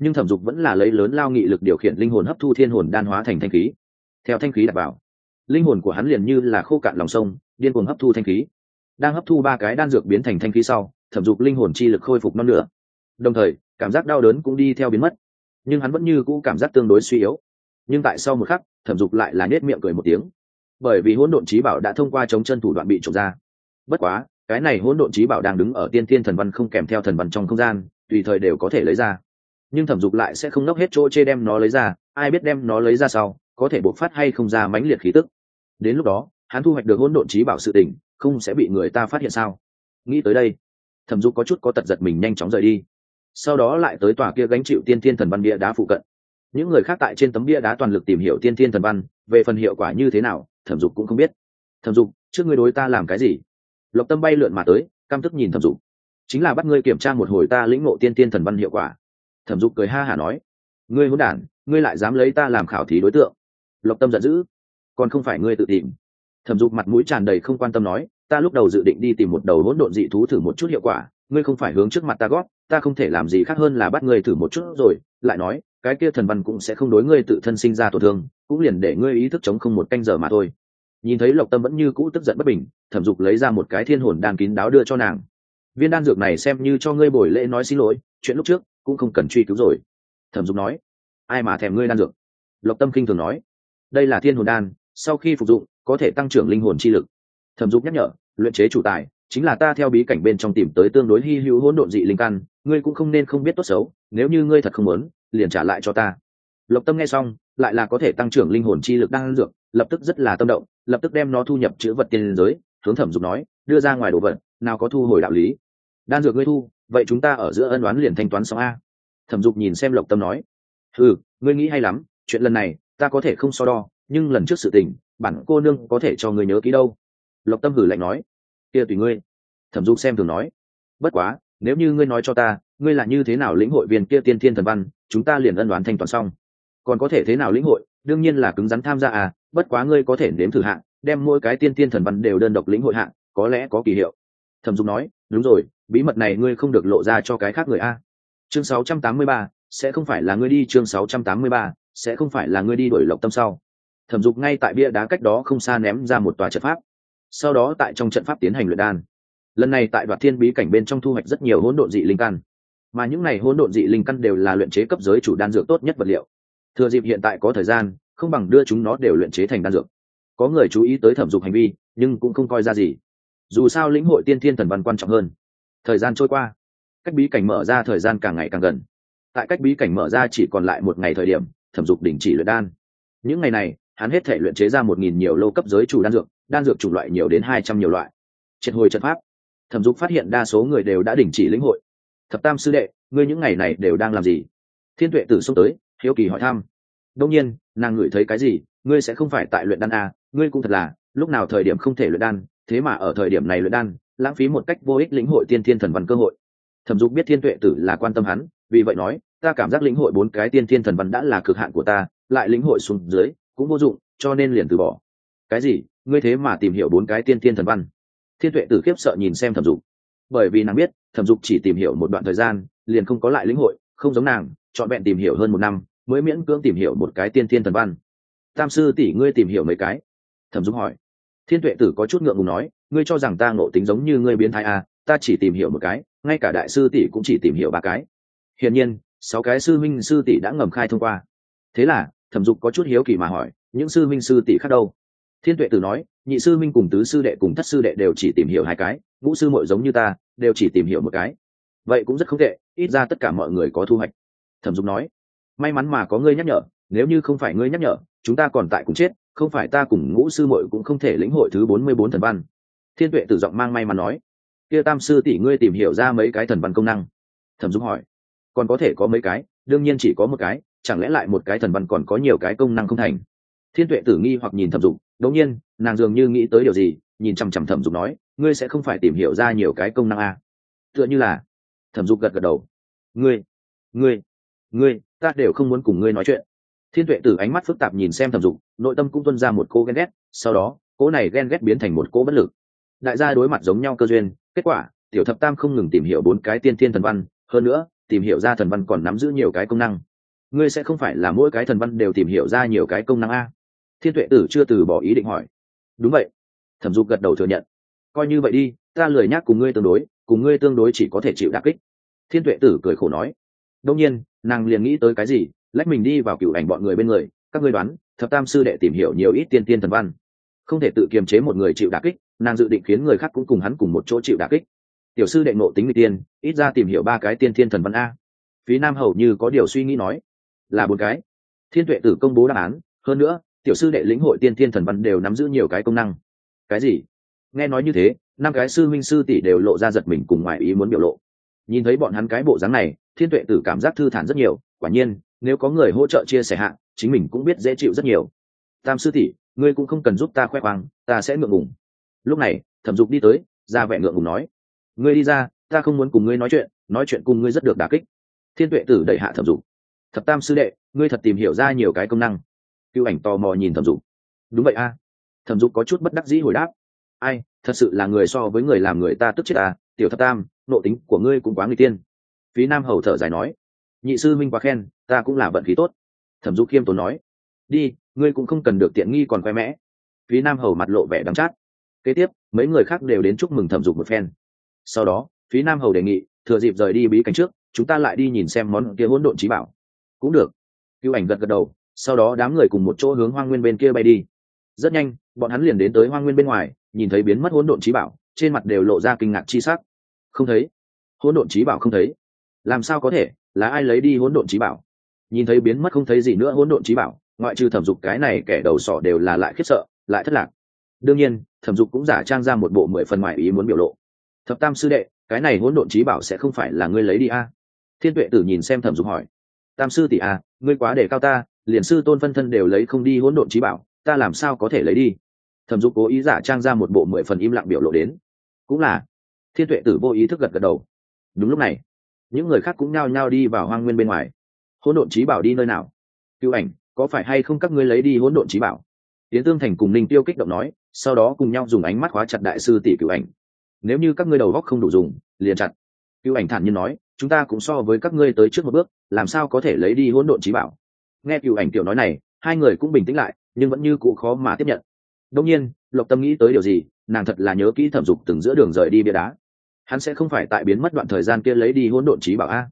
nhưng thẩm dục vẫn là lấy lớn lao nghị lực điều khiển linh hồn hấp thu thiên hồn đan hóa thành thanh khí. Theo thanh khí đặt vào, linh hồn của hắn liền như là khô cạn lòng sông, điên cuồng hấp thu thanh khí. Đang hấp thu ba cái đan dược biến thành thanh khí sau, thẩm dục linh hồn chi lực khôi phục non nửa. Đồng thời, cảm giác đau đớn cũng đi theo biến mất. Nhưng hắn vẫn như cũ cảm giác tương đối suy yếu. Nhưng tại sau một khắc, thẩm dục lại là nết miệng cười một tiếng. Bởi vì hỗn độn trí bảo đã thông qua chống chân thủ đoạn bị trộm ra. Bất quá, cái này hỗn độn trí bảo đang đứng ở tiên thiên thần văn không kèm theo thần văn trong không gian, tùy thời đều có thể lấy ra nhưng thẩm dục lại sẽ không nốc hết chỗ chê đem nó lấy ra, ai biết đem nó lấy ra sau, có thể bộc phát hay không ra mãnh liệt khí tức. Đến lúc đó, hắn thu hoạch được hỗn độn trí bảo sự tình, không sẽ bị người ta phát hiện sao? Nghĩ tới đây, thẩm dục có chút có tật giật mình nhanh chóng rời đi. Sau đó lại tới tòa kia gánh chịu tiên thiên thần văn bia đá phụ cận. Những người khác tại trên tấm bia đá toàn lực tìm hiểu tiên thiên thần văn, về phần hiệu quả như thế nào, thẩm dục cũng không biết. Thẩm dục, trước ngươi đối ta làm cái gì? Lộc tâm bay lượn mà tới, căm tức nhìn thẩm dục. Chính là bắt ngươi kiểm tra một hồi ta lĩnh ngộ tiên tiên thần văn hiệu quả thẩm dục cười ha hả nói, ngươi hôn đản, ngươi lại dám lấy ta làm khảo thí đối tượng. Lộc tâm giận dữ, còn không phải ngươi tự tìm. Thẩm dục mặt mũi tràn đầy không quan tâm nói, ta lúc đầu dự định đi tìm một đầu hỗn độn dị thú thử một chút hiệu quả, ngươi không phải hướng trước mặt ta gót ta không thể làm gì khác hơn là bắt ngươi thử một chút rồi. Lại nói, cái kia thần văn cũng sẽ không đối ngươi tự thân sinh ra tổn thương, cũng liền để ngươi ý thức chống không một canh giờ mà thôi. Nhìn thấy lộc tâm vẫn như cũ tức giận bất bình, thẩm dục lấy ra một cái thiên hồn đan kín đáo đưa cho nàng. Viên đan dược này xem như cho ngươi bồi lễ nói xin lỗi, chuyện lúc trước cũng không cần truy cứu rồi. Thẩm dục nói, ai mà thèm ngươi đan dược? Lộc tâm kinh thường nói, đây là thiên hồn đan, sau khi phục dụng, có thể tăng trưởng linh hồn chi lực. Thẩm dục nhắc nhở, luyện chế chủ tài, chính là ta theo bí cảnh bên trong tìm tới tương đối hy hữu hỗn độn dị linh căn, ngươi cũng không nên không biết tốt xấu, nếu như ngươi thật không muốn, liền trả lại cho ta. Lộc tâm nghe xong, lại là có thể tăng trưởng linh hồn chi lực đang dược, lập tức rất là tâm động, lập tức đem nó thu nhập chữ vật tiên giới, hướng thẩm dục nói, đưa ra ngoài đồ vật, nào có thu hồi đạo lý. Đan dược ngươi thu vậy chúng ta ở giữa ân đoán liền thanh toán xong a. Thẩm dục nhìn xem lộc tâm nói ừ ngươi nghĩ hay lắm, chuyện lần này ta có thể không so đo, nhưng lần trước sự tình, bản cô nương có thể cho người nhớ ký đâu. Lộc tâm hử lạnh nói, kia tùy ngươi. Thẩm dục xem thường nói, bất quá, nếu như ngươi nói cho ta, ngươi là như thế nào lĩnh hội viên kia tiên thiên thần văn, chúng ta liền ân đoán thanh toán xong. Còn có thể thế nào lĩnh hội, đương nhiên là cứng rắn tham gia à bất quá ngươi có thể nếm thử hạng đem mỗi cái tiên thiên thần văn đều đơn độc lĩnh hội hạng có lẽ có kỳ hiệu. Thẩm dục nói đúng rồi bí mật này ngươi không được lộ ra cho cái khác người a. Chương 683, sẽ không phải là ngươi đi chương 683, sẽ không phải là ngươi đi đổi lộc tâm sau. Thẩm dục ngay tại bia đá cách đó không xa ném ra một tòa trận pháp. Sau đó tại trong trận pháp tiến hành luyện đan. Lần này tại đoạt thiên bí cảnh bên trong thu hoạch rất nhiều hỗn độn dị linh căn. Mà những này hỗn độn dị linh căn đều là luyện chế cấp giới chủ đan dược tốt nhất vật liệu. Thừa dịp hiện tại có thời gian không bằng đưa chúng nó đều luyện chế thành đan dược. Có người chú ý tới thẩm dục hành vi nhưng cũng không coi ra gì dù sao lĩnh hội tiên thiên thần văn quan trọng hơn. Thời gian trôi qua cách bí cảnh mở ra thời gian càng ngày càng gần. Tại cách bí cảnh mở ra chỉ còn lại một ngày thời điểm thẩm dục đình chỉ luyện đan. Những ngày này hắn hết thể luyện chế ra một nghìn nhiều lô cấp giới chủ đan dược đan dược chủng loại nhiều đến hai trăm nhiều loại. Triệt hồi trận pháp thẩm dục phát hiện đa số người đều đã đình chỉ lĩnh hội. Thập tam sư đệ ngươi những ngày này đều đang làm gì? Thiên tuệ tử xông tới hiếu kỳ hỏi thăm. Đông nhiên nàng ngửi thấy cái gì ngươi sẽ không phải tại luyện đan à, ngươi cũng thật là lúc nào thời điểm không thể luyện đan thế mà ở thời điểm này luyện đan, lãng phí một cách vô ích lĩnh hội tiên thiên thần văn cơ hội. Thẩm dục biết thiên tuệ tử là quan tâm hắn, vì vậy nói, ta cảm giác lĩnh hội bốn cái tiên thiên thần văn đã là cực hạn của ta, lại lĩnh hội xuống dưới cũng vô dụng, cho nên liền từ bỏ. Cái gì? Ngươi thế mà tìm hiểu bốn cái tiên thiên thần văn? Thiên tuệ tử khiếp sợ nhìn xem thẩm dục. Bởi vì nàng biết, thẩm dục chỉ tìm hiểu một đoạn thời gian, liền không có lại lĩnh hội, không giống nàng chọn vẹn tìm hiểu hơn một năm, mới miễn cưỡng tìm hiểu một cái tiên thiên thần văn. Tam sư tỷ, ngươi tìm hiểu mấy cái? Thẩm dục hỏi thiên tuệ tử có chút ngượng ngùng nói ngươi cho rằng ta ngộ tính giống như ngươi biến thái à, ta chỉ tìm hiểu một cái ngay cả đại sư tỷ cũng chỉ tìm hiểu ba cái. Hiển nhiên sáu cái sư minh sư tỷ đã ngầm khai thông qua. Thế là thẩm dục có chút hiếu kỳ mà hỏi những sư minh sư tỷ khác đâu? Thiên tuệ tử nói nhị sư minh cùng tứ sư đệ cùng thất sư đệ đều chỉ tìm hiểu hai cái ngũ sư mội giống như ta đều chỉ tìm hiểu một cái. Vậy cũng rất không tệ ít ra tất cả mọi người có thu hoạch. Thẩm dục nói may mắn mà có ngươi nhắc nhở nếu như không phải ngươi nhắc nhở chúng ta còn tại cũng chết không phải ta cùng ngũ sư muội cũng không thể lĩnh hội thứ bốn mươi bốn thần văn. Thiên tuệ tử giọng mang may mà nói. Kia tam sư tỷ ngươi tìm hiểu ra mấy cái thần văn công năng. Thẩm dung hỏi. Còn có thể có mấy cái? Đương nhiên chỉ có một cái, chẳng lẽ lại một cái thần văn còn có nhiều cái công năng không thành? Thiên tuệ tử nghi hoặc nhìn thẩm dục đống nhiên, nàng dường như nghĩ tới điều gì, nhìn chằm chằm thẩm dục nói, ngươi sẽ không phải tìm hiểu ra nhiều cái công năng a à? tựa như là, thẩm dục gật gật đầu. Ngươi ngươi ngươi, ta đều không muốn cùng ngươi nói chuyện thiên tuệ tử ánh mắt phức tạp nhìn xem thẩm dục, nội tâm cũng tuân ra một cô ghen ghét, sau đó, cỗ này ghen ghét biến thành một cỗ bất lực. Đại gia đối mặt giống nhau cơ duyên, kết quả, tiểu thập tam không ngừng tìm hiểu bốn cái tiên thiên thần văn, hơn nữa, tìm hiểu ra thần văn còn nắm giữ nhiều cái công năng. Ngươi sẽ không phải là mỗi cái thần văn đều tìm hiểu ra nhiều cái công năng a? Thiên tuệ tử chưa từ bỏ ý định hỏi. Đúng vậy. Thẩm dục gật đầu thừa nhận. Coi như vậy đi, ta lười nhắc cùng ngươi tương đối, cùng ngươi tương đối chỉ có thể chịu đà kích. Thiên tuệ tử cười khổ nói. Đông nhiên, nàng liền nghĩ tới cái gì lách mình đi vào cựu ảnh bọn người bên người, các ngươi đoán, thập tam sư đệ tìm hiểu nhiều ít tiên tiên thần văn. Không thể tự kiềm chế một người chịu đà kích, nàng dự định khiến người khác cũng cùng hắn cùng một chỗ chịu đà kích. Tiểu sư đệ nộ tính người tiên, ít ra tìm hiểu ba cái tiên thiên thần văn a. Phí nam hầu như có điều suy nghĩ nói, là bốn cái. Thiên tuệ tử công bố đáp án, hơn nữa, tiểu sư đệ lĩnh hội tiên thiên thần văn đều nắm giữ nhiều cái công năng. Cái gì? Nghe nói như thế, năm cái sư minh sư tỷ đều lộ ra giật mình cùng ngoài ý muốn biểu lộ. Nhìn thấy bọn hắn cái bộ dáng này thiên tuệ tử cảm giác thư thản rất nhiều, quả nhiên, nếu có người hỗ trợ chia sẻ hạn chính mình cũng biết dễ chịu rất nhiều. Tam sư tỷ, ngươi cũng không cần giúp ta khoe khoang, ta sẽ ngượng ngùng. Lúc này, thẩm dục đi tới, ra vẻ ngượng ngùng nói, ngươi đi ra, ta không muốn cùng ngươi nói chuyện nói chuyện cùng ngươi rất được đà kích. Thiên tuệ tử đẩy hạ thẩm dục, thập tam sư đệ, ngươi thật tìm hiểu ra nhiều cái công năng. Cựu ảnh tò mò nhìn thẩm dục, đúng vậy a. Thẩm dục có chút bất đắc dĩ hồi đáp, ai, thật sự là người so với người làm người ta tức chết à tiểu thập tam, nộ tính của ngươi cũng quá người tiên phí nam hầu thở dài nói, nhị sư minh quá khen, ta cũng là vận khí tốt. Thẩm du khiêm tốn nói, đi, ngươi cũng không cần được tiện nghi còn khoe mẽ. Phí nam hầu mặt lộ vẻ đắng chát. Kế tiếp, mấy người khác đều đến chúc mừng thẩm dục một phen. Sau đó, phí nam hầu đề nghị, thừa dịp rời đi bí cảnh trước, chúng ta lại đi nhìn xem món kia hỗn độn trí bảo. Cũng được. Cựu ảnh gật gật đầu, sau đó đám người cùng một chỗ hướng hoang nguyên bên kia bay đi. Rất nhanh, bọn hắn liền đến tới hoang nguyên bên ngoài, nhìn thấy biến mất hỗn độn trí bảo, trên mặt đều lộ ra kinh ngạc chi sắc. Không thấy. Hỗn độn trí bảo không thấy làm sao có thể? Là ai lấy đi hỗn độn trí bảo? Nhìn thấy biến mất không thấy gì nữa hỗn độn trí bảo ngoại trừ thẩm dục cái này kẻ đầu sỏ đều là lại khiếp sợ lại thất lạc. Đương nhiên thẩm dục cũng giả trang ra một bộ mười phần ngoài ý muốn biểu lộ. Thập tam sư đệ cái này hỗn độn trí bảo sẽ không phải là ngươi lấy đi a? À? thiên tuệ tử nhìn xem thẩm dục hỏi. Tam sư tỷ a à, ngươi quá để cao ta liền sư tôn phân thân đều lấy không đi hỗn độn trí bảo ta làm sao có thể lấy đi? Thẩm dục cố ý giả trang ra một bộ mười phần im lặng biểu lộ đến. Cũng là. Thiên tuệ tử vô ý thức gật gật đầu. Đúng lúc này những người khác cũng nhao nhao đi vào hoang nguyên bên ngoài. Hỗn độn trí bảo đi nơi nào? Cựu ảnh, có phải hay không các ngươi lấy đi hỗn độn trí bảo? Tiến tương thành cùng ninh tiêu kích động nói, sau đó cùng nhau dùng ánh mắt khóa chặt đại sư tỷ cựu ảnh. Nếu như các ngươi đầu góc không đủ dùng, liền chặt. Cựu ảnh thản nhiên nói, chúng ta cũng so với các ngươi tới trước một bước, làm sao có thể lấy đi hỗn độn trí bảo? Nghe cựu ảnh tiểu nói này, hai người cũng bình tĩnh lại, nhưng vẫn như cụ khó mà tiếp nhận. Đông nhiên, lộc tâm nghĩ tới điều gì, nàng thật là nhớ kỹ thẩm dục từng giữa đường rời đi bia đá hắn sẽ không phải tại biến mất đoạn thời gian kia lấy đi hỗn độn trí bảo a.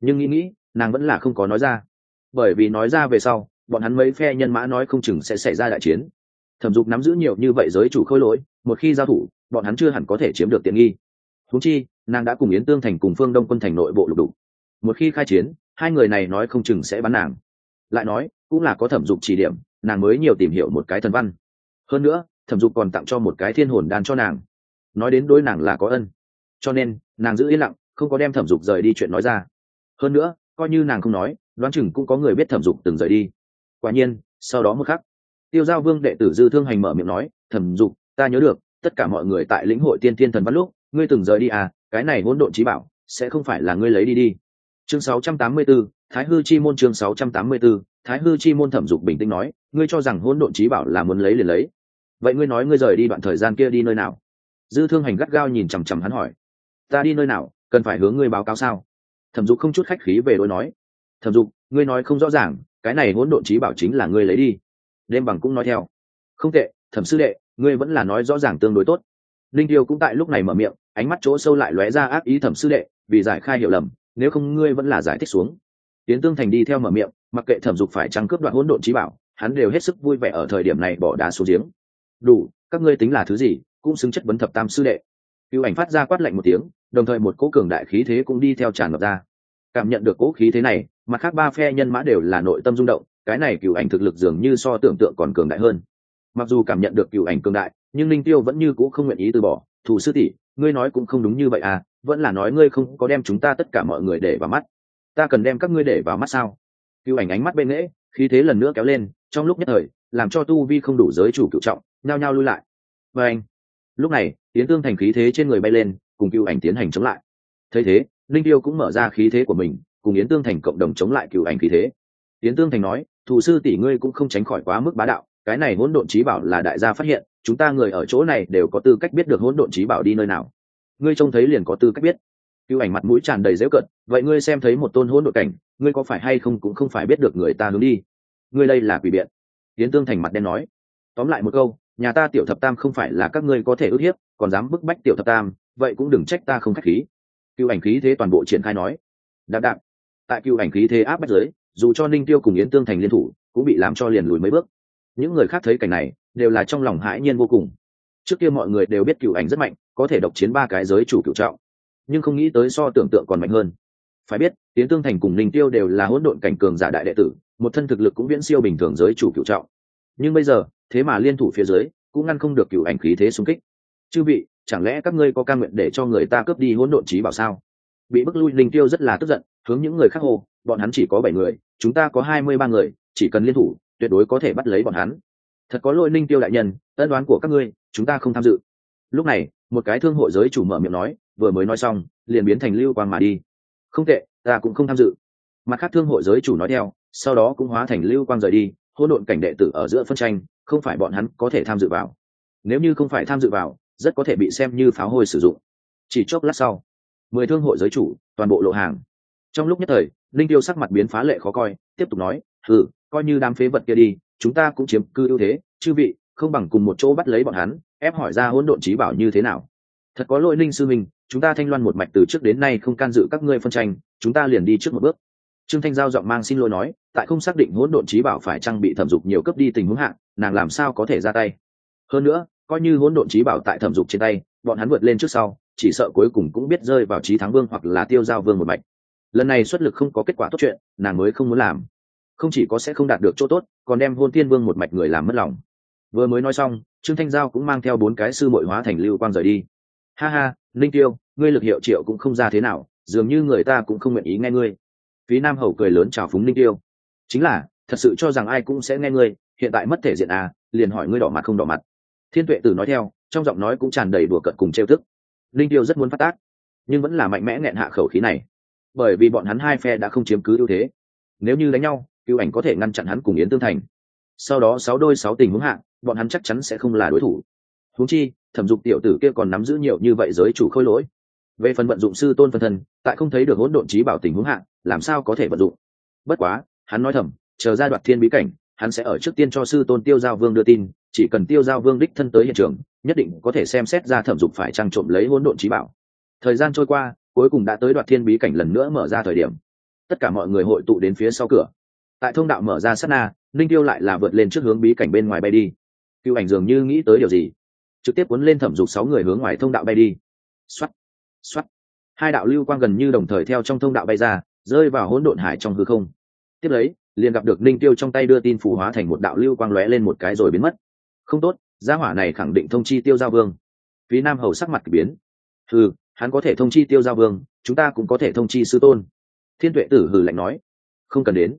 Nhưng nghĩ nghĩ, nàng vẫn là không có nói ra. Bởi vì nói ra về sau, bọn hắn mấy phe nhân mã nói không chừng sẽ xảy ra đại chiến. Thẩm dục nắm giữ nhiều như vậy giới chủ khôi lỗi, một khi giao thủ, bọn hắn chưa hẳn có thể chiếm được tiện nghi. Thú chi, nàng đã cùng yến tương thành cùng phương đông quân thành nội bộ lục đủ một khi khai chiến, hai người này nói không chừng sẽ bắn nàng. Lại nói, cũng là có thẩm dục chỉ điểm, nàng mới nhiều tìm hiểu một cái thần văn. Hơn nữa, thẩm dục còn tặng cho một cái thiên hồn đan cho nàng. Nói đến đối nàng là có ân cho nên nàng giữ yên lặng không có đem thẩm dục rời đi chuyện nói ra. Hơn nữa coi như nàng không nói đoán chừng cũng có người biết thẩm dục từng rời đi. Quả nhiên sau đó một khắc tiêu giao vương đệ tử dư thương hành mở miệng nói thẩm dục ta nhớ được tất cả mọi người tại lĩnh hội tiên thiên thần văn lúc ngươi từng rời đi à cái này hỗn độn trí bảo sẽ không phải là ngươi lấy đi đi. Chương 684, thái hư chi môn chương 684, thái hư chi môn thẩm dục bình tĩnh nói ngươi cho rằng hỗn độn trí bảo là muốn lấy liền lấy. Vậy ngươi nói ngươi rời đi đoạn thời gian kia đi nơi nào? Dư thương hành gắt gao nhìn chằm chằm hắn hỏi ta đi nơi nào, cần phải hướng ngươi báo cáo sao? Thẩm dục không chút khách khí về đối nói. Thẩm dục, ngươi nói không rõ ràng, cái này hỗn độn trí bảo chính là ngươi lấy đi. Đêm bằng cũng nói theo. Không tệ, thẩm sư đệ, ngươi vẫn là nói rõ ràng tương đối tốt. Linh tiêu cũng tại lúc này mở miệng, ánh mắt chỗ sâu lại lóe ra ác ý thẩm sư đệ, vì giải khai hiểu lầm, nếu không ngươi vẫn là giải thích xuống. Tiến tương thành đi theo mở miệng, mặc kệ thẩm dục phải trăng cướp đoạn hỗn độn trí bảo, hắn đều hết sức vui vẻ ở thời điểm này bỏ đá xuống giếng. Đủ, các ngươi tính là thứ gì, cũng xứng chất vấn thập tam sư đệ. Cựu ảnh phát ra quát lạnh một tiếng đồng thời một cỗ cường đại khí thế cũng đi theo tràn ngập ra. Cảm nhận được cỗ khí thế này, mặt khác ba phe nhân mã đều là nội tâm rung động, cái này cựu ảnh thực lực dường như so tưởng tượng còn cường đại hơn. Mặc dù cảm nhận được cựu ảnh cường đại, nhưng linh tiêu vẫn như c ũ không nguyện ý từ bỏ. Thủ sư tỷ, ngươi nói cũng không đúng như vậy à vẫn là nói ngươi không có đem chúng ta tất cả mọi người để vào mắt. Ta cần đem các ngươi để vào mắt sao? Cựu ảnh ánh mắt bên nghễ khí thế lần nữa kéo lên, trong lúc nhất thời, làm cho tu vi không đủ giới chủ cựu trọng, nhao nhao lui lại. Và anh, lúc này tiến tương thành khí thế trên người bay lên cùng cựu ảnh tiến hành chống lại. Thấy thế, linh tiêu cũng mở ra khí thế của mình, cùng yến tương thành cộng đồng chống lại cựu ảnh khí thế. Yến tương thành nói, thủ sư tỷ ngươi cũng không tránh khỏi quá mức bá đạo, cái này hỗn độn trí bảo là đại gia phát hiện, chúng ta người ở chỗ này đều có tư cách biết được hỗn độn trí bảo đi nơi nào. Ngươi trông thấy liền có tư cách biết. Cựu ảnh mặt mũi tràn đầy dễu cận vậy ngươi xem thấy một tôn hỗn độn cảnh, ngươi có phải hay không cũng không phải biết được người ta hướng đi? Ngươi đây là quỷ biện. Tiến tương thành mặt đen nói. Tóm lại một câu, nhà ta tiểu thập tam không phải là các ngươi có thể ức hiếp, còn dám bức bách tiểu thập tam vậy cũng đừng trách ta không khách khí. Cựu ảnh khí thế toàn bộ triển khai nói. Đạp đạp. Tại cựu ảnh khí thế áp bách giới, dù cho ninh tiêu cùng yến tương thành liên thủ, cũng bị làm cho liền lùi mấy bước. Những người khác thấy cảnh này, đều là trong lòng hãi nhiên vô cùng. Trước kia mọi người đều biết cựu ảnh rất mạnh, có thể độc chiến ba cái giới chủ cựu trọng. Nhưng không nghĩ tới so tưởng tượng còn mạnh hơn. Phải biết tiến tương thành cùng ninh tiêu đều là hỗn độn cảnh cường giả đại đệ tử, một thân thực lực cũng viễn siêu bình thường giới chủ cựu trọng. Nhưng bây giờ, thế mà liên thủ phía dưới, cũng ngăn không được cựu ảnh khí thế xung kích. Chư vị chẳng lẽ các ngươi có ca nguyện để cho người ta cướp đi hỗn độn trí bảo sao? Bị bức lui linh tiêu rất là tức giận hướng những người khác hô, bọn hắn chỉ có bảy người chúng ta có hai mươi ba người chỉ cần liên thủ tuyệt đối có thể bắt lấy bọn hắn. Thật có lỗi linh tiêu đại nhân tân đoán của các ngươi chúng ta không tham dự. Lúc này một cái thương hội giới chủ mở miệng nói vừa mới nói xong liền biến thành lưu quang mà đi. Không tệ ta cũng không tham dự. Mặt khác thương hội giới chủ nói theo sau đó cũng hóa thành lưu quang rời đi hỗn độn cảnh đệ tử ở giữa phân tranh không phải bọn hắn có thể tham dự vào. Nếu như không phải tham dự vào rất có thể bị xem như pháo hôi sử dụng. Chỉ chốc lát sau, mười thương hội giới chủ, toàn bộ lộ hàng. Trong lúc nhất thời linh tiêu sắc mặt biến phá lệ khó coi, tiếp tục nói ừ coi như đám phế vật kia đi, chúng ta cũng chiếm cư ưu thế, chư vị, không bằng cùng một chỗ bắt lấy bọn hắn, ép hỏi ra hỗn độn trí bảo như thế nào. Thật có lỗi linh sư minh chúng ta thanh loan một mạch từ trước đến nay không can dự các ngươi phân tranh, chúng ta liền đi trước một bước. Trương thanh giao giọng mang xin lỗi nói, tại không xác định hỗn độn trí bảo phải trang bị thẩm dục nhiều cấp đi tình huống hạng nàng làm sao có thể ra tay? Hơn nữa coi như hỗn độn trí bảo tại thẩm dục trên tay, bọn hắn vượt lên trước sau, chỉ sợ cuối cùng cũng biết rơi vào trí thắng vương hoặc là tiêu giao vương một mạch. Lần này xuất lực không có kết quả tốt chuyện, nàng mới không muốn làm. Không chỉ có sẽ không đạt được chỗ tốt, còn đem hôn tiên vương một mạch người làm mất lòng. Vừa mới nói xong, trương thanh giao cũng mang theo bốn cái sư mội hóa thành lưu quang rời đi. Ha ha linh tiêu, ngươi lực hiệu triệu cũng không ra thế nào, dường như người ta cũng không nguyện ý nghe ngươi. Phí nam hầu cười lớn chào phúng linh tiêu. Chính là, thật sự cho rằng ai cũng sẽ nghe ngươi, hiện tại mất thể diện à liền hỏi ngươi đỏ mặt không đỏ mặt thiên tuệ tử nói theo, trong giọng nói cũng tràn đầy đùa cợt cùng trêu tức. Linh tiêu rất muốn phát tác, nhưng vẫn là mạnh mẽ nghẹn hạ khẩu khí này. Bởi vì bọn hắn hai phe đã không chiếm cứ ưu thế. Nếu như đánh nhau, cựu ảnh có thể ngăn chặn hắn cùng yến tương thành. Sau đó sáu đôi sáu tình huống hạ, bọn hắn chắc chắn sẽ không là đối thủ. Huống chi, thẩm dục tiểu tử kia còn nắm giữ nhiều như vậy giới chủ khôi lỗi. Về phần vận dụng sư tôn phân thân, tại không thấy được hỗn độn trí bảo tình huống hạ, làm sao có thể vận dụng? Bất quá, hắn nói thầm, chờ ra đoạt thiên bí cảnh hắn sẽ ở trước tiên cho sư tôn tiêu giao vương đưa tin, chỉ cần tiêu giao vương đích thân tới hiện trường, nhất định có thể xem xét ra thẩm dục phải trang trộm lấy hỗn độn trí bảo. Thời gian trôi qua, cuối cùng đã tới đoạt thiên bí cảnh lần nữa mở ra thời điểm. Tất cả mọi người hội tụ đến phía sau cửa. Tại thông đạo mở ra sát na linh tiêu lại là vượt lên trước hướng bí cảnh bên ngoài bay đi. Cựu ảnh dường như nghĩ tới điều gì? Trực tiếp cuốn lên thẩm dục sáu người hướng ngoài thông đạo bay đi. X o á t x o á t hai đạo lưu quang gần như đồng thời theo trong thông đạo bay ra, rơi vào hỗn độn hải trong hư không. Tiếp lấy liền gặp được ninh tiêu trong tay đưa tin phù hóa thành một đạo lưu quang lóe lên một cái rồi biến mất. Không tốt gia hỏa này khẳng định thông chi tiêu giao vương. Phí nam hầu sắc mặt k ỳ biến. Ừ hắn có thể thông chi tiêu giao vương chúng ta cũng có thể thông chi sư tôn. Thiên tuệ tử hừ lạnh nói. Không cần đến.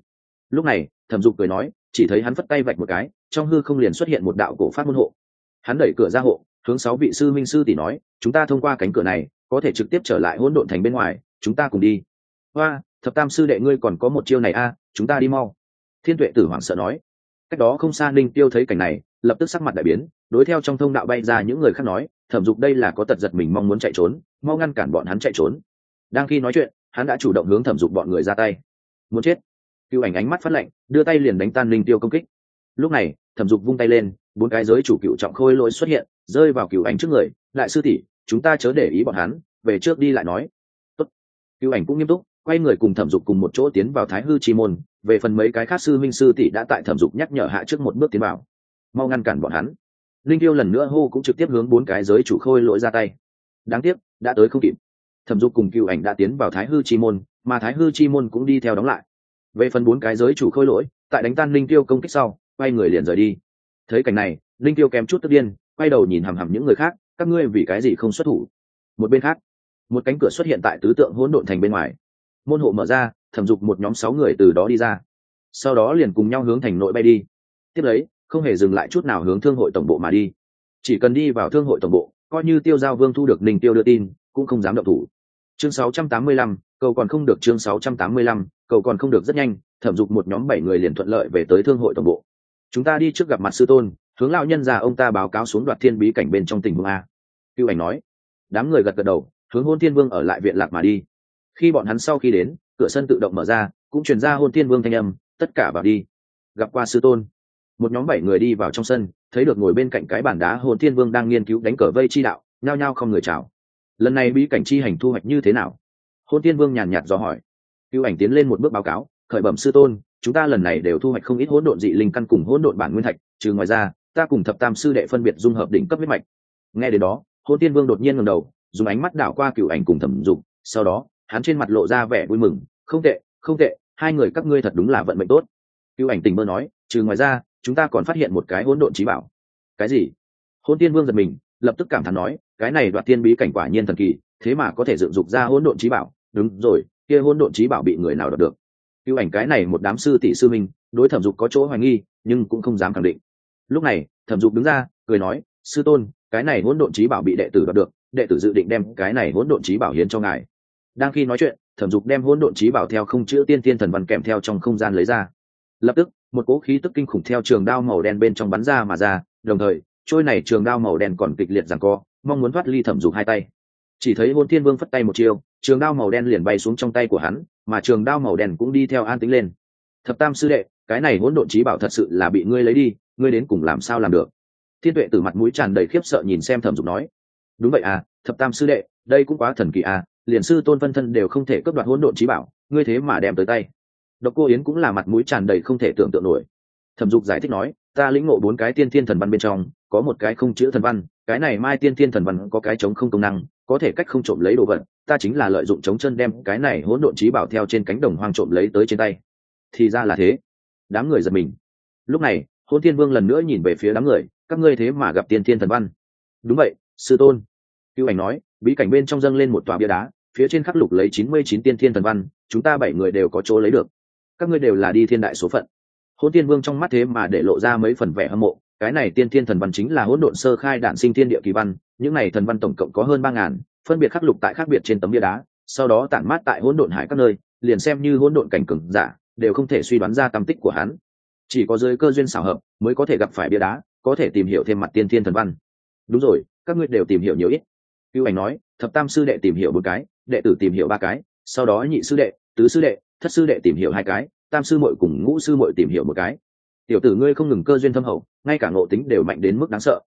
Lúc này thẩm dục cười nói chỉ thấy hắn phất tay vạch một cái trong hư không liền xuất hiện một đạo cổ phát môn hộ. Hắn đẩy cửa ra hộ hướng sáu vị sư minh sư tỷ nói chúng ta thông qua cánh cửa này có thể trực tiếp trở lại hỗn độn thành bên ngoài chúng ta cùng đi. Hoa thập tam sư đệ ngươi còn có một chiêu này a à, chúng ta đi mau. Thiên tuệ tử hoảng sợ nói. Cách đó không xa ninh tiêu thấy cảnh này, lập tức sắc mặt đại biến, đối theo trong thông đạo bay ra những người khác nói, thẩm dục đây là có tật giật mình mong muốn chạy trốn, mau ngăn cản bọn hắn chạy trốn. Đang khi nói chuyện, hắn đã chủ động hướng thẩm dục bọn người ra tay. Muốn chết. Cựu ảnh ánh mắt phát lạnh, đưa tay liền đánh tan Ninh tiêu công kích. Lúc này, thẩm dục vung tay lên, bốn cái giới chủ cựu trọng khôi lỗi xuất hiện, rơi vào cựu ảnh trước người. Lại sư tỷ, chúng ta chớ để ý bọn hắn, về trước đi lại nói. Tốt. cựu ảnh cũng nghiêm túc quay người cùng thẩm dục cùng một chỗ tiến vào thái hư chi môn, về phần mấy cái khác sư minh sư tỷ đã tại thẩm dục nhắc nhở hạ trước một bước tiến vào. Mau ngăn cản bọn hắn. Linh tiêu lần nữa hô cũng trực tiếp hướng bốn cái giới chủ khôi lỗi ra tay. Đáng tiếc, đã tới không kịp. Thẩm dục cùng cựu ảnh đã tiến vào thái hư chi môn, mà thái hư chi môn cũng đi theo đóng lại. Về phần bốn cái giới chủ khôi lỗi, tại đánh tan linh tiêu công kích sau, quay người liền rời đi. Thấy cảnh này, linh tiêu kém chút tức điên, quay đầu nhìn hằm hằm những người khác, các ngươi vì cái gì không xuất thủ? Một bên khác, một cánh cửa xuất hiện tại tứ tượng hỗn độn thành bên ngoài môn hộ mở ra thẩm dục một nhóm sáu người từ đó đi ra. Sau đó liền cùng nhau hướng thành nội bay đi. Tiếp lấy không hề dừng lại chút nào hướng thương hội tổng bộ mà đi. Chỉ cần đi vào thương hội tổng bộ coi như tiêu giao vương thu được ninh tiêu đưa tin cũng không dám động thủ. Chương 685, cầu còn không được chương 685, cầu còn không được rất nhanh thẩm dục một nhóm bảy người liền thuận lợi về tới thương hội tổng bộ. Chúng ta đi trước gặp mặt sư tôn hướng lão nhân già ông ta báo cáo xuống đoạt thiên bí cảnh bên trong tình huống a. Cựu ảnh nói. Đám người gật gật đầu hướng hôn thiên vương ở lại viện lạc mà đi khi bọn hắn sau khi đến, cửa sân tự động mở ra, cũng chuyển ra hôn thiên vương thanh âm, tất cả vào đi. Gặp qua sư tôn, một nhóm bảy người đi vào trong sân, thấy được ngồi bên cạnh cái bàn đá hồn thiên vương đang nghiên cứu đánh cờ vây chi đạo, nhao nhao không người chào. Lần này bí cảnh chi hành thu hoạch như thế nào? Hôn thiên vương nhàn nhạt dò hỏi. Cựu ảnh tiến lên một bước báo cáo, khởi bẩm sư tôn, chúng ta lần này đều thu hoạch không ít hỗn độn dị linh căn cùng hỗn độn bản nguyên thạch, trừ ngoài ra, ta cùng thập tam sư đệ phân biệt dung hợp đỉnh cấp huyết mạch. Nghe đến đó, hôn tiên vương đột nhiên ngầm đầu, dùng ánh mắt đảo qua cựu ảnh cùng thẩm dục, sau đó hắn trên mặt lộ ra vẻ vui mừng, không tệ không tệ, hai người các ngươi thật đúng là vận mệnh tốt. Cựu ảnh tình mơ nói, trừ ngoài ra, chúng ta còn phát hiện một cái hỗn độn trí bảo. Cái gì? Hôn tiên vương giật mình, lập tức cảm thán nói, cái này đoạt tiên bí cảnh quả nhiên thần kỳ, thế mà có thể dựng dục ra hỗn độn trí bảo. Đúng rồi, kia hỗn độn trí bảo bị người nào đoạt được? Cựu ảnh cái này một đám sư tỷ sư minh đối thẩm dục có chỗ hoài nghi, nhưng cũng không dám khẳng định. Lúc này, thẩm dục đứng ra, cười nói, sư tôn, cái này hỗn độn trí bảo bị đệ tử đoạt được, đệ tử dự định đem cái này hỗn độn trí bảo hiến cho ngài đang khi nói chuyện, thẩm dục đem hỗn độn trí bảo theo không chữ tiên tiên thần văn kèm theo trong không gian lấy ra. Lập tức, một cỗ khí tức kinh khủng theo trường đao màu đen bên trong bắn ra mà ra, đồng thời, trôi này trường đao màu đen còn kịch liệt rằng co, mong muốn thoát ly thẩm dục hai tay. Chỉ thấy hôn thiên vương phất tay một chiêu, trường đao màu đen liền bay xuống trong tay của hắn, mà trường đao màu đen cũng đi theo an tính lên. Thập tam sư đệ, cái này hỗn độn trí bảo thật sự là bị ngươi lấy đi, ngươi đến cùng làm sao làm được? Thiên tuệ từ mặt mũi tràn đầy khiếp sợ nhìn xem thẩm dục nói. Đúng vậy à thập tam sư đệ, đây cũng quá thần kỳ à liền sư tôn phân thân đều không thể cướp đoạt hỗn độn trí bảo, ngươi thế mà đem tới tay. Độc cô yến cũng là mặt mũi tràn đầy không thể tưởng tượng nổi. Thẩm dục giải thích nói, ta lĩnh ngộ bốn cái tiên thiên thần văn bên trong, có một cái không chữ thần văn, cái này mai tiên thiên thần văn có cái chống không công năng, có thể cách không trộm lấy đồ vật, ta chính là lợi dụng chống chân đem cái này hỗn độn trí bảo theo trên cánh đồng hoang trộm lấy tới trên tay. Thì ra là thế. Đám người giật mình. Lúc này hôn thiên vương lần nữa nhìn về phía đám người, các ngươi thế mà gặp tiên thiên thần văn. Đúng vậy, sư tôn. Cựu ảnh nói bí cảnh bên trong dâng lên một tòa bia đá, phía trên khắc lục lấy chín mươi chín tiên thiên thần văn, chúng ta bảy người đều có chỗ lấy được. Các ngươi đều là đi thiên đại số phận. Hôn tiên vương trong mắt thế mà để lộ ra mấy phần vẻ hâm mộ, cái này tiên thiên thần văn chính là hỗn độn sơ khai đạn sinh thiên địa kỳ văn, những này thần văn tổng cộng có hơn ba ngàn, phân biệt khắc lục tại khác biệt trên tấm bia đá, sau đó tản mát tại hỗn độn hải các nơi, liền xem như hỗn độn cảnh cừng giả, đều không thể suy đoán ra tâm tích của hắn. Chỉ có dưới cơ duyên xảo hợp mới có thể gặp phải bia đá, có thể tìm hiểu thêm mặt tiên thiên thần văn. Đúng rồi, các ngươi đều tìm hiểu nhiều ít cưu ảnh nói, thập tam sư đệ tìm hiểu một cái, đệ tử tìm hiểu ba cái, sau đó nhị sư đệ, tứ sư đệ, thất sư đệ tìm hiểu hai cái, tam sư muội cùng ngũ sư muội tìm hiểu một cái. Tiểu tử ngươi không ngừng cơ duyên thâm hậu, ngay cả ngộ tính đều mạnh đến mức đáng sợ.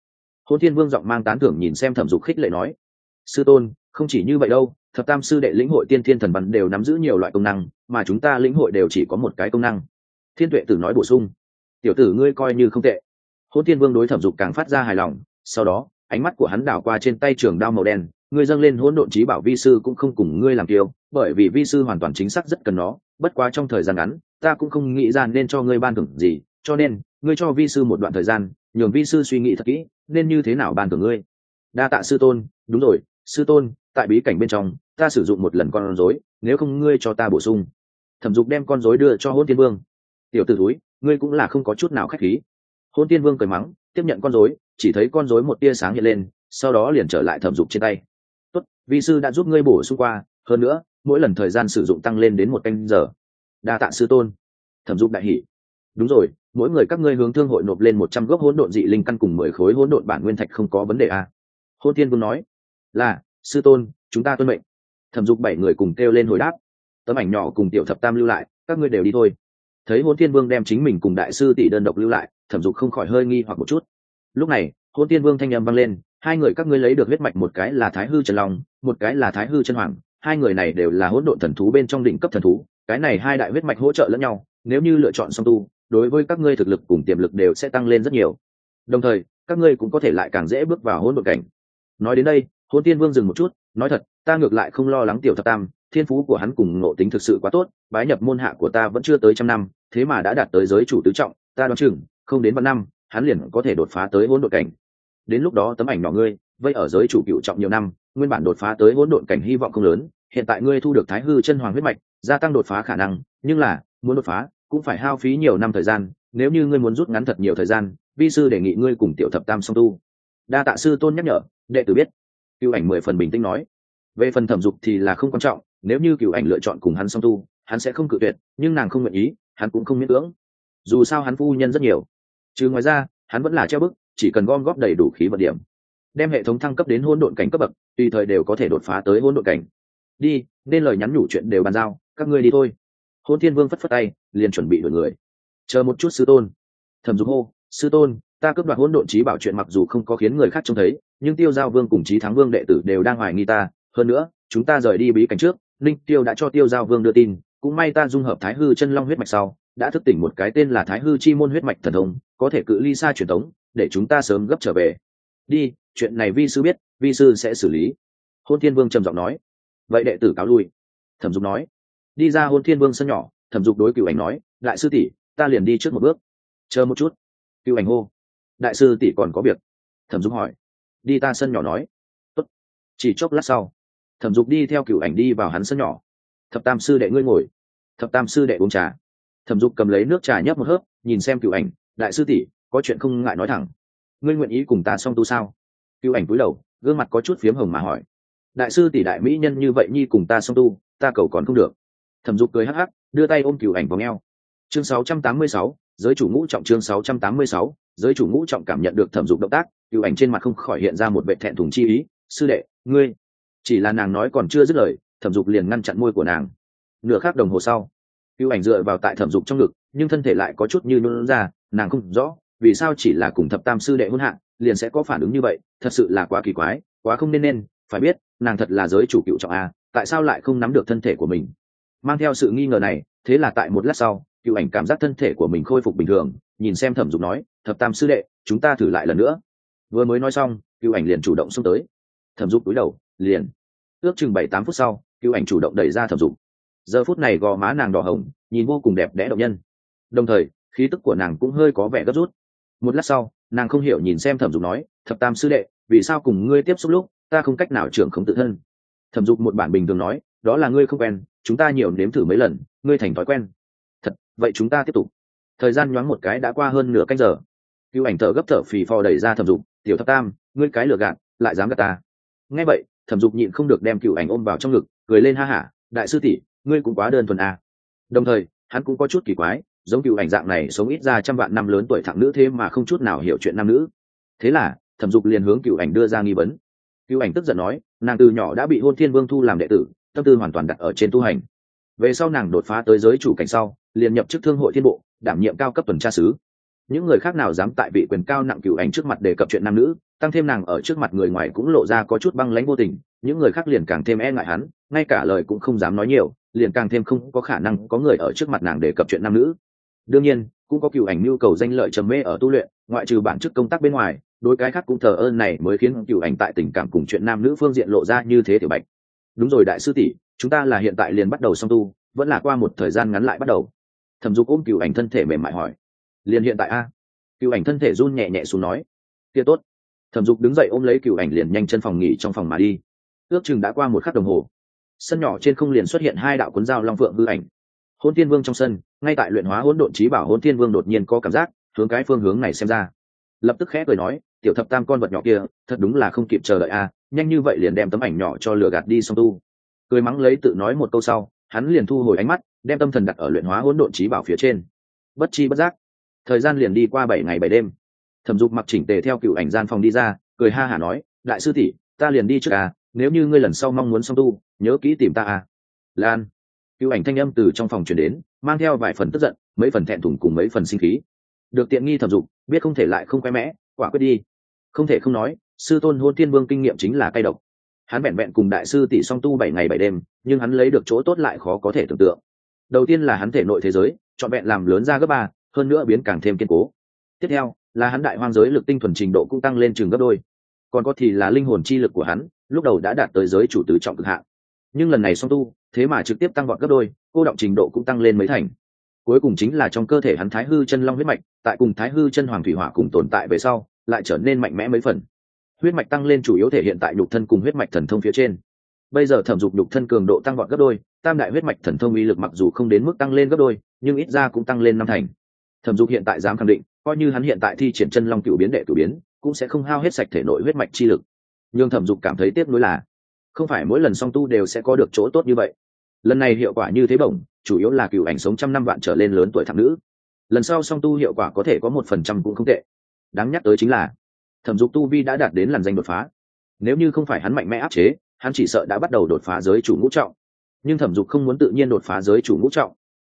Hôn thiên vương giọng mang tán thưởng nhìn xem thẩm dục khích lệ nói, sư tôn, không chỉ như vậy đâu, thập tam sư đệ lĩnh hội tiên thiên thần văn đều nắm giữ nhiều loại công năng, mà chúng ta lĩnh hội đều chỉ có một cái công năng. Thiên tuệ tử nói bổ sung, tiểu tử ngươi coi như không tệ. Hôn thiên vương đối thẩm dục càng phát ra hài lòng, sau đó ánh mắt của hắn đảo qua trên tay trường đao màu đen, ngươi dâng lên hỗn độn trí bảo vi sư cũng không cùng ngươi làm kiêu, bởi vì vi sư hoàn toàn chính xác rất cần nó, bất quá trong thời gian ngắn, ta cũng không nghĩ ra nên cho ngươi ban thưởng gì, cho nên, ngươi cho vi sư một đoạn thời gian, nhường vi sư suy nghĩ thật kỹ, nên như thế nào ban thưởng ngươi? Đa tạ sư tôn, đúng rồi, sư tôn, tại bí cảnh bên trong, ta sử dụng một lần con rối, nếu không ngươi cho ta bổ sung. Thẩm dục đem con rối đưa cho hôn thiên vương. Tiểu t ử túi ngươi cũng là không có chút nào k h á c h khí hôn tiên vương cười mắng, tiếp nhận con rối, chỉ thấy con rối một tia sáng hiện lên, sau đó liền trở lại thẩm dục trên tay. Tốt, vi sư đã giúp ngươi bổ sung qua, hơn nữa, mỗi lần thời gian sử dụng tăng lên đến một canh giờ. Đa tạ sư tôn. Thẩm dục đại hỷ đúng rồi, mỗi người các ngươi hướng thương hội nộp lên một trăm gốc hỗn độn dị linh căn cùng mười khối hỗn độn bản nguyên thạch không có vấn đề à. hôn thiên vương nói. Là, sư tôn, chúng ta tuân mệnh. Thẩm dục bảy người cùng kêu lên hồi đáp. Tấm ảnh nhỏ cùng tiểu thập tam lưu lại, các ngươi đều đi thôi thấy hôn thiên vương đem chính mình cùng đại sư tỷ đơn độc lưu lại, thẩm dục không khỏi hơi nghi hoặc một chút. Lúc này hôn thiên vương thanh â m vang lên, hai người các ngươi lấy được huyết mạch một cái là thái hư trần long, một cái là thái hư trần hoàng, hai người này đều là hỗn độn thần thú bên trong đỉnh cấp thần thú, cái này hai đại huyết mạch hỗ trợ lẫn nhau, nếu như lựa chọn song tu, đối với các ngươi thực lực cùng tiềm lực đều sẽ tăng lên rất nhiều. Đồng thời, các ngươi cũng có thể lại càng dễ bước vào hỗn độn cảnh. Nói đến đây hôn tiên vương dừng một chút nói thật, ta ngược lại không lo lắng tiểu thập tam, thiên phú của hắn cùng ngộ tính thực sự quá tốt, bái nhập môn hạ của ta vẫn chưa tới trăm năm, thế mà đã đạt tới giới chủ tứ trọng, ta đoán chừng, không đến vạn năm, hắn liền có thể đột phá tới hỗn độn cảnh. Đến lúc đó tấm ảnh nhỏ ngươi, vây ở giới chủ cựu trọng nhiều năm, nguyên bản đột phá tới hỗn độn cảnh hy vọng không lớn, hiện tại ngươi thu được thái hư chân hoàng huyết mạch, gia tăng đột phá khả năng, nhưng là, muốn đột phá, cũng phải hao phí nhiều năm thời gian, nếu như ngươi muốn rút ngắn thật nhiều thời gian, vi sư đề nghị ngươi cùng tiểu thập tam song tu. Đa tạ sư tôn nhắc nhở, đệ tử biết cựu ảnh mười phần bình tĩnh nói. Về phần thẩm dục thì là không quan trọng, nếu như cựu ảnh lựa chọn cùng hắn song tu, hắn sẽ không cự tuyệt, nhưng nàng không nguyện ý, hắn cũng không miễn cưỡng. Dù sao hắn phu nhân rất nhiều. Trừ ngoài ra, hắn vẫn là treo bức, chỉ cần gom góp đầy đủ khí vật điểm. Đem hệ thống thăng cấp đến hỗn độn cảnh cấp bậc, tùy thời đều có thể đột phá tới hỗn độn cảnh. Đi, nên lời nhắn nhủ chuyện đều bàn giao, các ngươi đi thôi. Hôn thiên vương phất phất tay, liền chuẩn bị đổi người. Chờ một chút sư tôn. Thẩm dục hô, sư tôn, ta cướp đoạt hỗn độn trí bảo chuyện mặc dù không có khiến người khác trông thấy nhưng tiêu giao vương cùng trí thắng vương đệ tử đều đang hoài nghi ta. Hơn nữa, chúng ta rời đi bí cảnh trước ninh tiêu đã cho tiêu giao vương đưa tin, cũng may ta dung hợp thái hư chân long huyết mạch sau, đã thức tỉnh một cái tên là thái hư chi môn huyết mạch thần thông, có thể cự ly xa truyền thống, để chúng ta sớm gấp trở về. Đi, chuyện này vi sư biết, vi sư sẽ xử lý. Hôn thiên vương trầm giọng nói. Vậy đệ tử cáo lui. Thẩm dục nói. Đi ra hôn thiên vương sân nhỏ, thẩm dục đối cựu ảnh nói, đại sư tỷ, ta liền đi trước một bước. Chờ một chút. Cựu ảnh hô. Đại sư tỷ còn có việc. Thẩm dục hỏi đi ta sân nhỏ nói. Tốt. chỉ chốc lát sau thẩm dục đi theo cựu ảnh đi vào hắn sân nhỏ. Thập tam sư đệ ngươi ngồi. Thập tam sư đệ uống trà. Thẩm dục cầm lấy nước trà nhấp một hớp nhìn xem cựu ảnh đại sư tỷ có chuyện không ngại nói thẳng. Ngươi nguyện ý cùng ta song tu sao? Cựu ảnh cúi đầu gương mặt có chút phiếm hồng mà hỏi. Đại sư tỷ đại mỹ nhân như vậy nhi cùng ta song tu ta cầu còn không được. Thẩm dục cười hắc hắc đưa tay ôm cựu ảnh vào ngheo chương 686, giới chủ ngũ trọng chương 686, giới chủ ngũ trọng cảm nhận được thẩm dục động tác cựu ảnh trên mặt không khỏi hiện ra một vệ thẹn thùng chi ý. Sư đệ, ngươi, chỉ là nàng nói còn chưa dứt lời, thẩm dục liền ngăn chặn môi của nàng. Nửa khắc đồng hồ sau cựu ảnh dựa vào tại thẩm dục trong ngực, nhưng thân thể lại có chút như nôn ra, nàng không rõ, vì sao chỉ là cùng thập tam sư đệ hôn hạng, liền sẽ có phản ứng như vậy, thật sự là quá kỳ quái, quá không nên nên, phải biết, nàng thật là giới chủ cựu trọng a, tại sao lại không nắm được thân thể của mình? Mang theo sự nghi ngờ này, thế là tại một lát sau, cựu ảnh cảm giác thân thể của mình khôi phục bình thường, nhìn xem thẩm dục nói, thập tam sư đệ, chúng ta thử lại lần nữa vừa mới nói xong cựu ảnh liền chủ động xông tới. Thẩm dục cúi đầu, liền. Ước chừng bảy tám phút sau cựu ảnh chủ động đẩy ra thẩm dục. Giờ phút này gò má nàng đỏ hồng, nhìn vô cùng đẹp đẽ động nhân. Đồng thời, khí tức của nàng cũng hơi có vẻ gấp rút. Một lát sau, nàng không hiểu nhìn xem thẩm dục nói, thập tam sư đệ, vì sao cùng ngươi tiếp xúc lúc, ta không cách nào trưởng không tự thân? Thẩm dục một bản bình thường nói, đó là ngươi không quen, chúng ta nhiều nếm thử mấy lần, ngươi thành thói quen. Thật, vậy chúng ta tiếp tục. Thời gian nhoáng một cái đã qua hơn nửa canh giờ. Cựu ảnh thở gấp thở phì phò đẩy ra thẩm dục tiểu thập tam, ngươi cái lừa gạt, lại dám gạt ta. Nghe vậy, thẩm dục nhịn không được đem cựu ảnh ôm vào trong ngực, cười lên ha hả, đại sư tỷ, ngươi cũng quá đơn thuần à. đồng thời, hắn cũng có chút kỳ quái, giống cựu ảnh dạng này sống ít ra trăm vạn năm lớn tuổi thẳng nữ thế mà không chút nào hiểu chuyện nam nữ. Thế là, thẩm dục liền hướng cựu ảnh đưa ra nghi vấn. Cựu ảnh tức giận nói, nàng từ nhỏ đã bị hôn thiên vương thu làm đệ tử, tâm tư hoàn toàn đặt ở trên tu hành. Về sau nàng đột phá tới giới chủ cảnh sau, liền nhập chức thương hội thiên bộ, đảm nhiệm cao cấp tuần tra sứ những người khác nào dám tại vị quyền cao nặng cựu ảnh trước mặt đề cập chuyện nam nữ, tăng thêm nàng ở trước mặt người ngoài cũng lộ ra có chút băng lãnh vô tình, những người khác liền càng thêm e ngại hắn, ngay cả lời cũng không dám nói nhiều, liền càng thêm không có khả năng có người ở trước mặt nàng đề cập chuyện nam nữ. Đương nhiên, cũng có cựu ảnh nhu cầu danh lợi trầm mê ở tu luyện, ngoại trừ bản chức công tác bên ngoài, đối cái khác cũng thờ ơn này mới khiến cựu ảnh tại tình cảm cùng chuyện nam nữ phương diện lộ ra như thế tiểu bạch. Đúng rồi đại sư tỷ, chúng ta là hiện tại liền bắt đầu song tu, vẫn là qua một thời gian ngắn lại bắt đầu. Thẩm dục ôm cựu ảnh thân thể mềm mại hỏi liền hiện tại a. Cựu ảnh thân thể run nhẹ nhẹ xuống nói, kia tốt. Thẩm dục đứng dậy ôm lấy cựu ảnh liền nhanh chân phòng nghỉ trong phòng mà đi. Ước chừng đã qua một khắc đồng hồ. Sân nhỏ trên không liền xuất hiện hai đạo cuốn dao long phượng hư ảnh. Hôn tiên vương trong sân, ngay tại luyện hóa hỗn độn trí bảo hôn tiên vương đột nhiên có cảm giác, hướng cái phương hướng này xem ra. Lập tức khẽ cười nói, tiểu thập tam con vật nhỏ kia, thật đúng là không kịp chờ đợi a, nhanh như vậy liền đem tấm ảnh nhỏ cho lửa gạt đi xong tu. Cười mắng lấy tự nói một câu sau, hắn liền thu hồi ánh mắt, đem tâm thần đặt ở luyện hóa hỗn độn trí bảo phía trên. Bất chi bất giác thời gian liền đi qua bảy ngày bảy đêm. Thẩm dục mặc chỉnh tề theo cựu ảnh gian phòng đi ra, cười ha hả nói, đại sư tỷ, ta liền đi trước à nếu như ngươi lần sau mong muốn song tu, nhớ kỹ tìm ta à. Lan, cựu ảnh thanh âm từ trong phòng truyền đến, mang theo vài phần tức giận, mấy phần thẹn thùng cùng mấy phần sinh khí. Được tiện nghi thẩm dục, biết không thể lại không quay mẽ, quả quyết đi. Không thể không nói, sư tôn hôn thiên vương kinh nghiệm chính là cay độc. Hắn vẹn vẹn cùng đại sư tỷ song tu bảy ngày bảy đêm, nhưng hắn lấy được chỗ tốt lại khó có thể tưởng tượng. Đầu tiên là hắn thể nội thế giới chọn vẹn làm lớn ra gấp ba hơn nữa biến càng thêm kiên cố. Tiếp theo, là hắn đại hoang giới lực tinh thuần trình độ cũng tăng lên chừng gấp đôi. Còn có thì là linh hồn chi lực của hắn, lúc đầu đã đạt tới giới chủ tứ trọng cực hạn. Nhưng lần này song tu, thế mà trực tiếp tăng vọt gấp đôi, cô động trình độ cũng tăng lên mấy thành. Cuối cùng chính là trong cơ thể hắn thái hư chân long huyết mạch, tại cùng thái hư chân hoàng thủy hỏa cùng tồn tại về sau, lại trở nên mạnh mẽ mấy phần. Huyết mạch tăng lên chủ yếu thể hiện tại nhục thân cùng huyết mạch thần thông phía trên. Bây giờ thẩm dục nhục thân cường độ tăng vọt gấp đôi, tam đại huyết mạch thần thông uy lực mặc dù không đến mức tăng lên gấp đôi, nhưng ít ra cũng tăng lên năm thành thẩm dục hiện tại dám khẳng định, coi như hắn hiện tại thi triển chân long cựu biến đệ cựu biến, cũng sẽ không hao hết sạch thể nội huyết mạch chi lực. Nhưng thẩm dục cảm thấy tiếp nối là, không phải mỗi lần song tu đều sẽ có được chỗ tốt như vậy. Lần này hiệu quả như thế bổng, chủ yếu là cựu ảnh sống trăm năm vạn trở lên lớn tuổi thẳng nữ. Lần sau song tu hiệu quả có thể có một phần trăm cũng không tệ. Đáng nhắc tới chính là, thẩm dục tu vi đã đạt đến làn danh đột phá. Nếu như không phải hắn mạnh mẽ áp chế, hắn chỉ sợ đã bắt đầu đột phá giới chủ ngũ trọng. Nhưng thẩm dục không muốn tự nhiên đột phá giới chủ ngũ trọng,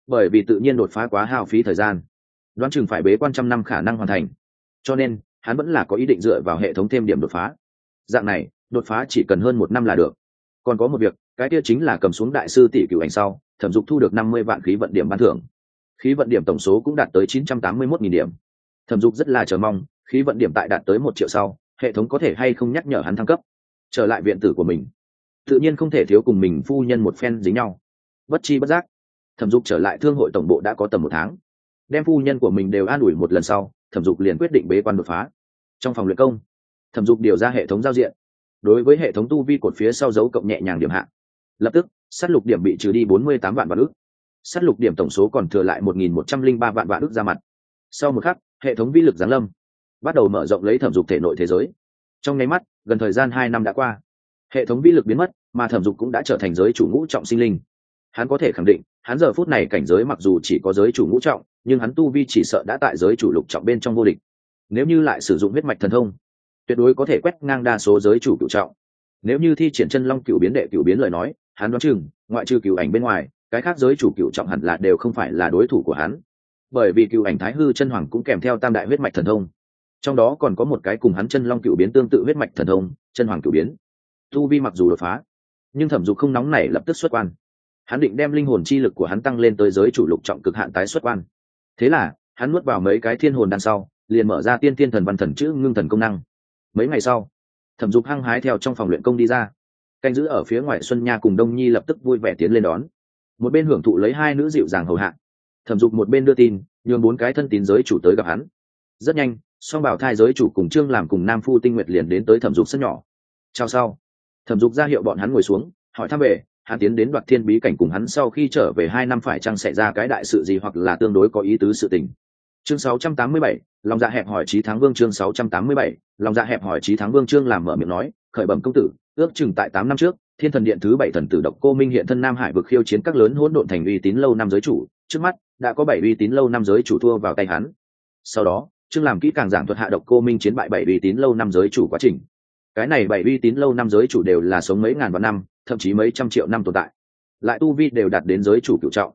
bởi vì tự nhiên đột phá quá hao phí thời gian đoán chừng phải bế quan trăm năm khả năng hoàn thành. Cho nên, hắn vẫn là có ý định dựa vào hệ thống thêm điểm đột phá. Dạng này, đột phá chỉ cần hơn một năm là được. Còn có một việc, cái kia chính là cầm xuống đại sư tỷ cựu ảnh sau, thẩm dục thu được năm mươi vạn khí vận điểm ban thưởng. Khí vận điểm tổng số cũng đạt tới chín trăm tám mươi mốt nghìn điểm. Thẩm dục rất là chờ mong, khí vận điểm tại đạt tới một triệu sau, hệ thống có thể hay không nhắc nhở hắn thăng cấp, trở lại viện tử của mình. Tự nhiên không thể thiếu cùng mình phu nhân một phen dính nhau. Bất chi bất giác, thẩm dục trở lại thương hội tổng bộ đã có tầm một tháng đem phu nhân của mình đều an ủi một lần sau, thẩm dục liền quyết định bế quan đột phá. Trong phòng luyện công, thẩm dục điều ra hệ thống giao diện. Đối với hệ thống tu vi cột phía sau dấu cộng nhẹ nhàng điểm hạng lập tức s á t lục điểm bị trừ đi bốn mươi tám vạn vạn ước s á t lục điểm tổng số còn thừa lại một nghìn một trăm linh ba vạn vạn ước ra mặt. Sau một khắc, hệ thống vi lực giáng lâm, bắt đầu mở rộng lấy thẩm dục thể nội thế giới. Trong nháy mắt, gần thời gian hai năm đã qua, hệ thống vi lực biến mất, mà thẩm dục cũng đã trở thành giới chủ ngũ trọng sinh linh. Hắn có thể khẳng định hắn giờ phút này cảnh giới mặc dù chỉ có giới chủ ngũ trọng, nhưng hắn tu vi chỉ sợ đã tại giới chủ lục trọng bên trong vô địch. Nếu như lại sử dụng huyết mạch thần thông, tuyệt đối có thể quét ngang đa số giới chủ cựu trọng. Nếu như thi triển chân long cựu biến đệ cựu biến lời nói, hắn đoán chừng, ngoại trừ cựu ảnh bên ngoài, cái khác giới chủ cựu trọng hẳn là đều không phải là đối thủ của hắn. Bởi vì cựu ảnh thái hư chân hoàng cũng kèm theo tam đại huyết mạch thần thông. Trong đó còn có một cái cùng hắn chân long cựu biến tương tự huyết mạch thần thông, chân hoàng cựu biến. Tu vi mặc dù đột phá, nhưng thẩm dục không nóng nảy lập tức xuất quan hắn định đem linh hồn chi lực của hắn tăng lên tới giới chủ lục trọng cực hạn tái xuất quan. Thế là, hắn nuốt vào mấy cái thiên hồn đằng sau, liền mở ra tiên tiên thần văn thần chữ ngưng thần công năng. Mấy ngày sau, thẩm dục hăng hái theo trong phòng luyện công đi ra. Canh giữ ở phía ngoài xuân nha cùng đông nhi lập tức vui vẻ tiến lên đón. Một bên hưởng thụ lấy hai nữ dịu dàng hầu hạ, thẩm dục một bên đưa tin, nhường bốn cái thân tín giới chủ tới gặp hắn. Rất nhanh, song bảo thai giới chủ cùng trương làm cùng nam phu tinh nguyệt liền đến tới thẩm dục sân nhỏ. Chào sau, thẩm dục ra hiệu bọn hắn ngồi xuống, hỏi thăm về hắn tiến đến đoạt thiên bí cảnh cùng hắn sau khi trở về hai năm phải chăng xảy ra cái đại sự gì hoặc là tương đối có ý tứ sự tình. Chương 687, lòng dạ hẹp hỏi trí thắng vương chương 687, lòng dạ hẹp hỏi trí thắng vương chương làm mở miệng nói khởi bẩm công tử ước chừng tại tám năm trước thiên thần điện thứ bảy thần tử độc cô minh hiện thân nam hải vực khiêu chiến các lớn hỗn độn thành uy tín lâu năm giới chủ trước mắt đã có bảy uy tín lâu năm giới chủ thua vào tay hắn. Sau đó chương làm kỹ càng giảng thuật hạ độc cô minh chiến bại bảy uy tín lâu năm giới chủ quá trình. Cái này bảy uy tín lâu năm giới chủ đều là sống mấy ngàn vạn năm thậm chí mấy trăm triệu năm tồn tại. Lại tu vi đều đạt đến giới chủ cựu trọng.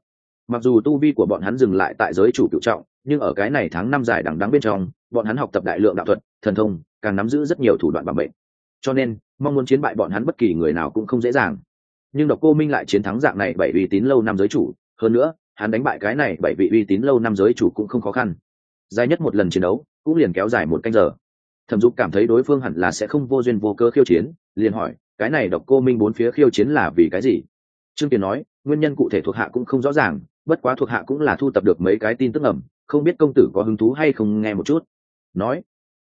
Mặc dù tu vi của bọn hắn dừng lại tại giới chủ cựu trọng, nhưng ở cái này tháng năm dài đằng đắng bên trong, bọn hắn học tập đại lượng đạo thuật, thần thông, càng nắm giữ rất nhiều thủ đoạn bảo mệnh cho nên, mong muốn chiến bại bọn hắn bất kỳ người nào cũng không dễ dàng. Nhưng độc cô minh lại chiến thắng dạng này bảy uy tín lâu năm giới chủ, hơn nữa, hắn đánh bại cái này bảy vị uy tín lâu năm giới chủ cũng không khó khăn. Dài nhất một lần chiến đấu, cũng liền kéo dài một canh giờ. Thẩm dục cảm thấy đối phương hẳn là sẽ không vô duyên vô cơ khiêu chiến, liền hỏi cái này độc cô minh bốn phía khiêu chiến là vì cái gì? Trương tiền nói, nguyên nhân cụ thể thuộc hạ cũng không rõ ràng, bất quá thuộc hạ cũng là thu tập được mấy cái tin tức ẩm, không biết công tử có hứng thú hay không nghe một chút. Nói,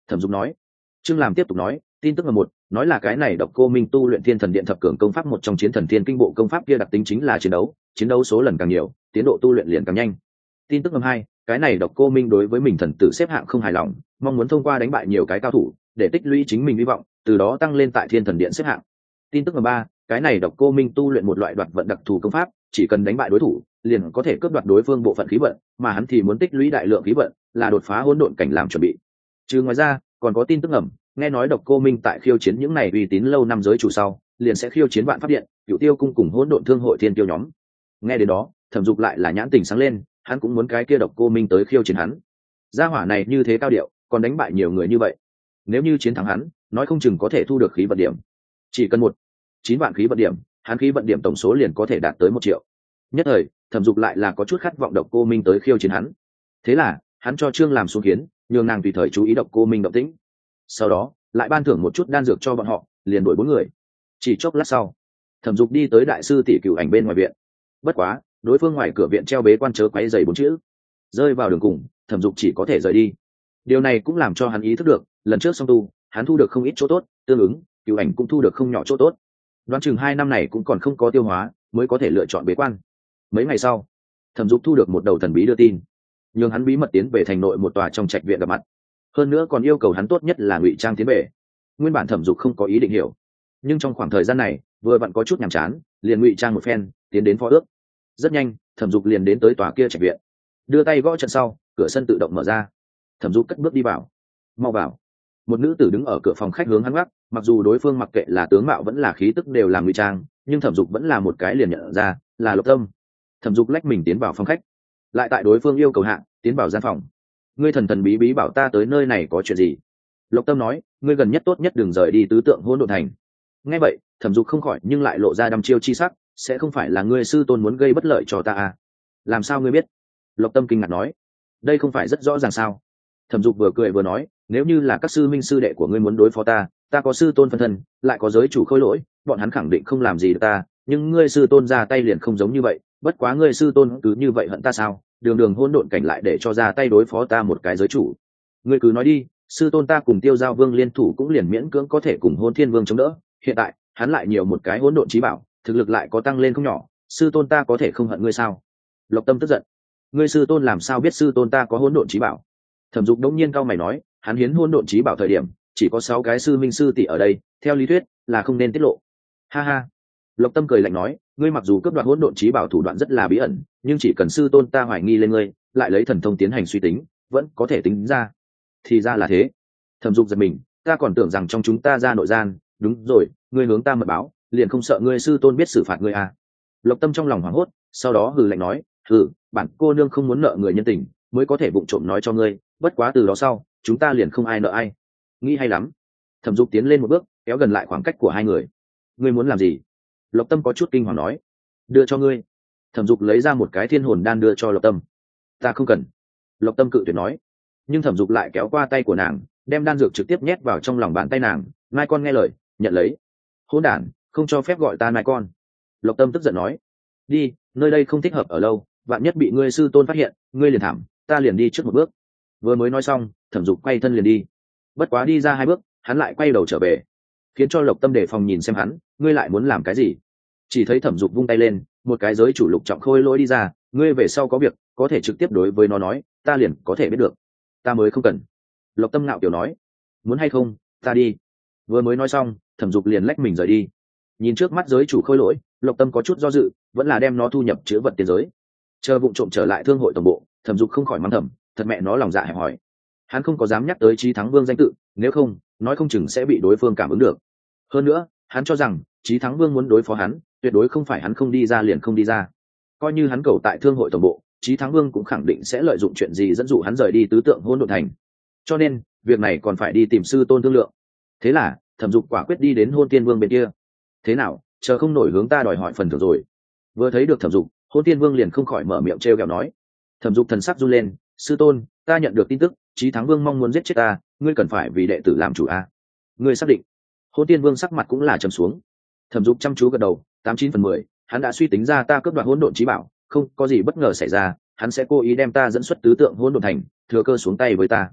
thẩm dung nói, trương làm tiếp tục nói, tin tức là một, nói là cái này độc cô minh tu luyện thiên thần điện thập cường công pháp một trong chiến thần thiên kinh bộ công pháp kia đặc tính chính là chiến đấu chiến đấu số lần càng nhiều, tiến độ tu luyện liền càng nhanh. Tin tức ẩm hai, cái này độc cô minh đối với mình thần tử xếp hạng không hài lòng, mong muốn thông qua đánh bại nhiều cái cao thủ, để tích lũy chính mình hy vọng, từ đó tăng lên tại thiên thần điện xếp hạng tin tức mà ba, cái này độc cô minh tu luyện một loại đoạt vận đặc thù công pháp, chỉ cần đánh bại đối thủ, liền có thể cướp đoạt đối phương bộ phận khí vận, mà hắn thì muốn tích lũy đại lượng khí vận, là đột phá hỗn độn cảnh làm chuẩn bị. Trừ ngoài ra, còn có tin tức ẩm nghe nói độc cô minh tại khiêu chiến những này uy tín lâu năm giới chủ sau, liền sẽ khiêu chiến bạn phát điện cựu tiêu cung cùng hỗn độn thương hội thiên tiêu nhóm. Nghe đến đó, thẩm dục lại là nhãn tình sáng lên, hắn cũng muốn cái kia độc cô minh tới khiêu chiến hắn. Gia hỏa này như thế cao điệu, còn đánh bại nhiều người như vậy. Nếu như chiến thắng hắn, nói không chừng có thể thu được khí vận điểm. Chỉ cần một chín vạn khí vận điểm, hắn khí vận điểm tổng số liền có thể đạt tới một triệu. Nhất thời, thẩm dục lại là có chút khát vọng độc cô minh tới khiêu chiến hắn. Thế là, hắn cho trương làm xuống kiến, nhường nàng tùy thời chú ý độc cô minh động tĩnh. Sau đó, lại ban thưởng một chút đan dược cho bọn họ, liền đuổi bốn người. Chỉ chốc lát sau, thẩm dục đi tới đại sư tỷ cựu ảnh bên ngoài viện. Bất quá, đối phương ngoài cửa viện treo bế quan chớ quáy dày bốn chữ. Rơi vào đường cùng, thẩm dục chỉ có thể rời đi. Điều này cũng làm cho hắn ý thức được, lần trước song tu, hắn thu được không ít chỗ tốt, tương ứng cựu ảnh cũng thu được không nhỏ chỗ tốt đoán chừng hai năm này cũng còn không có tiêu hóa, mới có thể lựa chọn bế quan. Mấy ngày sau, thẩm dục thu được một đầu thần bí đưa tin. Nhường hắn bí mật tiến về thành nội một tòa trong trạch viện gặp mặt. Hơn nữa còn yêu cầu hắn tốt nhất là ngụy trang tiến về. Nguyên bản thẩm dục không có ý định hiểu. Nhưng trong khoảng thời gian này, vừa vặn có chút nhàm chán, liền ngụy trang một phen, tiến đến phó ước. Rất nhanh, thẩm dục liền đến tới tòa kia trạch viện. Đưa tay gõ trận sau, cửa sân tự động mở ra. Thẩm dục cất bước đi vào. Mau vào. Một nữ tử đứng ở cửa phòng khách hướng hắn gác mặc dù đối phương mặc kệ là tướng mạo vẫn là khí tức đều làm ngụy trang, nhưng thẩm dục vẫn là một cái liền nhận ra, là lộc tâm. Thẩm dục lách mình tiến vào phòng khách. Lại tại đối phương yêu cầu hạ, tiến vào gian phòng. Ngươi thần thần bí bí bảo ta tới nơi này có chuyện gì? Lộc tâm nói, ngươi gần nhất tốt nhất đừng rời đi tứ tượng hỗn độn thành. Nghe vậy, thẩm dục không khỏi nhưng lại lộ ra đăm chiêu chi sắc, sẽ không phải là ngươi sư tôn muốn gây bất lợi cho ta à? Làm sao ngươi biết? Lộc tâm kinh ngạc nói. Đây không phải rất rõ ràng sao? Thẩm dục vừa cười vừa nói, nếu như là các sư minh sư đệ của ngươi muốn đối phó ta ta có sư tôn phân thân, lại có giới chủ khôi lỗi, bọn hắn khẳng định không làm gì được ta, nhưng ngươi sư tôn ra tay liền không giống như vậy, bất quá ngươi sư tôn cứ như vậy hận ta sao? Đường đường hôn độn cảnh lại để cho ra tay đối phó ta một cái giới chủ. Ngươi cứ nói đi, sư tôn ta cùng tiêu giao vương liên thủ cũng liền miễn cưỡng có thể cùng hôn thiên vương chống đỡ, hiện tại, hắn lại nhiều một cái hỗn độn trí bảo, thực lực lại có tăng lên không nhỏ, sư tôn ta có thể không hận ngươi sao? Lộc tâm tức giận. Ngươi sư tôn làm sao biết sư tôn ta có hỗn độn trí bảo? Thẩm dục đống nhiên cao mày nói, hắn hiến hỗn độn trí bảo thời điểm chỉ có sáu cái sư minh sư tỷ ở đây, theo lý thuyết, là không nên tiết lộ. Ha ha. Lộc tâm cười lạnh nói, ngươi mặc dù cấp đoạt hỗn độn trí bảo thủ đoạn rất là bí ẩn, nhưng chỉ cần sư tôn ta hoài nghi lên ngươi, lại lấy thần thông tiến hành suy tính, vẫn có thể tính ra. Thì ra là thế. Thẩm dục giật mình, ta còn tưởng rằng trong chúng ta ra nội gian, đúng rồi, ngươi hướng ta mật báo, liền không sợ ngươi sư tôn biết xử phạt ngươi à. lộc tâm trong lòng hoảng hốt, sau đó hừ lạnh nói, hừ, bản cô nương không muốn nợ người nhân tình, mới có thể vụng trộm nói cho ngươi, bất quá từ đó sau, chúng ta liền không ai nợ ai nghĩ hay lắm. Thẩm dục tiến lên một bước, kéo gần lại khoảng cách của hai người. Ngươi muốn làm gì? Lộc tâm có chút kinh hoàng nói. Đưa cho ngươi. Thẩm dục lấy ra một cái thiên hồn đan đưa cho lộc tâm. Ta không cần. Lộc tâm cự tuyệt nói. Nhưng thẩm dục lại kéo qua tay của nàng, đem đan dược trực tiếp nhét vào trong lòng bàn tay nàng. Mai con nghe lời, nhận lấy. Hôn đản, không cho phép gọi ta mai con. Lộc tâm tức giận nói. Đi, nơi đây không thích hợp ở lâu bạn nhất bị ngươi sư tôn phát hiện, ngươi liền thảm, ta liền đi trước một bước. Vừa mới nói xong, thẩm dục quay thân liền đi bất quá đi ra hai bước, hắn lại quay đầu trở về, khiến cho lộc tâm đề phòng nhìn xem hắn, ngươi lại muốn làm cái gì? Chỉ thấy thẩm dục vung tay lên, một cái giới chủ lục trọng khôi lỗi đi ra, ngươi về sau có việc, có thể trực tiếp đối với nó nói, ta liền có thể biết được, ta mới không cần. Lộc tâm ngạo kiểu nói, muốn hay không, ta đi. Vừa mới nói xong, thẩm dục liền lách mình rời đi. Nhìn trước mắt giới chủ khôi lỗi, lộc tâm có chút do dự, vẫn là đem nó thu nhập chữ vật tiền giới. Chờ vụ trộm trở lại thương hội tổng bộ, thẩm dục không khỏi mắng thầm, thật mẹ nó lòng dạ hẹp hòi hắn không có dám nhắc tới trí thắng vương danh tự, nếu không, nói không chừng sẽ bị đối phương cảm ứng được. Hơn nữa, hắn cho rằng, trí thắng vương muốn đối phó hắn, tuyệt đối không phải hắn không đi ra liền không đi ra. Coi như hắn cầu tại thương hội tổng bộ, trí thắng vương cũng khẳng định sẽ lợi dụng chuyện gì dẫn dụ hắn rời đi tứ tượng hôn đ ộ thành. Cho nên, việc này còn phải đi tìm sư tôn thương lượng. Thế là, thẩm dục quả quyết đi đến hôn tiên vương bên kia. Thế nào, chờ không nổi hướng ta đòi hỏi phần thưởng rồi. Vừa thấy được thẩm dục, hôn tiên vương liền không khỏi mở miệng t r e o kẹo nói. Thẩm dục thần sắc run lên, sư tôn, ta nhận được tin tức trí thắng vương mong muốn giết chết ta, ngươi cần phải vì đệ tử làm chủ a. Ngươi xác định. Hôn tiên vương sắc mặt cũng là trầm xuống. Thẩm dục chăm chú gật đầu, tám chín phần mười, hắn đã suy tính ra ta cướp đoạt hỗn độn trí bảo, không có gì bất ngờ xảy ra, hắn sẽ cố ý đem ta dẫn xuất tứ tượng hỗn độn thành, thừa cơ xuống tay với ta.